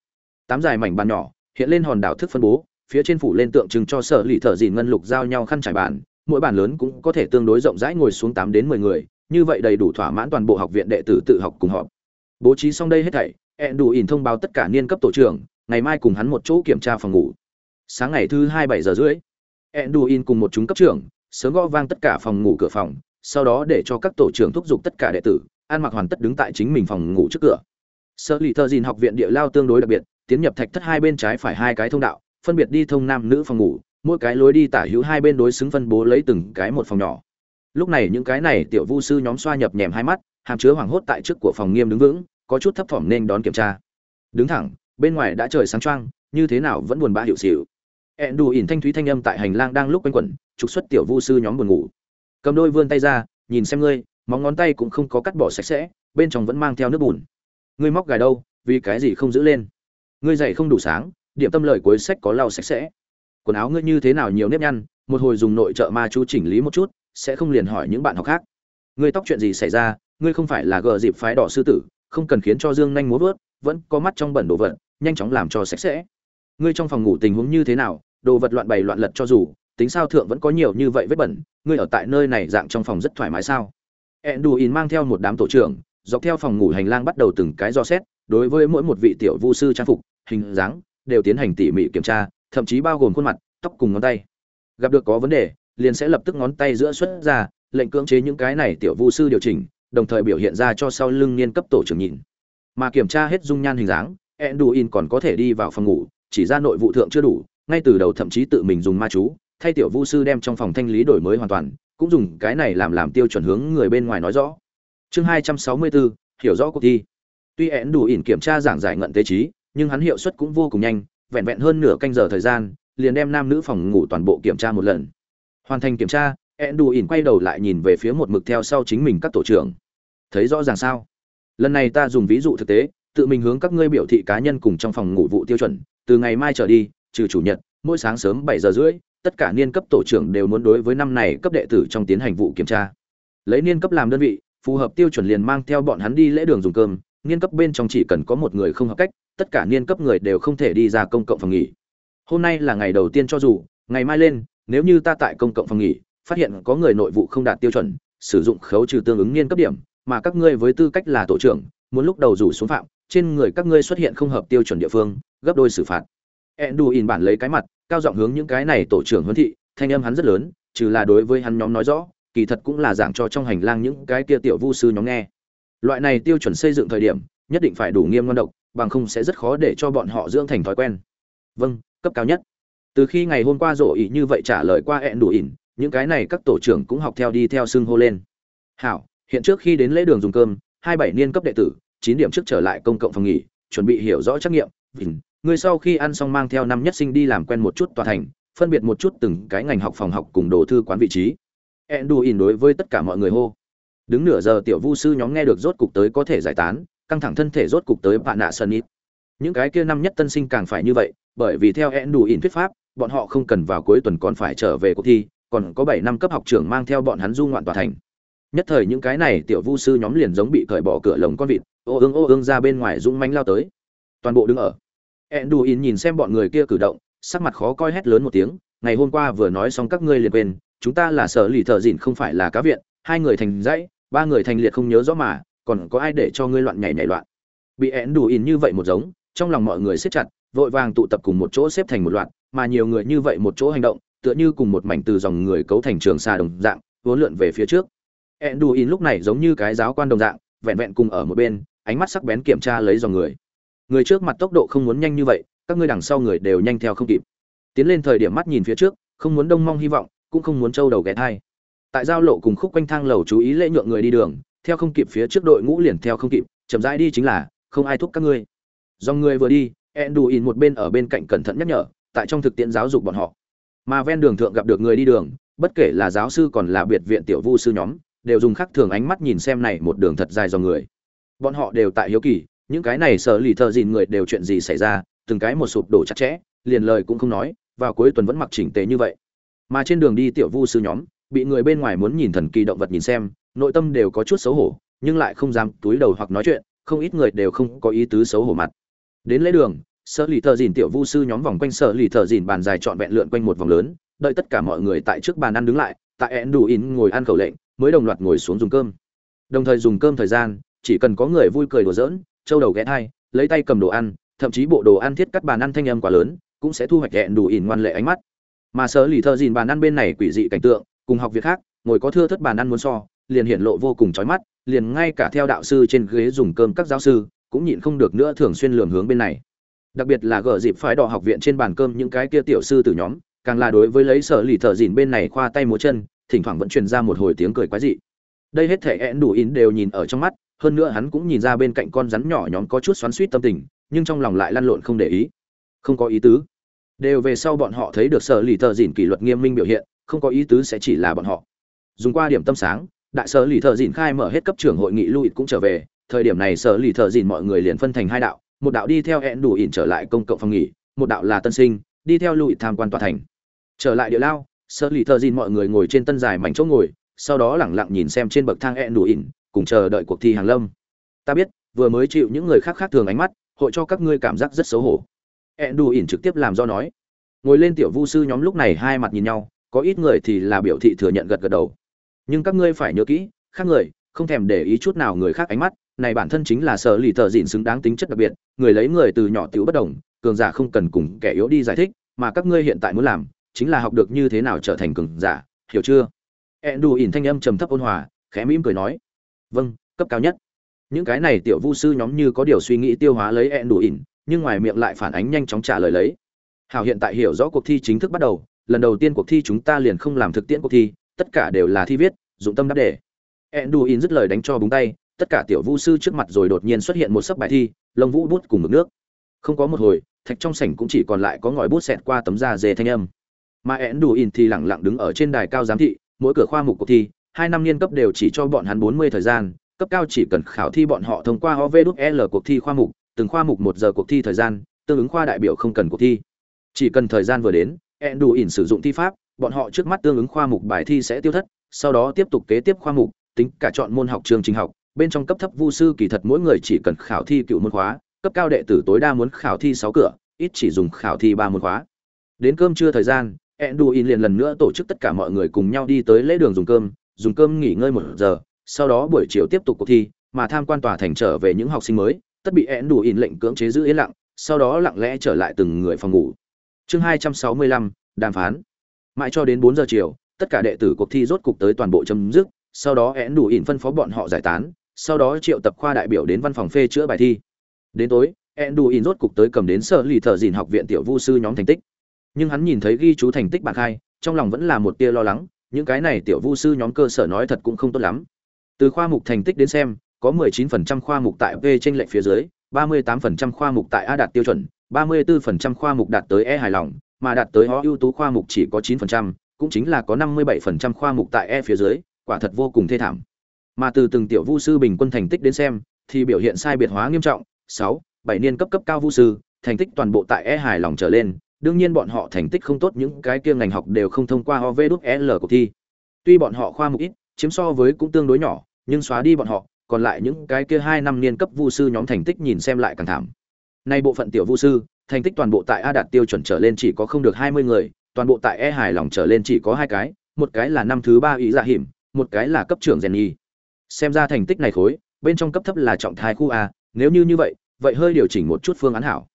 Tám dài mảnh bàn nhỏ, hiện lên hòn đảo thức phân bố, phía trên phủ lên tượng trưng cho sở lì thợ dìn ngân lục giao nhau khăn trải bàn, mỗi bàn lớn cũng có thể tương đối rộng rãi ngồi xuống tám đến mười người, như vậy đầy đủ thỏa mãn toàn bộ học viện đệ tử tự học cùng họp. Bố trí xong đây hết thảy ẹn đủ ỉn thông báo tất cả niên cấp tổ trưởng, ngày mai cùng hắn một chỗ kiểm tra phòng ngủ. Sáng ngày thứ hai bảy giờ rưỡi ẹn đủ ỉn cùng một chúng cấp trưởng, sớm gõ vang tất cả phòng ngủ cửa phòng, sau đó để cho các tổ trưởng thúc giục tất cả đệ tử, ăn mặc hoàn tất đứng tại chính mình phòng ngủ trước cửa. Sở lì thợ dìn học viện địa lao tương đối đặc biệt, tiến nhập thạch thất hai bên trái phải hai cái thông đạo, phân biệt đi thông nam nữ phòng ngủ, mỗi cái lối đi tả hữu hai bên đối xứng phân bố lấy từng cái một phòng nhỏ. Lúc này những cái này tiểu vu sư nhóm xoa nhập nhèm hai mắt, hàm chứa hoảng hốt tại trước của phòng nghiêm đứng vững, có chút thấp thỏm nên đón kiểm tra. Đứng thẳng, bên ngoài đã trời sáng trăng như thế nào vẫn buồn bã hiệu xịu. Ẹn đù ỉn thanh thúy thanh âm tại hành lang đang lúc quanh quẩn, trục xuất tiểu vu sư nhóm buồn ngủ. Cầm đôi vươn tay ra, nhìn xem ngươi, móng ngón tay cũng không có cắt bỏ sạch sẽ, bên trong vẫn mang theo nước bùn ngươi móc gài đâu, vì cái gì không giữ lên? Ngươi dậy không đủ sáng, điểm tâm lời cuối sách có lau sạch sẽ. Quần áo ngươi như thế nào nhiều nếp nhăn, một hồi dùng nội trợ ma chú chỉnh lý một chút, sẽ không liền hỏi những bạn học khác. Ngươi tóc chuyện gì xảy ra, ngươi không phải là gờ dịp phái đỏ sư tử, không cần khiến cho dương nhanh múa vớt, vẫn có mắt trong bẩn đồ vật, nhanh chóng làm cho sạch sẽ. Ngươi trong phòng ngủ tình huống như thế nào, đồ vật loạn bày loạn lật cho dù, tính sao thượng vẫn có nhiều như vậy vết bẩn, ngươi ở tại nơi này dạng trong phòng rất thoải mái sao? Enduin mang theo một đám tổ trưởng dọc theo phòng ngủ hành lang bắt đầu từng cái do xét, đối với mỗi một vị tiểu vu sư trang phục, hình dáng đều tiến hành tỉ mỉ kiểm tra, thậm chí bao gồm khuôn mặt, tóc cùng ngón tay. Gặp được có vấn đề, liền sẽ lập tức ngón tay giữa xuất ra, lệnh cưỡng chế những cái này tiểu vu sư điều chỉnh, đồng thời biểu hiện ra cho sau lưng niên cấp tổ trưởng nhìn. Mà kiểm tra hết dung nhan hình dáng, Enduin còn có thể đi vào phòng ngủ, chỉ ra nội vụ thượng chưa đủ, ngay từ đầu thậm chí tự mình dùng ma chú, thay tiểu vu sư đem trong phòng thanh lý đổi mới hoàn toàn, cũng dùng cái này làm làm tiêu chuẩn hướng người bên ngoài nói rõ chương hai trăm sáu mươi bốn hiểu rõ cuộc thi. Tuy én đủ ỉn kiểm tra giảng giải ngận tế trí, nhưng hắn hiệu suất cũng vô cùng nhanh, vẹn vẹn hơn nửa canh giờ thời gian, liền đem nam nữ phòng ngủ toàn bộ kiểm tra một lần. Hoàn thành kiểm tra én đủ ỉn quay đầu lại nhìn về phía một mực theo sau chính mình các tổ trưởng. Thấy rõ ràng sao? Lần này ta dùng ví dụ thực tế, tự mình hướng các ngươi biểu thị cá nhân cùng trong phòng ngủ vụ tiêu chuẩn, từ ngày mai trở đi, trừ chủ nhật, mỗi sáng sớm bảy giờ rưỡi, tất cả niên cấp tổ trưởng đều muốn đối với năm này cấp đệ tử trong tiến hành vụ kiểm tra. Lấy niên cấp làm đơn vị phù hợp tiêu chuẩn liền mang theo bọn hắn đi lễ đường dùng cơm niên cấp bên trong chỉ cần có một người không hợp cách tất cả niên cấp người đều không thể đi ra công cộng phòng nghỉ. Hôm nay là ngày đầu tiên cho dù ngày mai lên nếu như ta tại công cộng phòng nghỉ phát hiện có người nội vụ không đạt tiêu chuẩn sử dụng khấu trừ tương ứng niên cấp điểm mà các ngươi với tư cách là tổ trưởng muốn lúc đầu rủ xuống phạm trên người các ngươi xuất hiện không hợp tiêu chuẩn địa phương gấp đôi xử phạt. In bản lấy cái mặt, cao giọng hướng những cái này tổ trưởng huấn thị, thanh âm hắn rất lớn, trừ là đối với hắn nhóm nói rõ, kỳ thật cũng là giảng cho trong hành lang những cái kia tiểu vu sư nhóm nghe. Loại này tiêu chuẩn xây dựng thời điểm, nhất định phải đủ nghiêm ngon độc, bằng không sẽ rất khó để cho bọn họ dưỡng thành thói quen. Vâng, cấp cao nhất. Từ khi ngày hôm qua rộ ý như vậy trả lời qua ẹn đủ ỉn, những cái này các tổ trưởng cũng học theo đi theo xưng hô lên. Hảo, hiện trước khi đến lễ đường dùng cơm, hai bảy niên cấp đệ tử, chín điểm trước trở lại công cộng phòng nghỉ, chuẩn bị hiểu rõ trắc nghiệm vìn người sau khi ăn xong mang theo năm nhất sinh đi làm quen một chút tòa thành phân biệt một chút từng cái ngành học phòng học cùng đồ thư quán vị trí enduin đối với tất cả mọi người hô. Đứng nửa giờ tiểu vu sư nhóm nghe được rốt cục tới có thể giải tán, căng thẳng thân thể rốt cục tới bạn nạ sân ít. Những cái kia năm nhất tân sinh càng phải như vậy, bởi vì theo enduin thuyết pháp, bọn họ không cần vào cuối tuần còn phải trở về cuộc thi, còn có bảy năm cấp học trưởng mang theo bọn hắn du ngoạn tòa thành. Nhất thời những cái này tiểu vu sư nhóm liền giống bị cởi bỏ cửa lồng con vịt, ô ương ô ương ra bên ngoài dũng mánh lao tới. Toàn bộ đứng ở. Enduin nhìn xem bọn người kia cử động, sắc mặt khó coi hét lớn một tiếng, ngày hôm qua vừa nói xong các ngươi liền quên chúng ta là sở lì thợ dịn không phải là cá viện, hai người thành dãy, ba người thành liệt không nhớ rõ mà, còn có ai để cho ngươi loạn nhảy nhảy loạn? Bị én đủ in như vậy một giống, trong lòng mọi người siết chặt, vội vàng tụ tập cùng một chỗ xếp thành một loạt, mà nhiều người như vậy một chỗ hành động, tựa như cùng một mảnh từ dòng người cấu thành trường xa đồng dạng, vốn lượn về phía trước. Én đủ in lúc này giống như cái giáo quan đồng dạng, vẹn vẹn cùng ở một bên, ánh mắt sắc bén kiểm tra lấy dòng người. Người trước mặt tốc độ không muốn nhanh như vậy, các ngươi đằng sau người đều nhanh theo không kịp. Tiến lên thời điểm mắt nhìn phía trước, không muốn đông mong hy vọng cũng không muốn trâu đầu ghé thai. Tại giao lộ cùng khúc quanh thang lầu chú ý lễ nhượng người đi đường, theo không kịp phía trước đội ngũ liền theo không kịp, chậm rãi đi chính là, không ai thúc các ngươi. Do người vừa đi in một bên ở bên cạnh cẩn thận nhắc nhở, tại trong thực tiễn giáo dục bọn họ. Mà ven đường thượng gặp được người đi đường, bất kể là giáo sư còn là biệt viện tiểu vu sư nhóm, đều dùng khắc thường ánh mắt nhìn xem này một đường thật dài dòng người. Bọn họ đều tại hiếu kỳ, những cái này sở lì thợ dìn người đều chuyện gì xảy ra, từng cái một sụp đổ chặt chẽ, liền lời cũng không nói, vào cuối tuần vẫn mặc chỉnh tề như vậy mà trên đường đi tiểu vu sư nhóm, bị người bên ngoài muốn nhìn thần kỳ động vật nhìn xem, nội tâm đều có chút xấu hổ, nhưng lại không dám túi đầu hoặc nói chuyện, không ít người đều không có ý tứ xấu hổ mặt. Đến lễ đường sợ lì thợ dìn tiểu vu sư nhóm vòng quanh sợ lì thợ dìn bàn dài trọn vẹn lượn quanh một vòng lớn, đợi tất cả mọi người tại trước bàn ăn đứng lại, tại ẹn đủ in ngồi ăn khẩu lệnh, mới đồng loạt ngồi xuống dùng cơm. Đồng thời dùng cơm thời gian, chỉ cần có người vui cười đùa giỡn, trâu đầu ghé thai, lấy tay cầm đồ ăn, thậm chí bộ đồ ăn thiết cắt bàn ăn thanh âm quá lớn, cũng sẽ thu hoạch hẹn đủ ỉn ngoan lệ ánh mắt mà sở lì thợ dìn bàn ăn bên này quỷ dị cảnh tượng, cùng học việc khác, ngồi có thưa thất bàn ăn muốn so, liền hiện lộ vô cùng chói mắt, liền ngay cả theo đạo sư trên ghế dùng cơm các giáo sư, cũng nhịn không được nữa thường xuyên lường hướng bên này. Đặc biệt là gỡ dịp phái đỏ học viện trên bàn cơm những cái kia tiểu sư từ nhóm, càng là đối với lấy sở lì thợ dìn bên này khoa tay múa chân, thỉnh thoảng vẫn truyền ra một hồi tiếng cười quái dị. Đây hết thể én đủ in đều nhìn ở trong mắt, hơn nữa hắn cũng nhìn ra bên cạnh con rắn nhỏ nhóm có chút xoắn suýt tâm tình, nhưng trong lòng lại lăn lộn không để ý. Không có ý tứ đều về sau bọn họ thấy được sở lì thợ dìn kỷ luật nghiêm minh biểu hiện, không có ý tứ sẽ chỉ là bọn họ. Dùng qua điểm tâm sáng, đại sở lì thợ dìn khai mở hết cấp trưởng hội nghị lưu cũng trở về, thời điểm này sở lì thợ dìn mọi người liền phân thành hai đạo, một đạo đi theo hẹn đủ ỉn trở lại công cộng phòng nghỉ, một đạo là tân sinh, đi theo lưu tham quan tòa thành. Trở lại địa lao, sở lì thợ dìn mọi người ngồi trên tân dài mảnh chỗ ngồi, sau đó lẳng lặng nhìn xem trên bậc thang hẹn đủ ỉn, cùng chờ đợi cuộc thi hàng lâm. Ta biết, vừa mới chịu những người khác khác thường ánh mắt, hội cho các ngươi cảm giác rất xấu hổ ẹn đù ỉn trực tiếp làm do nói. Ngồi lên tiểu vu sư nhóm lúc này hai mặt nhìn nhau, có ít người thì là biểu thị thừa nhận gật gật đầu. Nhưng các ngươi phải nhớ kỹ, khác người, không thèm để ý chút nào người khác ánh mắt, này bản thân chính là sở lì tờ dịn xứng đáng tính chất đặc biệt, người lấy người từ nhỏ tiểu bất đồng, cường giả không cần cùng kẻ yếu đi giải thích, mà các ngươi hiện tại muốn làm, chính là học được như thế nào trở thành cường giả, hiểu chưa? Ẹn đù ỉn thanh âm trầm thấp ôn hòa, khẽ mỉm cười nói. Vâng cấp cao nhất. Những cái này tiểu vu sư nhóm như có điều suy nghĩ tiêu hóa lấy ẹn đủ ỉn nhưng ngoài miệng lại phản ánh nhanh chóng trả lời lấy. Hảo hiện tại hiểu rõ cuộc thi chính thức bắt đầu lần đầu tiên cuộc thi chúng ta liền không làm thực tiễn cuộc thi tất cả đều là thi viết dụng tâm đáp đề. Enduin dứt lời đánh cho búng tay tất cả tiểu vũ sư trước mặt rồi đột nhiên xuất hiện một sấp bài thi lông vũ bút cùng mực nước. Không có một hồi thạch trong sảnh cũng chỉ còn lại có ngòi bút xẹt qua tấm da dề thanh âm. Mà ẹn đủ thì lẳng lặng đứng ở trên đài cao giám thị mỗi cửa khoa mục cuộc thi hai năm niên cấp đều chỉ cho bọn hắn bốn mươi thời gian cấp cao chỉ cần khảo thi bọn họ thông qua OVL cuộc thi khoa mục, từng khoa mục một giờ cuộc thi thời gian, tương ứng khoa đại biểu không cần cuộc thi. Chỉ cần thời gian vừa đến, ỉn sử dụng thi pháp, bọn họ trước mắt tương ứng khoa mục bài thi sẽ tiêu thất, sau đó tiếp tục kế tiếp khoa mục, tính cả chọn môn học trường trình học, bên trong cấp thấp vu sư kỳ thật mỗi người chỉ cần khảo thi cựu môn khóa, cấp cao đệ tử tối đa muốn khảo thi sáu cửa, ít chỉ dùng khảo thi ba môn khóa. Đến cơm trưa thời gian, ỉn liền lần nữa tổ chức tất cả mọi người cùng nhau đi tới lễ đường dùng cơm, dùng cơm nghỉ ngơi một giờ, sau đó buổi chiều tiếp tục cuộc thi mà tham quan tòa thành trở về những học sinh mới tất bị én đủ in lệnh cưỡng chế giữ yên lặng sau đó lặng lẽ trở lại từng người phòng ngủ. Chương hai trăm sáu mươi lăm đàm phán. Mãi cho đến bốn giờ chiều tất cả đệ tử cuộc thi rốt cục tới toàn bộ chấm dứt sau đó én đủ in phân phó bọn họ giải tán sau đó triệu tập khoa đại biểu đến văn phòng phê chữa bài thi. Đến tối én đủ in rốt cục tới cầm đến sở lì thợ dìn học viện tiểu vu sư nhóm thành tích. Nhưng hắn nhìn thấy ghi chú thành tích bạc hai trong lòng vẫn là một tia lo lắng những cái này tiểu vu sư nhóm cơ sở nói thật cũng không tốt lắm. Từ khoa mục thành tích đến xem, có 19% khoa mục tại V trên lệnh phía dưới, 38% khoa mục tại A đạt tiêu chuẩn, 34% khoa mục đạt tới E hài lòng, mà đạt tới O ưu tú khoa mục chỉ có 9%, cũng chính là có 57% khoa mục tại E phía dưới, quả thật vô cùng thê thảm. Mà từ từng tiểu vu sư bình quân thành tích đến xem, thì biểu hiện sai biệt hóa nghiêm trọng, 6, 7 niên cấp cấp cao vu sư, thành tích toàn bộ tại E hài lòng trở lên, đương nhiên bọn họ thành tích không tốt những cái kia ngành học đều không thông qua OVL của thi. Tuy bọn họ khoa mục ít, chiếm so với cũng tương đối nhỏ, nhưng xóa đi bọn họ, còn lại những cái kia hai năm niên cấp vu sư nhóm thành tích nhìn xem lại càng thảm. Nay bộ phận tiểu vu sư, thành tích toàn bộ tại A đạt tiêu chuẩn trở lên chỉ có không được 20 người, toàn bộ tại E hài lòng trở lên chỉ có hai cái, một cái là năm thứ ba ý dạ hiểm, một cái là cấp trưởng rèn y. Xem ra thành tích này khối, bên trong cấp thấp là trọng thai khu A, nếu như như vậy, vậy hơi điều chỉnh một chút phương án hảo.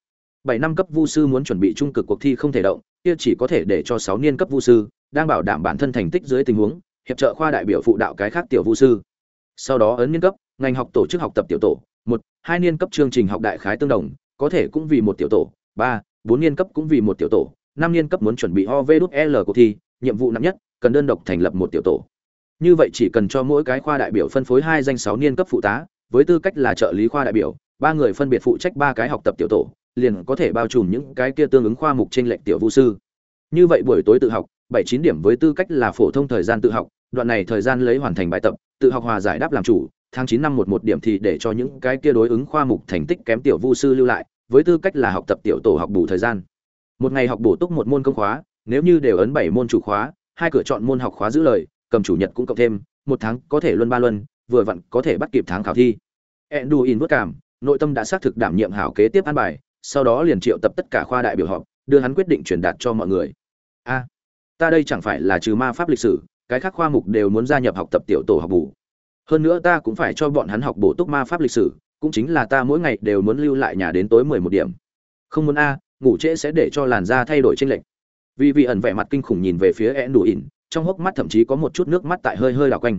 bảy năm cấp vu sư muốn chuẩn bị trung cực cuộc thi không thể động, kia chỉ có thể để cho sáu niên cấp vu sư đang bảo đảm bản thân thành tích dưới tình huống, hiệp trợ khoa đại biểu phụ đạo cái khác tiểu vu sư. Sau đó ấn niên cấp, ngành học tổ chức học tập tiểu tổ, một, hai niên cấp chương trình học đại khái tương đồng, có thể cũng vì một tiểu tổ, ba, bốn niên cấp cũng vì một tiểu tổ, năm niên cấp muốn chuẩn bị OVL cuộc thi, nhiệm vụ nặng nhất, cần đơn độc thành lập một tiểu tổ. Như vậy chỉ cần cho mỗi cái khoa đại biểu phân phối hai danh sáu niên cấp phụ tá, với tư cách là trợ lý khoa đại biểu, ba người phân biệt phụ trách ba cái học tập tiểu tổ, liền có thể bao trùm những cái kia tương ứng khoa mục trên lệnh tiểu vũ sư. Như vậy buổi tối tự học, bảy chín điểm với tư cách là phổ thông thời gian tự học, đoạn này thời gian lấy hoàn thành bài tập, tự học hòa giải đáp làm chủ, tháng chín năm một một điểm thì để cho những cái kia đối ứng khoa mục thành tích kém tiểu vu sư lưu lại, với tư cách là học tập tiểu tổ học bù thời gian. Một ngày học bổ túc một môn công khóa, nếu như đều ấn bảy môn chủ khóa, hai cửa chọn môn học khóa giữ lời, cầm chủ nhật cũng cộng thêm, một tháng có thể luân ba luân, vừa vặn có thể bắt kịp tháng khảo thi. Enduin vất cảm, nội tâm đã xác thực đảm nhiệm hảo kế tiếp an bài, sau đó liền triệu tập tất cả khoa đại biểu họp, đưa hắn quyết định truyền đạt cho mọi người. A, ta đây chẳng phải là trừ ma pháp lịch sử, cái khác khoa mục đều muốn gia nhập học tập tiểu tổ học bù. Hơn nữa ta cũng phải cho bọn hắn học bổ túc ma pháp lịch sử, cũng chính là ta mỗi ngày đều muốn lưu lại nhà đến tối mười một điểm. Không muốn a, ngủ trễ sẽ để cho làn da thay đổi chênh lệch. Vì vị ẩn vẻ mặt kinh khủng nhìn về phía E đủ ỉn, trong hốc mắt thậm chí có một chút nước mắt tại hơi hơi đảo quanh.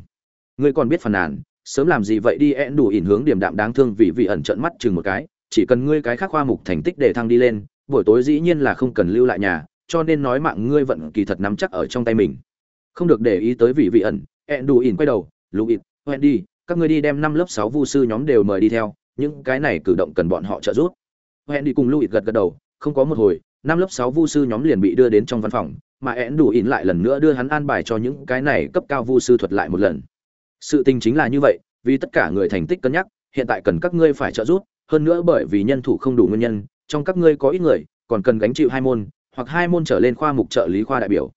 Ngươi còn biết phàn nàn, sớm làm gì vậy đi E đủ ỉn hướng điểm đạm đáng thương vì vị ẩn trợn mắt chừng một cái, chỉ cần ngươi cái khác khoa mục thành tích để thăng đi lên, buổi tối dĩ nhiên là không cần lưu lại nhà, cho nên nói mạng ngươi vận kỳ thật nắm chắc ở trong tay mình. Không được để ý tới vị vị ẩn, ẹn đủ ỉn quay đầu, Louis, Wendy, các ngươi đi đem năm lớp sáu vu sư nhóm đều mời đi theo, những cái này cử động cần bọn họ trợ giúp. Wendy cùng Louis gật gật đầu, không có một hồi, năm lớp sáu vu sư nhóm liền bị đưa đến trong văn phòng, mà ẹn đủ ỉn lại lần nữa đưa hắn an bài cho những cái này cấp cao vu sư thuật lại một lần. Sự tình chính là như vậy, vì tất cả người thành tích cân nhắc, hiện tại cần các ngươi phải trợ giúp, hơn nữa bởi vì nhân thủ không đủ nguyên nhân, trong các ngươi có ít người còn cần gánh chịu hai môn, hoặc hai môn trở lên khoa mục trợ lý khoa đại biểu.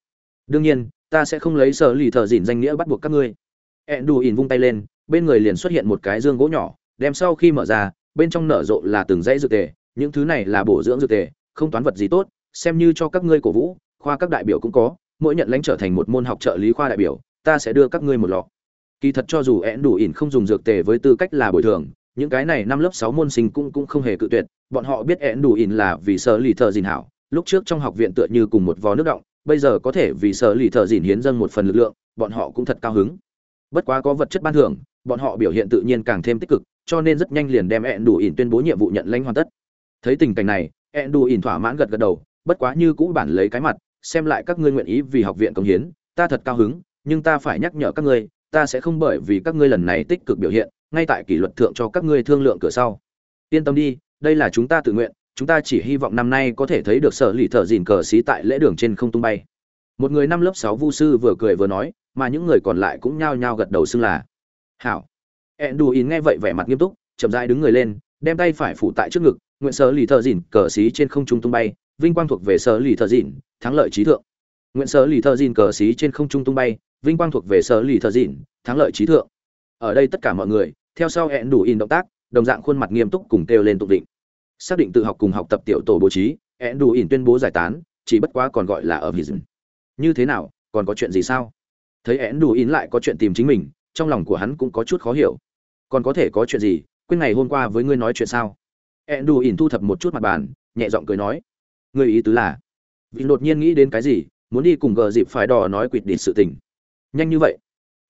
Đương nhiên, ta sẽ không lấy sở lì thờ dìn danh nghĩa bắt buộc các ngươi. ỉn vung tay lên, bên người liền xuất hiện một cái dương gỗ nhỏ, đem sau khi mở ra, bên trong nở rộ là từng dãy dược tề, những thứ này là bổ dưỡng dược tề, không toán vật gì tốt, xem như cho các ngươi cổ vũ, khoa các đại biểu cũng có, mỗi nhận lãnh trở thành một môn học trợ lý khoa đại biểu, ta sẽ đưa các ngươi một lọ. Kỳ thật cho dù ẹn đủ ỉn không dùng dược tề với tư cách là bồi thường, những cái này năm lớp sáu môn sinh cũng cũng không hề cự tuyệt, bọn họ biết ẹn đủ ỉn là vì sở lì thợ dìn hảo, lúc trước trong học viện tựa như cùng một vò nước động, bây giờ có thể vì sở lì thợ dỉn hiến dâng một phần lực lượng, bọn họ cũng thật cao hứng. Bất quá có vật chất ban thưởng, bọn họ biểu hiện tự nhiên càng thêm tích cực, cho nên rất nhanh liền đem én đủ ỉn tuyên bố nhiệm vụ nhận lãnh hoàn tất. Thấy tình cảnh này, én đủ ỉn thỏa mãn gật gật đầu, bất quá như cũ bản lấy cái mặt, xem lại các ngươi nguyện ý vì học viện công hiến, ta thật cao hứng, nhưng ta phải nhắc nhở các ngươi, ta sẽ không bởi vì các ngươi lần này tích cực biểu hiện, ngay tại kỷ luật thượng cho các ngươi thương lượng cửa sau. Yên tâm đi, đây là chúng ta tự nguyện, chúng ta chỉ hy vọng năm nay có thể thấy được sở lì thợ dìn cờ xí tại lễ đường trên không tung bay. Một người năm lớp sáu vu sư vừa cười vừa nói, mà những người còn lại cũng nhao nhao gật đầu xưng là. Hảo. Enduin nghe vậy vẻ mặt nghiêm túc, chậm rãi đứng người lên, đem tay phải phủ tại trước ngực, nguyện sở lì thợ dìn cờ xí trên không trung tung bay, vinh quang thuộc về sở lì thợ dìn, thắng lợi trí thượng. Nguyện sở lì thợ dìn cờ xí trên không trung tung bay, vinh quang thuộc về sở lì thợ dìn, thắng lợi trí thượng. Ở đây tất cả mọi người, theo sau hẹn đủ in động tác đồng dạng khuôn mặt nghiêm túc cùng kêu lên tục định xác định tự học cùng học tập tiểu tổ bố trí hẹn đủ in tuyên bố giải tán, chỉ bất quá còn gọi là ở vision như thế nào, còn có chuyện gì sao? Thấy hẹn đủ in lại có chuyện tìm chính mình, trong lòng của hắn cũng có chút khó hiểu. Còn có thể có chuyện gì, quên ngày hôm qua với ngươi nói chuyện sao? Hẹn đủ in thu thập một chút mặt bàn, nhẹ giọng cười nói. Ngươi ý tứ là vì đột nhiên nghĩ đến cái gì, muốn đi cùng gờ dịp phải đỏ nói quỵt địt sự tình. Nhanh như vậy,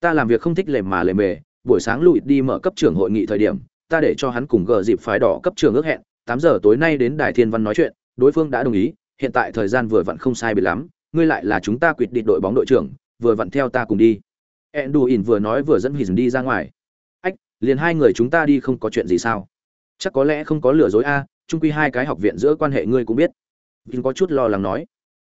ta làm việc không thích lề mà lề mề, buổi sáng lùi đi mở cấp trưởng hội nghị thời điểm, ta để cho hắn cùng gờ dịp phái đỏ cấp trưởng ước hẹn tám giờ tối nay đến đài thiên văn nói chuyện đối phương đã đồng ý hiện tại thời gian vừa vặn không sai biệt lắm ngươi lại là chúng ta quyết định đội bóng đội trưởng vừa vặn theo ta cùng đi Enduin vừa nói vừa dẫn Hizn đi ra ngoài. Ách, liền hai người chúng ta đi không có chuyện gì sao? chắc có lẽ không có lừa dối a Chung quy hai cái học viện giữa quan hệ ngươi cũng biết vin có chút lo lắng nói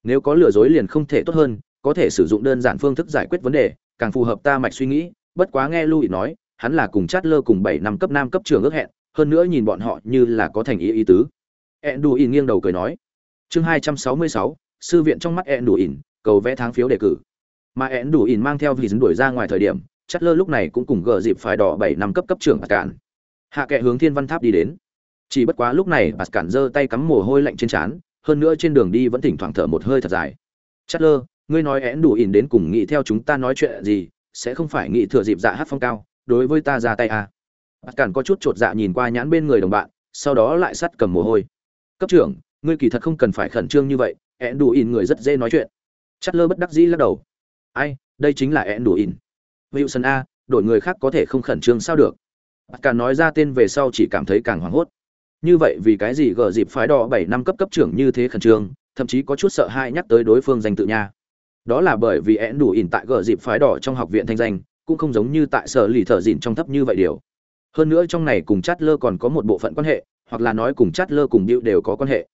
nếu có lừa dối liền không thể tốt hơn có thể sử dụng đơn giản phương thức giải quyết vấn đề càng phù hợp ta mạch suy nghĩ bất quá nghe Louis nói hắn là cùng chát lơ cùng bảy năm cấp nam cấp trường ước hẹn hơn nữa nhìn bọn họ như là có thành ý ý tứ. Enduin nghiêng đầu cười nói. Chương hai trăm sáu mươi sáu, sư viện trong mắt Enduin, cầu vẽ tháng phiếu đề cử. Mà Enduin mang theo vì dính đuổi ra ngoài thời điểm chát lơ lúc này cũng cùng gờ dịp phải đỏ bảy năm cấp cấp trưởng cạn hạ kệ hướng thiên văn tháp đi đến. Chỉ bất quá lúc này bạt cản giơ tay cắm mồ hôi lạnh trên trán, hơn nữa trên đường đi vẫn thỉnh thoảng thở một hơi thật dài. Chất lơ ngươi nói én đủ ỉn đến cùng nghĩ theo chúng ta nói chuyện gì, sẽ không phải nghĩ thừa dịp dạ hát phong cao, đối với ta ra tay à bắt cản có chút chột dạ nhìn qua nhãn bên người đồng bạn, sau đó lại sắt cầm mồ hôi. Cấp trưởng, ngươi kỳ thật không cần phải khẩn trương như vậy ẹn đủ ỉn người rất dễ nói chuyện. Chất lơ bất đắc dĩ lắc đầu. Ai, đây chính là ẹn đủ ỉn wilson a, đổi người khác có thể không khẩn trương sao được. Bắt cản nói ra tên về sau chỉ cảm thấy càng hoảng hốt. Như vậy vì cái gì gờ dịp phái đỏ bảy năm cấp cấp trưởng như thế khẩn trương, thậm chí có chút sợ hãi nhắc tới đối phương danh tự nha. Đó là bởi vì én đủ ỉn tại gờ dịp phái đỏ trong học viện thanh danh, cũng không giống như tại sở lì thợ dịn trong thấp như vậy điều hơn nữa trong này cùng chát lơ còn có một bộ phận quan hệ, hoặc là nói cùng chát lơ cùng điệu đều có quan hệ.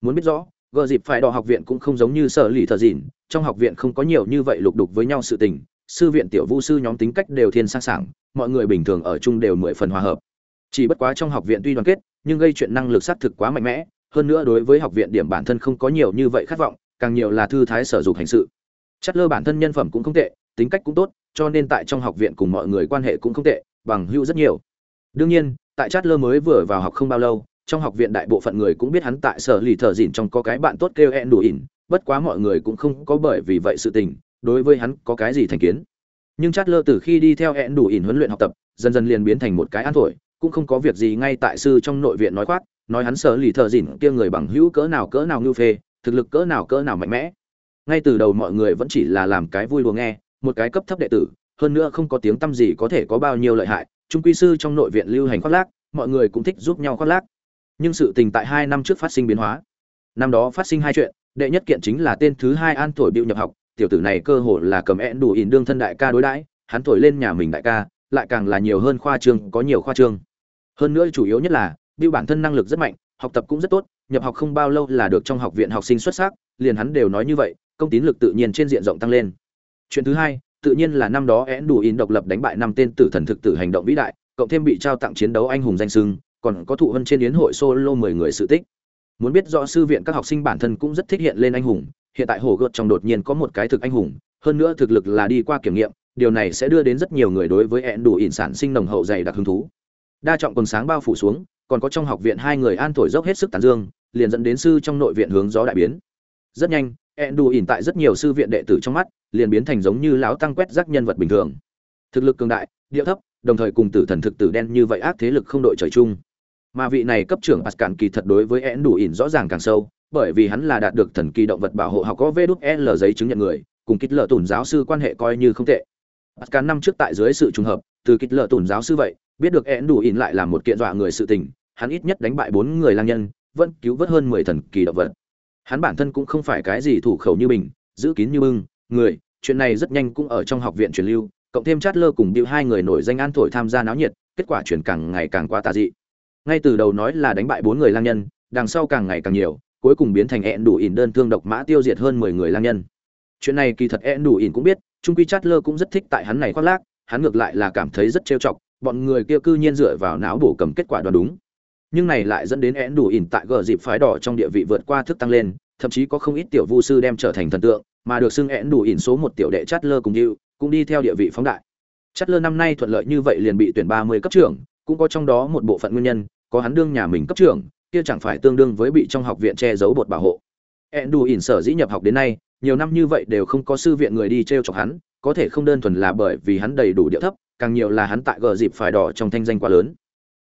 Muốn biết rõ, gờ dịp phải đỏ học viện cũng không giống như sở lì thờ dịn trong học viện không có nhiều như vậy lục đục với nhau sự tình, sư viện tiểu vu sư nhóm tính cách đều thiên sang sảng, mọi người bình thường ở chung đều mười phần hòa hợp. Chỉ bất quá trong học viện tuy đoàn kết, nhưng gây chuyện năng lực xác thực quá mạnh mẽ, hơn nữa đối với học viện điểm bản thân không có nhiều như vậy khát vọng, càng nhiều là thư thái sở dục hành sự. Chất lơ bản thân nhân phẩm cũng không tệ, tính cách cũng tốt, cho nên tại trong học viện cùng mọi người quan hệ cũng không tệ, bằng hữu rất nhiều đương nhiên, tại chát lơ mới vừa vào học không bao lâu, trong học viện đại bộ phận người cũng biết hắn tại sở lì thợ dỉn trong có cái bạn tốt kêu hẹn đủ ỉn bất quá mọi người cũng không có bởi vì vậy sự tình, đối với hắn có cái gì thành kiến. Nhưng chát lơ từ khi đi theo hẹn đủ ỉn huấn luyện học tập, dần dần liền biến thành một cái ăn thổi, cũng không có việc gì ngay tại sư trong nội viện nói khoác, nói hắn sở lì thợ dỉn kia người bằng hữu cỡ nào cỡ nào ngưu phê, thực lực cỡ nào cỡ nào mạnh mẽ. Ngay từ đầu mọi người vẫn chỉ là làm cái vui đùa nghe, một cái cấp thấp đệ tử, hơn nữa không có tiếng tăm gì có thể có bao nhiêu lợi hại trung quy sư trong nội viện lưu hành khoác lác mọi người cũng thích giúp nhau khoác lác. Nhưng sự tình tại hai năm trước phát sinh biến hóa. Năm đó phát sinh hai chuyện đệ nhất kiện chính là tên thứ hai an thổi bịu nhập học tiểu tử này cơ hồ là cầm én đủ ỉn đương thân đại ca đối đãi hắn thổi lên nhà mình đại ca lại càng là nhiều hơn khoa trương có nhiều khoa trương hơn nữa chủ yếu nhất là bịu bản thân năng lực rất mạnh, học tập cũng rất tốt, nhập học không bao lâu là được trong học viện học sinh xuất sắc, liền hắn đều nói như vậy, công tín lực tự nhiên trên diện rộng tăng lên. Chuyện thứ hai, tự nhiên là năm đó én đủ in độc lập đánh bại năm tên tử thần thực tử hành động vĩ đại, cộng thêm bị trao tặng chiến đấu anh hùng danh sưng còn có thụ hơn trên yến hội solo 10 người sự tích. Muốn biết rõ sư viện các học sinh bản thân cũng rất thích hiện lên anh hùng, hiện tại hồ gợt trong đột nhiên có một cái thực anh hùng, hơn nữa thực lực là đi qua kiểm nghiệm, điều này sẽ đưa đến rất nhiều người đối với én đủ in sản sinh nồng hậu dày đặc hứng thú. Đa trọng quần sáng bao phủ xuống, còn có trong học viện hai người an thổi dốc hết sức tán dương liền dẫn đến sư trong nội viện hướng gió đại biến rất nhanh Enduin tại rất nhiều sư viện đệ tử trong mắt, liền biến thành giống như lão tăng quét rác nhân vật bình thường. Thực lực cường đại địa thấp, đồng thời cùng tử thần thực tử đen như vậy ác thế lực không đội trời chung. Mà vị này cấp trưởng Pascal kỳ thật đối với Enduin rõ ràng càng sâu, bởi vì hắn là đạt được thần kỳ động vật bảo hộ học có vê l giấy chứng nhận người, cùng kích lợ tùn giáo sư quan hệ coi như không tệ. Pascal năm trước tại dưới sự trùng hợp, từ kích lợ tùn giáo sư vậy, biết được Enduin lại là một kiện dọa người sự tình, hắn ít nhất đánh bại bốn người lang nhân, vẫn cứu vớt hơn mười thần kỳ động vật hắn bản thân cũng không phải cái gì thủ khẩu như mình, giữ kín như bưng, người, chuyện này rất nhanh cũng ở trong học viện truyền lưu, cộng thêm chát lơ cùng điệu hai người nổi danh an thổi tham gia náo nhiệt, kết quả chuyển càng ngày càng quá tà dị. Ngay từ đầu nói là đánh bại bốn người lang nhân, đằng sau càng ngày càng nhiều, cuối cùng biến thành ẹn đủ ỉn đơn thương độc mã tiêu diệt hơn mười người lang nhân. Chuyện này kỳ thật ẹn đủ ỉn cũng biết trung quy chát lơ cũng rất thích tại hắn này khoác lác, hắn ngược lại là cảm thấy rất trêu chọc, bọn người kia cư nhiên dựa vào não bổ cầm kết quả đoán đúng nhưng này lại dẫn đến én đủ ỉn tại gờ dịp phái đỏ trong địa vị vượt qua thức tăng lên, thậm chí có không ít tiểu vu sư đem trở thành thần tượng, mà được xưng én đủ ỉn số một tiểu đệ chát lơ cùng như cũng đi theo địa vị phóng đại. Chát lơ năm nay thuận lợi như vậy liền bị tuyển ba mươi cấp trưởng, cũng có trong đó một bộ phận nguyên nhân, có hắn đương nhà mình cấp trưởng, kia chẳng phải tương đương với bị trong học viện che giấu bột bảo hộ. Én đủ ỉn sở dĩ nhập học đến nay, nhiều năm như vậy đều không có sư viện người đi t chọc hắn, có thể không đơn thuần là bởi vì hắn đầy đủ địa thấp, càng nhiều là hắn tại gờ dịp phải đỏ trong thanh danh quá lớn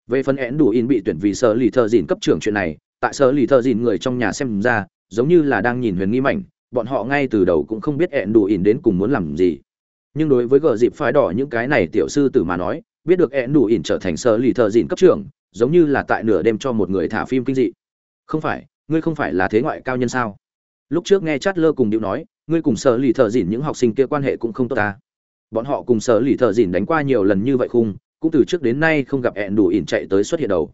về phần én đủ in bị tuyển vì sở lì thợ dìn cấp trưởng chuyện này, tại sở lì thợ dìn người trong nhà xem ra, giống như là đang nhìn huyền nghi mảnh, bọn họ ngay từ đầu cũng không biết én đủ in đến cùng muốn làm gì. Nhưng đối với gờ dịp phái đỏ những cái này tiểu sư tử mà nói, biết được én đủ in trở thành sở lì thợ dìn cấp trưởng, giống như là tại nửa đêm cho một người thả phim kinh dị. Không phải, ngươi không phải là thế ngoại cao nhân sao? Lúc trước nghe chát lơ cùng điệu nói, ngươi cùng sở lì thợ dìn những học sinh kia quan hệ cũng không tốt ta. Bọn họ cùng sở lì thợ dìn đánh qua nhiều lần như vậy khung cũng từ trước đến nay không gặp ẹn đủ ỉn chạy tới xuất hiện đầu.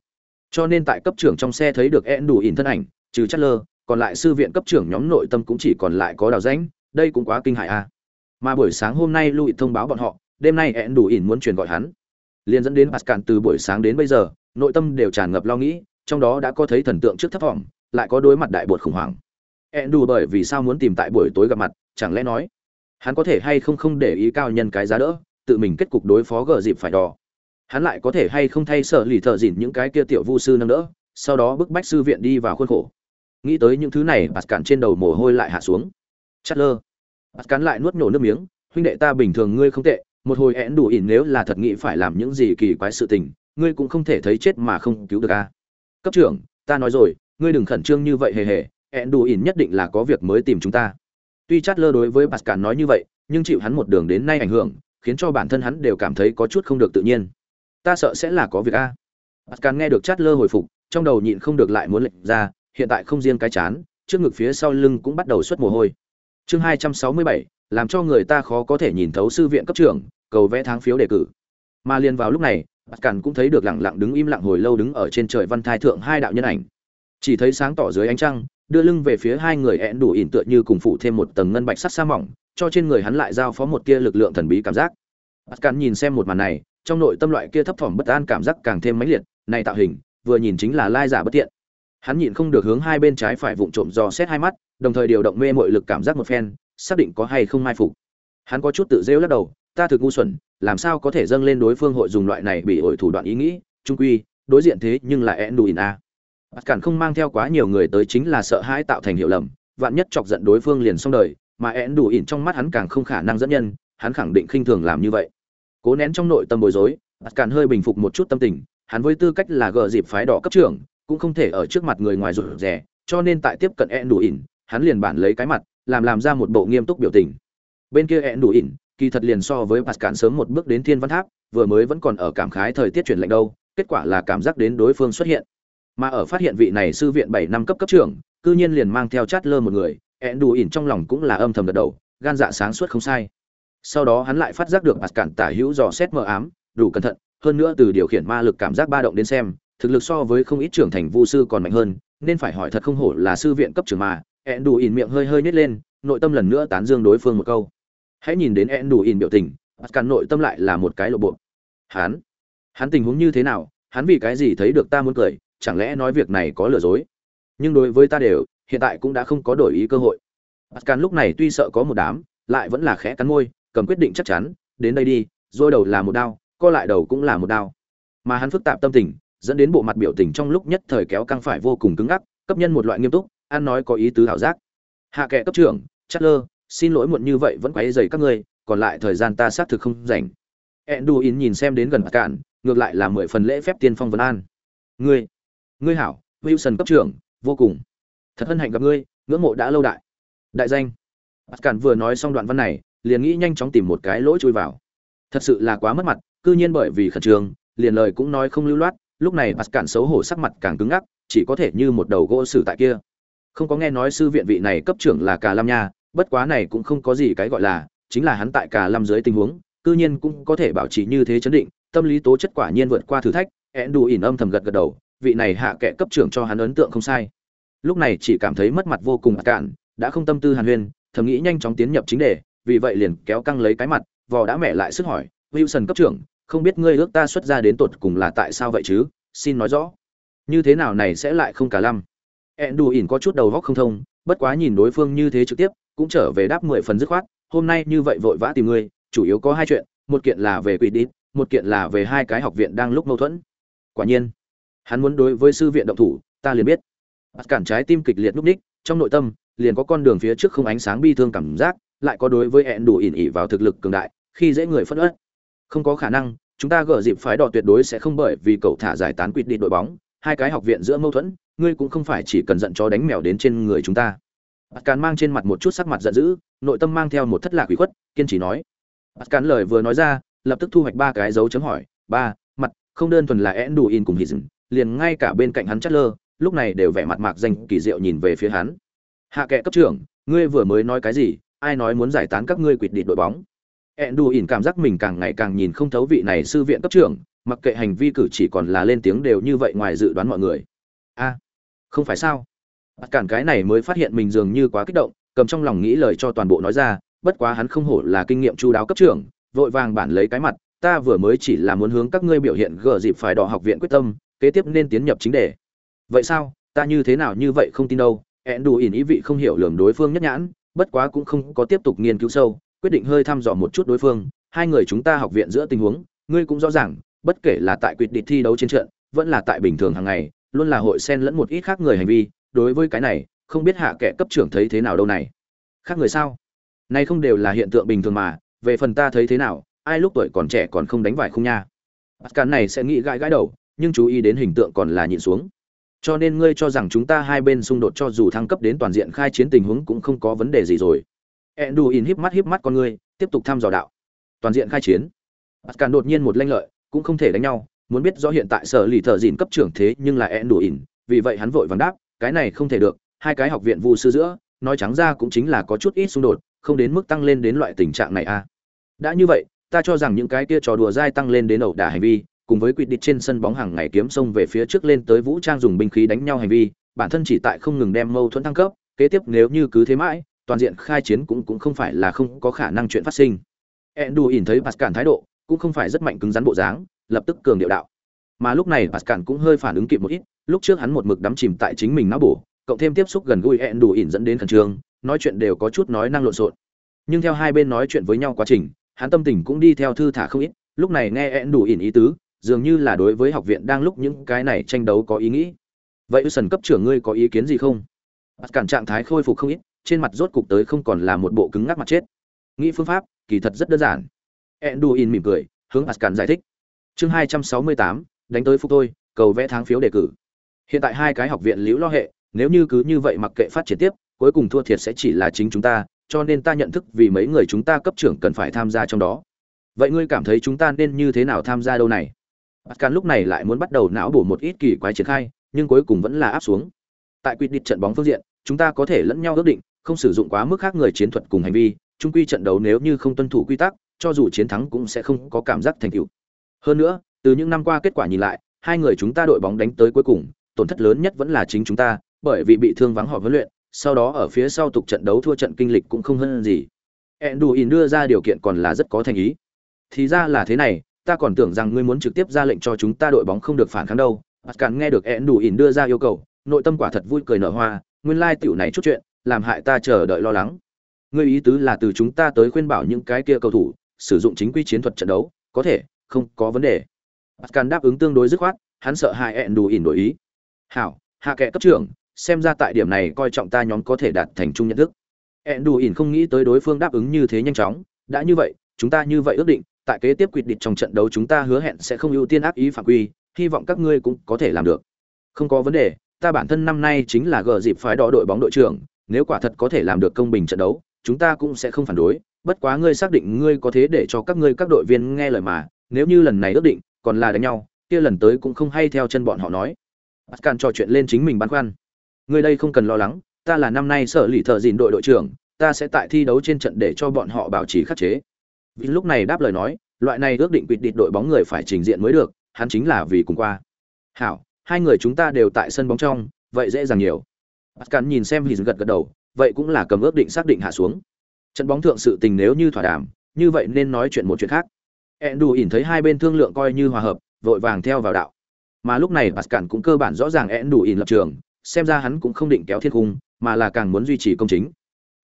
Cho nên tại cấp trưởng trong xe thấy được ẹn đủ ỉn thân ảnh, trừ chất lơ, còn lại sư viện cấp trưởng nhóm nội tâm cũng chỉ còn lại có đào ránh đây cũng quá kinh hại a à. mà buổi sáng hôm nay lụy thông báo bọn họ, đêm nay ẹn đủ ỉn muốn truyền gọi hắn. Liền dẫn đến pascal từ buổi sáng đến bây giờ, nội tâm đều tràn ngập lo nghĩ, trong đó đã có thấy thần tượng trước thấp thỏm lại có đối mặt đại bột khủng hoảng. Ẹn đủ bởi vì sao muốn tìm tại buổi tối gặp mặt, chẳng lẽ nói, hắn có thể hay không không để ý cao nhân cái giá đỡ, tự mình kết cục đối phó gờ dịp phải đỏ hắn lại có thể hay không thay sợ lì thợ dỉn những cái kia tiểu vu sư nâng đỡ, sau đó bức bách sư viện đi vào khuôn khổ. Nghĩ tới những thứ này, bạt cản trên đầu mồ hôi lại hạ xuống. Chát lơ bạt cản lại nuốt nhổ nước miếng, huynh đệ ta bình thường ngươi không tệ, một hồi én đủ ỉn nếu là thật nghĩ phải làm những gì kỳ quái sự tình, ngươi cũng không thể thấy chết mà không cứu được a cấp trưởng, ta nói rồi, ngươi đừng khẩn trương như vậy hề hề én đủ ỉn nhất định là có việc mới tìm chúng ta. Tuy chát lơ đối với bạt cản nói như vậy, nhưng chịu hắn một đường đến nay ảnh hưởng, khiến cho bản thân hắn đều cảm thấy có chút không được tự nhiên ta sợ sẽ là có việc a. Pascal nghe được chát lơ hồi phục, trong đầu nhịn không được lại muốn lệnh ra, hiện tại không riêng cái chán, trước ngực phía sau lưng cũng bắt đầu xuất mồ hôi. Chương hai trăm sáu mươi bảy, làm cho người ta khó có thể nhìn thấu sư viện cấp trưởng, cầu vẽ tháng phiếu đề cử. Mà liền vào lúc này Pascal cũng thấy được lặng lặng đứng im lặng hồi lâu đứng ở trên trời văn thai thượng hai đạo nhân ảnh. Chỉ thấy sáng tỏ dưới ánh trăng, đưa lưng về phía hai người ẹn đủ ỉn tựa như cùng phụ thêm một tầng ngân bạch sắt sa mỏng, cho trên người hắn lại giao phó một tia lực lượng thần bí cảm giác. Pascal nhìn xem một màn này trong nội tâm loại kia thấp thỏm bất an cảm giác càng thêm mãnh liệt, này tạo hình, vừa nhìn chính là lai giả bất tiện hắn nhịn không được hướng hai bên trái phải vụng trộm dò xét hai mắt, đồng thời điều động mê mội lực cảm giác một phen, xác định có hay không mai phục. Hắn có chút tự rêu lắc đầu, ta thực ngu xuẩn, làm sao có thể dâng lên đối phương hội dùng loại này bị ổi thủ đoạn ý nghĩ, trung quy, đối diện thế nhưng là én đùin a. Bắt cản không mang theo quá nhiều người tới chính là sợ hãi tạo thành hiệu lầm, vạn nhất chọc giận đối phương liền xong đời, mà én đủ ỉn trong mắt hắn càng không khả năng dẫn nhân, hắn khẳng định khinh thường làm như vậy cố nén trong nội tâm bối rối bắt cản hơi bình phục một chút tâm tình hắn với tư cách là gờ dịp phái đỏ cấp trưởng cũng không thể ở trước mặt người ngoài rụt rè cho nên tại tiếp cận ẹn đủ ỉn hắn liền bản lấy cái mặt làm làm ra một bộ nghiêm túc biểu tình bên kia ẹn đủ ỉn kỳ thật liền so với Pascal sớm một bước đến Thiên Văn Tháp, vừa mới vẫn còn ở cảm khái thời tiết chuyển lạnh đâu, kết quả là cảm giác đến đối phương xuất hiện. Mà ở phát hiện vị này sư viện bảy năm cấp cấp trưởng, cư nhiên liền mang theo chát lơ một người, ẹn đủ ỉn trong lòng cũng là âm thầm gật đầu, gan dạ sáng suốt không sai sau đó hắn lại phát giác được mặt cản tả hữu dò xét mờ ám đủ cẩn thận hơn nữa từ điều khiển ma lực cảm giác ba động đến xem thực lực so với không ít trưởng thành vu sư còn mạnh hơn nên phải hỏi thật không hổ là sư viện cấp trưởng mà ẹn đủ ỉn miệng hơi hơi nhét lên nội tâm lần nữa tán dương đối phương một câu. Hãy nhìn đến ẹn đủ ỉn biểu tình mặt cản nội tâm lại là một cái lộ bộ. Hắn hắn tình huống như thế nào hắn vì cái gì thấy được ta muốn cười chẳng lẽ nói việc này có lừa dối? Nhưng đối với ta đều hiện tại cũng đã không có đổi ý cơ hội. Pascal lúc này tuy sợ có một đám, lại vẫn là khẽ cắn môi, cầm quyết định chắc chắn, đến đây đi, dôi đầu là một đao, co lại đầu cũng là một đao. Mà hắn phức tạp tâm tình, dẫn đến bộ mặt biểu tình trong lúc nhất thời kéo căng phải vô cùng cứng ngắc, cấp nhân một loại nghiêm túc, ăn nói có ý tứ hảo giác. Hạ kệ cấp trưởng, Chatler, xin lỗi muộn như vậy vẫn quấy rầy các ngươi, còn lại thời gian ta xác thực không rảnh. Enduin nhìn xem đến gần cạn, ngược lại là mười phần lễ phép tiên phong vấn an. Ngươi, ngươi hảo, Wilson cấp trưởng, vô cùng. Thật hân hạnh gặp ngươi, ngưỡng mộ đã lâu đại. Đại danh. Pascal vừa nói xong đoạn văn này, liền nghĩ nhanh chóng tìm một cái lỗ chui vào. Thật sự là quá mất mặt, cư nhiên bởi vì khẩn trương, liền lời cũng nói không lưu loát, lúc này bạt cản xấu hổ sắc mặt càng cứng ngắc, chỉ có thể như một đầu gỗ xử tại kia. Không có nghe nói sư viện vị này cấp trưởng là cà lam nha, bất quá này cũng không có gì cái gọi là, chính là hắn tại cà lam dưới tình huống, cư nhiên cũng có thể bảo trì như thế chấn định, tâm lý tố chất quả nhiên vượt qua thử thách ẹn đủ ỉn âm thầm gật gật đầu, vị này hạ kệ cấp trưởng cho hắn ấn tượng không sai. Lúc này chỉ cảm thấy mất mặt vô cùng cạn, đã không tâm tư hàn huyên, thầm nghĩ nhanh chóng tiến nhập chính đề vì vậy liền kéo căng lấy cái mặt, vò đã mẹ lại sức hỏi, wilson cấp trưởng, không biết ngươi ước ta xuất ra đến tột cùng là tại sao vậy chứ? Xin nói rõ. Như thế nào này sẽ lại không cả lăm? Ẹn đù ỉn có chút đầu góc không thông, bất quá nhìn đối phương như thế trực tiếp, cũng trở về đáp mười phần dứt khoát, hôm nay như vậy vội vã tìm ngươi, chủ yếu có hai chuyện, một kiện là về quỷ đít, một kiện là về hai cái học viện đang lúc mâu thuẫn. Quả nhiên, hắn muốn đối với sư viện động thủ, ta liền biết. Bắt cản trái tim kịch liệt núp ních, trong nội tâm, liền có con đường phía trước không ánh sáng bi thương cảm giác lại có đối với hẹn đủ ỉn ỉ vào thực lực cường đại, khi dễ người phân ớt không có khả năng, chúng ta gỡ dịp phái đỏ tuyệt đối sẽ không bởi vì cậu thả giải tán quyết định đội bóng, hai cái học viện giữa mâu thuẫn, ngươi cũng không phải chỉ cần giận cho đánh mèo đến trên người chúng ta. Bạt càn mang trên mặt một chút sắc mặt giận dữ, nội tâm mang theo một thất lạc ủy khuất, kiên trì nói. Bạt càn lời vừa nói ra, lập tức thu hoạch ba cái dấu chấm hỏi, ba, mặt, không đơn thuần là én đủ in cùng hít liền ngay cả bên cạnh hắn chất lơ lúc này đều vẻ mặt mạc danh kỳ diệu nhìn về phía hắn. Hạ kệ cấp trưởng, ngươi vừa mới nói cái gì ai nói muốn giải tán các ngươi quỵt địt đội bóng. Ẹn đù ỉn cảm giác mình càng ngày càng nhìn không thấu vị này sư viện cấp trưởng, mặc kệ hành vi cử chỉ còn là lên tiếng đều như vậy ngoài dự đoán mọi người. A, không phải sao? Bắt cản cái này mới phát hiện mình dường như quá kích động, cầm trong lòng nghĩ lời cho toàn bộ nói ra, bất quá hắn không hổ là kinh nghiệm chu đáo cấp trưởng, vội vàng bản lấy cái mặt, ta vừa mới chỉ là muốn hướng các ngươi biểu hiện gờ dịp phải đỏ học viện quyết tâm, kế tiếp nên tiến nhập chính đề. Vậy sao? Ta như thế nào như vậy không tin đâu? Ẹn đủ ỉn ý vị không hiểu lường đối phương nhất nhãn bất quá cũng không có tiếp tục nghiên cứu sâu, quyết định hơi thăm dò một chút đối phương. Hai người chúng ta học viện giữa tình huống, ngươi cũng rõ ràng, bất kể là tại quyết địch thi đấu trên trận, vẫn là tại bình thường hàng ngày, luôn là hội xen lẫn một ít khác người hành vi. Đối với cái này, không biết hạ kệ cấp trưởng thấy thế nào đâu này. Khác người sao? Nay không đều là hiện tượng bình thường mà, về phần ta thấy thế nào, ai lúc tuổi còn trẻ còn không đánh vải không nha? Pascal này sẽ nghĩ gãi gãi đầu, nhưng chú ý đến hình tượng còn là nhịn xuống cho nên ngươi cho rằng chúng ta hai bên xung đột cho dù thăng cấp đến toàn diện khai chiến tình huống cũng không có vấn đề gì rồi. Enduin híp mắt híp mắt con ngươi, tiếp tục thăm dò đạo. Toàn diện khai chiến. Càn đột nhiên một lanh lợi, cũng không thể đánh nhau, muốn biết rõ hiện tại sở lì thợ dìn cấp trưởng thế nhưng là Enduin, vì vậy hắn vội vàng đáp, cái này không thể được, hai cái học viện vu sư giữa, nói trắng ra cũng chính là có chút ít xung đột, không đến mức tăng lên đến loại tình trạng này a à. đã như vậy, ta cho rằng những cái kia trò đùa dai tăng lên đến ẩu đả hành vi cùng với quyết định trên sân bóng hàng ngày kiếm sông về phía trước lên tới vũ trang dùng binh khí đánh nhau hành vi, bản thân chỉ tại không ngừng đem mâu thuẫn thăng cấp, kế tiếp nếu như cứ thế mãi, toàn diện khai chiến cũng cũng không phải là không có khả năng chuyện phát sinh. Endu nhìn thấy Pascal thái độ, cũng không phải rất mạnh cứng rắn bộ dáng, lập tức cường điệu đạo. Mà lúc này Pascal cũng hơi phản ứng kịp một ít, lúc trước hắn một mực đắm chìm tại chính mình não bổ, cộng thêm tiếp xúc gần gũi endu đủ dẫn đến khẩn trương, nói chuyện đều có chút nói năng lộn xộn. Nhưng theo hai bên nói chuyện với nhau quá trình, hắn tâm tình cũng đi theo thư thả không ít, lúc này nghe ẹn đủ ỉn ý tứ dường như là đối với học viện đang lúc những cái này tranh đấu có ý nghĩ. Vậy ư sần cấp trưởng ngươi có ý kiến gì không? Bắt cản trạng thái khôi phục không ít, trên mặt rốt cục tới không còn là một bộ cứng ngắc mặt chết. Nghĩ phương pháp, kỳ thật rất đơn giản. Enduin mỉm cười, hướng Ascan giải thích. Chương hai trăm sáu mươi tám, đánh tới phục tôi cầu vẽ tháng phiếu đề cử. Hiện tại hai cái học viện liễu lo hệ, nếu như cứ như vậy mặc kệ phát triển tiếp, cuối cùng thua thiệt sẽ chỉ là chính chúng ta, cho nên ta nhận thức vì mấy người chúng ta cấp trưởng cần phải tham gia trong đó. Vậy ngươi cảm thấy chúng ta nên như thế nào tham gia đâu này? Pascal lúc này lại muốn bắt đầu não bổ một ít kỳ quái triển khai nhưng cuối cùng vẫn là áp xuống tại quy định trận bóng phương diện chúng ta có thể lẫn nhau ước định không sử dụng quá mức khác người chiến thuật cùng hành vi trung quy trận đấu nếu như không tuân thủ quy tắc cho dù chiến thắng cũng sẽ không có cảm giác thành tựu hơn nữa từ những năm qua kết quả nhìn lại hai người chúng ta đội bóng đánh tới cuối cùng tổn thất lớn nhất vẫn là chính chúng ta bởi vì bị thương vắng họ huấn luyện, sau đó ở phía sau tục trận đấu thua trận kinh lịch cũng không hơn gì. Enduin đưa ra điều kiện còn là rất có thành ý. Thì ra là thế này, ta còn tưởng rằng ngươi muốn trực tiếp ra lệnh cho chúng ta đội bóng không được phản kháng đâu. Pascal nghe được Enduin đưa ra yêu cầu, nội tâm quả thật vui cười nở hoa, nguyên lai tiểu này chút chuyện, làm hại ta chờ đợi lo lắng. Ngươi ý tứ là từ chúng ta tới khuyên bảo những cái kia cầu thủ sử dụng chính quy chiến thuật trận đấu, có thể, không có vấn đề. Pascal đáp ứng tương đối dứt khoát, hắn sợ hai ỉn đổi ý. "Hảo, hạ kệ cấp trưởng, xem ra tại điểm này coi trọng ta nhóm có thể đạt thành chung nhận thức ẹn đủ ỉn không nghĩ tới đối phương đáp ứng như thế nhanh chóng đã như vậy chúng ta như vậy ước định tại kế tiếp quyết định trong trận đấu chúng ta hứa hẹn sẽ không ưu tiên áp ý phạm quy hy vọng các ngươi cũng có thể làm được. Không có vấn đề ta bản thân năm nay chính là gờ dịp phái đỏ đội bóng đội trưởng nếu quả thật có thể làm được công bình trận đấu chúng ta cũng sẽ không phản đối bất quá ngươi xác định ngươi có thế để cho các ngươi các đội viên nghe lời mà nếu như lần này ước định còn là đánh nhau kia lần tới cũng không hay theo chân bọn họ nói. Pascal trò chuyện lên chính mình băn khoăn. Ngươi đây không cần lo lắng, ta là năm nay sở lì thợ dìn đội đội trưởng, ta sẽ tại thi đấu trên trận để cho bọn họ bảo trì khắc chế. Vì lúc này đáp lời nói, loại này ước định quyết định đội bóng người phải trình diện mới được, hắn chính là vì cùng qua. Hảo, hai người chúng ta đều tại sân bóng trong, vậy dễ dàng nhiều. Pascal nhìn xem Hỉ gật gật đầu, vậy cũng là cầm ước định xác định hạ xuống. Trận bóng thượng sự tình nếu như thỏa đàm, như vậy nên nói chuyện một chuyện khác. Endu ỉn thấy hai bên thương lượng coi như hòa hợp, vội vàng theo vào đạo. Mà lúc này Pascal cũng cơ bản rõ ràng Endu ỉn lập trường, xem ra hắn cũng không định kéo thiên cung mà là càng muốn duy trì công chính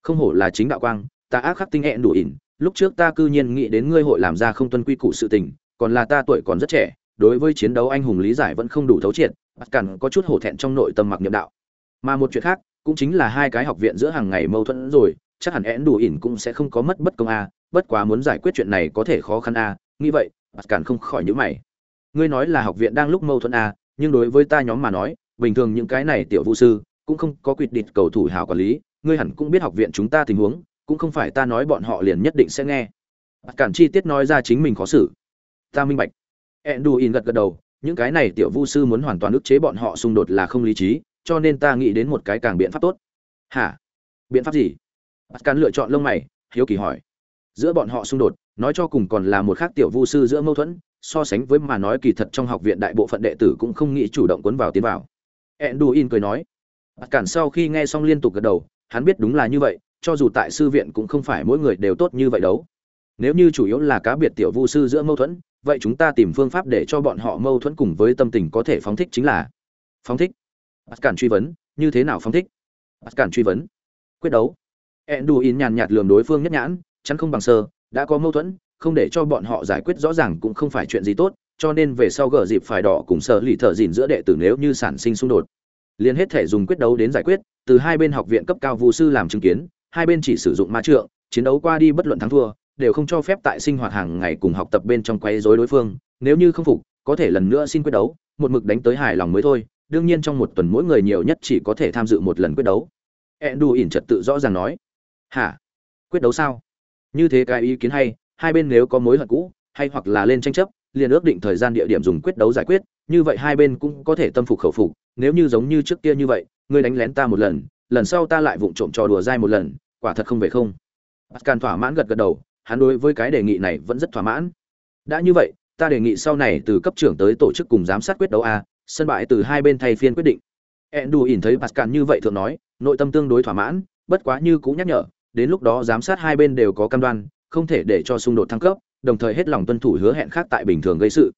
không hổ là chính đạo quang ta ác khắc tinh hẹn đủ ỉn lúc trước ta cư nhiên nghĩ đến ngươi hội làm ra không tuân quy củ sự tình, còn là ta tuổi còn rất trẻ, đối với chiến đấu anh hùng lý giải vẫn không đủ thấu triệt, bắt cản có chút hổ thẹn trong nội tâm mặc niệm đạo. Mà một chuyện khác, cũng chính là hai cái học viện giữa hàng ngày mâu thuẫn rồi, chắc hẳn én đủ ỉn cũng sẽ không có mất bất công a, bất quá muốn giải quyết chuyện này có thể khó khăn a, nghĩ vậy, bắt cản không khỏi nhíu mày. Ngươi nói là học viện đang lúc mâu thuẫn a, nhưng đối với ta nhóm mà nói, bình thường những cái này tiểu vũ sư, cũng không có quyết định cầu thủ hảo quản lý, ngươi hẳn cũng biết học viện chúng ta tình huống cũng không phải ta nói bọn họ liền nhất định sẽ nghe. Bắt cản chi tiết nói ra chính mình khó xử. Ta minh bạch. Edduin gật gật đầu, những cái này tiểu vu sư muốn hoàn toàn ức chế bọn họ xung đột là không lý trí, cho nên ta nghĩ đến một cái càng biện pháp tốt. Hả? Biện pháp gì? Bắt cản lựa chọn lông mày, hiếu kỳ hỏi. Giữa bọn họ xung đột, nói cho cùng còn là một khác tiểu vu sư giữa mâu thuẫn, so sánh với mà nói kỳ thật trong học viện đại bộ phận đệ tử cũng không nghĩ chủ động cuốn vào tiến vào. Edduin cười nói. Bạt cản sau khi nghe xong liên tục gật đầu, hắn biết đúng là như vậy cho dù tại sư viện cũng không phải mỗi người đều tốt như vậy đâu. Nếu như chủ yếu là cá biệt tiểu vu sư giữa mâu thuẫn, vậy chúng ta tìm phương pháp để cho bọn họ mâu thuẫn cùng với tâm tình có thể phóng thích chính là phóng thích. Bạt cản truy vấn, như thế nào phóng thích? Bạt cản truy vấn, quyết đấu. Enduin nhàn nhạt lườm đối phương nhất nhãn, chắn không bằng sơ, đã có mâu thuẫn, không để cho bọn họ giải quyết rõ ràng cũng không phải chuyện gì tốt, cho nên về sau gở dịp phải đỏ cùng sở lì thở gìn giữa đệ tử nếu như sản sinh xung đột. Liền hết thể dùng quyết đấu đến giải quyết, từ hai bên học viện cấp cao vũ sư làm chứng kiến hai bên chỉ sử dụng ma trượng, chiến đấu qua đi bất luận thắng thua, đều không cho phép tại sinh hoạt hàng ngày cùng học tập bên trong quấy rối đối phương. Nếu như không phục, có thể lần nữa xin quyết đấu, một mực đánh tới hài lòng mới thôi. Đương nhiên trong một tuần mỗi người nhiều nhất chỉ có thể tham dự một lần quyết đấu. Endu ỉn trật tự rõ ràng nói. Hả? Quyết đấu sao? Như thế cái ý kiến hay, hai bên nếu có mối hận cũ, hay hoặc là lên tranh chấp, liền ước định thời gian địa điểm dùng quyết đấu giải quyết. Như vậy hai bên cũng có thể tâm phục khẩu phục. Nếu như giống như trước kia như vậy, ngươi đánh lén ta một lần lần sau ta lại vụng trộm trò đùa dai một lần, quả thật không về không. Pascal thỏa mãn gật gật đầu, hắn đối với cái đề nghị này vẫn rất thỏa mãn. Đã như vậy, ta đề nghị sau này từ cấp trưởng tới tổ chức cùng giám sát quyết đấu a, sân bãi từ hai bên thay phiên quyết định. Endu ỉn thấy Pascal như vậy thường nói, nội tâm tương đối thỏa mãn, bất quá như cũng nhắc nhở, đến lúc đó giám sát hai bên đều có cam đoan, không thể để cho xung đột thăng cấp, đồng thời hết lòng tuân thủ hứa hẹn khác tại bình thường gây sự.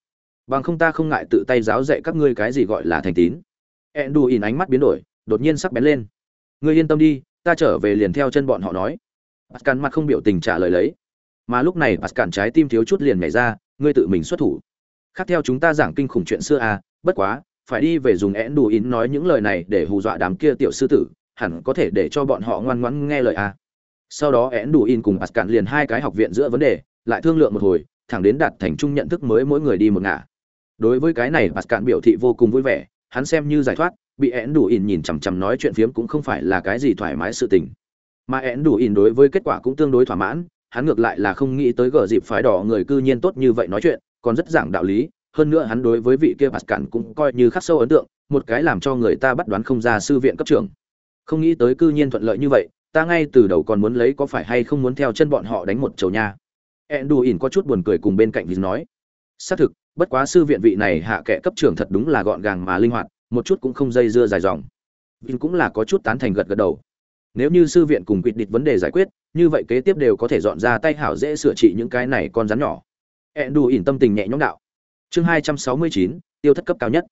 Bằng không ta không ngại tự tay giáo dạy các ngươi cái gì gọi là thành tín. Endu ỉn ánh mắt biến đổi, đột nhiên sắc bén lên ngươi yên tâm đi, ta trở về liền theo chân bọn họ nói. Pascal mặt không biểu tình trả lời lấy. Mà lúc này pascal trái tim thiếu chút liền nhảy ra, ngươi tự mình xuất thủ. Khác theo chúng ta giảng kinh khủng chuyện xưa à bất quá, phải đi về dùng én đủ ín nói những lời này để hù dọa đám kia tiểu sư tử, hẳn có thể để cho bọn họ ngoan ngoãn nghe lời à. Sau đó én đủ in cùng pascal liền hai cái học viện giữa vấn đề, lại thương lượng một hồi, thẳng đến đạt thành chung nhận thức mới mỗi người đi một ngả. Đối với cái này pascal biểu thị vô cùng vui vẻ, hắn xem như giải thoát bị én đủ ỉn nhìn chằm chằm nói chuyện phiếm cũng không phải là cái gì thoải mái sự tình. Mà én đủ ỉn đối với kết quả cũng tương đối thỏa mãn, hắn ngược lại là không nghĩ tới gờ dịp phái đỏ người cư nhiên tốt như vậy nói chuyện, còn rất giảng đạo lý, hơn nữa hắn đối với vị kia pascal cũng coi như khắc sâu ấn tượng, một cái làm cho người ta bắt đoán không ra sư viện cấp trưởng. Không nghĩ tới cư nhiên thuận lợi như vậy, ta ngay từ đầu còn muốn lấy có phải hay không muốn theo chân bọn họ đánh một chầu nha. Enduin có chút buồn cười cùng bên cạnh vì nói, xác thực, bất quá sư viện vị này hạ kệ cấp trưởng thật đúng là gọn gàng mà linh hoạt một chút cũng không dây dưa dài dòng. Vin cũng là có chút tán thành gật gật đầu. Nếu như sư viện cùng quyết định vấn đề giải quyết, như vậy kế tiếp đều có thể dọn ra tay hảo dễ sửa trị những cái này con rắn nhỏ. Ẹn đủ ỉn tâm tình nhẹ nhõm đạo. Chương hai trăm sáu mươi chín, tiêu thất cấp cao nhất.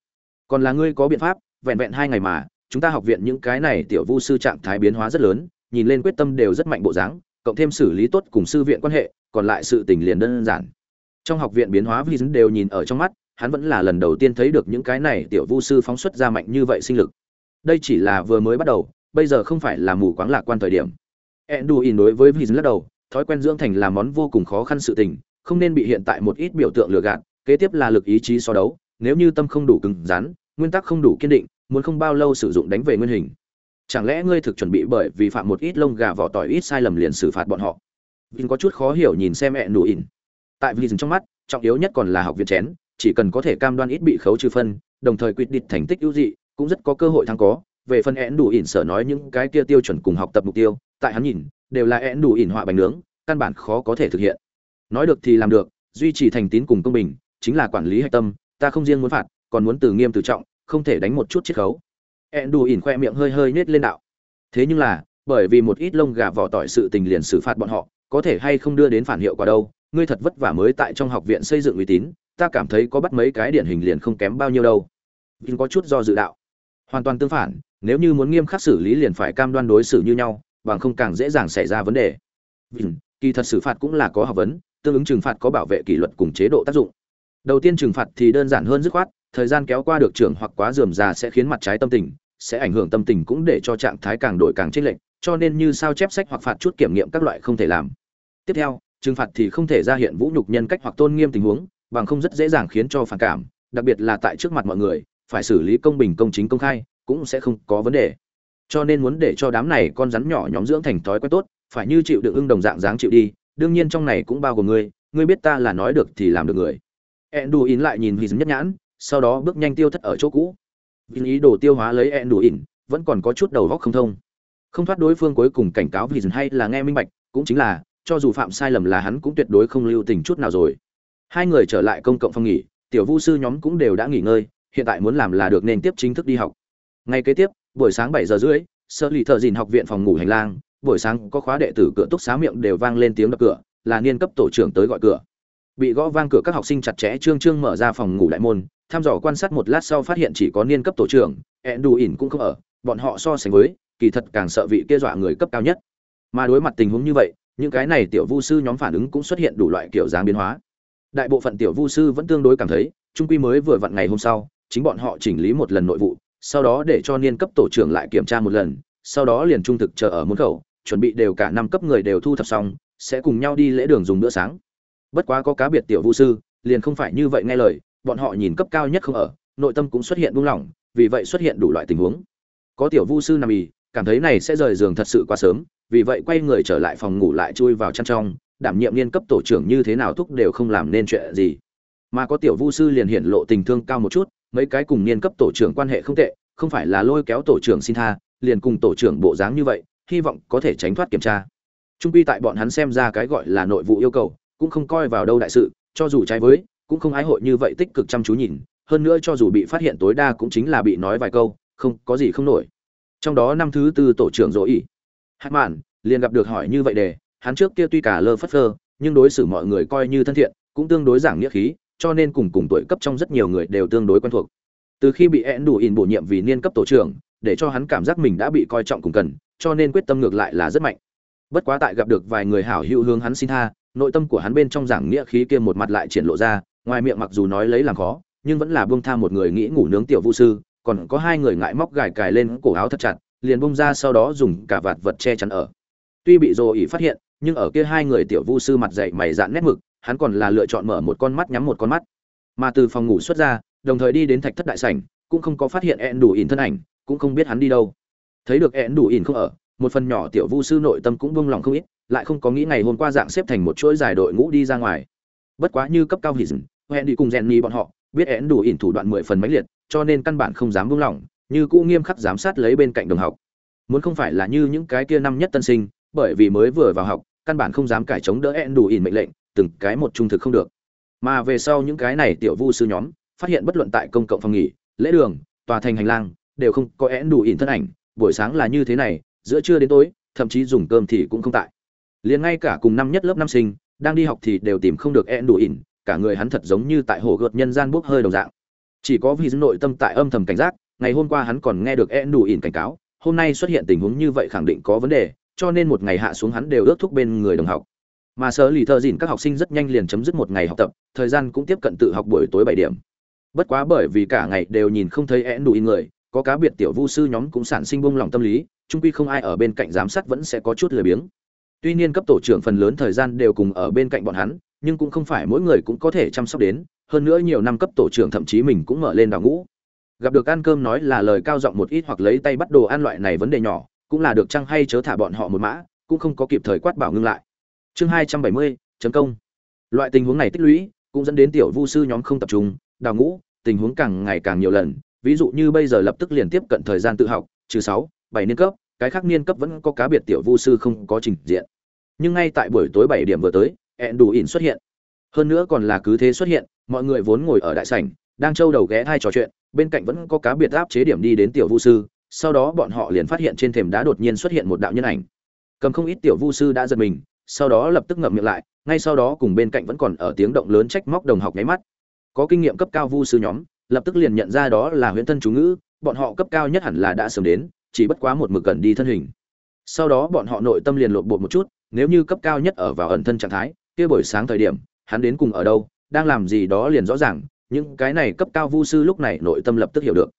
Còn là ngươi có biện pháp, vẹn vẹn hai ngày mà, chúng ta học viện những cái này tiểu vu sư trạng thái biến hóa rất lớn, nhìn lên quyết tâm đều rất mạnh bộ dáng, cộng thêm xử lý tốt cùng sư viện quan hệ, còn lại sự tình liền đơn giản. Trong học viện biến hóa vi dính đều nhìn ở trong mắt hắn vẫn là lần đầu tiên thấy được những cái này tiểu vu sư phóng xuất ra mạnh như vậy sinh lực. Đây chỉ là vừa mới bắt đầu, bây giờ không phải là mù quáng lạc quan thời điểm. Enduin đối với vi lắc đầu, thói quen dưỡng thành là món vô cùng khó khăn sự tình, không nên bị hiện tại một ít biểu tượng lừa gạt, kế tiếp là lực ý chí so đấu, nếu như tâm không đủ cứng rắn, nguyên tắc không đủ kiên định, muốn không bao lâu sử dụng đánh về nguyên hình. Chẳng lẽ ngươi thực chuẩn bị bởi vì phạm một ít lông gà vỏ tỏi ít sai lầm liền xử phạt bọn họ? Vin có chút khó hiểu nhìn xem mẹ nụ ỉn tại vin trong mắt, trọng yếu nhất còn là học viện chén chỉ cần có thể cam đoan ít bị khấu trừ phân, đồng thời quyết định thành tích ưu dị, cũng rất có cơ hội thắng có. Về phần én đủ ỉn sở nói những cái kia tiêu chuẩn cùng học tập mục tiêu, tại hắn nhìn, đều là én đủ ỉn họa bánh nướng, căn bản khó có thể thực hiện. Nói được thì làm được, duy trì thành tín cùng công bình, chính là quản lý hạch tâm, ta không riêng muốn phạt, còn muốn từ nghiêm từ trọng, không thể đánh một chút chiết khấu. Én đủ ỉn khoe miệng hơi hơi nết lên đạo. Thế nhưng là, bởi vì một ít lông gà vỏ tỏi sự tình liền xử phạt bọn họ, có thể hay không đưa đến phản hiệu quả đâu ngươi thật vất vả mới tại trong học viện xây dựng uy tín ta cảm thấy có bắt mấy cái điển hình liền không kém bao nhiêu đâu. Vinh có chút do dự đạo. Hoàn toàn tương phản nếu như muốn nghiêm khắc xử lý liền phải cam đoan đối xử như nhau bằng không càng dễ dàng xảy ra vấn đề. Vinh, kỳ thật xử phạt cũng là có học vấn tương ứng trừng phạt có bảo vệ kỷ luật cùng chế độ tác dụng. Đầu tiên trừng phạt thì đơn giản hơn dứt khoát thời gian kéo qua được trưởng hoặc quá dườm già sẽ khiến mặt trái tâm tình sẽ ảnh hưởng tâm tình cũng để cho trạng thái càng đổi càng chênh lệch, cho nên như sao chép sách hoặc phạt chút kiểm nghiệm các loại không thể làm. Tiếp theo, trừng phạt thì không thể ra hiện vũ nhục nhân cách hoặc tôn nghiêm tình huống, bằng không rất dễ dàng khiến cho phản cảm, đặc biệt là tại trước mặt mọi người, phải xử lý công bình công chính công khai, cũng sẽ không có vấn đề. Cho nên muốn để cho đám này con rắn nhỏ nhóm dưỡng thành thói quen tốt, phải như chịu đựng ưng đồng dạng dáng chịu đi, đương nhiên trong này cũng bao gồm ngươi, ngươi biết ta là nói được thì làm được người. Enduin lại nhìn Hỉ nhất nhãn, sau đó bước nhanh tiêu thất ở chỗ cũ, vì ý đồ tiêu hóa lấy Endu đủ ỉn, vẫn còn có chút đầu óc không thông. Không thoát đối phương cuối cùng cảnh cáo Vin hay là nghe minh bạch, cũng chính là, cho dù phạm sai lầm là hắn cũng tuyệt đối không lưu tình chút nào rồi. hai người trở lại công cộng phòng nghỉ, tiểu vu sư nhóm cũng đều đã nghỉ ngơi, hiện tại muốn làm là được nên tiếp chính thức đi học. Ngay kế tiếp, buổi sáng bảy giờ rưỡi, sở lì thợ dìn học viện phòng ngủ hành lang, buổi sáng có khóa đệ tử cửa túc xá miệng đều vang lên tiếng đập cửa, là niên cấp tổ trưởng tới gọi cửa. Bị gõ vang cửa các học sinh chặt chẽ trương trương mở ra phòng ngủ đại môn, thăm dò quan sát một lát sau phát hiện chỉ có niên cấp tổ trưởng ẹn đù ỉn cũng không ở, bọn họ so sánh với, kỳ thật càng sợ vị kia dọa người cấp cao nhất. Mà đối mặt tình huống như vậy những cái này tiểu vu sư nhóm phản ứng cũng xuất hiện đủ loại kiểu dáng biến hóa. Đại bộ phận tiểu vu sư vẫn tương đối cảm thấy trung quy mới vừa vặn ngày hôm sau, chính bọn họ chỉnh lý một lần nội vụ, sau đó để cho niên cấp tổ trưởng lại kiểm tra một lần, sau đó liền trung thực chờ ở môn khẩu, chuẩn bị đều cả năm cấp người đều thu thập xong, sẽ cùng nhau đi lễ đường dùng bữa sáng. Bất quá có cá biệt tiểu vu sư, liền không phải như vậy nghe lời, bọn họ nhìn cấp cao nhất không ở, nội tâm cũng xuất hiện buông lỏng, vì vậy xuất hiện đủ loại tình huống. Có tiểu vu sư nằm ì, cảm thấy này sẽ rời giường thật sự quá sớm vì vậy quay người trở lại phòng ngủ lại chui vào chăn trong, đảm nhiệm niên cấp tổ trưởng như thế nào thúc đều không làm nên chuyện gì. Mà có tiểu vu sư liền hiện lộ tình thương cao một chút, mấy cái cùng niên cấp tổ trưởng quan hệ không tệ, không phải là lôi kéo tổ trưởng xin tha, liền cùng tổ trưởng bộ dáng như vậy, hy vọng có thể tránh thoát kiểm tra. Trung quy tại bọn hắn xem ra cái gọi là nội vụ yêu cầu, cũng không coi vào đâu đại sự, cho dù trái với, cũng không ái hội như vậy tích cực chăm chú nhìn, hơn nữa cho dù bị phát hiện tối đa cũng chính là bị nói vài câu, không, có gì không nổi. Trong đó năm thứ tư tổ trưởng dỗ ỉ hát mạn liền gặp được hỏi như vậy để, hắn trước kia tuy cả lơ phất phơ, nhưng đối xử mọi người coi như thân thiện, cũng tương đối giảng nghĩa khí, cho nên cùng cùng tuổi cấp trong rất nhiều người đều tương đối quen thuộc. Từ khi bị én đủ in bổ nhiệm vì niên cấp tổ trưởng, để cho hắn cảm giác mình đã bị coi trọng cùng cần, cho nên quyết tâm ngược lại là rất mạnh. Bất quá tại gặp được vài người hảo hữu hướng hắn xin tha, nội tâm của hắn bên trong giảng nghĩa khí kia một mặt lại triển lộ ra, ngoài miệng mặc dù nói lấy làm khó, nhưng vẫn là buông tha một người nghĩ ngủ nướng tiểu vũ sư, còn có hai người ngại móc gài cài lên cổ áo thật chặt liền bung ra sau đó dùng cả vạt vật che chắn ở. Tuy bị dồ ỉ phát hiện, nhưng ở kia hai người tiểu vu sư mặt dậy mày dạn nét mực, hắn còn là lựa chọn mở một con mắt nhắm một con mắt. Mà từ phòng ngủ xuất ra, đồng thời đi đến thạch thất đại sảnh, cũng không có phát hiện ẹn đủ ỉn thân ảnh, cũng không biết hắn đi đâu. Thấy được ẹn đủ ỉn không ở, một phần nhỏ tiểu vu sư nội tâm cũng buông lòng không ít, lại không có nghĩ ngày hôm qua dạng xếp thành một chuỗi dài đội ngũ đi ra ngoài. Bất quá như cấp cao hỉ dừng, hẹn đi cùng rèn ni bọn họ, biết ẹn đủ ỉn thủ đoạn mười phần mãnh liệt, cho nên căn bản không dám buông lỏng như cũ nghiêm khắc giám sát lấy bên cạnh đồng học. Muốn không phải là như những cái kia năm nhất tân sinh, bởi vì mới vừa vào học, căn bản không dám cải chống đỡ ẹn đủ ỉn mệnh lệnh, từng cái một trung thực không được. Mà về sau những cái này tiểu vu sư nhóm, phát hiện bất luận tại công cộng phòng nghỉ, lễ đường, tòa thành hành lang, đều không có én đủ ỉn thân ảnh, buổi sáng là như thế này, giữa trưa đến tối, thậm chí dùng cơm thì cũng không tại. Liền ngay cả cùng năm nhất lớp năm sinh, đang đi học thì đều tìm không được én đủ ỉn, cả người hắn thật giống như tại hồ gợt nhân gian bốc hơi đồng dạng. Chỉ có vì nội tâm tại âm thầm cảnh giác ngày hôm qua hắn còn nghe được én đủ ỉn cảnh cáo, hôm nay xuất hiện tình huống như vậy khẳng định có vấn đề, cho nên một ngày hạ xuống hắn đều ước thúc bên người đồng học. Mà sở lì thợ dìn các học sinh rất nhanh liền chấm dứt một ngày học tập, thời gian cũng tiếp cận tự học buổi tối bảy điểm. Bất quá bởi vì cả ngày đều nhìn không thấy én đủ in người, có cá biệt tiểu vu sư nhóm cũng sản sinh bông lòng tâm lý trung quy không ai ở bên cạnh giám sát vẫn sẽ có chút lười biếng. Tuy nhiên cấp tổ trưởng phần lớn thời gian đều cùng ở bên cạnh bọn hắn, nhưng cũng không phải mỗi người cũng có thể chăm sóc đến, hơn nữa nhiều năm cấp tổ trưởng thậm chí mình cũng mở lên đào ngũ gặp được ăn cơm nói là lời cao giọng một ít hoặc lấy tay bắt đồ ăn loại này vấn đề nhỏ, cũng là được chăng hay chớ thả bọn họ một mã, cũng không có kịp thời quát bảo ngưng lại. Chương hai trăm bảy mươi chấm công. Loại tình huống này tích lũy, cũng dẫn đến tiểu vu sư nhóm không tập trung, đào ngũ, tình huống càng ngày càng nhiều lần, ví dụ như bây giờ lập tức liền tiếp cận thời gian tự học, trừ sáu, bảy niên cấp, cái khác niên cấp vẫn có cá biệt tiểu vu sư không có trình diện. Nhưng ngay tại buổi tối bảy điểm vừa tới ẹn đủ ỉn xuất hiện. Hơn nữa còn là cứ thế xuất hiện, mọi người vốn ngồi ở đại sảnh đang trâu đầu ghé hai trò chuyện, bên cạnh vẫn có cá biệt áp chế điểm đi đến tiểu vu sư, sau đó bọn họ liền phát hiện trên thềm đá đột nhiên xuất hiện một đạo nhân ảnh. Cầm không ít tiểu vu sư đã giật mình, sau đó lập tức ngậm miệng lại, ngay sau đó cùng bên cạnh vẫn còn ở tiếng động lớn trách móc đồng học nháy mắt. Có kinh nghiệm cấp cao vu sư nhóm, lập tức liền nhận ra đó là huyễn thân chú ngữ, bọn họ cấp cao nhất hẳn là đã sớm đến, chỉ bất quá một mực cần đi thân hình. Sau đó bọn họ nội tâm liền lộn bột một chút, nếu như cấp cao nhất ở vào ẩn thân trạng thái, kia buổi sáng thời điểm, hắn đến cùng ở đâu, đang làm gì đó liền rõ ràng những cái này cấp cao vu sư lúc này nội tâm lập tức hiểu được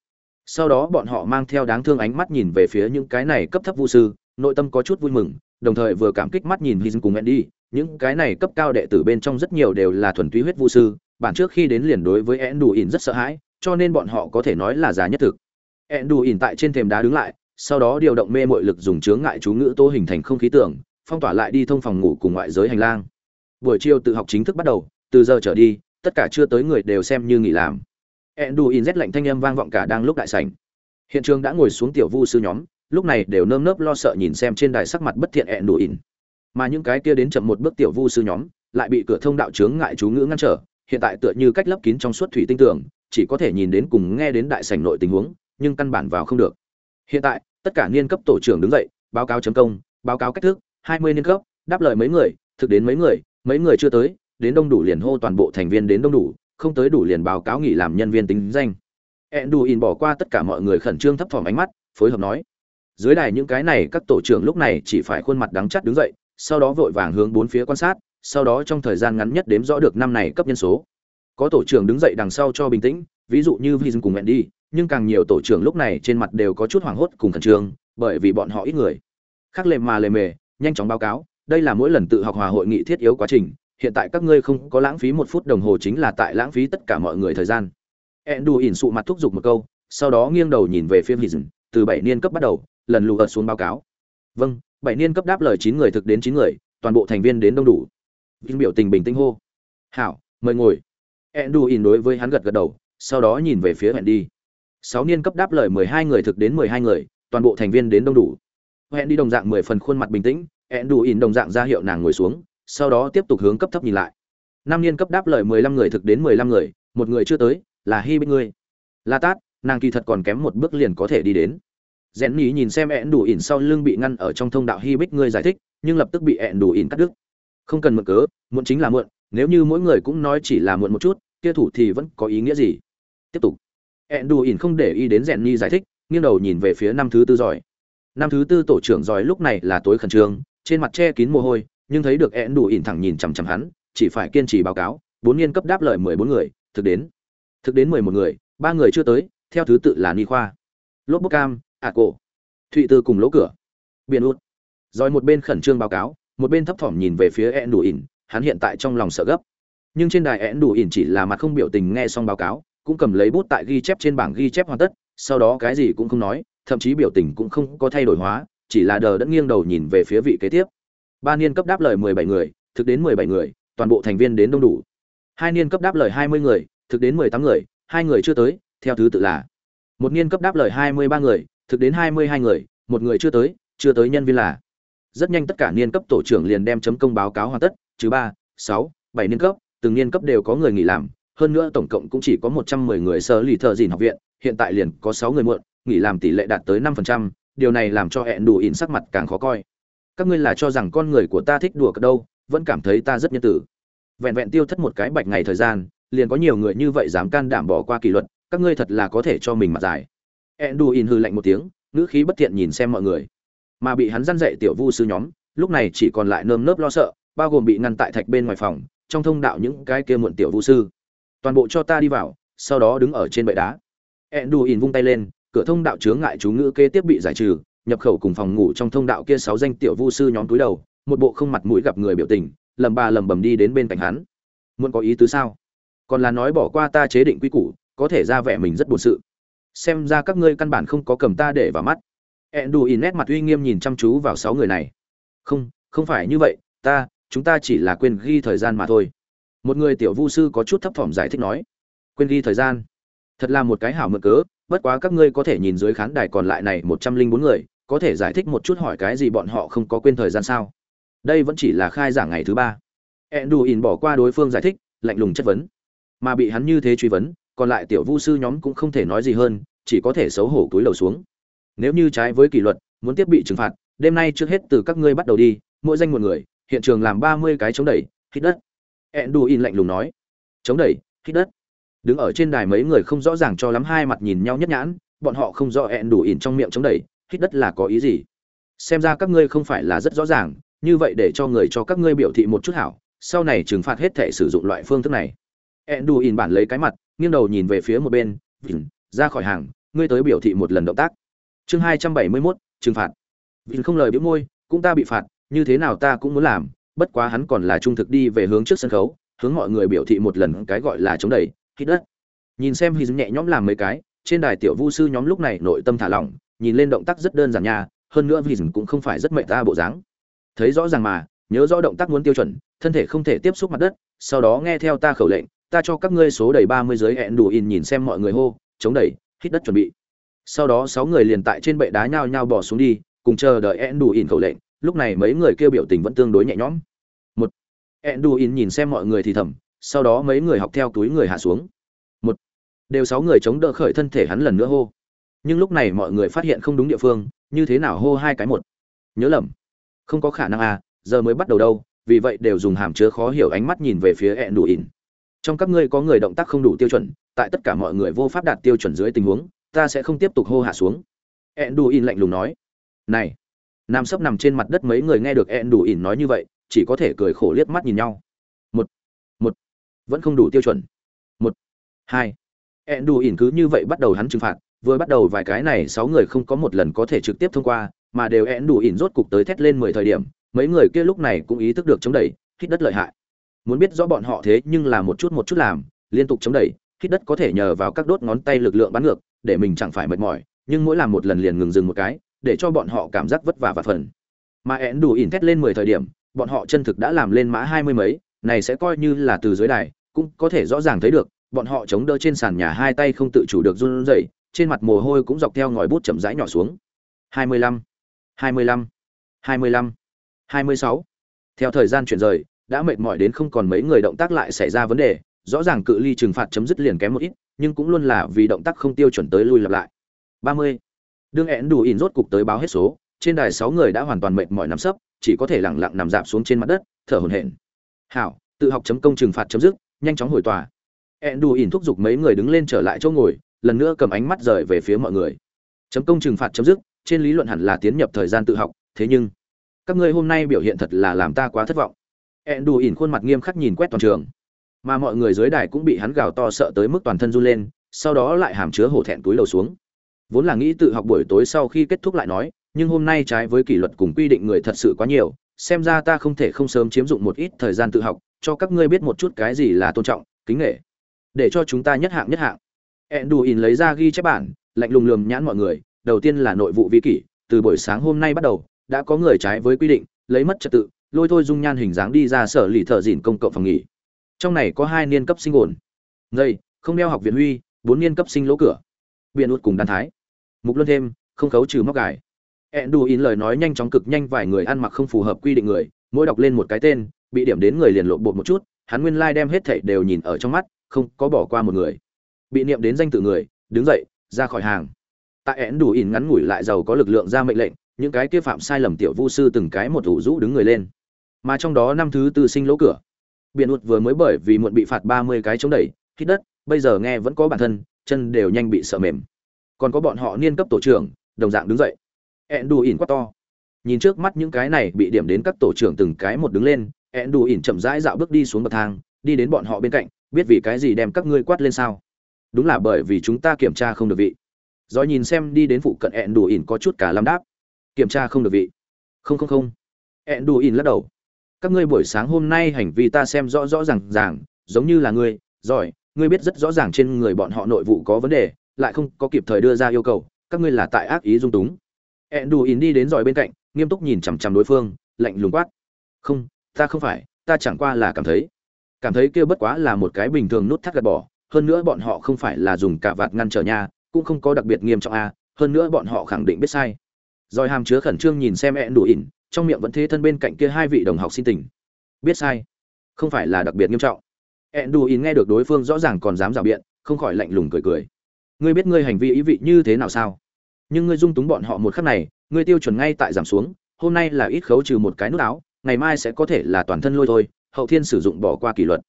sau đó bọn họ mang theo đáng thương ánh mắt nhìn về phía những cái này cấp thấp vu sư nội tâm có chút vui mừng đồng thời vừa cảm kích mắt nhìn Hy cùng Andy, những cái này cấp cao đệ tử bên trong rất nhiều đều là thuần túy huyết vu sư, bản trước khi đến liền đối với Enduin rất sợ hãi, cho nên bọn họ có thể nói là giá nhất thực. Enduin tại trên thềm đá đứng lại, sau đó điều động mê muội lực dùng chướng ngại chú ngữ tô hình thành không khí tưởng, phong tỏa lại đi thông phòng ngủ cùng ngoại giới hành lang. Buổi chiều tự học chính thức bắt đầu, từ giờ trở đi, tất cả chưa tới người đều xem như nghỉ làm. Enduin rét lạnh thanh âm vang vọng cả đang lúc đại sảnh. Hiện trường đã ngồi xuống tiểu vu sư nhóm, lúc này đều nơm nớp lo sợ nhìn xem trên đài sắc mặt bất thiện ẹn mà những cái kia đến chậm một bước tiểu vu sư nhóm lại bị cửa thông đạo chướng ngại chú ngữ ngăn trở hiện tại tựa như cách lấp kín trong suốt thủy tinh tường chỉ có thể nhìn đến cùng nghe đến đại sảnh nội tình huống nhưng căn bản vào không được hiện tại tất cả niên cấp tổ trưởng đứng dậy báo cáo chấm công báo cáo cách thức hai mươi niên cấp đáp lời mấy người thực đến mấy người mấy người chưa tới đến đông đủ liền hô toàn bộ thành viên đến đông đủ, không tới đủ liền báo cáo nghỉ làm nhân viên tính danh. Enduin bỏ qua tất cả mọi người khẩn trương thấp thỏm ánh mắt, phối hợp nói, dưới đài những cái này, các tổ trưởng lúc này chỉ phải khuôn mặt đắng chắt đứng dậy, sau đó vội vàng hướng bốn phía quan sát, sau đó trong thời gian ngắn nhất đếm rõ được năm này cấp nhân số. Có tổ trưởng đứng dậy đằng sau cho bình tĩnh, ví dụ như vi cùng hẹn đi nhưng càng nhiều tổ trưởng lúc này trên mặt đều có chút hoảng hốt cùng khẩn trương, bởi vì bọn họ ít người. Khác lề mà lề mề, nhanh chóng báo cáo, đây là mỗi lần tự học hòa hội nghị thiết yếu quá trình hiện tại các ngươi không có lãng phí một phút đồng hồ chính là tại lãng phí tất cả mọi người thời gian. Ẹn đù ỉn sụ mặt thúc giục một câu, sau đó nghiêng đầu nhìn về phía hì từ bảy niên cấp bắt đầu, lần lù ợt xuống báo cáo. Vâng bảy niên cấp đáp lời chín người thực đến chín người, toàn bộ thành viên đến đông đủ. Vinh biểu tình bình tĩnh hô. Hảo, mời ngồi. Ẹn đù ỉn đối với hắn gật gật đầu, sau đó nhìn về phía hẹn đi sáu niên cấp đáp lời mười hai người thực đến mười hai người, toàn bộ thành viên đến đông đủ. Hẹn đi đồng dạng mười phần khuôn mặt bình tĩnh hẹn đù ỉn đồng dạng ra hiệu nàng ngồi xuống sau đó tiếp tục hướng cấp thấp nhìn lại. Năm niên cấp đáp lời mười lăm người thực đến mười lăm người, một người chưa tới, là hi bích ngươi. La tát, nàng kỳ thật còn kém một bước liền có thể đi đến. Rèn nhí nhìn xem hẹn đủ ỉn sau lưng bị ngăn ở trong thông đạo hi bích ngươi giải thích, nhưng lập tức bị hẹn đủ ỉn cắt đứt. Không cần mượn cớ, muộn chính là muộn, nếu như mỗi người cũng nói chỉ là muộn một chút, kia thủ thì vẫn có ý nghĩa gì? Tiếp tục. Hẹn đủ ỉn không để ý đến rèn nhí giải thích, nghiêng đầu nhìn về phía năm thứ tư giỏi. Năm thứ tư tổ trưởng giỏi lúc này là tối khẩn trương, trên mặt che kín mồ hôi nhưng thấy được én đủ ỉn thẳng nhìn chằm chằm hắn, chỉ phải kiên trì báo cáo, bốn niên cấp đáp lời mười bốn người, thực đến thực đến mười một người, ba người chưa tới, theo thứ tự là ni khoa, lốp bốc cam ạ cổ, thụy tư cùng lỗ cửa, biển út. Rồi một bên khẩn trương báo cáo, một bên thấp thỏm nhìn về phía én đủ ỉn, hắn hiện tại trong lòng sợ gấp. Nhưng trên đài én đủ ỉn chỉ là mặt không biểu tình nghe xong báo cáo, cũng cầm lấy bút tại ghi chép trên bảng ghi chép hoàn tất, sau đó cái gì cũng không nói, thậm chí biểu tình cũng không có thay đổi hóa, chỉ là đờ đẫn nghiêng đầu nhìn về phía vị kế tiếp ba niên cấp đáp lời mười bảy người, thực đến mười bảy người, toàn bộ thành viên đến đông đủ. Hai niên cấp đáp lời hai mươi người, thực đến mười tám người, hai người chưa tới, theo thứ tự là. Một niên cấp đáp lời hai mươi ba người, thực đến hai mươi hai người, một người chưa tới chưa tới nhân viên là. Rất nhanh tất cả niên cấp tổ trưởng liền đem chấm công báo cáo hoàn tất chứ ba, sáu, bảy niên cấp, từng niên cấp đều có người nghỉ làm. Hơn nữa tổng cộng cũng chỉ có một trăm mười người sơ lì thợ dìn học viện, hiện tại liền có sáu người muộn, nghỉ làm tỷ lệ đạt tới năm phần trăm, điều này làm cho hẹn đủ ỉn sắc mặt càng khó coi các ngươi là cho rằng con người của ta thích đùa cợt đâu, vẫn cảm thấy ta rất nhân tử vẹn vẹn tiêu thất một cái bạch ngày thời gian, liền có nhiều người như vậy dám can đảm bỏ qua kỷ luật, các ngươi thật là có thể cho mình mặt dài enduin đủ hư lạnh một tiếng, ngữ khí bất thiện nhìn xem mọi người. Mà bị hắn dăn dạy tiểu vu sư nhóm, lúc này chỉ còn lại nơm nớp lo sợ, bao gồm bị ngăn tại thạch bên ngoài phòng, trong thông đạo những cái kia muộn tiểu vu sư. Toàn bộ cho ta đi vào, sau đó đứng ở trên bệ đá. Enduin vung tay lên, cửa thông đạo chướng ngại chú ngữ kế tiếp bị giải trừ nhập khẩu cùng phòng ngủ trong thông đạo kia sáu danh tiểu vu sư nhóm túi đầu, một bộ không mặt mũi gặp người biểu tình, lầm bà lầm bầm đi đến bên cạnh hắn. Muốn có ý tứ sao? Còn là nói bỏ qua ta chế định quy củ, có thể ra vẻ mình rất buồn sự. Xem ra các ngươi căn bản không có cầm ta để vào mắt. Ẹn đù ỉ nét mặt uy nghiêm nhìn chăm chú vào sáu người này. Không không phải như vậy, ta, chúng ta chỉ là quên ghi thời gian mà thôi. Một người tiểu vu sư có chút thấp thỏm giải thích nói. Quên ghi thời gian? Thật là một cái hảo mượn cớ bất quá các ngươi có thể nhìn dưới khán đài còn lại này một trăm linh bốn người, có thể giải thích một chút hỏi cái gì bọn họ không có quên thời gian sao? Đây vẫn chỉ là khai giảng ngày thứ ba. Enduin bỏ qua đối phương giải thích, lạnh lùng chất vấn. Mà bị hắn như thế truy vấn, còn lại tiểu vu sư nhóm cũng không thể nói gì hơn, chỉ có thể xấu hổ túi lầu xuống. Nếu như trái với kỷ luật, muốn tiếp bị trừng phạt, đêm nay trước hết từ các ngươi bắt đầu đi, mỗi danh một người, hiện trường làm ba mươi cái chống đẩy, hít đất. Enduin lạnh lùng nói. Chống đẩy, hít đất đứng ở trên đài mấy người không rõ ràng cho lắm hai mặt nhìn nhau nhất nhãn, bọn họ không rõ hẹn đủ ỉn trong miệng chống đẩy, hít đất là có ý gì. Xem ra các ngươi không phải là rất rõ ràng, như vậy để cho người cho các ngươi biểu thị một chút hảo, sau này trừng phạt hết thể sử dụng loại phương thức này. Hẹn đủ ỉn bản lấy cái mặt, nghiêng đầu nhìn về phía một bên vìn ra khỏi hàng, ngươi tới biểu thị một lần động tác. Chương hai trăm bảy mươi mốt, trừng phạt. Vìn không lời biếu môi, cũng ta bị phạt, như thế nào ta cũng muốn làm, bất quá hắn còn là trung thực đi về hướng trước sân khấu, hướng mọi người biểu thị một lần cái gọi là chống đẩy hít đất. Nhìn xem hít nhẹ nhõm làm mấy cái, trên đài tiểu vu sư nhóm lúc này nội tâm thả lỏng, nhìn lên động tác rất đơn giản nha, hơn nữa hít cũng không phải rất mệt ta bộ dáng. Thấy rõ ràng mà, nhớ rõ động tác muốn tiêu chuẩn, thân thể không thể tiếp xúc mặt đất, sau đó nghe theo ta khẩu lệnh, ta cho các ngươi số đầy ba mươi giới hẹn đủ in nhìn xem mọi người hô, chống đẩy, hít đất chuẩn bị. Sau đó sáu người liền tại trên bệ đá nhao nhao bỏ xuống đi, cùng chờ đợi hẹn đủ in khẩu lệnh, lúc này mấy người kêu biểu tình vẫn tương đối nhẹ nhõm. Một, hẹn đủ in nhìn xem mọi người thì thầm sau đó mấy người học theo túi người hạ xuống. Một, đều sáu người chống đỡ khởi thân thể hắn lần nữa hô. Nhưng lúc này mọi người phát hiện không đúng địa phương, như thế nào hô hai cái một? Nhớ lầm. Không có khả năng à giờ mới bắt đầu đâu, vì vậy đều dùng hàm chứa khó hiểu ánh mắt nhìn về phía ẹn đủ ỉn. Trong các ngươi có người động tác không đủ tiêu chuẩn, tại tất cả mọi người vô pháp đạt tiêu chuẩn dưới tình huống, ta sẽ không tiếp tục hô hạ xuống. Ẹn đủ ỉn lạnh lùng nói. Này, nam sấp nằm trên mặt đất mấy người nghe được ẹn đủ ỉn nói như vậy, chỉ có thể cười khổ liếc mắt nhìn nhau vẫn không đủ tiêu chuẩn. Một, hai ẹn đủ ỉn cứ như vậy bắt đầu hắn trừng phạt, vừa bắt đầu vài cái này sáu người không có một lần có thể trực tiếp thông qua, mà đều ẹn đủ ỉn rốt cục tới thét lên mười thời điểm, mấy người kia lúc này cũng ý thức được chống đẩy, hít đất lợi hại. Muốn biết rõ bọn họ thế nhưng là một chút một chút làm, liên tục chống đẩy, hít đất có thể nhờ vào các đốt ngón tay lực lượng bắn ngược, để mình chẳng phải mệt mỏi, nhưng mỗi làm một lần liền ngừng dừng một cái, để cho bọn họ cảm giác vất vả và phần. Mà ẹn đủ ỉn thét lên mười thời điểm, bọn họ chân thực đã làm lên mã hai mươi mấy này sẽ coi như là từ dưới đài, cũng có thể rõ ràng thấy được, bọn họ chống đỡ trên sàn nhà hai tay không tự chủ được run rẩy, trên mặt mồ hôi cũng dọc theo ngòi bút chậm rãi nhỏ xuống. Hai mươi lăm, hai mươi lăm, hai mươi lăm, hai mươi sáu. Theo thời gian chuyển rời, đã mệt mỏi đến không còn mấy người động tác lại xảy ra vấn đề, rõ ràng cự ly trừng phạt chấm dứt liền kém một ít, nhưng cũng luôn là vì động tác không tiêu chuẩn tới lui lặp lại. Ba mươi. Đương hẹn đủ ỉn rốt cục tới báo hết số, trên đài sáu người đã hoàn toàn mệt mỏi nằm sấp, chỉ có thể lẳng lặng nằm dạp xuống trên mặt đất, thở hổn hển hảo, tự học chấm công trừng phạt chấm dứt, nhanh chóng hồi tòa. Hẹn đù ỉn thúc giục mấy người đứng lên trở lại chỗ ngồi, lần nữa cầm ánh mắt rời về phía mọi người. Chấm công trừng phạt chấm dứt, trên lý luận hẳn là tiến nhập thời gian tự học, thế nhưng, các ngươi hôm nay biểu hiện thật là làm ta quá thất vọng. Ẹn đù ỉn khuôn mặt nghiêm khắc nhìn quét toàn trường. Mà mọi người dưới đài cũng bị hắn gào to sợ tới mức toàn thân run lên, sau đó lại hàm chứa hổ thẹn túi đầu xuống. Vốn là nghĩ tự học buổi tối sau khi kết thúc lại nói, nhưng hôm nay trái với kỷ luật cùng quy định người thật sự quá nhiều xem ra ta không thể không sớm chiếm dụng một ít thời gian tự học, cho các ngươi biết một chút cái gì là tôn trọng, kính nghệ để cho chúng ta nhất hạng nhất hạng. Ẹn đù ỉn lấy ra ghi chép bản, lạnh lùng lườm nhãn mọi người, đầu tiên là nội vụ vi kỷ, từ buổi sáng hôm nay bắt đầu, đã có người trái với quy định, lấy mất trật tự, lôi thôi dung nhan hình dáng đi ra sở lì thợ dìn công cộng phòng nghỉ. Trong này có hai niên cấp sinh ổn. Ngây, không đeo học viện huy, bốn niên cấp sinh lỗ cửa. Biện út cùng đan thái. Mục luân thêm, không khấu trừ móc gài. Enduin lời nói nhanh chóng cực nhanh, vài người ăn mặc không phù hợp quy định người, mỗi đọc lên một cái tên, bị điểm đến người liền lộ bột một chút, hắn nguyên lai đem hết thảy đều nhìn ở trong mắt, không có bỏ qua một người. Bị niệm đến danh tự người, đứng dậy, ra khỏi hàng. Tại én đủ ngắn ngủi lại giàu có lực lượng ra mệnh lệnh, những cái kia phạm sai lầm tiểu vu sư từng cái một ủ rũ đứng người lên. Mà trong đó năm thứ tư sinh lỗ cửa. Biển ụt vừa mới bởi vì muộn bị phạt ba mươi cái chống đẩy, hít đất, bây giờ nghe vẫn có bản thân, chân đều nhanh bị sợ mềm. Còn có bọn họ niên cấp tổ trưởng, đồng dạng đứng dậy ẹn đù ỉn quá to. Nhìn trước mắt những cái này bị điểm đến các tổ trưởng từng cái một đứng lên ẹn đù ỉn chậm rãi dạo bước đi xuống bậc thang, đi đến bọn họ bên cạnh, biết vì cái gì đem các ngươi quát lên sao? Đúng là bởi vì chúng ta kiểm tra không được vị. Do nhìn xem đi đến phụ cận ẹn đù ỉn có chút cả lâm đáp. Kiểm tra không được vị. Không không không. Ẹn đù ỉn lắc đầu. Các ngươi buổi sáng hôm nay hành vi ta xem rõ rõ ràng ràng, giống như là ngươi giỏi ngươi biết rất rõ ràng trên người bọn họ nội vụ có vấn đề, lại không có kịp thời đưa ra yêu cầu, các ngươi là tại ác ý dung túng ẹn đù ỉn đi đến giỏi bên cạnh, nghiêm túc nhìn chằm chằm đối phương, lạnh lùng quát. Không, ta không phải, ta chẳng qua là cảm thấy. Cảm thấy kia bất quá là một cái bình thường nút thắt gạt bỏ, hơn nữa bọn họ không phải là dùng cả vạt ngăn trở nha cũng không có đặc biệt nghiêm trọng a hơn nữa bọn họ khẳng định biết sai. Rồi hàm chứa khẩn trương nhìn xem ẹn đủ ỉn trong miệng vẫn thế thân bên cạnh kia hai vị đồng học xin tình biết sai. Không phải là đặc biệt nghiêm trọng. Ẹn đủ ỉn nghe được đối phương rõ ràng còn dám rào biện, không khỏi lạnh lùng cười cười. Ngươi biết ngươi hành vi ý vị như thế nào sao? Nhưng ngươi dung túng bọn họ một khắc này, ngươi tiêu chuẩn ngay tại giảm xuống, hôm nay là ít khấu trừ một cái nút áo, ngày mai sẽ có thể là toàn thân lôi thôi, hậu thiên sử dụng bỏ qua kỷ luật.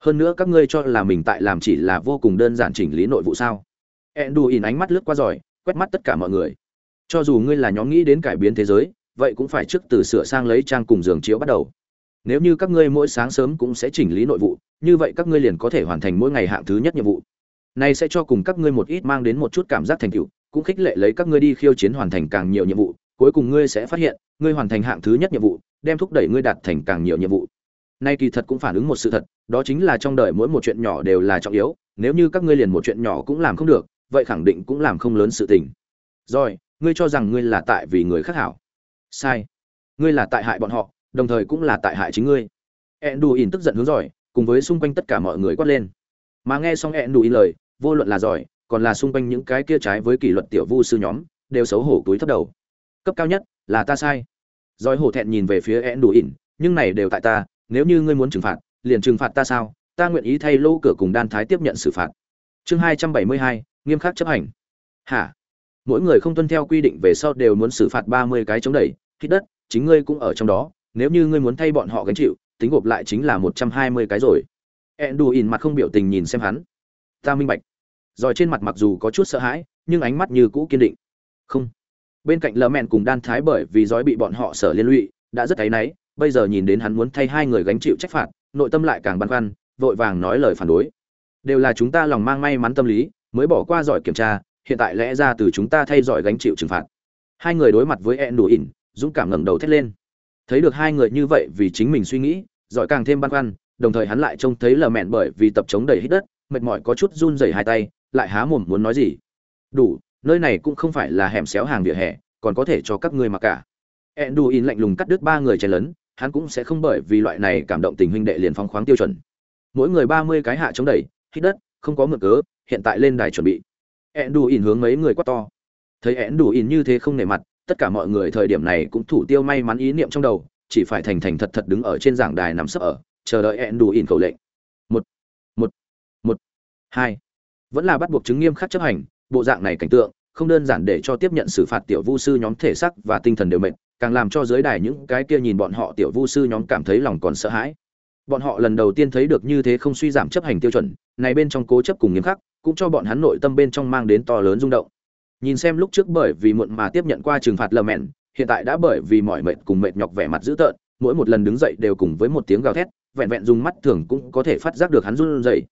Hơn nữa các ngươi cho là mình tại làm chỉ là vô cùng đơn giản chỉnh lý nội vụ sao? Ẹn đù ỉn ánh mắt lướt qua giỏi quét mắt tất cả mọi người. Cho dù ngươi là nhóm nghĩ đến cải biến thế giới, vậy cũng phải trước từ sửa sang lấy trang cùng giường chiếu bắt đầu. Nếu như các ngươi mỗi sáng sớm cũng sẽ chỉnh lý nội vụ, như vậy các ngươi liền có thể hoàn thành mỗi ngày hạng thứ nhất nhiệm vụ. Này sẽ cho cùng các ngươi một ít mang đến một chút cảm giác thành tựu cũng khích lệ lấy các ngươi đi khiêu chiến hoàn thành càng nhiều nhiệm vụ, cuối cùng ngươi sẽ phát hiện, ngươi hoàn thành hạng thứ nhất nhiệm vụ, đem thúc đẩy ngươi đạt thành càng nhiều nhiệm vụ. Nay kỳ thật cũng phản ứng một sự thật, đó chính là trong đời mỗi một chuyện nhỏ đều là trọng yếu, nếu như các ngươi liền một chuyện nhỏ cũng làm không được, vậy khẳng định cũng làm không lớn sự tình. Rồi, ngươi cho rằng ngươi là tại vì người khác hảo. Sai. Ngươi là tại hại bọn họ, đồng thời cũng là tại hại chính ngươi. Ẹn đù ỉn tức giận hướng giỏi cùng với xung quanh tất cả mọi người quát lên. Mà nghe xong ẹn đù ỉn lời, vô luận là giỏi còn là xung quanh những cái kia trái với kỷ luật tiểu vu sư nhóm, đều xấu hổ túi thấp đầu. Cấp cao nhất là ta sai. Giỏi hổ thẹn nhìn về phía ẹn đủ ỉn, nhưng này đều tại ta, nếu như ngươi muốn trừng phạt, liền trừng phạt ta sao? Ta nguyện ý thay lô cửa cùng đan thái tiếp nhận xử phạt. Chương hai trăm bảy mươi hai, nghiêm khắc chấp hành. Hả? Mỗi người không tuân theo quy định về sau đều muốn xử phạt ba mươi cái chống đẩy, hít đất, chính ngươi cũng ở trong đó, nếu như ngươi muốn thay bọn họ gánh chịu, tính gộp lại chính là một trăm hai mươi cái rồi. Ẹn đù ỉn mặt không biểu tình nhìn xem hắn. Ta minh bạch rồi trên mặt mặc dù có chút sợ hãi, nhưng ánh mắt như cũ kiên định. Không. Bên cạnh lờ mẹn cùng đan thái bởi vì giói bị bọn họ sở liên lụy, đã rất thấy náy, bây giờ nhìn đến hắn muốn thay hai người gánh chịu trách phạt, nội tâm lại càng băn khoăn, vội vàng nói lời phản đối. Đều là chúng ta lòng mang may mắn tâm lý, mới bỏ qua giỏi kiểm tra, hiện tại lẽ ra từ chúng ta thay giỏi gánh chịu trừng phạt. Hai người đối mặt với e ẹn đủ ỉn, dũng cảm ngẩng đầu thét lên. Thấy được hai người như vậy vì chính mình suy nghĩ, giỏi càng thêm băn khoăn, đồng thời hắn lại trông thấy lờ mẹn bởi vì tập chống đầy hít đất, mệt mỏi có chút run rẩy hai tay lại há mồm muốn nói gì. Đủ, nơi này cũng không phải là hẻm xéo hàng vỉa hè, còn có thể cho các ngươi mặc cả. Ẹn đủ lạnh lùng cắt đứt ba người chen lấn hắn cũng sẽ không bởi vì loại này cảm động tình huynh đệ liền phong khoáng tiêu chuẩn. Mỗi người ba mươi cái hạ chống đẩy, hít đất, không có mượn cớ, hiện tại lên đài chuẩn bị. Ẹn đủ hướng mấy người quát to. Thấy ẹn đủ như thế không nể mặt, tất cả mọi người thời điểm này cũng thủ tiêu may mắn ý niệm trong đầu, chỉ phải thành thành thật thật đứng ở trên giảng đài nằm sấp ở, chờ đợi ẹn đủ ỉn khẩu lệnh. Một một một, hai vẫn là bắt buộc chứng nghiêm khắc chấp hành, bộ dạng này cảnh tượng, không đơn giản để cho tiếp nhận xử phạt tiểu vu sư nhóm thể sắc và tinh thần đều mệt, càng làm cho giới đài những cái kia nhìn bọn họ tiểu vu sư nhóm cảm thấy lòng còn sợ hãi. Bọn họ lần đầu tiên thấy được như thế không suy giảm chấp hành tiêu chuẩn, này bên trong cố chấp cùng nghiêm khắc, cũng cho bọn hắn nội tâm bên trong mang đến to lớn rung động. Nhìn xem lúc trước bởi vì muộn mà tiếp nhận qua trừng phạt lờ mẹn, hiện tại đã bởi vì mọi mệt cùng mệt nhọc vẻ mặt dữ tợn, mỗi một lần đứng dậy đều cùng với một tiếng gào thét, vẹn vẹn dùng mắt thường cũng có thể phát giác được hắn run rẩy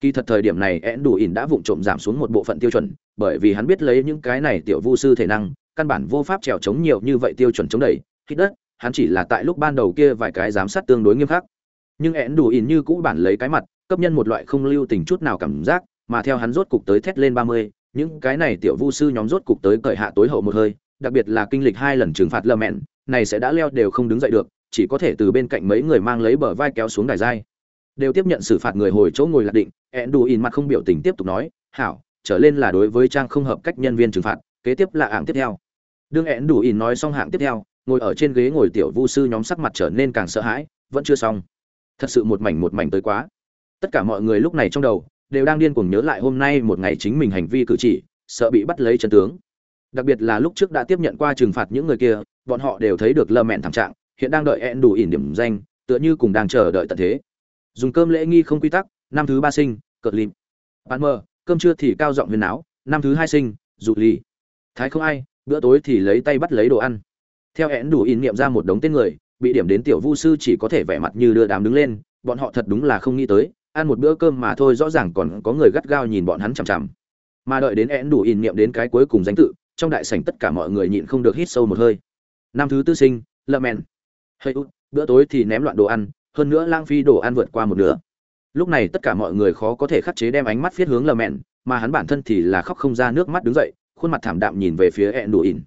kỳ thật thời điểm này én đủ ỉn đã vụng trộm giảm xuống một bộ phận tiêu chuẩn, bởi vì hắn biết lấy những cái này tiểu vu sư thể năng, căn bản vô pháp trèo chống nhiều như vậy tiêu chuẩn chống đẩy. Hít đất, hắn chỉ là tại lúc ban đầu kia vài cái giám sát tương đối nghiêm khắc. Nhưng én đủ ỉn như cũ bản lấy cái mặt, cấp nhân một loại không lưu tình chút nào cảm giác, mà theo hắn rốt cục tới thét lên ba mươi, những cái này tiểu vu sư nhóm rốt cục tới cởi hạ tối hậu một hơi, đặc biệt là kinh lịch hai lần trừng phạt lơ mẹn này sẽ đã leo đều không đứng dậy được, chỉ có thể từ bên cạnh mấy người mang lấy bờ vai kéo xuống đài dai đều tiếp nhận xử phạt người hồi chỗ ngồi lạc định, ẹn đủ ỉn mặt không biểu tình tiếp tục nói, hảo, trở lên là đối với trang không hợp cách nhân viên trừng phạt, kế tiếp là hạng tiếp theo. Đương ẹn đủ ỉn nói xong hạng tiếp theo, ngồi ở trên ghế ngồi tiểu vu sư nhóm sắc mặt trở nên càng sợ hãi, vẫn chưa xong. Thật sự một mảnh một mảnh tới quá. Tất cả mọi người lúc này trong đầu đều đang điên cuồng nhớ lại hôm nay một ngày chính mình hành vi cử chỉ, sợ bị bắt lấy chân tướng. Đặc biệt là lúc trước đã tiếp nhận qua trừng phạt những người kia, bọn họ đều thấy được lơ mẹn thảm trạng, hiện đang đợi ẹn đủ ỉn điểm danh, tựa như cùng đang chờ đợi tận thế dùng cơm lễ nghi không quy tắc, năm thứ ba sinh, cợt lìm bạn mờ, cơm trưa thì cao giọng huyền áo, năm thứ hai sinh dụ lì. Thái không ai, bữa tối thì lấy tay bắt lấy đồ ăn. Theo hẹn đủ in niệm ra một đống tên người, bị điểm đến tiểu vu sư chỉ có thể vẻ mặt như đưa đám đứng lên, bọn họ thật đúng là không nghĩ tới, ăn một bữa cơm mà thôi rõ ràng còn có người gắt gao nhìn bọn hắn chằm chằm. Mà đợi đến én đủ in niệm đến cái cuối cùng danh tự, trong đại sảnh tất cả mọi người nhịn không được hít sâu một hơi. Năm thứ tư sinh, lợ mèn hay út, bữa tối thì ném loạn đồ ăn hơn nữa lãng phí đồ ăn vượt qua một nửa. Lúc này tất cả mọi người khó có thể khắc chế đem ánh mắt viết hướng lờ mẹn mà hắn bản thân thì là khóc không ra nước mắt đứng dậy, khuôn mặt thảm đạm nhìn về phía ẹn đủ ỉn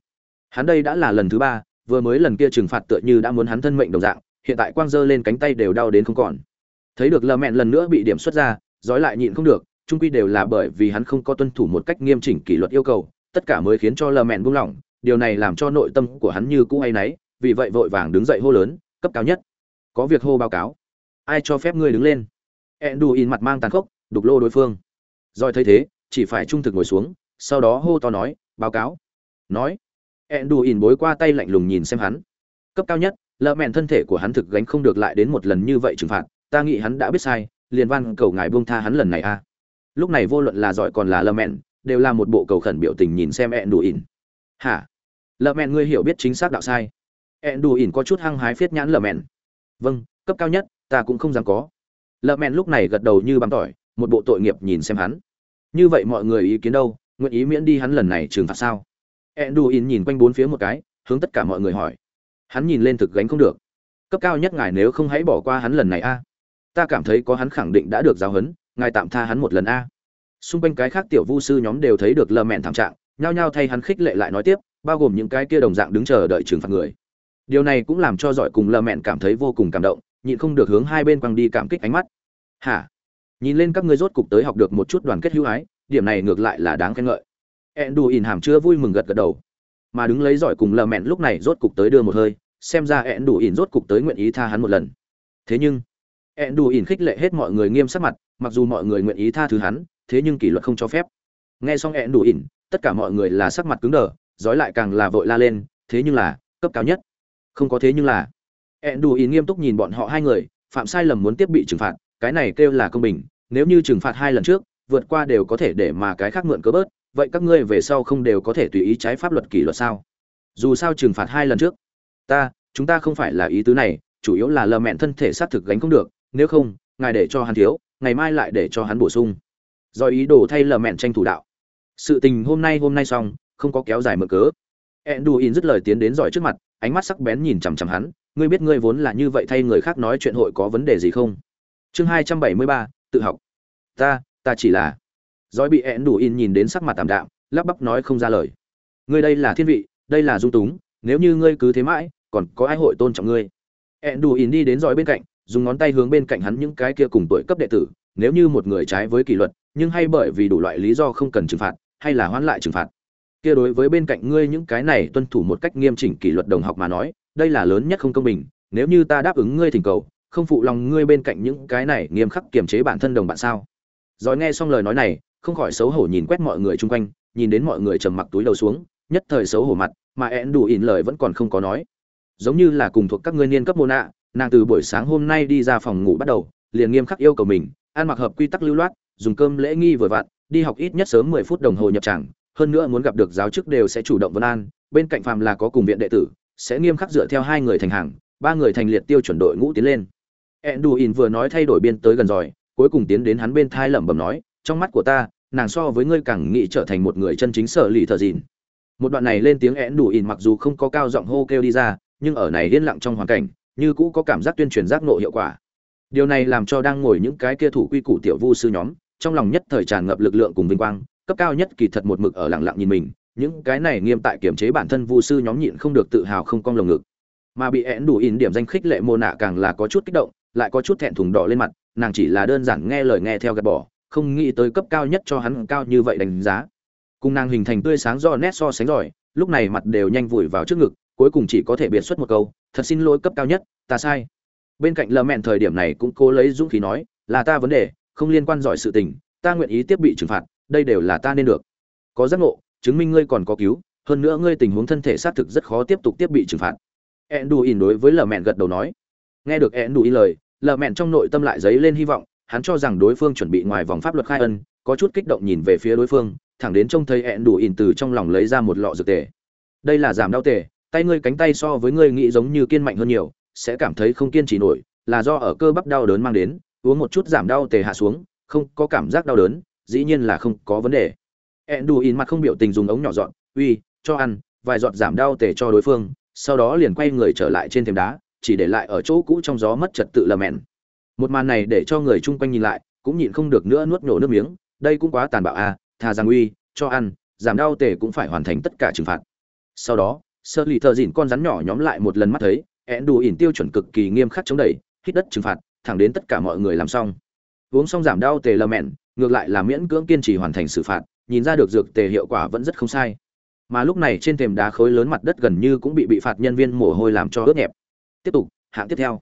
hắn đây đã là lần thứ ba, vừa mới lần kia trừng phạt tựa như đã muốn hắn thân mệnh đồng dạng, hiện tại quang dơ lên cánh tay đều đau đến không còn. Thấy được lờ mẹn lần nữa bị điểm xuất ra dói lại nhịn không được trung quy đều là bởi vì hắn không có tuân thủ một cách nghiêm chỉnh kỷ luật yêu cầu, tất cả mới khiến cho lờ mẹn buông lỏng, điều này làm cho nội tâm của hắn như cũ hay náy, vì vậy vội vàng đứng dậy hô lớn, cấp cao nhất! Có việc hô báo cáo. Ai cho phép ngươi đứng lên? In mặt mang tàn khốc, đục lô đối phương. Rồi thấy thế, chỉ phải trung thực ngồi xuống, sau đó hô to nói, báo cáo. Nói in bối qua tay lạnh lùng nhìn xem hắn. Cấp cao nhất, lợ mẹn thân thể của hắn thực gánh không được lại đến một lần như vậy trừng phạt, ta nghĩ hắn đã biết sai, liền van cầu ngài buông tha hắn lần này a. Lúc này vô luận là giỏi còn là lợ mẹn, đều là một bộ cầu khẩn biểu tình nhìn xem in hả? Lợ mẹn ngươi hiểu biết chính xác đạo sai. In có chút hăng hái phiết nhãn lợ mẹn vâng cấp cao nhất, ta cũng không dám có. Lợ mẹn lúc này gật đầu như băm tỏi, một bộ tội nghiệp nhìn xem hắn. Như vậy mọi người ý kiến đâu? Nguyện ý miễn đi hắn lần này trừng phạt sao? Edduin nhìn quanh bốn phía một cái, hướng tất cả mọi người hỏi. Hắn nhìn lên thực gánh không được. Cấp cao nhất ngài nếu không hãy bỏ qua hắn lần này a. Ta cảm thấy có hắn khẳng định đã được giáo huấn, ngài tạm tha hắn một lần a. Xung quanh cái khác tiểu vu sư nhóm đều thấy được lờ mẹn thảm trạng, nhao nhao thay hắn khích lệ lại nói tiếp, bao gồm những cái kia đồng dạng đứng chờ đợi trừng phạt người điều này cũng làm cho giỏi cùng lờ mẹn cảm thấy vô cùng cảm động, nhịn không được hướng hai bên quăng đi cảm kích ánh mắt. Hả? Nhìn lên các ngươi rốt cục tới học được một chút đoàn kết hữu ái, điểm này ngược lại là đáng khen ngợi. Ẹn đù ỉn hàm chưa vui mừng gật gật đầu. Mà đứng lấy giỏi cùng lờ mẹn lúc này rốt cục tới đưa một hơi, xem ra ẹn đủ ỉn rốt cục tới nguyện ý tha hắn một lần. Thế nhưng ẹn đù ỉn khích lệ hết mọi người nghiêm sắc mặt, mặc dù mọi người nguyện ý tha thứ hắn, thế nhưng kỷ luật không cho phép. Nghe xong ẹn đù ỉn tất cả mọi người là sắc mặt cứng đờ giói lại càng là vội la lên, thế nhưng là, cấp cao nhất không có thế nhưng là. Ẹn đù ý nghiêm túc nhìn bọn họ hai người, phạm sai lầm muốn tiếp bị trừng phạt, cái này kêu là công bình, nếu như trừng phạt hai lần trước, vượt qua đều có thể để mà cái khác mượn cớ bớt, vậy các ngươi về sau không đều có thể tùy ý trái pháp luật kỷ luật sao? Dù sao trừng phạt hai lần trước, ta, chúng ta không phải là ý tứ này, chủ yếu là lờ mẹn thân thể xác thực gánh không được, nếu không, ngài để cho hắn thiếu, ngày mai lại để cho hắn bổ sung. Do ý đồ thay lờ mẹn tranh thủ đạo. Sự tình hôm nay hôm nay xong, không có kéo dài mở cớ. Enduin dứt lời tiến đến giỏi trước mặt ánh mắt sắc bén nhìn chằm chằm hắn, ngươi biết ngươi vốn là như vậy thay người khác nói chuyện hội có vấn đề gì không? Chương hai trăm bảy mươi ba, tự học. Ta ta chỉ là Giói bị ẹn đủ in nhìn đến sắc mặt tạm đạm, lắp bắp nói không ra lời. Ngươi đây là thiên vị, đây là dung túng, nếu như ngươi cứ thế mãi, còn có ai hội tôn trọng ngươi? Ẹn đủ in đi đến giói bên cạnh, dùng ngón tay hướng bên cạnh hắn những cái kia cùng tuổi cấp đệ tử, nếu như một người trái với kỷ luật, nhưng hay bởi vì đủ loại lý do không cần trừng phạt, hay là hoãn lại trừng phạt kia đối với bên cạnh ngươi những cái này tuân thủ một cách nghiêm chỉnh kỷ luật đồng học mà nói, đây là lớn nhất không công bình. Nếu như ta đáp ứng ngươi thỉnh cầu, không phụ lòng ngươi bên cạnh những cái này nghiêm khắc kiềm chế bản thân đồng bạn sao? Rồi nghe xong lời nói này, không khỏi xấu hổ nhìn quét mọi người chung quanh, nhìn đến mọi người trầm mặc túi đầu xuống, nhất thời xấu hổ mặt, mà én đủ ỉn lời vẫn còn không có nói. Giống như là cùng thuộc các ngươi niên cấp môn ạ, nàng từ buổi sáng hôm nay đi ra phòng ngủ bắt đầu, liền nghiêm khắc yêu cầu mình, ăn mặc hợp quy tắc lưu loát, dùng cơm lễ nghi vừa vặn, đi học ít nhất sớm mười phút đồng hồ nhập tràng hơn nữa muốn gặp được giáo chức đều sẽ chủ động vân an, bên cạnh phàm là có cùng viện đệ tử, sẽ nghiêm khắc dựa theo hai người thành hàng, ba người thành liệt tiêu chuẩn đội ngũ tiến lên. Enduin vừa nói thay đổi biên tới gần rồi, cuối cùng tiến đến hắn bên thai lẩm bẩm nói, trong mắt của ta, nàng so với ngươi càng nghĩ trở thành một người chân chính sở lì thờ dìn. Một đoạn này lên tiếng Enduin mặc dù không có cao giọng hô kêu đi ra, nhưng ở này yên lặng trong hoàn cảnh, như cũ có cảm giác tuyên truyền giác nộ hiệu quả. Điều này làm cho đang ngồi những cái kia thủ quy củ tiểu vu sư nhóm, trong lòng nhất thời tràn ngập lực lượng cùng vinh quang cấp cao nhất kỳ thật một mực ở lặng lặng nhìn mình, những cái này nghiêm tại kiểm chế bản thân vu sư nhóm nhịn không được tự hào không cong lồng ngực. Mà bị én đủ in điểm danh khích lệ mô nạ càng là có chút kích động, lại có chút thẹn thùng đỏ lên mặt, nàng chỉ là đơn giản nghe lời nghe theo gạt bỏ, không nghĩ tới cấp cao nhất cho hắn cao như vậy đánh giá. Cùng nàng hình thành tươi sáng do nét so sánh giỏi lúc này mặt đều nhanh vùi vào trước ngực, cuối cùng chỉ có thể biệt xuất một câu, thật xin lỗi cấp cao nhất, ta sai. Bên cạnh lờ mẹn thời điểm này cũng cố lấy dũng khí nói, là ta vấn đề, không liên quan giỏi sự tình, ta nguyện ý tiếp bị trừng phạt đây đều là ta nên được. Có giác ngộ, chứng minh ngươi còn có cứu, hơn nữa ngươi tình huống thân thể xác thực rất khó tiếp tục tiếp bị trừng phạt. Enduin đối với lờ mẹn gật đầu nói. Nghe được enduin lời lờ mẹn trong nội tâm lại dấy lên hy vọng, hắn cho rằng đối phương chuẩn bị ngoài vòng pháp luật khai ân, có chút kích động nhìn về phía đối phương, thẳng đến trông thấy enduin từ trong lòng lấy ra một lọ dược tề. Đây là giảm đau tề, tay ngươi cánh tay so với ngươi nghĩ giống như kiên mạnh hơn nhiều, sẽ cảm thấy không kiên trì nổi, là do ở cơ bắp đau đớn mang đến, uống một chút giảm đau tề hạ xuống, không có cảm giác đau đớn dĩ nhiên là không có vấn đề. Enduin mặt không biểu tình dùng ống nhỏ dọn, uy, cho ăn, vài giọt giảm đau tề cho đối phương, sau đó liền quay người trở lại trên thềm đá, chỉ để lại ở chỗ cũ trong gió mất trật tự lờ mèn một màn này để cho người chung quanh nhìn lại, cũng nhịn không được nữa nuốt nhổ nước miếng, đây cũng quá tàn bạo à thà rằng uy, cho ăn, giảm đau tề cũng phải hoàn thành tất cả trừng phạt. Sau đó sơ lì thợ dịn con rắn nhỏ nhóm lại một lần mắt thấy ẹn đủ ỉn tiêu chuẩn cực kỳ nghiêm khắc chống đẩy, hít đất trừng phạt, thẳng đến tất cả mọi người làm xong. Uống xong giảm đau tề lờ mẹn ngược lại là miễn cưỡng kiên trì hoàn thành xử phạt, nhìn ra được dược tề hiệu quả vẫn rất không sai. Mà lúc này trên thềm đá khối lớn mặt đất gần như cũng bị bị phạt nhân viên mồ hôi làm cho ướt nhẹp. Tiếp tục, hạng tiếp theo.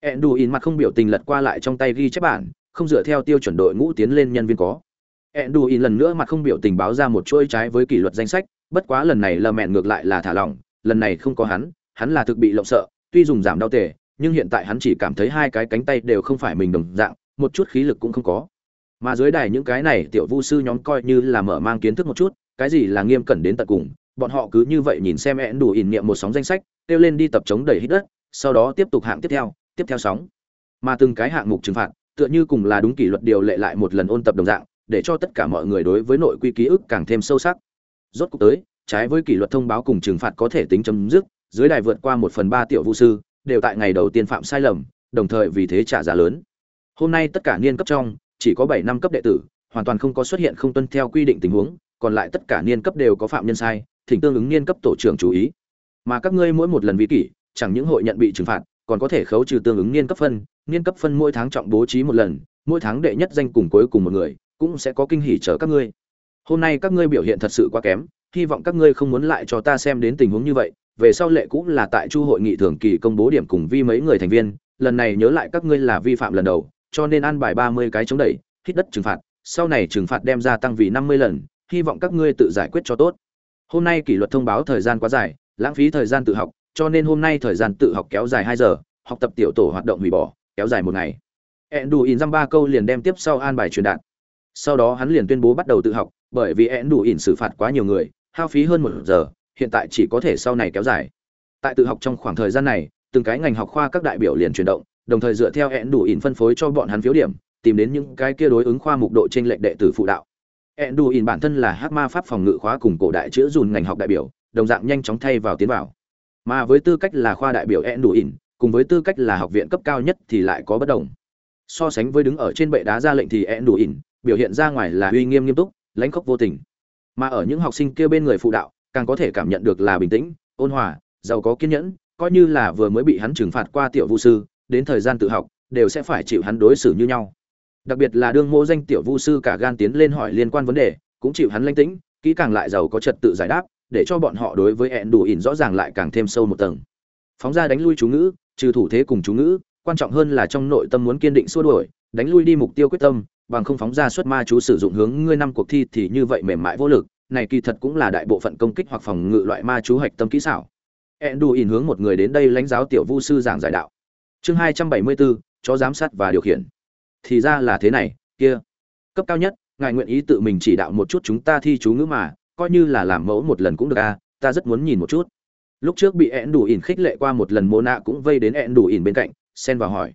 Ẹn đủ ỉn mặt không biểu tình lật qua lại trong tay ghi chép bản, không dựa theo tiêu chuẩn đội ngũ tiến lên nhân viên có. Ẹn đủ ỉn lần nữa mặt không biểu tình báo ra một chuỗi trái với kỷ luật danh sách, bất quá lần này lờ mẹn ngược lại là thả lỏng, lần này không có hắn hắn là thực bị lộng sợ, tuy dùng giảm đau tề, nhưng hiện tại hắn chỉ cảm thấy hai cái cánh tay đều không phải mình đồng dạng, một chút khí lực cũng không có mà dưới đài những cái này tiểu vu sư nhóm coi như là mở mang kiến thức một chút, cái gì là nghiêm cẩn đến tận cùng, bọn họ cứ như vậy nhìn xem én đủ ỉn niệm một sóng danh sách, kêu lên đi tập chống đẩy hít đất, sau đó tiếp tục hạng tiếp theo tiếp theo sóng. Mà từng cái hạng mục trừng phạt, tựa như cùng là đúng kỷ luật điều lệ lại một lần ôn tập đồng dạng, để cho tất cả mọi người đối với nội quy ký ức càng thêm sâu sắc. Rốt cuộc tới, trái với kỷ luật thông báo cùng trừng phạt có thể tính chấm dứt, dưới đài vượt qua một phần ba tiểu vũ sư, đều tại ngày đầu tiên phạm sai lầm, đồng thời vì thế trả giá lớn. Hôm nay tất cả niên cấp trong chỉ có bảy năm cấp đệ tử, hoàn toàn không có xuất hiện không tuân theo quy định tình huống, còn lại tất cả niên cấp đều có phạm nhân sai, thỉnh tương ứng niên cấp tổ trưởng chú ý. Mà các ngươi mỗi một lần vi kỷ, chẳng những hội nhận bị trừng phạt, còn có thể khấu trừ tương ứng niên cấp phân, niên cấp phân mỗi tháng trọng bố trí một lần, mỗi tháng đệ nhất danh cùng cuối cùng một người, cũng sẽ có kinh hỉ chờ các ngươi. Hôm nay các ngươi biểu hiện thật sự quá kém, hy vọng các ngươi không muốn lại cho ta xem đến tình huống như vậy. Về sau lệ cũng là tại chu hội nghị thường kỳ công bố điểm cùng vi mấy người thành viên, lần này nhớ lại các ngươi là vi phạm lần đầu cho nên ăn bài ba mươi cái chống đẩy, hít đất trừng phạt, sau này trừng phạt đem ra tăng vì năm mươi lần, hy vọng các ngươi tự giải quyết cho tốt. Hôm nay kỷ luật thông báo thời gian quá dài, lãng phí thời gian tự học, cho nên hôm nay thời gian tự học kéo dài hai giờ, học tập tiểu tổ hoạt động hủy bỏ, kéo dài một ngày. Ẹn đủ ỉn dăm ba câu liền đem tiếp sau an bài truyền đạt. Sau đó hắn liền tuyên bố bắt đầu tự học, bởi vì ẹn đủ xử phạt quá nhiều người, hao phí hơn một giờ, hiện tại chỉ có thể sau này kéo dài. Tại tự học trong khoảng thời gian này, từng cái ngành học khoa các đại biểu liền chuyển động đồng thời dựa theo hẹn đủ ỉn phân phối cho bọn hắn phiếu điểm, tìm đến những cái kia đối ứng khoa mục độ trên lệnh đệ tử phụ đạo. Hẹn đủ ỉn bản thân là hát ma pháp phòng ngự khóa cùng cổ đại chữa dùn ngành học đại biểu, đồng dạng nhanh chóng thay vào tiến vào. Mà với tư cách là khoa đại biểu hẹn đủ ỉn, cùng với tư cách là học viện cấp cao nhất thì lại có bất đồng. So sánh với đứng ở trên bệ đá ra lệnh thì hẹn đủ ỉn, biểu hiện ra ngoài là uy nghiêm nghiêm túc, lãnh khốc vô tình. Mà ở những học sinh kia bên người phụ đạo, càng có thể cảm nhận được là bình tĩnh, ôn hòa, giàu có kiên nhẫn, coi như là vừa mới bị hắn trừng phạt qua tiểu vũ sư đến thời gian tự học, đều sẽ phải chịu hắn đối xử như nhau. Đặc biệt là đương mô danh tiểu vu sư cả gan tiến lên hỏi liên quan vấn đề, cũng chịu hắn lanh tĩnh, kỹ càng lại giàu có trật tự giải đáp, để cho bọn họ đối với ẹn đủ ỉn rõ ràng lại càng thêm sâu một tầng. Phóng ra đánh lui chú ngữ, trừ thủ thế cùng chú ngữ, quan trọng hơn là trong nội tâm muốn kiên định xua đuổi, đánh lui đi mục tiêu quyết tâm, bằng không phóng ra xuất ma chú sử dụng hướng ngươi năm cuộc thi thì như vậy mềm mại vô lực, này kỳ thật cũng là đại bộ phận công kích hoặc phòng ngự loại ma chú hạch tâm kỹ xảo. Ỉn hướng một người đến đây lãnh giáo tiểu vu sư giảng giải đạo chương hai trăm bảy mươi bốn cho giám sát và điều khiển. Thì ra là thế này, kia. Cấp cao nhất, ngài nguyện ý tự mình chỉ đạo một chút chúng ta thi chú ngữ mà, coi như là làm mẫu một lần cũng được a ta rất muốn nhìn một chút. Lúc trước bị ẹn đủ ỉn khích lệ qua một lần mô nạ cũng vây đến ẹn đủ ỉn bên cạnh, xen vào hỏi.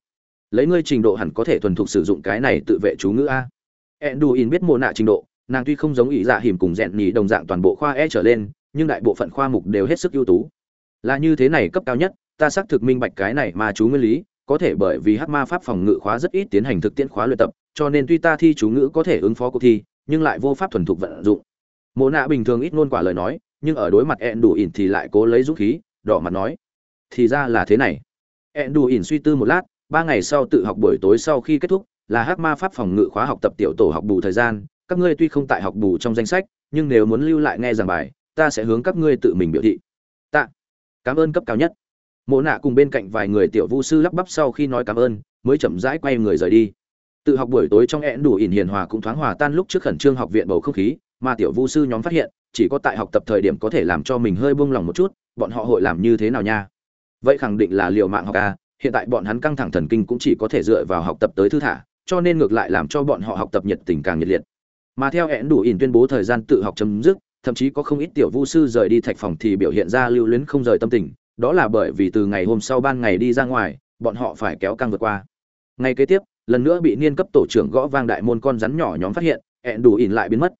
Lấy ngươi trình độ hẳn có thể thuần thục sử dụng cái này tự vệ chú ngữ a ẹn đủ ỉn biết mô nạ trình độ, nàng tuy không giống ý dạ hiểm cùng rèn nhì đồng dạng toàn bộ khoa e trở lên, nhưng đại bộ phận khoa mục đều hết sức ưu tú. Là như thế này cấp cao nhất ta xác thực minh bạch cái này mà chú nguyên lý, có thể bởi vì hát ma pháp phòng ngự khóa rất ít tiến hành thực tiễn khóa luyện tập, cho nên tuy ta thi chú ngữ có thể ứng phó cuộc thi, nhưng lại vô pháp thuần thục vận dụng. Mộ nạ bình thường ít ngôn quả lời nói, nhưng ở đối mặt ẹn đủ ỉn thì lại cố lấy dũng khí, đỏ mặt nói, thì ra là thế này. Ẹn đủ ỉn suy tư một lát, ba ngày sau tự học buổi tối sau khi kết thúc, là hát ma pháp phòng ngự khóa học tập tiểu tổ học bù thời gian, các ngươi tuy không tại học bù trong danh sách, nhưng nếu muốn lưu lại nghe giảng bài, ta sẽ hướng các ngươi tự mình biểu thị. Tạ. Cảm ơn cấp cao nhất mộ nạ cùng bên cạnh vài người tiểu vu sư lắp bắp sau khi nói cảm ơn, mới chậm rãi quay người rời đi. Tự học buổi tối trong én đủ ỉn hiền hòa cũng thoáng hòa tan lúc trước khẩn trương học viện bầu không khí, mà tiểu vu sư nhóm phát hiện, chỉ có tại học tập thời điểm có thể làm cho mình hơi buông lòng một chút, bọn họ hội làm như thế nào nha? Vậy khẳng định là liều mạng học a hiện tại bọn hắn căng thẳng thần kinh cũng chỉ có thể dựa vào học tập tới thư thả, cho nên ngược lại làm cho bọn họ học tập nhiệt tình càng nhiệt liệt. Mà theo én đủ ỉn tuyên bố thời gian tự học chấm dứt, thậm chí có không ít tiểu vu sư rời đi thạch phòng thì biểu hiện ra lưu luyến không rời tâm tình đó là bởi vì từ ngày hôm sau ban ngày đi ra ngoài, bọn họ phải kéo căng vượt qua. Ngày kế tiếp, lần nữa bị niên cấp tổ trưởng gõ vang đại môn con rắn nhỏ nhóm phát hiện, ẹn đủ ỉn lại biến mất.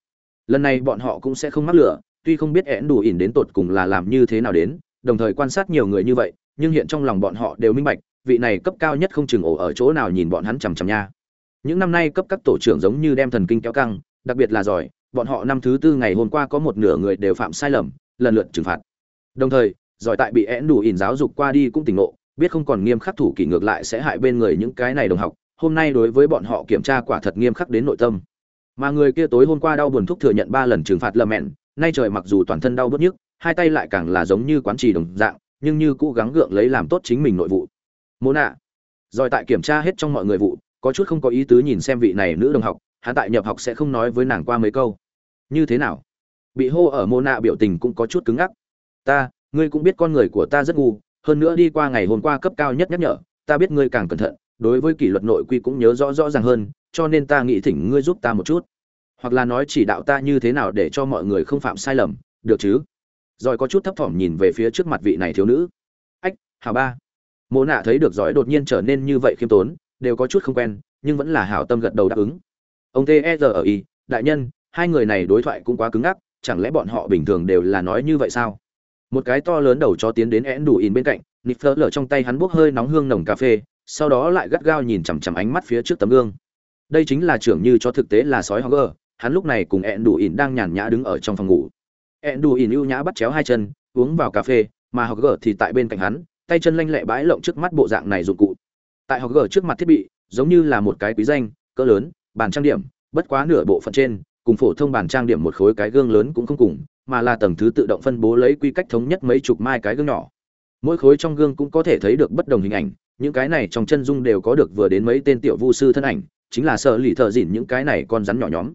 Lần này bọn họ cũng sẽ không mắc lửa, tuy không biết ẹn đủ ỉn đến tột cùng là làm như thế nào đến, đồng thời quan sát nhiều người như vậy, nhưng hiện trong lòng bọn họ đều minh bạch, vị này cấp cao nhất không chừng ổ ở chỗ nào nhìn bọn hắn chằm chằm nha. Những năm nay cấp các tổ trưởng giống như đem thần kinh kéo căng, đặc biệt là giỏi, bọn họ năm thứ tư ngày hôm qua có một nửa người đều phạm sai lầm, lần lượt trừng phạt. Đồng thời giỏi tại bị én đủ ỉn giáo dục qua đi cũng tỉnh ngộ, biết không còn nghiêm khắc thủ kỷ ngược lại sẽ hại bên người những cái này đồng học, hôm nay đối với bọn họ kiểm tra quả thật nghiêm khắc đến nội tâm. Mà người kia tối hôm qua đau buồn thúc thừa nhận ba lần trừng phạt lầm mẹn, nay trời mặc dù toàn thân đau bớt nhức, hai tay lại càng là giống như quán trì đồng dạng, nhưng như cố gắng gượng lấy làm tốt chính mình nội vụ. Mô nạ rồi tại kiểm tra hết trong mọi người vụ, có chút không có ý tứ nhìn xem vị này nữ đồng học, hắn tại nhập học sẽ không nói với nàng qua mấy câu. Như thế nào? Bị hô ở mô nạ biểu tình cũng có chút cứng ngắc. Ta ngươi cũng biết con người của ta rất ngu, hơn nữa đi qua ngày hôm qua cấp cao nhất nhắc nhở, ta biết ngươi càng cẩn thận, đối với kỷ luật nội quy cũng nhớ rõ rõ ràng hơn, cho nên ta nghĩ thỉnh ngươi giúp ta một chút. Hoặc là nói chỉ đạo ta như thế nào để cho mọi người không phạm sai lầm, được chứ? Rồi có chút thấp thỏm nhìn về phía trước mặt vị này thiếu nữ. Ách hào ba. Mộ nạ thấy được giỏi đột nhiên trở nên như vậy khiêm tốn, đều có chút không quen, nhưng vẫn là hảo tâm gật đầu đáp ứng. Ông t e đại nhân, hai người này đối thoại cũng quá cứng ngắc, chẳng lẽ bọn họ bình thường đều là nói như vậy sao? Một cái to lớn đầu chó tiến đến én đủ in bên cạnh nịp phớt lở trong tay hắn bốc hơi nóng hương nồng cà phê, sau đó lại gắt gao nhìn chằm chằm ánh mắt phía trước tấm gương. Đây chính là trưởng như cho thực tế là sói hoger hắn lúc này cùng én đủ in đang nhàn nhã đứng ở trong phòng ngủ. Én đủ in ưu nhã bắt chéo hai chân, uống vào cà phê, mà hoger thì tại bên cạnh hắn, tay chân lanh lẹ bãi lộng trước mắt bộ dạng này dụng cụ. Tại hoger trước mặt thiết bị, giống như là một cái quý danh, cỡ lớn, bàn trang điểm, bất quá nửa bộ phận trên, cùng phổ thông bàn trang điểm một khối cái gương lớn cũng không cùng mà là tầng thứ tự động phân bố lấy quy cách thống nhất mấy chục mai cái gương nhỏ. Mỗi khối trong gương cũng có thể thấy được bất đồng hình ảnh những cái này trong chân dung đều có được vừa đến mấy tên tiểu vu sư thân ảnh chính là sợ lì thợ dỉn những cái này con rắn nhỏ nhóm.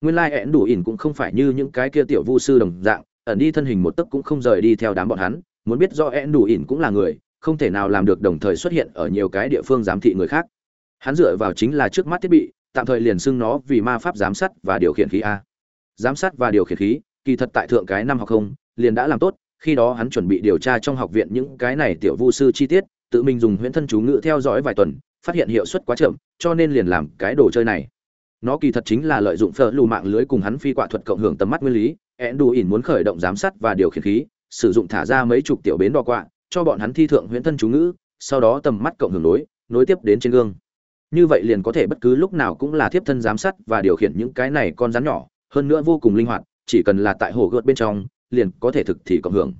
Nguyên lai like, đủ ỉn cũng không phải như những cái kia tiểu vu sư đồng dạng ẩn đi thân hình một tấc cũng không rời đi theo đám bọn hắn muốn biết do én đủ ỉn cũng là người không thể nào làm được đồng thời xuất hiện ở nhiều cái địa phương giám thị người khác. Hắn dựa vào chính là trước mắt thiết bị tạm thời liền xưng nó vì ma pháp giám sát và điều khiển khí a. Giám sát và điều khiển khí kỳ thật tại thượng cái năm học không, liền đã làm tốt, khi đó hắn chuẩn bị điều tra trong học viện những cái này tiểu vu sư chi tiết, tự mình dùng huyễn thân chú ngữ theo dõi vài tuần, phát hiện hiệu suất quá chậm, cho nên liền làm cái đồ chơi này. Nó kỳ thật chính là lợi dụng phở lù mạng lưới cùng hắn phi quả thuật cộng hưởng tầm mắt nguyên lý ẹn đù ỉn muốn khởi động giám sát và điều khiển khí, sử dụng thả ra mấy chục tiểu bến đo quạ, cho bọn hắn thi thượng huyễn thân chú ngữ, sau đó tầm mắt cộng hưởng nối nối tiếp đến trên gương. Như vậy liền có thể bất cứ lúc nào cũng là tiếp thân giám sát và điều khiển những cái này con rắn nhỏ, hơn nữa vô cùng linh hoạt chỉ cần là tại hồ gợt bên trong liền có thể thực thì cộng hưởng.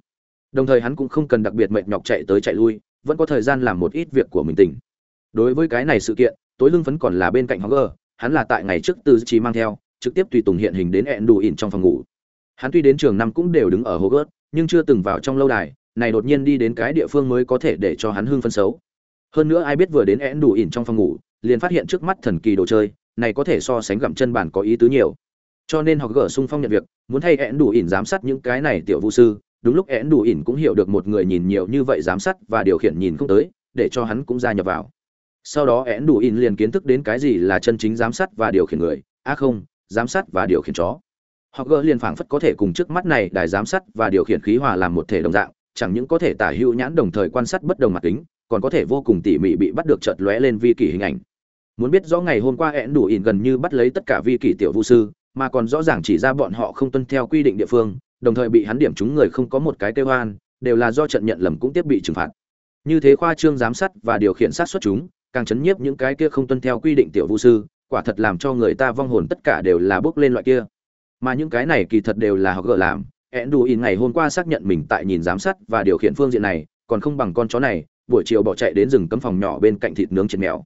Đồng thời hắn cũng không cần đặc biệt mệt nhọc chạy tới chạy lui vẫn có thời gian làm một ít việc của mình tỉnh. Đối với cái này sự kiện tối lưng phấn còn là bên cạnh Hogger, hắn là tại ngày trước từ chỉ mang theo trực tiếp tùy tùng hiện hình đến ẹn đủ ỉn trong phòng ngủ. Hắn tuy đến trường năm cũng đều đứng ở Hogger, nhưng chưa từng vào trong lâu đài này đột nhiên đi đến cái địa phương mới có thể để cho hắn hưng phân xấu. Hơn nữa ai biết vừa đến ẹn đủ ỉn trong phòng ngủ liền phát hiện trước mắt thần kỳ đồ chơi này có thể so sánh gặm chân bản có ý tứ nhiều cho nên họ gỡ sung phong nhận việc, muốn thay ẹn đủ ỉn giám sát những cái này tiểu vũ sư. Đúng lúc én đủ ỉn cũng hiểu được một người nhìn nhiều như vậy giám sát và điều khiển nhìn không tới, để cho hắn cũng gia nhập vào. Sau đó én đủ ỉn liền kiến thức đến cái gì là chân chính giám sát và điều khiển người. Á à không, giám sát và điều khiển chó. Họ gỡ liền phảng phất có thể cùng trước mắt này đài giám sát và điều khiển khí hòa làm một thể đồng dạng, chẳng những có thể tả hữu nhãn đồng thời quan sát bất đồng mặt kính, còn có thể vô cùng tỉ mỉ bị bắt được chợt lóe lên vi kỷ hình ảnh. Muốn biết rõ ngày hôm qua én đủ ỉn gần như bắt lấy tất cả vi kỷ tiểu vũ sư mà còn rõ ràng chỉ ra bọn họ không tuân theo quy định địa phương đồng thời bị hắn điểm chúng người không có một cái kêu hoan, đều là do trận nhận lầm cũng tiếp bị trừng phạt. Như thế khoa trương giám sát và điều khiển sát xuất chúng, càng chấn nhiếp những cái kia không tuân theo quy định tiểu vũ sư, quả thật làm cho người ta vong hồn tất cả đều là bước lên loại kia. Mà những cái này kỳ thật đều là họ gỡ làm. Enduin ngày hôm qua xác nhận mình tại nhìn giám sát và điều khiển phương diện này, còn không bằng con chó này, buổi chiều bỏ chạy đến rừng cấm phòng nhỏ bên cạnh thịt nướng trên mèo.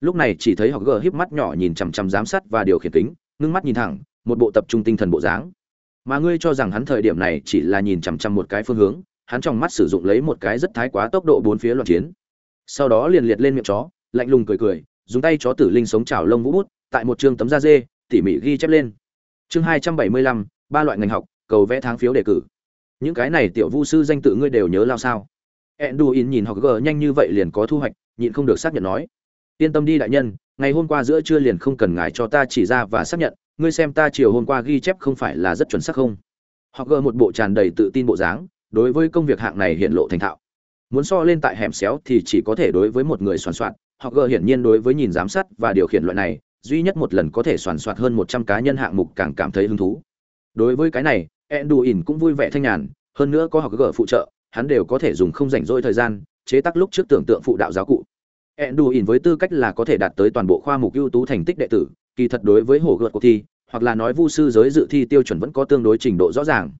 Lúc này chỉ thấy họ gỡ híp mắt nhỏ nhìn chằm chằm giám sát và điều khiển kính, ngưng mắt nhìn thẳng, một bộ tập trung tinh thần bộ dáng. Mà ngươi cho rằng hắn thời điểm này chỉ là nhìn chằm chằm một cái phương hướng hắn trong mắt sử dụng lấy một cái rất thái quá tốc độ bốn phía loạn chiến. Sau đó liền liệt lên miệng chó lạnh lùng cười cười dùng tay chó tử linh sống chảo lông vũ bút tại một chương tấm da dê tỉ mỉ ghi chép lên. Chương hai trăm bảy mươi lăm ba loại ngành học cầu vẽ tháng phiếu đề cử. Những cái này tiểu vu sư danh tự ngươi đều nhớ lao sao? Enduin nhìn học gờ nhanh như vậy liền có thu hoạch nhịn không được xác nhận nói yên tâm đi đại nhân, ngày hôm qua giữa trưa liền không cần ngài cho ta chỉ ra và xác nhận, ngươi xem ta chiều hôm qua ghi chép không phải là rất chuẩn xác không? Họ gờ một bộ tràn đầy tự tin bộ dáng, đối với công việc hạng này hiện lộ thành thạo. Muốn so lên tại hẻm xéo thì chỉ có thể đối với một người soàn soạn, họ gờ hiển nhiên đối với nhìn giám sát và điều khiển loại này, duy nhất một lần có thể soàn soạt hơn một trăm cá nhân hạng mục càng cảm thấy hứng thú. Đối với cái này, enduin cũng vui vẻ thanh nhàn, hơn nữa có họ gờ phụ trợ, hắn đều có thể dùng không rảnh rỗi thời gian, chế tác lúc trước tưởng tượng phụ đạo giáo cụ enduin với tư cách là có thể đạt tới toàn bộ khoa mục ưu tú thành tích đệ tử, kỳ thật đối với hồ gợt cuộc thi, hoặc là nói vu sư giới dự thi tiêu chuẩn vẫn có tương đối trình độ rõ ràng.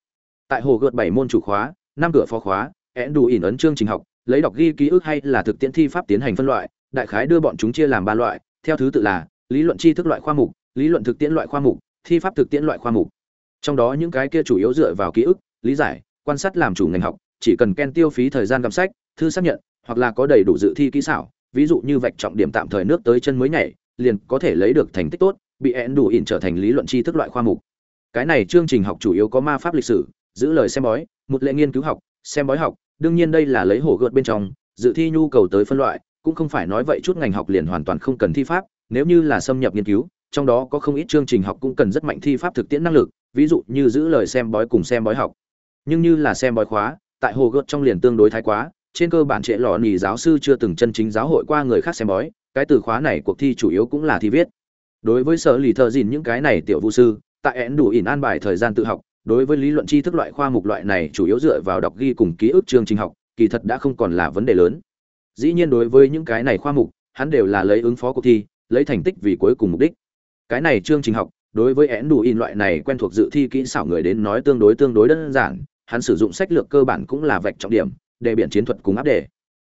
Tại hồ gợt bảy môn chủ khóa, năm cửa phó khóa, Enduin đủ ỉn ấn chương trình học, lấy đọc ghi ký ức hay là thực tiễn thi pháp tiến hành phân loại, đại khái đưa bọn chúng chia làm ba loại, theo thứ tự là, lý luận tri thức loại khoa mục, lý luận thực tiễn loại khoa mục, thi pháp thực tiễn loại khoa mục. Trong đó những cái kia chủ yếu dựa vào ký ức, lý giải, quan sát làm chủ ngành học, chỉ cần ken tiêu phí thời gian cầm sách, thư xác nhận, hoặc là có đầy đủ dự thi kỹ xảo ví dụ như vạch trọng điểm tạm thời nước tới chân mới nhảy, liền có thể lấy được thành tích tốt, bị én đủ ỉn trở thành lý luận tri thức loại khoa mục. Cái này chương trình học chủ yếu có ma pháp lịch sử, giữ lời xem bói, một lệ nghiên cứu học, xem bói học, đương nhiên đây là lấy hổ gợt bên trong, dự thi nhu cầu tới phân loại, cũng không phải nói vậy chút ngành học liền hoàn toàn không cần thi pháp, nếu như là xâm nhập nghiên cứu, trong đó có không ít chương trình học cũng cần rất mạnh thi pháp thực tiễn năng lực, ví dụ như giữ lời xem bói cùng xem bói học. Nhưng như là xem bói khóa, tại hồ gợt trong liền tương đối thái quá trên cơ bản trệ lọ nỉ giáo sư chưa từng chân chính giáo hội qua người khác xem bói, cái từ khóa này cuộc thi chủ yếu cũng là thi viết. Đối với sở lì thợ dìn những cái này tiểu vũ sư, tại én đủ ỉn an bài thời gian tự học, đối với lý luận tri thức loại khoa mục loại này chủ yếu dựa vào đọc ghi cùng ký ức chương trình học, kỳ thật đã không còn là vấn đề lớn. Dĩ nhiên đối với những cái này khoa mục, hắn đều là lấy ứng phó cuộc thi, lấy thành tích vì cuối cùng mục đích. Cái này chương trình học, đối với én đủ in loại này quen thuộc dự thi kỹ xảo người đến nói tương đối tương đối đơn giản, hắn sử dụng sách lược cơ bản cũng là vạch trọng điểm đề biện chiến thuật cùng áp đề.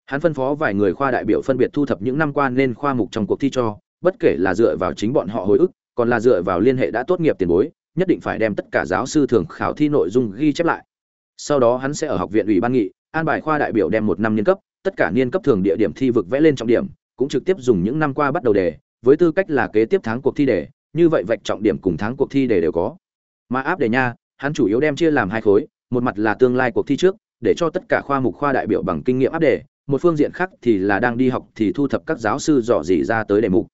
Hắn phân phó vài người khoa đại biểu phân biệt thu thập những năm qua nên khoa mục trong cuộc thi cho, bất kể là dựa vào chính bọn họ hồi ức, còn là dựa vào liên hệ đã tốt nghiệp tiền bối, nhất định phải đem tất cả giáo sư thường khảo thi nội dung ghi chép lại. Sau đó hắn sẽ ở học viện ủy ban nghị, an bài khoa đại biểu đem một năm niên cấp, tất cả niên cấp thường địa điểm thi vực vẽ lên trọng điểm, cũng trực tiếp dùng những năm qua bắt đầu đề, với tư cách là kế tiếp tháng cuộc thi đề, như vậy vạch trọng điểm cùng tháng cuộc thi đề đều có. Mà áp đề nha, hắn chủ yếu đem chia làm hai khối, một mặt là tương lai cuộc thi trước để cho tất cả khoa mục khoa đại biểu bằng kinh nghiệm áp đề, một phương diện khác thì là đang đi học thì thu thập các giáo sư dò dỉ ra tới đề mục.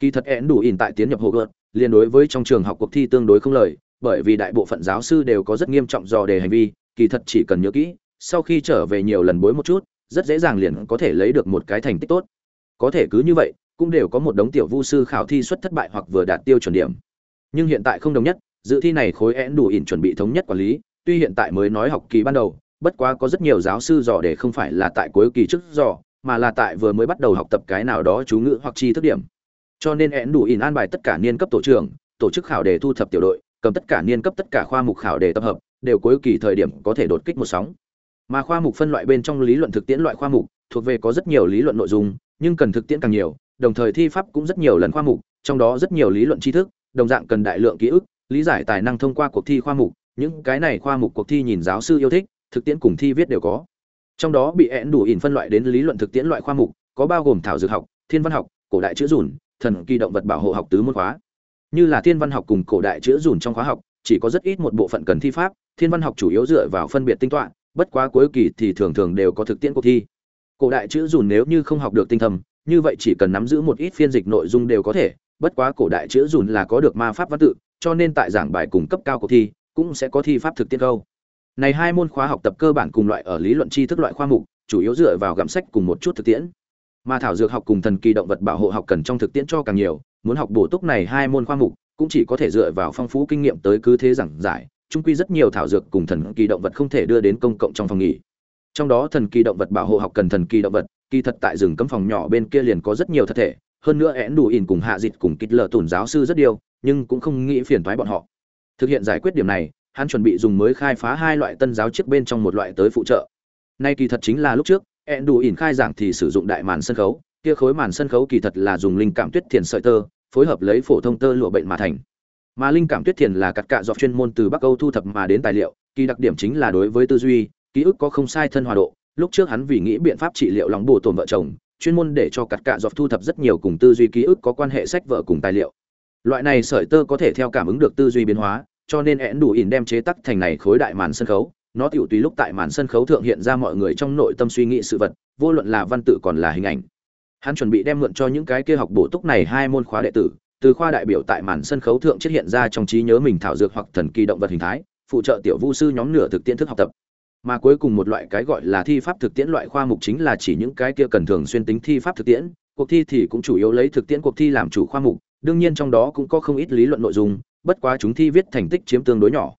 Kỳ thật én đủ ỉn tại tiến nhập hồ gợt liên đối với trong trường học cuộc thi tương đối không lời, bởi vì đại bộ phận giáo sư đều có rất nghiêm trọng dò đề hành vi, kỳ thật chỉ cần nhớ kỹ, sau khi trở về nhiều lần bối một chút, rất dễ dàng liền có thể lấy được một cái thành tích tốt. Có thể cứ như vậy, cũng đều có một đống tiểu vu sư khảo thi xuất thất bại hoặc vừa đạt tiêu chuẩn điểm. Nhưng hiện tại không đồng nhất, dự thi này khối én đủ ỉn chuẩn bị thống nhất quản lý, tuy hiện tại mới nói học kỳ ban đầu bất quá có rất nhiều giáo sư dò để không phải là tại cuối kỳ trước dò, mà là tại vừa mới bắt đầu học tập cái nào đó chú ngữ hoặc chi thức điểm. Cho nên én đủ ỉn an bài tất cả niên cấp tổ trưởng, tổ chức khảo đề thu thập tiểu đội, cầm tất cả niên cấp tất cả khoa mục khảo đề tập hợp, đều cuối kỳ thời điểm có thể đột kích một sóng. Mà khoa mục phân loại bên trong lý luận thực tiễn loại khoa mục, thuộc về có rất nhiều lý luận nội dung, nhưng cần thực tiễn càng nhiều, đồng thời thi pháp cũng rất nhiều lần khoa mục, trong đó rất nhiều lý luận tri thức, đồng dạng cần đại lượng ký ức, lý giải tài năng thông qua cuộc thi khoa mục, những cái này khoa mục cuộc thi nhìn giáo sư yêu thích thực tiễn cùng thi viết đều có. Trong đó bị én đủ ỉn phân loại đến lý luận thực tiễn loại khoa mục, có bao gồm thảo dược học, thiên văn học, cổ đại chữ dùn, thần kỳ động vật bảo hộ học tứ môn khóa. Như là thiên văn học cùng cổ đại chữ dùn trong khóa học, chỉ có rất ít một bộ phận cần thi pháp, thiên văn học chủ yếu dựa vào phân biệt tinh toán bất quá cuối kỳ thì thường thường đều có thực tiễn cuộc thi. Cổ đại chữ dùn nếu như không học được tinh thầm như vậy chỉ cần nắm giữ một ít phiên dịch nội dung đều có thể, bất quá cổ đại chữ dùn là có được ma pháp văn tự, cho nên tại giảng bài cùng cấp cao cuộc thi, cũng sẽ có thi pháp thực tiễn câu này hai môn khóa học tập cơ bản cùng loại ở lý luận tri thức loại khoa mục, chủ yếu dựa vào gặm sách cùng một chút thực tiễn. Mà thảo dược học cùng thần kỳ động vật bảo hộ học cần trong thực tiễn cho càng nhiều, muốn học bổ túc này hai môn khoa mục, cũng chỉ có thể dựa vào phong phú kinh nghiệm tới cứ thế giảng giải, chung quy rất nhiều thảo dược cùng thần kỳ động vật không thể đưa đến công cộng trong phòng nghỉ. Trong đó thần kỳ động vật bảo hộ học cần thần kỳ động vật, kỳ thật tại rừng cấm phòng nhỏ bên kia liền có rất nhiều thật thể, hơn nữa én đủ ỉn cùng hạ dịch cùng kít lờ tùn giáo sư rất điều nhưng cũng không nghĩ phiền thoái bọn họ. Thực hiện giải quyết điểm này hắn chuẩn bị dùng mới khai phá hai loại tân giáo chiếc bên trong một loại tới phụ trợ. Nay kỳ thật chính là lúc trước ẹn đủ ỉn khai giảng thì sử dụng đại màn sân khấu, kia khối màn sân khấu kỳ thật là dùng linh cảm tuyết thiền sợi tơ, phối hợp lấy phổ thông tơ lụa bệnh mà thành. Mà linh cảm tuyết thiền là cắt cạ dọc chuyên môn từ bắc âu thu thập mà đến tài liệu, kỳ đặc điểm chính là đối với tư duy, ký ức có không sai thân hòa độ. Lúc trước hắn vì nghĩ biện pháp trị liệu lòng bổ tổn vợ chồng, chuyên môn để cho cắt cạ dọc thu thập rất nhiều cùng tư duy ký ức có quan hệ sách vợ cùng tài liệu. Loại này sợi tơ có thể theo cảm ứng được tư duy biến hóa cho nên én đủ ỉn đem chế tắc thành này khối đại màn sân khấu. Nó tiểu tùy lúc tại màn sân khấu thượng hiện ra mọi người trong nội tâm suy nghĩ sự vật, vô luận là văn tự còn là hình ảnh. Hắn chuẩn bị đem mượn cho những cái kia học bổ túc này hai môn khóa đệ tử, từ khoa đại biểu tại màn sân khấu thượng xuất hiện ra trong trí nhớ mình thảo dược hoặc thần kỳ động vật hình thái, phụ trợ tiểu vu sư nhóm nửa thực tiễn thức học tập. Mà cuối cùng một loại cái gọi là thi pháp thực tiễn loại khoa mục chính là chỉ những cái kia cần thường xuyên tính thi pháp thực tiễn, cuộc thi thì cũng chủ yếu lấy thực tiễn cuộc thi làm chủ khoa mục, đương nhiên trong đó cũng có không ít lý luận nội dung bất quá chúng thi viết thành tích chiếm tương đối nhỏ.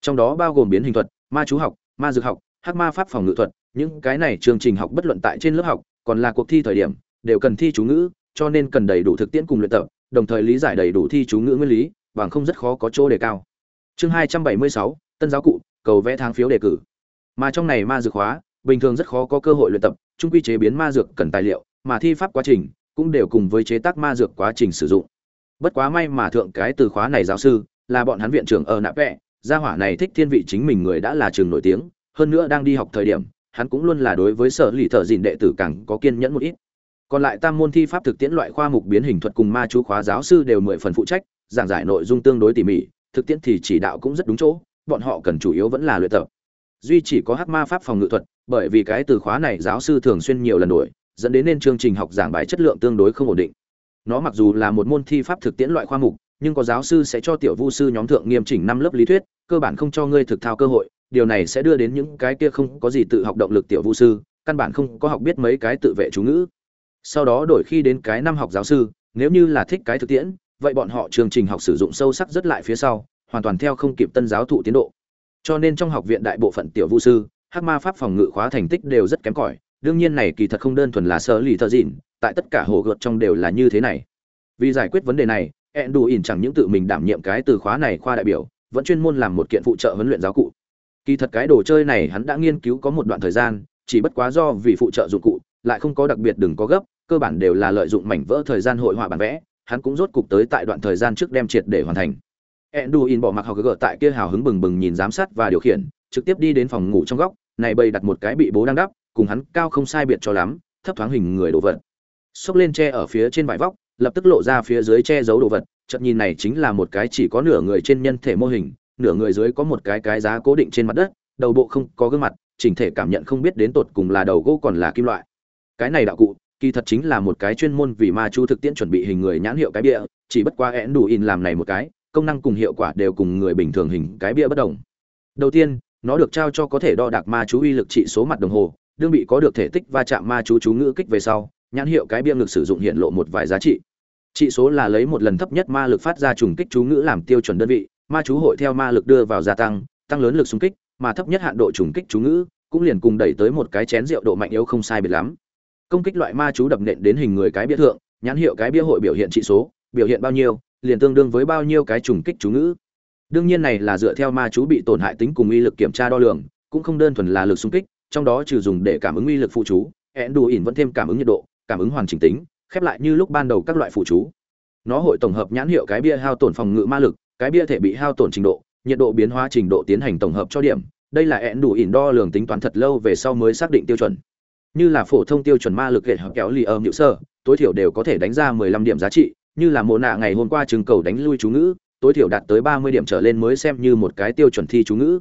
Trong đó bao gồm biến hình thuật, ma chú học, ma dược học, hắc ma pháp phòng ngự thuật, những cái này chương trình học bất luận tại trên lớp học, còn là cuộc thi thời điểm, đều cần thi chú ngữ, cho nên cần đầy đủ thực tiễn cùng luyện tập, đồng thời lý giải đầy đủ thi chú ngữ nguyên lý, bằng không rất khó có chỗ đề cao. Chương hai trăm bảy mươi sáu, tân giáo cụ, cầu vẽ tháng phiếu đề cử. Mà trong này ma dược hóa, bình thường rất khó có cơ hội luyện tập, trung quy chế biến ma dược cần tài liệu, mà thi pháp quá trình cũng đều cùng với chế tác ma dược quá trình sử dụng bất quá may mà thượng cái từ khóa này giáo sư, là bọn hắn viện trưởng ở nạ vẽ gia hỏa này thích thiên vị chính mình người đã là trường nổi tiếng, hơn nữa đang đi học thời điểm, hắn cũng luôn là đối với sở lì thợ dìn đệ tử càng có kiên nhẫn một ít. Còn lại tam môn thi pháp thực tiễn loại khoa mục biến hình thuật cùng ma chú khóa giáo sư đều mười phần phụ trách, giảng giải nội dung tương đối tỉ mỉ, thực tiễn thì chỉ đạo cũng rất đúng chỗ, bọn họ cần chủ yếu vẫn là luyện tập. Duy chỉ có hắc ma pháp phòng ngự thuật, bởi vì cái từ khóa này giáo sư thường xuyên nhiều lần đổi, dẫn đến nên chương trình học giảng bài chất lượng tương đối không ổn định nó mặc dù là một môn thi pháp thực tiễn loại khoa mục, nhưng có giáo sư sẽ cho tiểu vu sư nhóm thượng nghiêm chỉnh năm lớp lý thuyết, cơ bản không cho ngươi thực thao cơ hội, điều này sẽ đưa đến những cái kia không có gì tự học động lực tiểu vu sư, căn bản không có học biết mấy cái tự vệ chú ngữ. Sau đó đổi khi đến cái năm học giáo sư, nếu như là thích cái thực tiễn, vậy bọn họ chương trình học sử dụng sâu sắc rất lại phía sau, hoàn toàn theo không kịp tân giáo thụ tiến độ. Cho nên trong học viện đại bộ phận tiểu vu sư, hắc ma pháp phòng ngự khóa thành tích đều rất kém cỏi đương nhiên này kỳ thật không đơn thuần là sơ lì thợ dịn tại tất cả hồ gợt trong đều là như thế này. Vì giải quyết vấn đề này ẹn đủ ỉn chẳng những tự mình đảm nhiệm cái từ khóa này khoa đại biểu vẫn chuyên môn làm một kiện phụ trợ huấn luyện giáo cụ. Kỳ thật cái đồ chơi này hắn đã nghiên cứu có một đoạn thời gian chỉ bất quá do vì phụ trợ dụng cụ lại không có đặc biệt đừng có gấp cơ bản đều là lợi dụng mảnh vỡ thời gian hội họa bản vẽ hắn cũng rốt cục tới tại đoạn thời gian trước đem triệt để hoàn thành. Enduin bỏ mặc học gỡ tại kia hào hứng bừng bừng nhìn giám sát và điều khiển, trực tiếp đi đến phòng ngủ trong góc, này bày đặt một cái bị bố đang đắp cùng hắn cao không sai biệt cho lắm, thấp thoáng hình người đồ vật. Xốc lên tre ở phía trên vải vóc, lập tức lộ ra phía dưới che giấu đồ vật, chợt nhìn này chính là một cái chỉ có nửa người trên nhân thể mô hình, nửa người dưới có một cái cái giá cố định trên mặt đất, đầu bộ không có gương mặt, chỉnh thể cảm nhận không biết đến tột cùng là đầu gỗ còn là kim loại. Cái này đạo cụ, kỳ thật chính là một cái chuyên môn vì ma chú thực tiễn chuẩn bị hình người nhãn hiệu cái bia chỉ bất qua én đủ in làm này một cái, công năng cùng hiệu quả đều cùng người bình thường hình cái bia bất đồng. Đầu tiên, nó được trao cho có thể đo đạc ma chú uy lực trị số mặt đồng hồ đương bị có được thể tích va chạm ma chú chú ngữ kích về sau, nhãn hiệu cái bia ngực sử dụng hiện lộ một vài giá trị. Trị số là lấy một lần thấp nhất ma lực phát ra trùng kích chú ngữ làm tiêu chuẩn đơn vị, ma chú hội theo ma lực đưa vào gia tăng tăng lớn lực xung kích, mà thấp nhất hạn độ trùng kích chú ngữ cũng liền cùng đẩy tới một cái chén rượu độ mạnh yếu không sai biệt lắm. Công kích loại ma chú đập nện đến hình người cái bia thượng, nhãn hiệu cái bia hội biểu hiện trị số, biểu hiện bao nhiêu, liền tương đương với bao nhiêu cái trùng kích chú ngữ. Đương nhiên này là dựa theo ma chú bị tổn hại tính cùng uy lực kiểm tra đo lường, cũng không đơn thuần là lực xung kích trong đó trừ dùng để cảm ứng uy lực phụ chú ẹn đủ ỉn vẫn thêm cảm ứng nhiệt độ, cảm ứng hoàn chỉnh tính, khép lại như lúc ban đầu các loại phụ chú. Nó hội tổng hợp nhãn hiệu cái bia hao tổn phòng ngự ma lực, cái bia thể bị hao tổn trình độ, nhiệt độ biến hóa trình độ tiến hành tổng hợp cho điểm. Đây là ẹn đủ ỉn đo lường tính toán thật lâu về sau mới xác định tiêu chuẩn. Như là phổ thông tiêu chuẩn ma lực hệ hợp kéo lì âm nhự sơ, tối thiểu đều có thể đánh ra 15 điểm giá trị, như là mộ nạ ngày hôm qua trường cầu đánh lui chú ngữ, tối thiểu đạt tới 30 điểm trở lên mới xem như một cái tiêu chuẩn thi chú ngữ.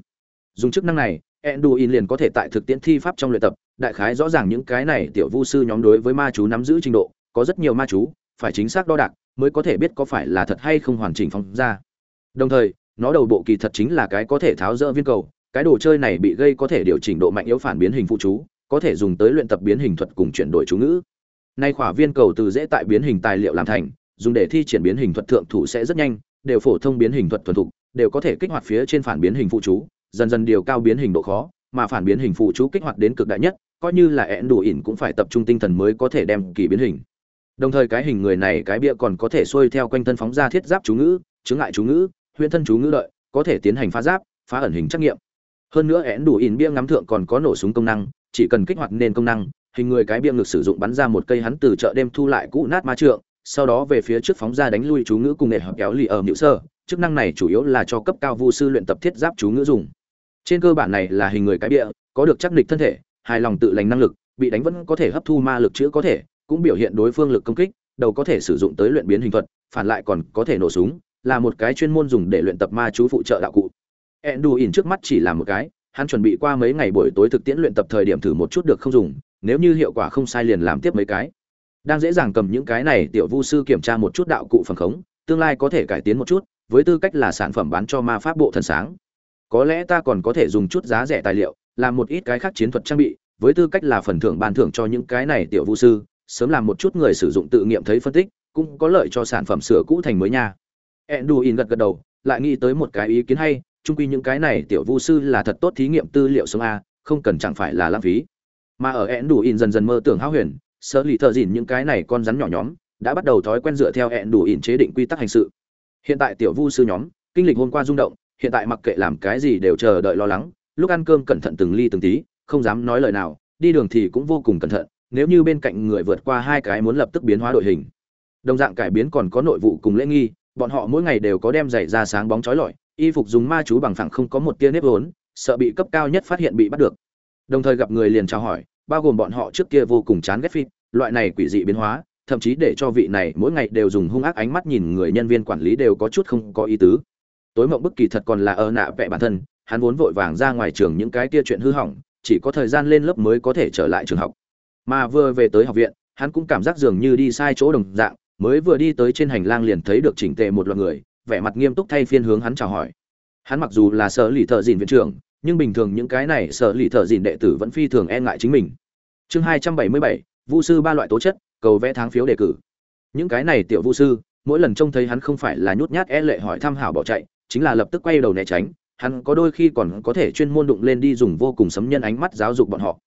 Dùng chức năng này Enduin liền có thể tại thực tiễn thi pháp trong luyện tập, đại khái rõ ràng những cái này tiểu vu sư nhóm đối với ma chú nắm giữ trình độ, có rất nhiều ma chú, phải chính xác đo đạc mới có thể biết có phải là thật hay không hoàn chỉnh phong ra. Đồng thời, nó đầu bộ kỳ thật chính là cái có thể tháo dỡ viên cầu, cái đồ chơi này bị gây có thể điều chỉnh độ mạnh yếu phản biến hình phụ chú, có thể dùng tới luyện tập biến hình thuật cùng chuyển đổi chú ngữ. Nay khỏa viên cầu từ dễ tại biến hình tài liệu làm thành, dùng để thi triển biến hình thuật thượng thủ sẽ rất nhanh, đều phổ thông biến hình thuật thuần thục, đều có thể kích hoạt phía trên phản biến hình phụ chú, dần dần điều cao biến hình độ khó, mà phản biến hình phụ chú kích hoạt đến cực đại nhất, coi như là ẻn đủ ỉn cũng phải tập trung tinh thần mới có thể đem kỳ biến hình. Đồng thời cái hình người này cái bia còn có thể xuôi theo quanh thân phóng ra thiết giáp chú ngữ, chứng ngại chú ngữ, huyễn thân chú ngữ đợi, có thể tiến hành phá giáp, phá ẩn hình trắc nghiệm. Hơn nữa ẻn đủ ỉn bia ngắm thượng còn có nổ súng công năng, chỉ cần kích hoạt nên công năng, hình người cái bia ngực sử dụng bắn ra một cây hắn từ chợ đêm thu lại cũ nát ma trượng, sau đó về phía trước phóng ra đánh lui chú ngữ cùng nghệ hợp kéo lì ở nhự sơ, chức năng này chủ yếu là cho cấp cao vu sư luyện tập thiết giáp chú ngữ dùng trên cơ bản này là hình người cái bịa, có được chắc địch thân thể, hài lòng tự lành năng lực, bị đánh vẫn có thể hấp thu ma lực chữa có thể, cũng biểu hiện đối phương lực công kích, đầu có thể sử dụng tới luyện biến hình thuật, phản lại còn có thể nổ súng, là một cái chuyên môn dùng để luyện tập ma chú phụ trợ đạo cụ. Enduin trước mắt chỉ là một cái, hắn chuẩn bị qua mấy ngày buổi tối thực tiễn luyện tập thời điểm thử một chút được không dùng, nếu như hiệu quả không sai liền làm tiếp mấy cái. Đang dễ dàng cầm những cái này, tiểu vu sư kiểm tra một chút đạo cụ phần khống, tương lai có thể cải tiến một chút, với tư cách là sản phẩm bán cho ma pháp bộ thần sáng có lẽ ta còn có thể dùng chút giá rẻ tài liệu, làm một ít cái khác chiến thuật trang bị, với tư cách là phần thưởng ban thưởng cho những cái này tiểu vũ sư, sớm làm một chút người sử dụng tự nghiệm thấy phân tích, cũng có lợi cho sản phẩm sửa cũ thành mới nha. Enduin gật gật đầu, lại nghĩ tới một cái ý kiến hay trung quy những cái này tiểu vũ sư là thật tốt thí nghiệm tư liệu sống a, không cần chẳng phải là lãng phí. Mà ở enduin dần dần mơ tưởng hao huyền sơ lì thợ dìn những cái này con rắn nhỏ nhóm, đã bắt đầu thói quen dựa theo enduin chế định quy tắc hành sự. Hiện tại tiểu vu sư nhóm, kinh lịch hôm qua rung động hiện tại mặc kệ làm cái gì đều chờ đợi lo lắng, lúc ăn cơm cẩn thận từng ly từng tí, không dám nói lời nào, đi đường thì cũng vô cùng cẩn thận, nếu như bên cạnh người vượt qua hai cái muốn lập tức biến hóa đội hình. Đồng dạng cải biến còn có nội vụ cùng lễ nghi, bọn họ mỗi ngày đều có đem giày ra sáng bóng trói lọi, y phục dùng ma chú bằng phẳng không có một tia nếp vốn, sợ bị cấp cao nhất phát hiện bị bắt được. Đồng thời gặp người liền trao hỏi, bao gồm bọn họ trước kia vô cùng chán ghét phim, loại này quỷ dị biến hóa, thậm chí để cho vị này mỗi ngày đều dùng hung ác ánh mắt nhìn người nhân viên quản lý đều có chút không có ý tứ tối mộng bức kỳ thật còn là ở nạ vẽ bản thân, hắn vốn vội vàng ra ngoài trường những cái kia chuyện hư hỏng, chỉ có thời gian lên lớp mới có thể trở lại trường học. Mà vừa về tới học viện, hắn cũng cảm giác dường như đi sai chỗ đồng dạng, mới vừa đi tới trên hành lang liền thấy được chỉnh tề một loạt người, vẻ mặt nghiêm túc thay phiên hướng hắn chào hỏi. Hắn mặc dù là sở lì thợ dìn viện trưởng, nhưng bình thường những cái này sở lì thợ dìn đệ tử vẫn phi thường e ngại chính mình. Chương hai trăm bảy mươi bảy, vu sư ba loại tố chất, cầu vẽ tháng phiếu đề cử. Những cái này tiểu vu sư, mỗi lần trông thấy hắn không phải là nhút nhát e lệ hỏi thăm hảo bỏ chạy chính là lập tức quay đầu né tránh, hắn có đôi khi còn có thể chuyên môn đụng lên đi dùng vô cùng sấm nhân ánh mắt giáo dục bọn họ.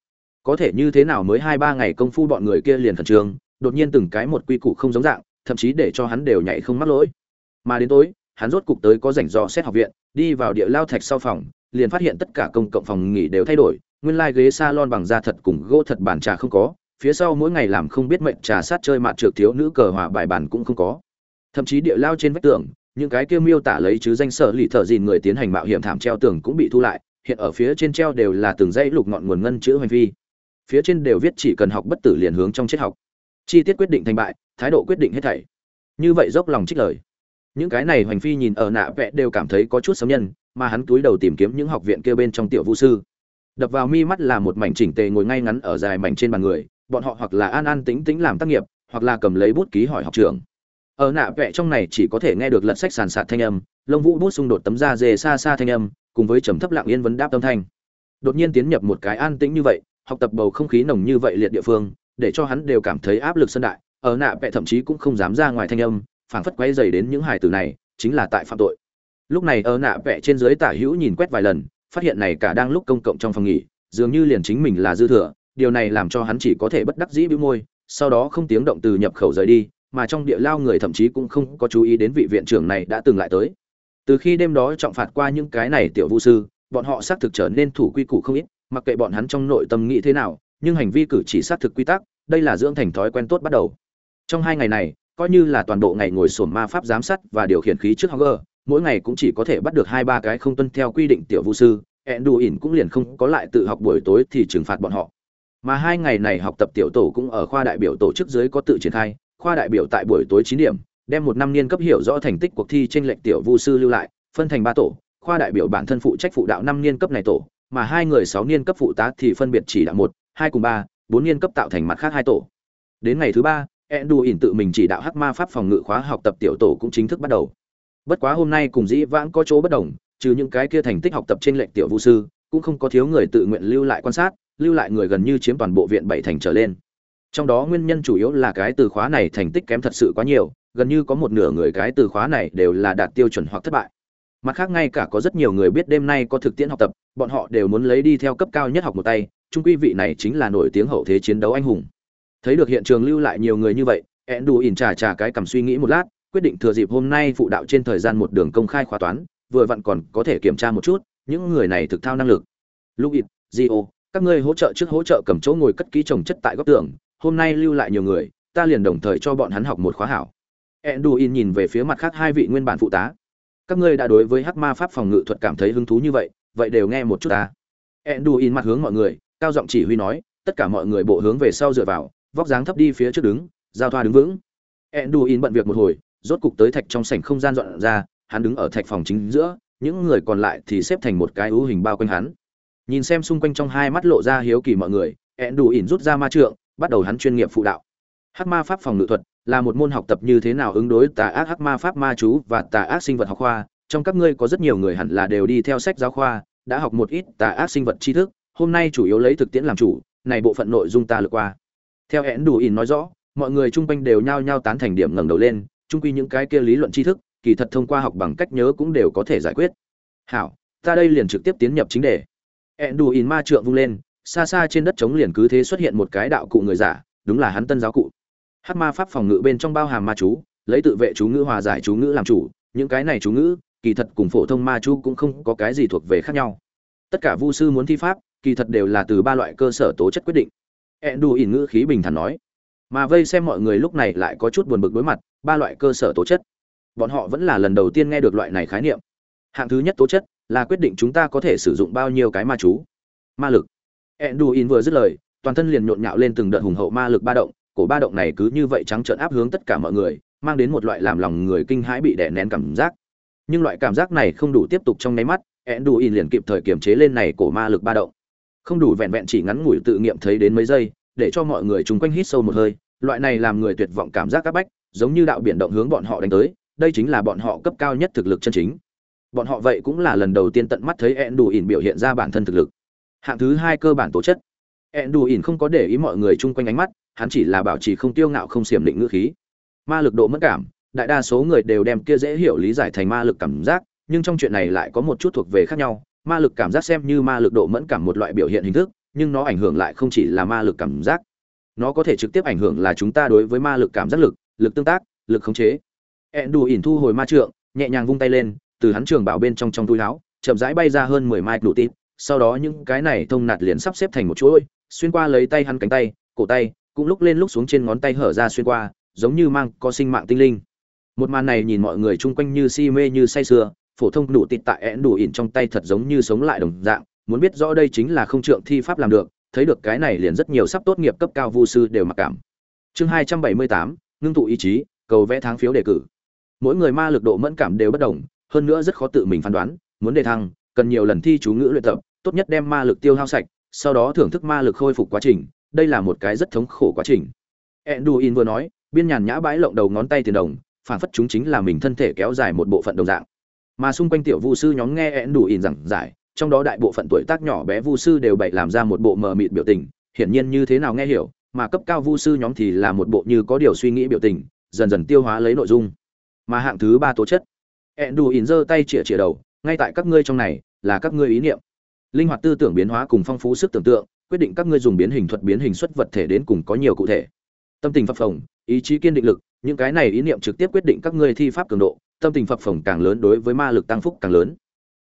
Có thể như thế nào mới hai ba ngày công phu bọn người kia liền khẩn trương, đột nhiên từng cái một quy củ không giống dạng, thậm chí để cho hắn đều nhảy không mắc lỗi. Mà đến tối, hắn rốt cục tới có rảnh dò xét học viện, đi vào địa lao thạch sau phòng, liền phát hiện tất cả công cộng phòng nghỉ đều thay đổi, nguyên lai ghế salon bằng da thật cùng gỗ thật bàn trà không có, phía sau mỗi ngày làm không biết mệnh trà sát chơi mạt trượt thiếu nữ cờ hòa bài bàn cũng không có. Thậm chí địa lao trên vách tường những cái kia miêu tả lấy chứ danh sở lì thợ dìn người tiến hành mạo hiểm thảm treo tường cũng bị thu lại, hiện ở phía trên treo đều là từng dãy lục ngọn nguồn ngân chữ hành vi phía trên đều viết chỉ cần học bất tử liền hướng trong triết học. Chi tiết quyết định thành bại, thái độ quyết định hết thảy. Như vậy dốc lòng trích lời. Những cái này hoành phi nhìn ở nạ vẽ đều cảm thấy có chút sấm nhân, mà hắn túi đầu tìm kiếm những học viện kia bên trong tiểu vũ sư. Đập vào mi mắt là một mảnh chỉnh tề ngồi ngay ngắn ở dài mảnh trên bàn người, bọn họ hoặc là an an tĩnh tĩnh làm tác nghiệp, hoặc là cầm lấy bút ký hỏi học trường ở nạ vẽ trong này chỉ có thể nghe được lật sách sàn sạt thanh âm, lông vũ bút xung đột tấm da dề xa xa thanh âm, cùng với trầm thấp lặng yên vấn đáp âm thanh. Đột nhiên tiến nhập một cái an tĩnh như vậy, học tập bầu không khí nồng như vậy liệt địa phương, để cho hắn đều cảm thấy áp lực sân đại. Ở nạ vẽ thậm chí cũng không dám ra ngoài thanh âm, phảng phất quay dày đến những hải tử này, chính là tại phạm tội. Lúc này ở nạ vẽ trên dưới tả hữu nhìn quét vài lần, phát hiện này cả đang lúc công cộng trong phòng nghỉ, dường như liền chính mình là dư thừa, điều này làm cho hắn chỉ có thể bất đắc dĩ bĩu môi, sau đó không tiếng động từ nhập khẩu rời đi mà trong địa lao người thậm chí cũng không có chú ý đến vị viện trưởng này đã từng lại tới từ khi đêm đó trọng phạt qua những cái này tiểu vũ sư bọn họ xác thực trở nên thủ quy củ không ít mặc kệ bọn hắn trong nội tâm nghĩ thế nào nhưng hành vi cử chỉ xác thực quy tắc đây là dưỡng thành thói quen tốt bắt đầu trong hai ngày này coi như là toàn bộ ngày ngồi sổm ma pháp giám sát và điều khiển khí trước Hogger, mỗi ngày cũng chỉ có thể bắt được hai ba cái không tuân theo quy định tiểu vũ sư, Enduin cũng liền không có lại tự học buổi tối thì trừng phạt bọn họ. Mà hai ngày này học tập tiểu tổ cũng ở khoa đại biểu tổ chức dưới có tự triển khai, khoa đại biểu tại buổi tối chín điểm, đem một năm niên cấp hiểu rõ thành tích cuộc thi trên lệnh tiểu Vu sư lưu lại, phân thành ba tổ, khoa đại biểu bản thân phụ trách phụ đạo năm niên cấp này tổ, mà hai người sáu niên cấp phụ tá thì phân biệt chỉ đạo một, hai cùng ba, bốn niên cấp tạo thành mặt khác hai tổ. Đến ngày thứ ba, Enduin tự mình chỉ đạo hắc ma pháp phòng ngự khóa học tập tiểu tổ cũng chính thức bắt đầu. Bất quá hôm nay cùng dĩ vãng có chỗ bất đồng, trừ những cái kia thành tích học tập trên lệnh tiểu vũ sư, cũng không có thiếu người tự nguyện lưu lại quan sát, lưu lại người gần như chiếm toàn bộ viện bảy thành trở lên. Trong đó nguyên nhân chủ yếu là cái từ khóa này thành tích kém thật sự quá nhiều, gần như có một nửa người cái từ khóa này đều là đạt tiêu chuẩn hoặc thất bại. Mặt khác ngay cả có rất nhiều người biết đêm nay có thực tiễn học tập, bọn họ đều muốn lấy đi theo cấp cao nhất học một tay, trung quy vị này chính là nổi tiếng hậu thế chiến đấu anh hùng thấy được hiện trường lưu lại nhiều người như vậy ẹn đủ ỉn trà trà cái cầm suy nghĩ một lát quyết định thừa dịp hôm nay phụ đạo trên thời gian một đường công khai khóa toán vừa vặn còn có thể kiểm tra một chút những người này thực thao năng lực lúc ít Gio, các ngươi hỗ trợ trước hỗ trợ cầm chỗ ngồi cất ký trồng chất tại góc tường hôm nay lưu lại nhiều người, ta liền đồng thời cho bọn hắn học một khóa hảo. Enduin nhìn về phía mặt khác hai vị nguyên bản phụ tá. Các ngươi đã đối với hắc ma pháp phòng ngự thuật cảm thấy hứng thú như vậy vậy đều nghe một chút ta. Enduin mặt hướng mọi người, cao giọng chỉ huy nói, tất cả mọi người bộ hướng về sau dựa vào, vóc dáng thấp đi phía trước đứng, giao thoa đứng vững. Enduin bận việc một hồi, rốt cục tới thạch trong sảnh không gian dọn ra, hắn đứng ở thạch phòng chính giữa, những người còn lại thì xếp thành một cái ưu hình bao quanh hắn. Nhìn xem xung quanh trong hai mắt lộ ra hiếu kỳ mọi người, enduin rút ra ma trượng bắt đầu hắn chuyên nghiệp phụ đạo. Hắc ma pháp phòng ngự thuật là một môn học tập như thế nào ứng đối tà ác hắc ma pháp ma chú và tà ác sinh vật học khoa. Trong các ngươi có rất nhiều người hẳn là đều đi theo sách giáo khoa, đã học một ít tà ác sinh vật tri thức, hôm nay chủ yếu lấy thực tiễn làm chủ, này bộ phận nội dung ta lược qua. Theo hẹn đủ in nói rõ, mọi người chung quanh đều nhao nhao tán thành điểm ngẩng đầu lên, chung quy những cái kia lý luận tri thức, kỳ thật thông qua học bằng cách nhớ cũng đều có thể giải quyết. Hảo, ta đây liền trực tiếp tiến nhập chính đề. Hẹn đủ in ma trượng vung lên xa xa trên đất trống liền cứ thế xuất hiện một cái đạo cụ người giả, đúng là hắn tân giáo cụ. Hát ma pháp phòng ngự bên trong bao hàm ma chú, lấy tự vệ chú ngữ hòa giải chú ngữ làm chủ, những cái này chú ngữ, kỳ thật cùng phổ thông ma chú cũng không có cái gì thuộc về khác nhau. Tất cả vu sư muốn thi pháp, kỳ thật đều là từ ba loại cơ sở tố chất quyết định. Ẹn đù ỉn ngữ khí bình thản nói, mà vây xem mọi người lúc này lại có chút buồn bực đối mặt, ba loại cơ sở tố chất. Bọn họ vẫn là lần đầu tiên nghe được loại này khái niệm. Hạng thứ nhất tố chất là quyết định chúng ta có thể sử dụng bao nhiêu cái ma chú. Ma lực. Enduin vừa dứt lời, toàn thân liền nhộn nhạo lên từng đợt hùng hậu ma lực ba động, cổ ba động này cứ như vậy trắng trợn áp hướng tất cả mọi người, mang đến một loại làm lòng người kinh hãi bị đè nén cảm giác. Nhưng loại cảm giác này không đủ tiếp tục trong nháy mắt Enduin liền kịp thời kiềm chế lên này cổ ma lực ba động. Không đủ vẹn vẹn chỉ ngắn ngủi tự nghiệm thấy đến mấy giây, để cho mọi người chung quanh hít sâu một hơi, loại này làm người tuyệt vọng cảm giác các bách, giống như đạo biển động hướng bọn họ đánh tới, đây chính là bọn họ cấp cao nhất thực lực chân chính. Bọn họ vậy cũng là lần đầu tiên tận mắt thấy Enduin biểu hiện ra bản thân thực lực hạng thứ hai cơ bản tố chất. Ẹn đù ỉn không có để ý mọi người chung quanh ánh mắt, hắn chỉ là bảo trì không tiêu ngạo không xiềm định ngữ khí. Ma lực độ mất cảm, đại đa số người đều đem kia dễ hiểu lý giải thành ma lực cảm giác, nhưng trong chuyện này lại có một chút thuộc về khác nhau. Ma lực cảm giác xem như ma lực độ mẫn cảm một loại biểu hiện hình thức, nhưng nó ảnh hưởng lại không chỉ là ma lực cảm giác. Nó có thể trực tiếp ảnh hưởng là chúng ta đối với ma lực cảm giác lực lực tương tác, lực khống chế. Ẹn đù ỉn thu hồi ma trượng, nhẹ nhàng vung tay lên, từ hắn trường bảo bên trong trong túi áo, chậm rãi bay ra hơn mười mai đủ tít sau đó những cái này thông nạt liền sắp xếp thành một chuỗi, xuyên qua lấy tay hắn cánh tay, cổ tay, cũng lúc lên lúc xuống trên ngón tay hở ra xuyên qua, giống như mang có sinh mạng tinh linh. Một màn này nhìn mọi người chung quanh như si mê như say sưa, phổ thông đủ tịt tại én đủ ỉn trong tay thật giống như sống lại đồng dạng, muốn biết rõ đây chính là không trượng thi pháp làm được, thấy được cái này liền rất nhiều sắp tốt nghiệp cấp cao vu sư đều mặc cảm. Chương hai trăm bảy mươi tám, ngưng tụ ý chí, cầu vẽ tháng phiếu đề cử. Mỗi người ma lực độ mẫn cảm đều bất đồng, hơn nữa rất khó tự mình phán đoán, muốn đề thăng cần nhiều lần thi chú ngữ luyện tập, tốt nhất đem ma lực tiêu hao sạch, sau đó thưởng thức ma lực khôi phục quá trình, đây là một cái rất thống khổ quá trình. Enduin vừa nói, biên nhàn nhã bãi lộng đầu ngón tay tiền đồng phản phất chúng chính là mình thân thể kéo dài một bộ phận đồng dạng. Mà xung quanh tiểu vu sư nhóm nghe enduin giảng giải, trong đó đại bộ phận tuổi tác nhỏ bé vu sư đều bày làm ra một bộ mờ mịt biểu tình, hiển nhiên như thế nào nghe hiểu, mà cấp cao vu sư nhóm thì là một bộ như có điều suy nghĩ biểu tình, dần dần tiêu hóa lấy nội dung. Mà hạng thứ ba tố chất. Enduin giơ tay chĩa chĩa đầu ngay tại các ngươi trong này, là các ngươi ý niệm. Linh hoạt tư tưởng biến hóa cùng phong phú sức tưởng tượng, quyết định các ngươi dùng biến hình thuật biến hình xuất vật thể đến cùng có nhiều cụ thể. Tâm tình phập phồng, ý chí kiên định lực, những cái này ý niệm trực tiếp quyết định các ngươi thi pháp cường độ, tâm tình phập phồng càng lớn đối với ma lực tăng phúc càng lớn.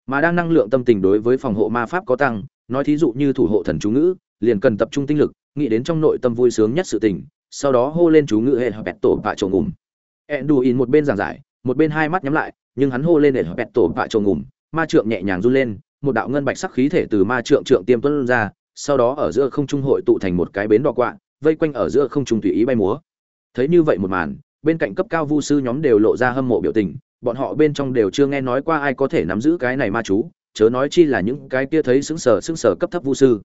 Mà đang năng lượng tâm tình đối với phòng hộ ma pháp có tăng, nói thí dụ như thủ hộ thần chú ngữ, liền cần tập trung tinh lực, nghĩ đến trong nội tâm vui sướng nhất sự tình, sau đó hô lên chú ngữ hệ hợp bẹt tổ bạ trồng đù in một bên giảng giải, một bên hai mắt nhắm lại nhưng hắn hô lên để bẹt tổ vạ trồng ngủm, ma trượng nhẹ nhàng run lên, một đạo ngân bạch sắc khí thể từ ma trượng trượng tiêm tuân ra, sau đó ở giữa không trung hội tụ thành một cái bến đỏ quạ, vây quanh ở giữa không trung tùy ý bay múa. Thấy như vậy một màn, bên cạnh cấp cao vu sư nhóm đều lộ ra hâm mộ biểu tình, bọn họ bên trong đều chưa nghe nói qua ai có thể nắm giữ cái này ma chú, chớ nói chi là những cái kia thấy xứng sở xứng sở cấp thấp vu sư.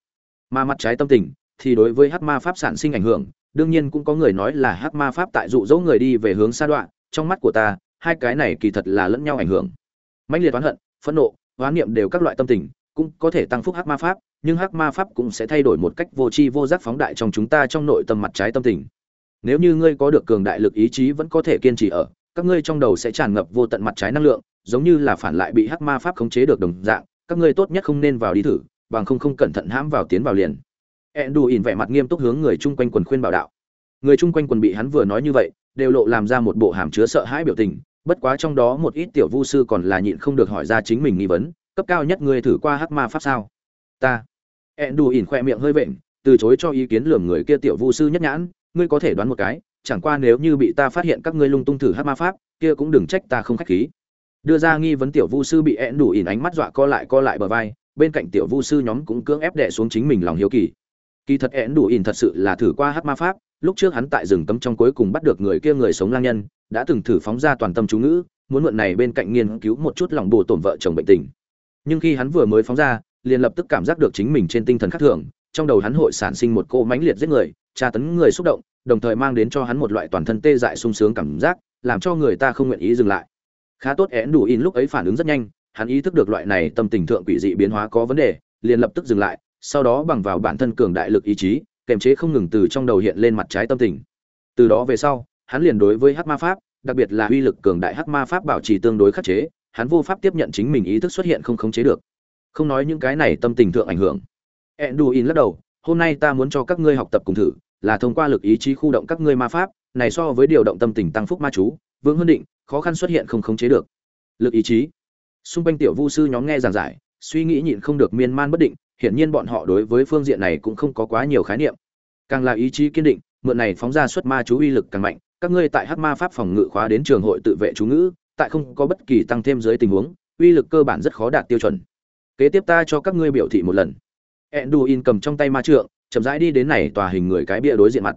Ma mặt trái tâm tình, thì đối với hắc ma pháp sản sinh ảnh hưởng, đương nhiên cũng có người nói là hắc ma pháp tại dụ dỗ người đi về hướng xa đoạn, trong mắt của ta hai cái này kỳ thật là lẫn nhau ảnh hưởng. Mãnh liệt oán hận, phẫn nộ, oán niệm đều các loại tâm tình, cũng có thể tăng phúc hắc ma pháp, nhưng hắc ma pháp cũng sẽ thay đổi một cách vô tri vô giác phóng đại trong chúng ta trong nội tâm mặt trái tâm tình. Nếu như ngươi có được cường đại lực ý chí vẫn có thể kiên trì ở, các ngươi trong đầu sẽ tràn ngập vô tận mặt trái năng lượng, giống như là phản lại bị hắc ma pháp khống chế được đồng dạng, các ngươi tốt nhất không nên vào đi thử, bằng không không cẩn thận hãm vào tiến vào liền. Endu ỉn vẻ mặt nghiêm túc hướng người chung quanh quần khuyên bảo đạo. Người chung quanh quần bị hắn vừa nói như vậy, đều lộ làm ra một bộ hàm chứa sợ hãi biểu tình bất quá trong đó một ít tiểu vu sư còn là nhịn không được hỏi ra chính mình nghi vấn, cấp cao nhất ngươi thử qua hắc ma pháp sao? Ta. Ẹn đù ỉn khoe miệng hơi vện, từ chối cho ý kiến lườm người kia tiểu vu sư nhất nhãn, ngươi có thể đoán một cái, chẳng qua nếu như bị ta phát hiện các ngươi lung tung thử hắc ma pháp, kia cũng đừng trách ta không khách khí. Đưa ra nghi vấn tiểu vu sư bị ẹn đủ ỉn ánh mắt dọa co lại co lại bờ vai, bên cạnh tiểu vu sư nhóm cũng cưỡng ép đè xuống chính mình lòng hiếu kỳ. Kỳ thật ẹn đủ ỉn thật sự là thử qua hắc ma pháp, lúc trước hắn tại rừng cấm trong cuối cùng bắt được người kia người sống lang nhân đã từng thử phóng ra toàn tâm chú ngữ, muốn mượn này bên cạnh nghiên cứu một chút lòng bồ tổn vợ chồng bệnh tình. Nhưng khi hắn vừa mới phóng ra, liền lập tức cảm giác được chính mình trên tinh thần khác thường, trong đầu hắn hội sản sinh một cô mãnh liệt giết người, tra tấn người xúc động, đồng thời mang đến cho hắn một loại toàn thân tê dại sung sướng cảm giác, làm cho người ta không nguyện ý dừng lại. Khá tốt én đủ in lúc ấy phản ứng rất nhanh, hắn ý thức được loại này tâm tình thượng quỷ dị biến hóa có vấn đề, liền lập tức dừng lại, sau đó bằng vào bản thân cường đại lực ý chí, kềm chế không ngừng từ trong đầu hiện lên mặt trái tâm tình. Từ đó về sau hắn liền đối với hắc ma pháp, đặc biệt là uy lực cường đại hắc ma pháp bảo trì tương đối khắc chế, hắn vô pháp tiếp nhận chính mình ý thức xuất hiện không khống chế được. Không nói những cái này tâm tình thượng ảnh hưởng. Enduin lắc đầu, hôm nay ta muốn cho các ngươi học tập cùng thử, là thông qua lực ý chí khu động các ngươi ma pháp, này so với điều động tâm tình tăng phúc ma chú vương hơn định, khó khăn xuất hiện không khống chế được. Lực ý chí. Xung quanh tiểu vu sư nhóm nghe giảng giải, suy nghĩ nhịn không được miên man bất định, hiển nhiên bọn họ đối với phương diện này cũng không có quá nhiều khái niệm. Càng là ý chí kiên định, mượn này phóng ra xuất ma chú uy lực càng mạnh các ngươi tại hắc ma pháp phòng ngự khóa đến trường hội tự vệ chú ngữ, tại không có bất kỳ tăng thêm dưới tình huống, uy lực cơ bản rất khó đạt tiêu chuẩn. Kế tiếp ta cho các ngươi biểu thị một lần. Enduin cầm trong tay ma trượng, chậm rãi đi đến này tòa hình người cái bia đối diện mặt.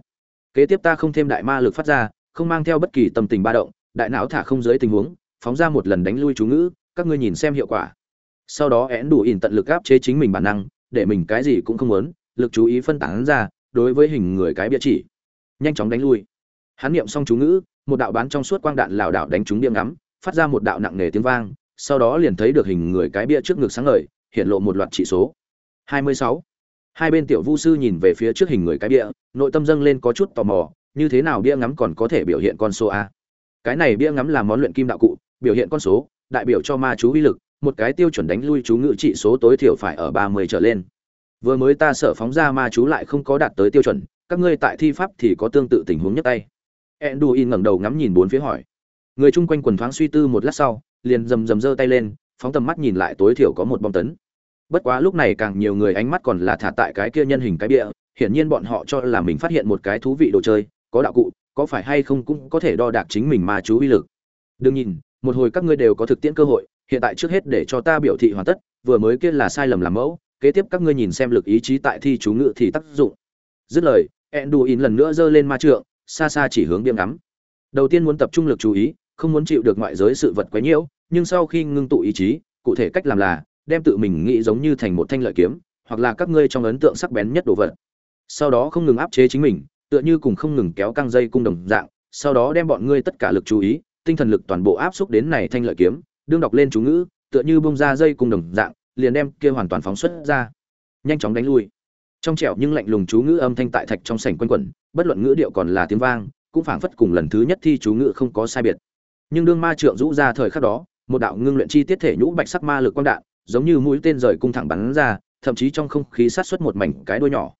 Kế tiếp ta không thêm đại ma lực phát ra, không mang theo bất kỳ tâm tình ba động, đại não thả không dưới tình huống, phóng ra một lần đánh lui chú ngữ, các ngươi nhìn xem hiệu quả. Sau đó én đủ ỉn tận lực áp chế chính mình bản năng, để mình cái gì cũng không muốn, lực chú ý phân tán ra, đối với hình người cái bia chỉ. Nhanh chóng đánh lui hắn niệm xong chú ngữ, một đạo bán trong suốt quang đạn lảo đảo đánh trúng điểm ngắm, phát ra một đạo nặng nề tiếng vang, sau đó liền thấy được hình người cái bia trước ngực sáng ngời, hiện lộ một loạt chỉ số. 26. hai bên tiểu vu sư nhìn về phía trước hình người cái bia, nội tâm dâng lên có chút tò mò, như thế nào bia ngắm còn có thể biểu hiện con số a? Cái này bia ngắm là món luyện kim đạo cụ, biểu hiện con số, đại biểu cho ma chú uy lực, một cái tiêu chuẩn đánh lui chú ngữ trị số tối thiểu phải ở 30 trở lên. Vừa mới ta sợ phóng ra ma chú lại không có đạt tới tiêu chuẩn, các ngươi tại thi pháp thì có tương tự tình huống nhất tay enduin ngẩng đầu ngắm nhìn bốn phía hỏi. Người chung quanh quần thoáng suy tư một lát sau, liền rầm rầm giơ tay lên, phóng tầm mắt nhìn lại tối thiểu có một bom tấn. Bất quá lúc này càng nhiều người ánh mắt còn là thả tại cái kia nhân hình cái bịa, hiển nhiên bọn họ cho là mình phát hiện một cái thú vị đồ chơi, có đạo cụ, có phải hay không cũng có thể đo đạc chính mình mà chú uy lực. Đừng nhìn, một hồi các ngươi đều có thực tiễn cơ hội, hiện tại trước hết để cho ta biểu thị hoàn tất, vừa mới kia là sai lầm làm mẫu, kế tiếp các ngươi nhìn xem lực ý chí tại thi chú ngữ thì tác dụng. Dứt lời, enduin lần nữa giơ lên ma trượng xa xa chỉ hướng điểm ngắm. Đầu tiên muốn tập trung lực chú ý, không muốn chịu được ngoại giới sự vật quấy nhiễu, nhưng sau khi ngưng tụ ý chí, cụ thể cách làm là đem tự mình nghĩ giống như thành một thanh lợi kiếm, hoặc là các ngươi trong ấn tượng sắc bén nhất đồ vật. Sau đó không ngừng áp chế chính mình, tựa như cùng không ngừng kéo căng dây cung đồng dạng, sau đó đem bọn ngươi tất cả lực chú ý, tinh thần lực toàn bộ áp xúc đến này thanh lợi kiếm, đương đọc lên chú ngữ, tựa như bung ra dây cung đồng dạng, liền đem kia hoàn toàn phóng xuất ra. Nhanh chóng đánh lui trong trẻo nhưng lạnh lùng chú ngữ âm thanh tại thạch trong sảnh quanh quẩn, bất luận ngữ điệu còn là tiếng vang, cũng phảng phất cùng lần thứ nhất thi chú ngữ không có sai biệt. Nhưng đương ma trượng rũ ra thời khắc đó, một đạo ngưng luyện chi tiết thể nhũ bạch sắc ma lực quang đạn, giống như mũi tên rời cung thẳng bắn ra, thậm chí trong không khí sát xuất một mảnh cái đuôi nhỏ.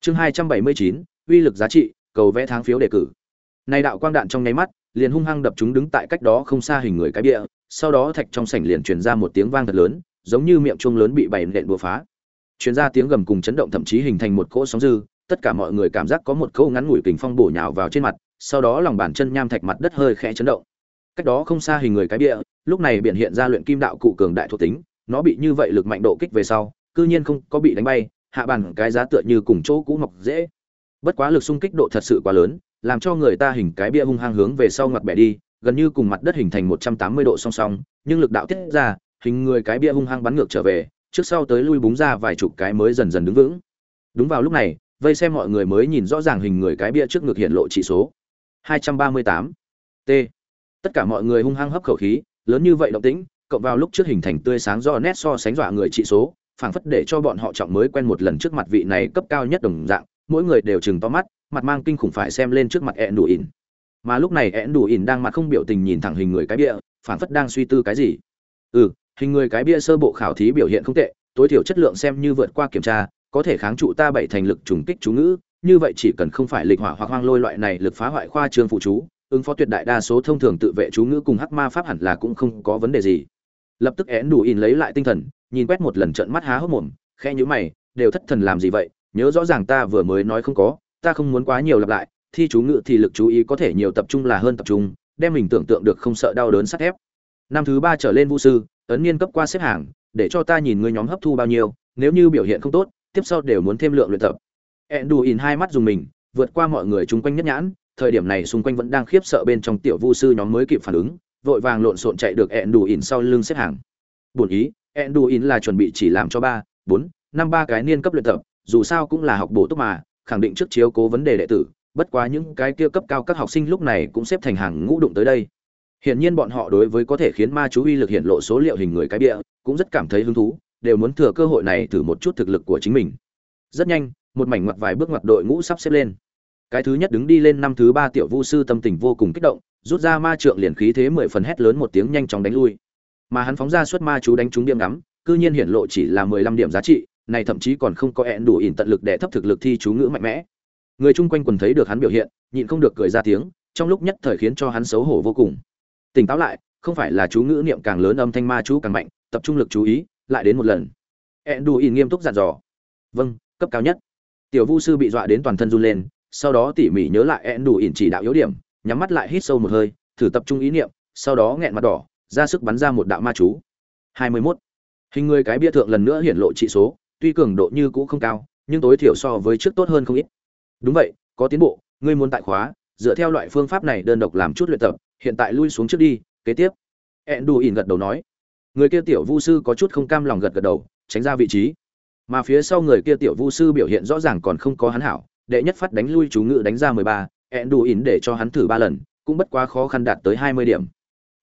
Chương hai trăm bảy mươi chín, uy lực giá trị, cầu vẽ tháng phiếu đề cử. Này đạo quang đạn trong nháy mắt, liền hung hăng đập chúng đứng tại cách đó không xa hình người cái bịa, sau đó thạch trong sảnh liền truyền ra một tiếng vang thật lớn, giống như miệng chuông lớn bị bảy nện búa phá chuyên ra tiếng gầm cùng chấn động thậm chí hình thành một cỗ sóng dư, tất cả mọi người cảm giác có một câu ngắn ngủi kình phong bổ nhào vào trên mặt, sau đó lòng bàn chân nham thạch mặt đất hơi khẽ chấn động. Cách đó không xa hình người cái bia lúc này biện hiện ra luyện kim đạo cụ cường đại thuộc tính, nó bị như vậy lực mạnh độ kích về sau, cư nhiên không có bị đánh bay, hạ bàn cái giá tựa như cùng chỗ cũ ngọc dễ. Bất quá lực xung kích độ thật sự quá lớn, làm cho người ta hình cái bia hung hăng hướng về sau ngoặt bẻ đi, gần như cùng mặt đất hình thành một trăm tám mươi độ song song, nhưng lực đạo tiết ra, hình người cái bia hung hăng bắn ngược trở về trước sau tới lui búng ra vài chục cái mới dần dần đứng vững. Đúng vào lúc này, vây xem mọi người mới nhìn rõ ràng hình người cái bia trước ngực hiện lộ chỉ số. 238 t. Tất cả mọi người hung hăng hấp khẩu khí, lớn như vậy động tĩnh, cộng vào lúc trước hình thành tươi sáng do nét so sánh dọa người trị số, phảng phất để cho bọn họ trọng mới quen một lần trước mặt vị này cấp cao nhất đồng dạng, mỗi người đều chừng to mắt, mặt mang kinh khủng phải xem lên trước mặt ẹn đủ ỉn mà lúc này ẹn đủ ỉn đang mặt không biểu tình nhìn thẳng hình người cái bia, phảng phất đang suy tư cái gì. Ừ hình người cái bia sơ bộ khảo thí biểu hiện không tệ, tối thiểu chất lượng xem như vượt qua kiểm tra, có thể kháng trụ ta bảy thành lực trùng kích chú ngữ, như vậy chỉ cần không phải lịch hỏa hoặc hoang lôi loại này lực phá hoại khoa trương phụ chú, ứng phó tuyệt đại đa số thông thường tự vệ chú ngữ cùng hắc ma pháp hẳn là cũng không có vấn đề gì. Lập tức én đủ in lấy lại tinh thần, nhìn quét một lần trận mắt há hốc mồm khe nhữ mày, đều thất thần làm gì vậy, nhớ rõ ràng ta vừa mới nói không có, ta không muốn quá nhiều lặp lại, thi chú ngữ thì lực chú ý có thể nhiều tập trung là hơn tập trung, đem mình tưởng tượng được không sợ đau đớn sắt thép. Năm thứ ba trở lên vũ sư ấn niên cấp qua xếp hàng, để cho ta nhìn ngươi nhóm hấp thu bao nhiêu, nếu như biểu hiện không tốt, tiếp sau đều muốn thêm lượng luyện tập. Ẹn đù ỉn hai mắt dùng mình, vượt qua mọi người chung quanh nhất nhãn, thời điểm này xung quanh vẫn đang khiếp sợ bên trong tiểu vu sư nhóm mới kịp phản ứng, vội vàng lộn xộn chạy được ẹn đù ỉn sau lưng xếp hàng. Bổn ý ẹn đù ỉn là chuẩn bị chỉ làm cho ba, bốn, năm ba cái niên cấp luyện tập, dù sao cũng là học bổ túc mà, khẳng định trước chiếu cố vấn đề đệ tử, bất quá những cái kia cấp cao các học sinh lúc này cũng xếp thành hàng ngũ đụng tới đây. Hiển nhiên bọn họ đối với có thể khiến ma chú uy lực hiện lộ số liệu hình người cái bịa cũng rất cảm thấy hứng thú, đều muốn thừa cơ hội này thử một chút thực lực của chính mình. Rất nhanh, một mảnh ngoặt vài bước ngoặt đội ngũ sắp xếp lên. Cái thứ nhất đứng đi lên năm thứ ba tiểu vu sư tâm tình vô cùng kích động, rút ra ma trượng liền khí thế mười phần hét lớn một tiếng nhanh chóng đánh lui. Mà hắn phóng ra xuất ma chú đánh trúng điểm ngắm, cư nhiên hiển lộ chỉ là mười lăm điểm giá trị, này thậm chí còn không có ẹn đủ ỉn tận lực để thấp thực lực thi chú ngữ mạnh mẽ. Người chung quanh quần thấy được hắn biểu hiện, nhịn không được cười ra tiếng, trong lúc nhất thời khiến cho hắn xấu hổ vô cùng tỉnh táo lại, không phải là chú ngữ niệm càng lớn âm thanh ma chú càng mạnh, tập trung lực chú ý, lại đến một lần. Ẹn đù ỉn nghiêm túc dặn dò. Vâng cấp cao nhất. Tiểu vu sư bị dọa đến toàn thân run lên, sau đó tỉ mỉ nhớ lại ẹn đù ỉn chỉ đạo yếu điểm, nhắm mắt lại hít sâu một hơi, thử tập trung ý niệm, sau đó nghẹn mặt đỏ, ra sức bắn ra một đạo ma chú. Hai mươi 21. hình người cái bia thượng lần nữa hiển lộ trị số, tuy cường độ như cũ không cao, nhưng tối thiểu so với trước tốt hơn không ít. Đúng vậy, có tiến bộ, ngươi muốn tại khóa, dựa theo loại phương pháp này đơn độc làm chút luyện tập hiện tại lui xuống trước đi, kế tiếp. Ẹn đù ỉn gật đầu nói. Người kia tiểu vu sư có chút không cam lòng gật gật đầu, tránh ra vị trí. Mà phía sau người kia tiểu vu sư biểu hiện rõ ràng còn không có hắn hảo, đệ nhất phát đánh lui chú ngự đánh ra mười ba ẹn đù ỉn để cho hắn thử ba lần, cũng bất quá khó khăn đạt tới hai mươi điểm.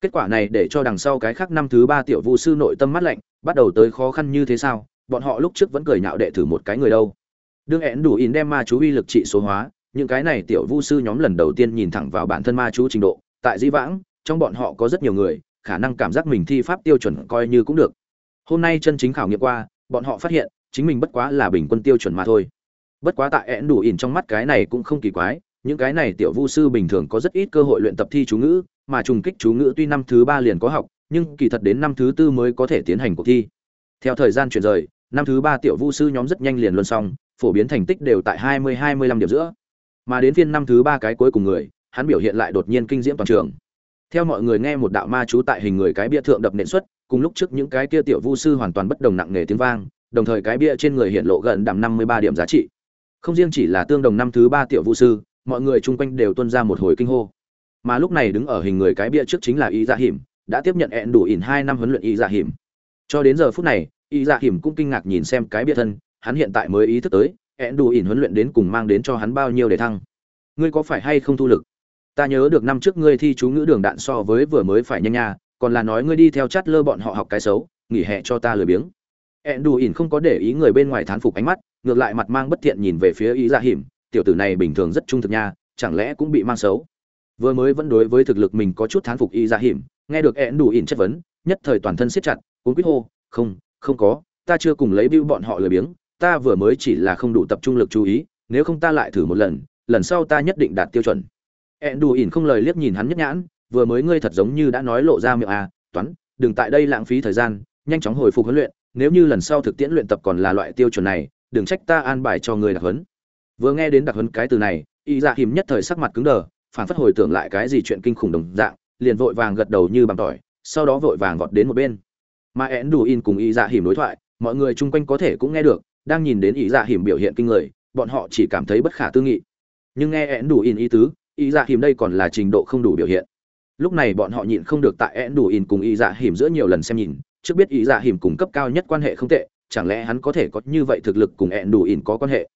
Kết quả này để cho đằng sau cái khác năm thứ ba tiểu vu sư nội tâm mắt lạnh, bắt đầu tới khó khăn như thế sao, bọn họ lúc trước vẫn cười nhạo đệ thử một cái người đâu. Đương ẹn đủ ỉn đem ma chú uy lực trị số hóa, những cái này tiểu vu sư nhóm lần đầu tiên nhìn thẳng vào bản thân ma chú trình độ tại di vãng, trong bọn họ có rất nhiều người, khả năng cảm giác mình thi pháp tiêu chuẩn coi như cũng được. Hôm nay chân chính khảo nghiệm qua, bọn họ phát hiện, chính mình bất quá là bình quân tiêu chuẩn mà thôi. Bất quá tại én đủ ỉn trong mắt cái này cũng không kỳ quái, những cái này tiểu vu sư bình thường có rất ít cơ hội luyện tập thi chú ngữ, mà trùng kích chú ngữ tuy năm thứ ba liền có học, nhưng kỳ thật đến năm thứ tư mới có thể tiến hành cuộc thi. Theo thời gian chuyển rời, năm thứ ba tiểu vu sư nhóm rất nhanh liền luân xong, phổ biến thành tích đều tại hai mươi hai mươi lăm điểm giữa. Mà đến phiên năm thứ ba cái cuối cùng người hắn biểu hiện lại đột nhiên kinh diễm toàn trường. Theo mọi người nghe một đạo ma chú tại hình người cái bia thượng đập nện xuất, cùng lúc trước những cái kia tiểu vu sư hoàn toàn bất đồng nặng nề tiếng vang, đồng thời cái bia trên người hiện lộ gần đạm năm mươi ba điểm giá trị. Không riêng chỉ là tương đồng năm thứ ba tiểu vũ sư mọi người chung quanh đều tuân ra một hồi kinh hô. Mà lúc này đứng ở hình người cái bia trước chính là y dạ hiểm đã tiếp nhận hẹn đủ ỉn hai năm huấn luyện y dạ hiểm. Cho đến giờ phút này y dạ hiểm cũng kinh ngạc nhìn xem cái bia thân hắn hiện tại mới ý thức tới hẹn đủ ỉn huấn luyện đến cùng mang đến cho hắn bao nhiêu để thăng. Ngươi có phải hay không thu lực? Ta nhớ được năm trước ngươi thi chú ngữ đường đạn so với vừa mới phải nhanh nha, còn là nói ngươi đi theo chát lơ bọn họ học cái xấu, nghỉ hè cho ta lười biếng. Ẹn đủ ỉn không có để ý người bên ngoài thán phục ánh mắt, ngược lại mặt mang bất thiện nhìn về phía ý ra hiểm tiểu tử này bình thường rất trung thực nha, chẳng lẽ cũng bị mang xấu? Vừa mới vẫn đối với thực lực mình có chút thán phục ý ra hiểm nghe được ẹn đủ ỉn chất vấn, nhất thời toàn thân siết chặt cuốn quýt hô, không không có, ta chưa cùng lấy bưu bọn họ lười biếng, ta vừa mới chỉ là không đủ tập trung lực chú ý, nếu không ta lại thử một lần lần sau ta nhất định đạt tiêu chuẩn ẹn đù ỉn không lời liếc nhìn hắn nhất nhãn, vừa mới ngươi thật giống như đã nói lộ ra miệng à toán, đừng tại đây lãng phí thời gian, nhanh chóng hồi phục huấn luyện, nếu như lần sau thực tiễn luyện tập còn là loại tiêu chuẩn này, đừng trách ta an bài cho ngươi đặc huấn. Vừa nghe đến đặc huấn cái từ này, y dạ hiểm nhất thời sắc mặt cứng đờ, phản phất hồi tưởng lại cái gì chuyện kinh khủng đồng dạng, liền vội vàng gật đầu như bằng tỏi, sau đó vội vàng vọt đến một bên. Mà én đủ in cùng y dạ hiểm đối thoại, mọi người chung quanh có thể cũng nghe được, đang nhìn đến y dạ hiểm biểu hiện kinh người, bọn họ chỉ cảm thấy bất khả tư nghị. Nhưng nghe én đủ in ý tứ y dạ hiểm đây còn là trình độ không đủ biểu hiện. Lúc này bọn họ nhịn không được tại én đủ in cùng y dạ hiểm giữa nhiều lần xem nhìn, trước biết y dạ hiểm cùng cấp cao nhất quan hệ không tệ, chẳng lẽ hắn có thể có như vậy thực lực cùng én đủ in có quan hệ?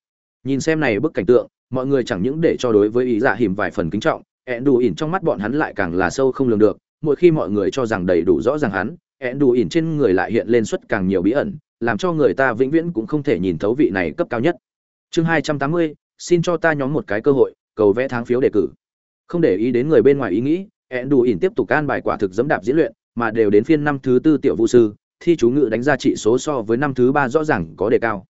Nhìn xem này bức cảnh tượng, mọi người chẳng những để cho đối với y dạ hiểm vài phần kính trọng én đủ in trong mắt bọn hắn lại càng là sâu không lường được, mỗi khi mọi người cho rằng đầy đủ rõ ràng hắn én đủ in trên người lại hiện lên suất càng nhiều bí ẩn, làm cho người ta vĩnh viễn cũng không thể nhìn thấu vị này cấp cao nhất. Chương hai trăm tám mươi, xin cho ta nhóm một cái cơ hội cầu vẽ tháng phiếu đề cử. Không để ý đến người bên ngoài ý nghĩ ẹn đủ ỉn tiếp tục can bài quả thực dẫm đạp diễn luyện, mà đều đến phiên năm thứ tư tiểu vũ sư, thi chú ngữ đánh ra trị số so với năm thứ ba rõ ràng có đề cao.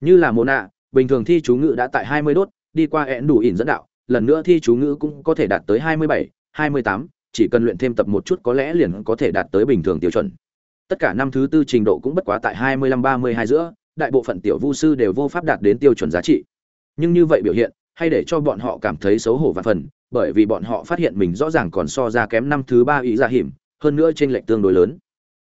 Như là mô nạ bình thường thi chú ngữ đã tại hai mươi đốt, đi qua ẹn đủ ỉn dẫn đạo, lần nữa thi chú ngữ cũng có thể đạt tới hai mươi bảy, hai mươi tám, chỉ cần luyện thêm tập một chút có lẽ liền có thể đạt tới bình thường tiêu chuẩn. Tất cả năm thứ tư trình độ cũng bất quá tại hai mươi lăm ba mươi hai giữa, đại bộ phận tiểu vu sư đều vô pháp đạt đến tiêu chuẩn giá trị. Nhưng như vậy biểu hiện hay để cho bọn họ cảm thấy xấu hổ và phần, bởi vì bọn họ phát hiện mình rõ ràng còn so ra kém năm thứ ba ý ra hiểm, hơn nữa trên lệnh tương đối lớn.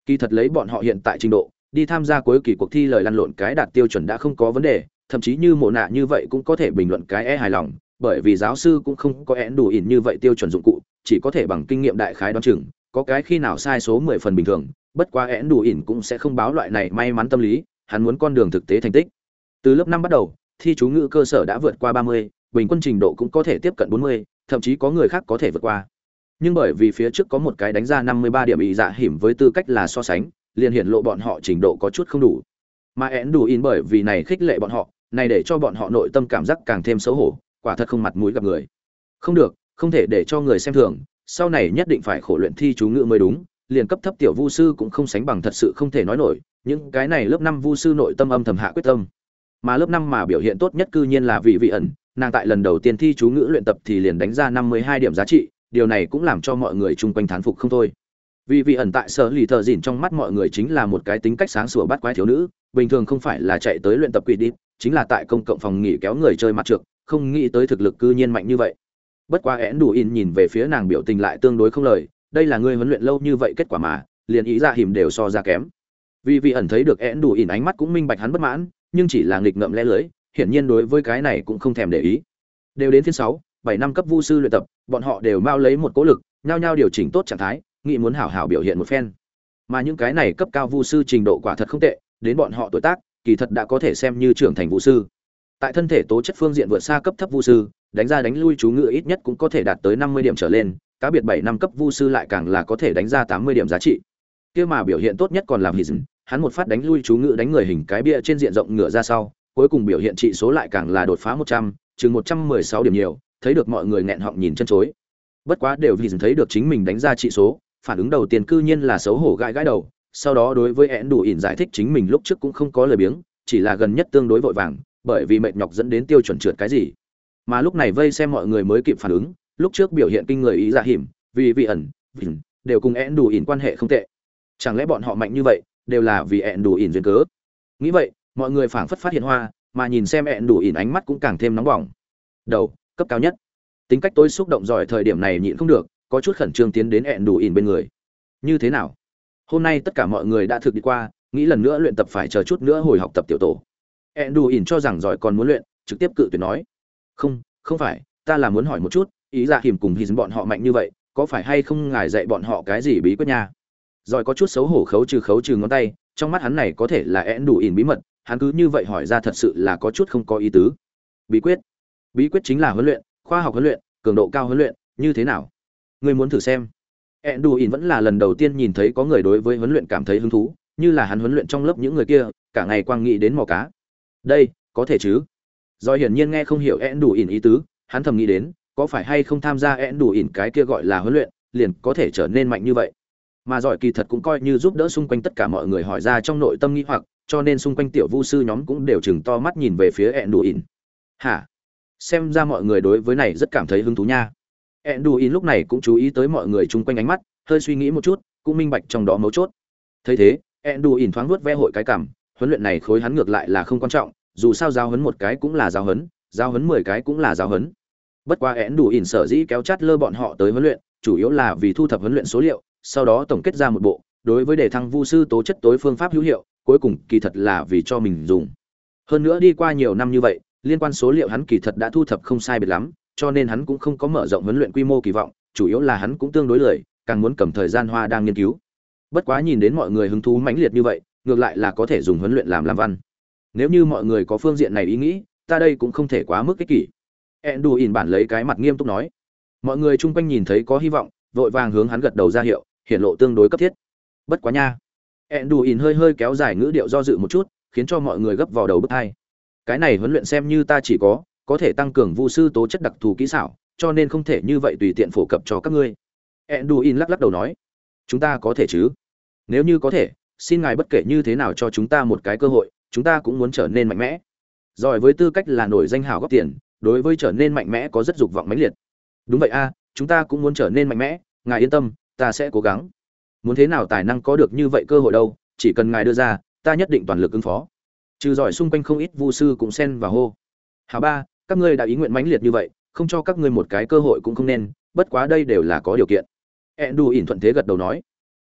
Kỳ thật lấy bọn họ hiện tại trình độ, đi tham gia cuối kỳ cuộc thi lời lăn lộn cái đạt tiêu chuẩn đã không có vấn đề, thậm chí như mộ nạ như vậy cũng có thể bình luận cái e hài lòng, bởi vì giáo sư cũng không có én đủ ỉn như vậy tiêu chuẩn dụng cụ, chỉ có thể bằng kinh nghiệm đại khái đoán chừng, có cái khi nào sai số mười phần bình thường, bất quá én đủ ỉn cũng sẽ không báo loại này may mắn tâm lý, hắn muốn con đường thực tế thành tích. Từ lớp năm bắt đầu, thi chú ngữ cơ sở đã vượt qua ba mươi bình quân trình độ cũng có thể tiếp cận bốn mươi, thậm chí có người khác có thể vượt qua. Nhưng bởi vì phía trước có một cái đánh ra năm mươi ba điểm ý dạ hiểm với tư cách là so sánh, liền hiện lộ bọn họ trình độ có chút không đủ. Mà én đủ in bởi vì này khích lệ bọn họ, này để cho bọn họ nội tâm cảm giác càng thêm xấu hổ, quả thật không mặt mũi gặp người. Không được, không thể để cho người xem thường, sau này nhất định phải khổ luyện thi chú ngữ mới đúng, liền cấp thấp tiểu vu sư cũng không sánh bằng thật sự không thể nói nổi, những cái này lớp năm vu sư nội tâm âm thầm hạ quyết tâm. Mà lớp năm mà biểu hiện tốt nhất cư nhiên là vị vị ẩn nàng tại lần đầu tiên thi chú ngữ luyện tập thì liền đánh ra năm mươi hai điểm giá trị, điều này cũng làm cho mọi người chung quanh thán phục không thôi. Vì vị ẩn tại sở lì thờ dỉn trong mắt mọi người chính là một cái tính cách sáng sủa bắt quái thiếu nữ, bình thường không phải là chạy tới luyện tập quỷ đi, chính là tại công cộng phòng nghỉ kéo người chơi mặt trượt không nghĩ tới thực lực cư nhiên mạnh như vậy. Bất quá én đủ in nhìn về phía nàng biểu tình lại tương đối không lời, đây là người huấn luyện lâu như vậy kết quả mà, liền ý ra hiểm đều so ra kém. Vì vị ẩn thấy được én đủ in ánh mắt cũng minh bạch hắn bất mãn, nhưng chỉ là nghịch ngợm lẽ lưới hiển nhiên đối với cái này cũng không thèm để ý. Đều đến phiên sáu, bảy năm cấp vu sư luyện tập, bọn họ đều mau lấy một cố lực, nhao nhao điều chỉnh tốt trạng thái, nghĩ muốn hảo hảo biểu hiện một phen. Mà những cái này cấp cao vu sư trình độ quả thật không tệ, đến bọn họ tuổi tác, kỳ thật đã có thể xem như trưởng thành vu sư. Tại thân thể tố chất phương diện vượt xa cấp thấp vu sư, đánh ra đánh lui chú ngựa ít nhất cũng có thể đạt tới năm mươi điểm trở lên, cá biệt bảy năm cấp vu sư lại càng là có thể đánh ra tám mươi điểm giá trị. Kia mà biểu hiện tốt nhất còn làm hỉ hắn một phát đánh lui chú ngựa đánh người hình cái bia trên diện rộng ngựa ra sau cuối cùng biểu hiện trị số lại càng là đột phá một trăm, chừng một trăm mười sáu điểm nhiều, thấy được mọi người nghẹn họng nhìn chân chối. Bất quá đều vì thấy được chính mình đánh ra trị số, phản ứng đầu tiên cư nhiên là xấu hổ gãi gãi đầu, sau đó đối với én đủ ỉn giải thích chính mình lúc trước cũng không có lời biếng, chỉ là gần nhất tương đối vội vàng, bởi vì mệt nhọc dẫn đến tiêu chuẩn trượt cái gì. Mà lúc này vây xem mọi người mới kịp phản ứng, lúc trước biểu hiện kinh người ý ra hiểm, vì vị ẩn vì đều cùng én đủ ỉn quan hệ không tệ. Chẳng lẽ bọn họ mạnh như vậy, đều là vì én đủ ỉn duyên cớ? Nghĩ vậy mọi người phảng phất phát hiện hoa, mà nhìn xem ẹn đủ ỉn ánh mắt cũng càng thêm nóng bỏng. Đầu, cấp cao nhất. Tính cách tôi xúc động giỏi thời điểm này nhịn không được, có chút khẩn trương tiến đến ẹn đủ ỉn bên người. Như thế nào? Hôm nay tất cả mọi người đã thực đi qua, nghĩ lần nữa luyện tập phải chờ chút nữa hồi học tập tiểu tổ. Endu ỉn cho rằng giỏi còn muốn luyện, trực tiếp cự tuyệt nói. Không không phải, ta là muốn hỏi một chút, ý ra hiểm cùng hì bọn họ mạnh như vậy, có phải hay không ngài dạy bọn họ cái gì bí quyết nha? Giỏi có chút xấu hổ khấu trừ khấu trừ ngón tay, trong mắt hắn này có thể là én đủ ỉn bí mật hắn cứ như vậy hỏi ra thật sự là có chút không có ý tứ. Bí quyết. Bí quyết chính là huấn luyện, khoa học huấn luyện, cường độ cao huấn luyện, như thế nào? Ngươi muốn thử xem. Én đủ ỉn vẫn là lần đầu tiên nhìn thấy có người đối với huấn luyện cảm thấy hứng thú, như là hắn huấn luyện trong lớp những người kia, cả ngày quang nghĩ đến mò cá. Đây, có thể chứ? Do hiển nhiên nghe không hiểu én đủ ỉn ý tứ, hắn thầm nghĩ đến, có phải hay không tham gia én đủ ỉn cái kia gọi là huấn luyện, liền có thể trở nên mạnh như vậy? Mà giỏi kỳ thật cũng coi như giúp đỡ xung quanh tất cả mọi người hỏi ra trong nội tâm nghĩ hoặc cho nên xung quanh tiểu vu sư nhóm cũng đều chừng to mắt nhìn về phía ẹn đù ỉn hả? Xem ra mọi người đối với này rất cảm thấy hứng thú nha. Ẹn đù ỉn lúc này cũng chú ý tới mọi người chung quanh ánh mắt, hơi suy nghĩ một chút, cũng minh bạch trong đó mấu chốt. Thấy thế ẹn đù ỉn thoáng nuốt ve hội cái cảm, huấn luyện này khối hắn ngược lại là không quan trọng, dù sao giáo huấn một cái cũng là giáo huấn giáo huấn mười cái cũng là giáo huấn bất qua ẹn đù ỉn sở dĩ kéo chát lơ bọn họ tới huấn luyện, chủ yếu là vì thu thập huấn luyện số liệu, sau đó tổng kết ra một bộ, đối với đề thăng vu sư tố chất tối phương pháp hữu hiệu cuối cùng kỳ thật là vì cho mình dùng. Hơn nữa đi qua nhiều năm như vậy, liên quan số liệu hắn kỳ thật đã thu thập không sai biệt lắm, cho nên hắn cũng không có mở rộng huấn luyện quy mô kỳ vọng, chủ yếu là hắn cũng tương đối lười, càng muốn cầm thời gian hoa đang nghiên cứu. Bất quá nhìn đến mọi người hứng thú mãnh liệt như vậy, ngược lại là có thể dùng huấn luyện làm làm văn. Nếu như mọi người có phương diện này ý nghĩ, ta đây cũng không thể quá mức ích kỷ. Endu ỉn bản lấy cái mặt nghiêm túc nói. Mọi người chung quanh nhìn thấy có hy vọng, vội vàng hướng hắn gật đầu ra hiệu hiện lộ tương đối cấp thiết. Bất quá nha. Enduin hơi hơi kéo dài ngữ điệu do dự một chút, khiến cho mọi người gấp vào đầu bứt hai. Cái này huấn luyện xem như ta chỉ có có thể tăng cường vu sư tố chất đặc thù kỹ xảo, cho nên không thể như vậy tùy tiện phổ cập cho các ngươi. Enduin lắc lắc đầu nói, chúng ta có thể chứ? Nếu như có thể, xin ngài bất kể như thế nào cho chúng ta một cái cơ hội, chúng ta cũng muốn trở nên mạnh mẽ. Rồi với tư cách là nổi danh hảo góp tiền, đối với trở nên mạnh mẽ có rất dục vọng mãnh liệt. Đúng vậy a, chúng ta cũng muốn trở nên mạnh mẽ, ngài yên tâm, ta sẽ cố gắng muốn thế nào tài năng có được như vậy cơ hội đâu, chỉ cần ngài đưa ra, ta nhất định toàn lực ứng phó. Trừ giỏi xung quanh không ít vu sư cũng xen và hô. Hà ba, các ngươi đã ý nguyện mãnh liệt như vậy, không cho các ngươi một cái cơ hội cũng không nên, bất quá đây đều là có điều kiện. Endu ỉn thuận thế gật đầu nói.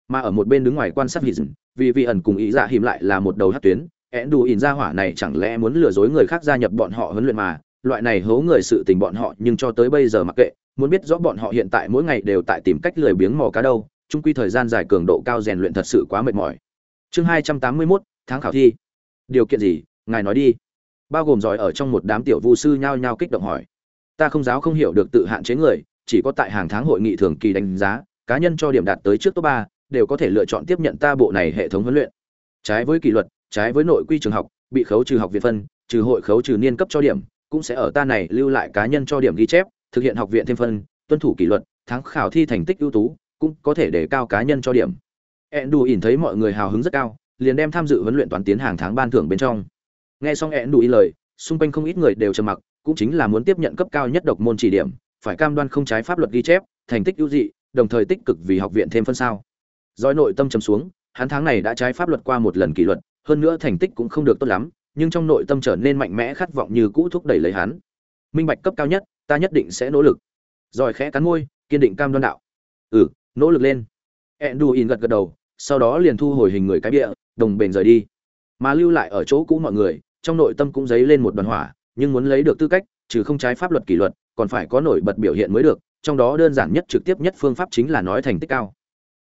Mà ở một bên đứng ngoài quan sát hỉ dừng vì vị ẩn cùng ý dạ hiểm lại là một đầu hát tuyến endu ỉn ra hỏa này chẳng lẽ muốn lừa dối người khác gia nhập bọn họ huấn luyện mà, loại này hố người sự tình bọn họ nhưng cho tới bây giờ mặc kệ, muốn biết rõ bọn họ hiện tại mỗi ngày đều tại tìm cách lười biếng mò cá đâu chung quy thời gian dài cường độ cao rèn luyện thật sự quá mệt mỏi. Chương hai trăm tám mươi 281, tháng khảo thi. Điều kiện gì? Ngài nói đi. Bao gồm giỏi ở trong một đám tiểu vu sư nhao nhao kích động hỏi. Ta không giáo không hiểu được tự hạn chế người chỉ có tại hàng tháng hội nghị thường kỳ đánh giá cá nhân cho điểm đạt tới trước top ba đều có thể lựa chọn tiếp nhận ta bộ này hệ thống huấn luyện. Trái với kỷ luật trái với nội quy trường học bị khấu trừ học viện phân trừ hội khấu trừ niên cấp cho điểm cũng sẽ ở ta này lưu lại cá nhân cho điểm ghi chép thực hiện học viện thêm phân tuân thủ kỷ luật tháng khảo thi thành tích ưu tú cũng có thể để cao cá nhân cho điểm. Ẹn ỉn thấy mọi người hào hứng rất cao, liền đem tham dự huấn luyện toán tiến hàng tháng ban thưởng bên trong. Nghe xong ẹn ỉn lời, xung quanh không ít người đều trầm mặc, cũng chính là muốn tiếp nhận cấp cao nhất độc môn chỉ điểm, phải cam đoan không trái pháp luật ghi chép, thành tích ưu dị, đồng thời tích cực vì học viện thêm phân sao. Dõi nội tâm trầm xuống, hắn tháng này đã trái pháp luật qua một lần kỷ luật, hơn nữa thành tích cũng không được tốt lắm, nhưng trong nội tâm trở nên mạnh mẽ khát vọng như cũ thúc đẩy lấy hắn. Minh bạch cấp cao nhất, ta nhất định sẽ nỗ lực. Rồi khẽ cắn môi, kiên định cam đoan đạo. Ừ nỗ lực lên. Edduin gật gật đầu, sau đó liền thu hồi hình người cái bịa, đồng bền rời đi. Mà lưu lại ở chỗ cũ mọi người, trong nội tâm cũng dấy lên một đoàn hỏa, nhưng muốn lấy được tư cách, trừ không trái pháp luật kỷ luật, còn phải có nổi bật biểu hiện mới được, trong đó đơn giản nhất trực tiếp nhất phương pháp chính là nói thành tích cao.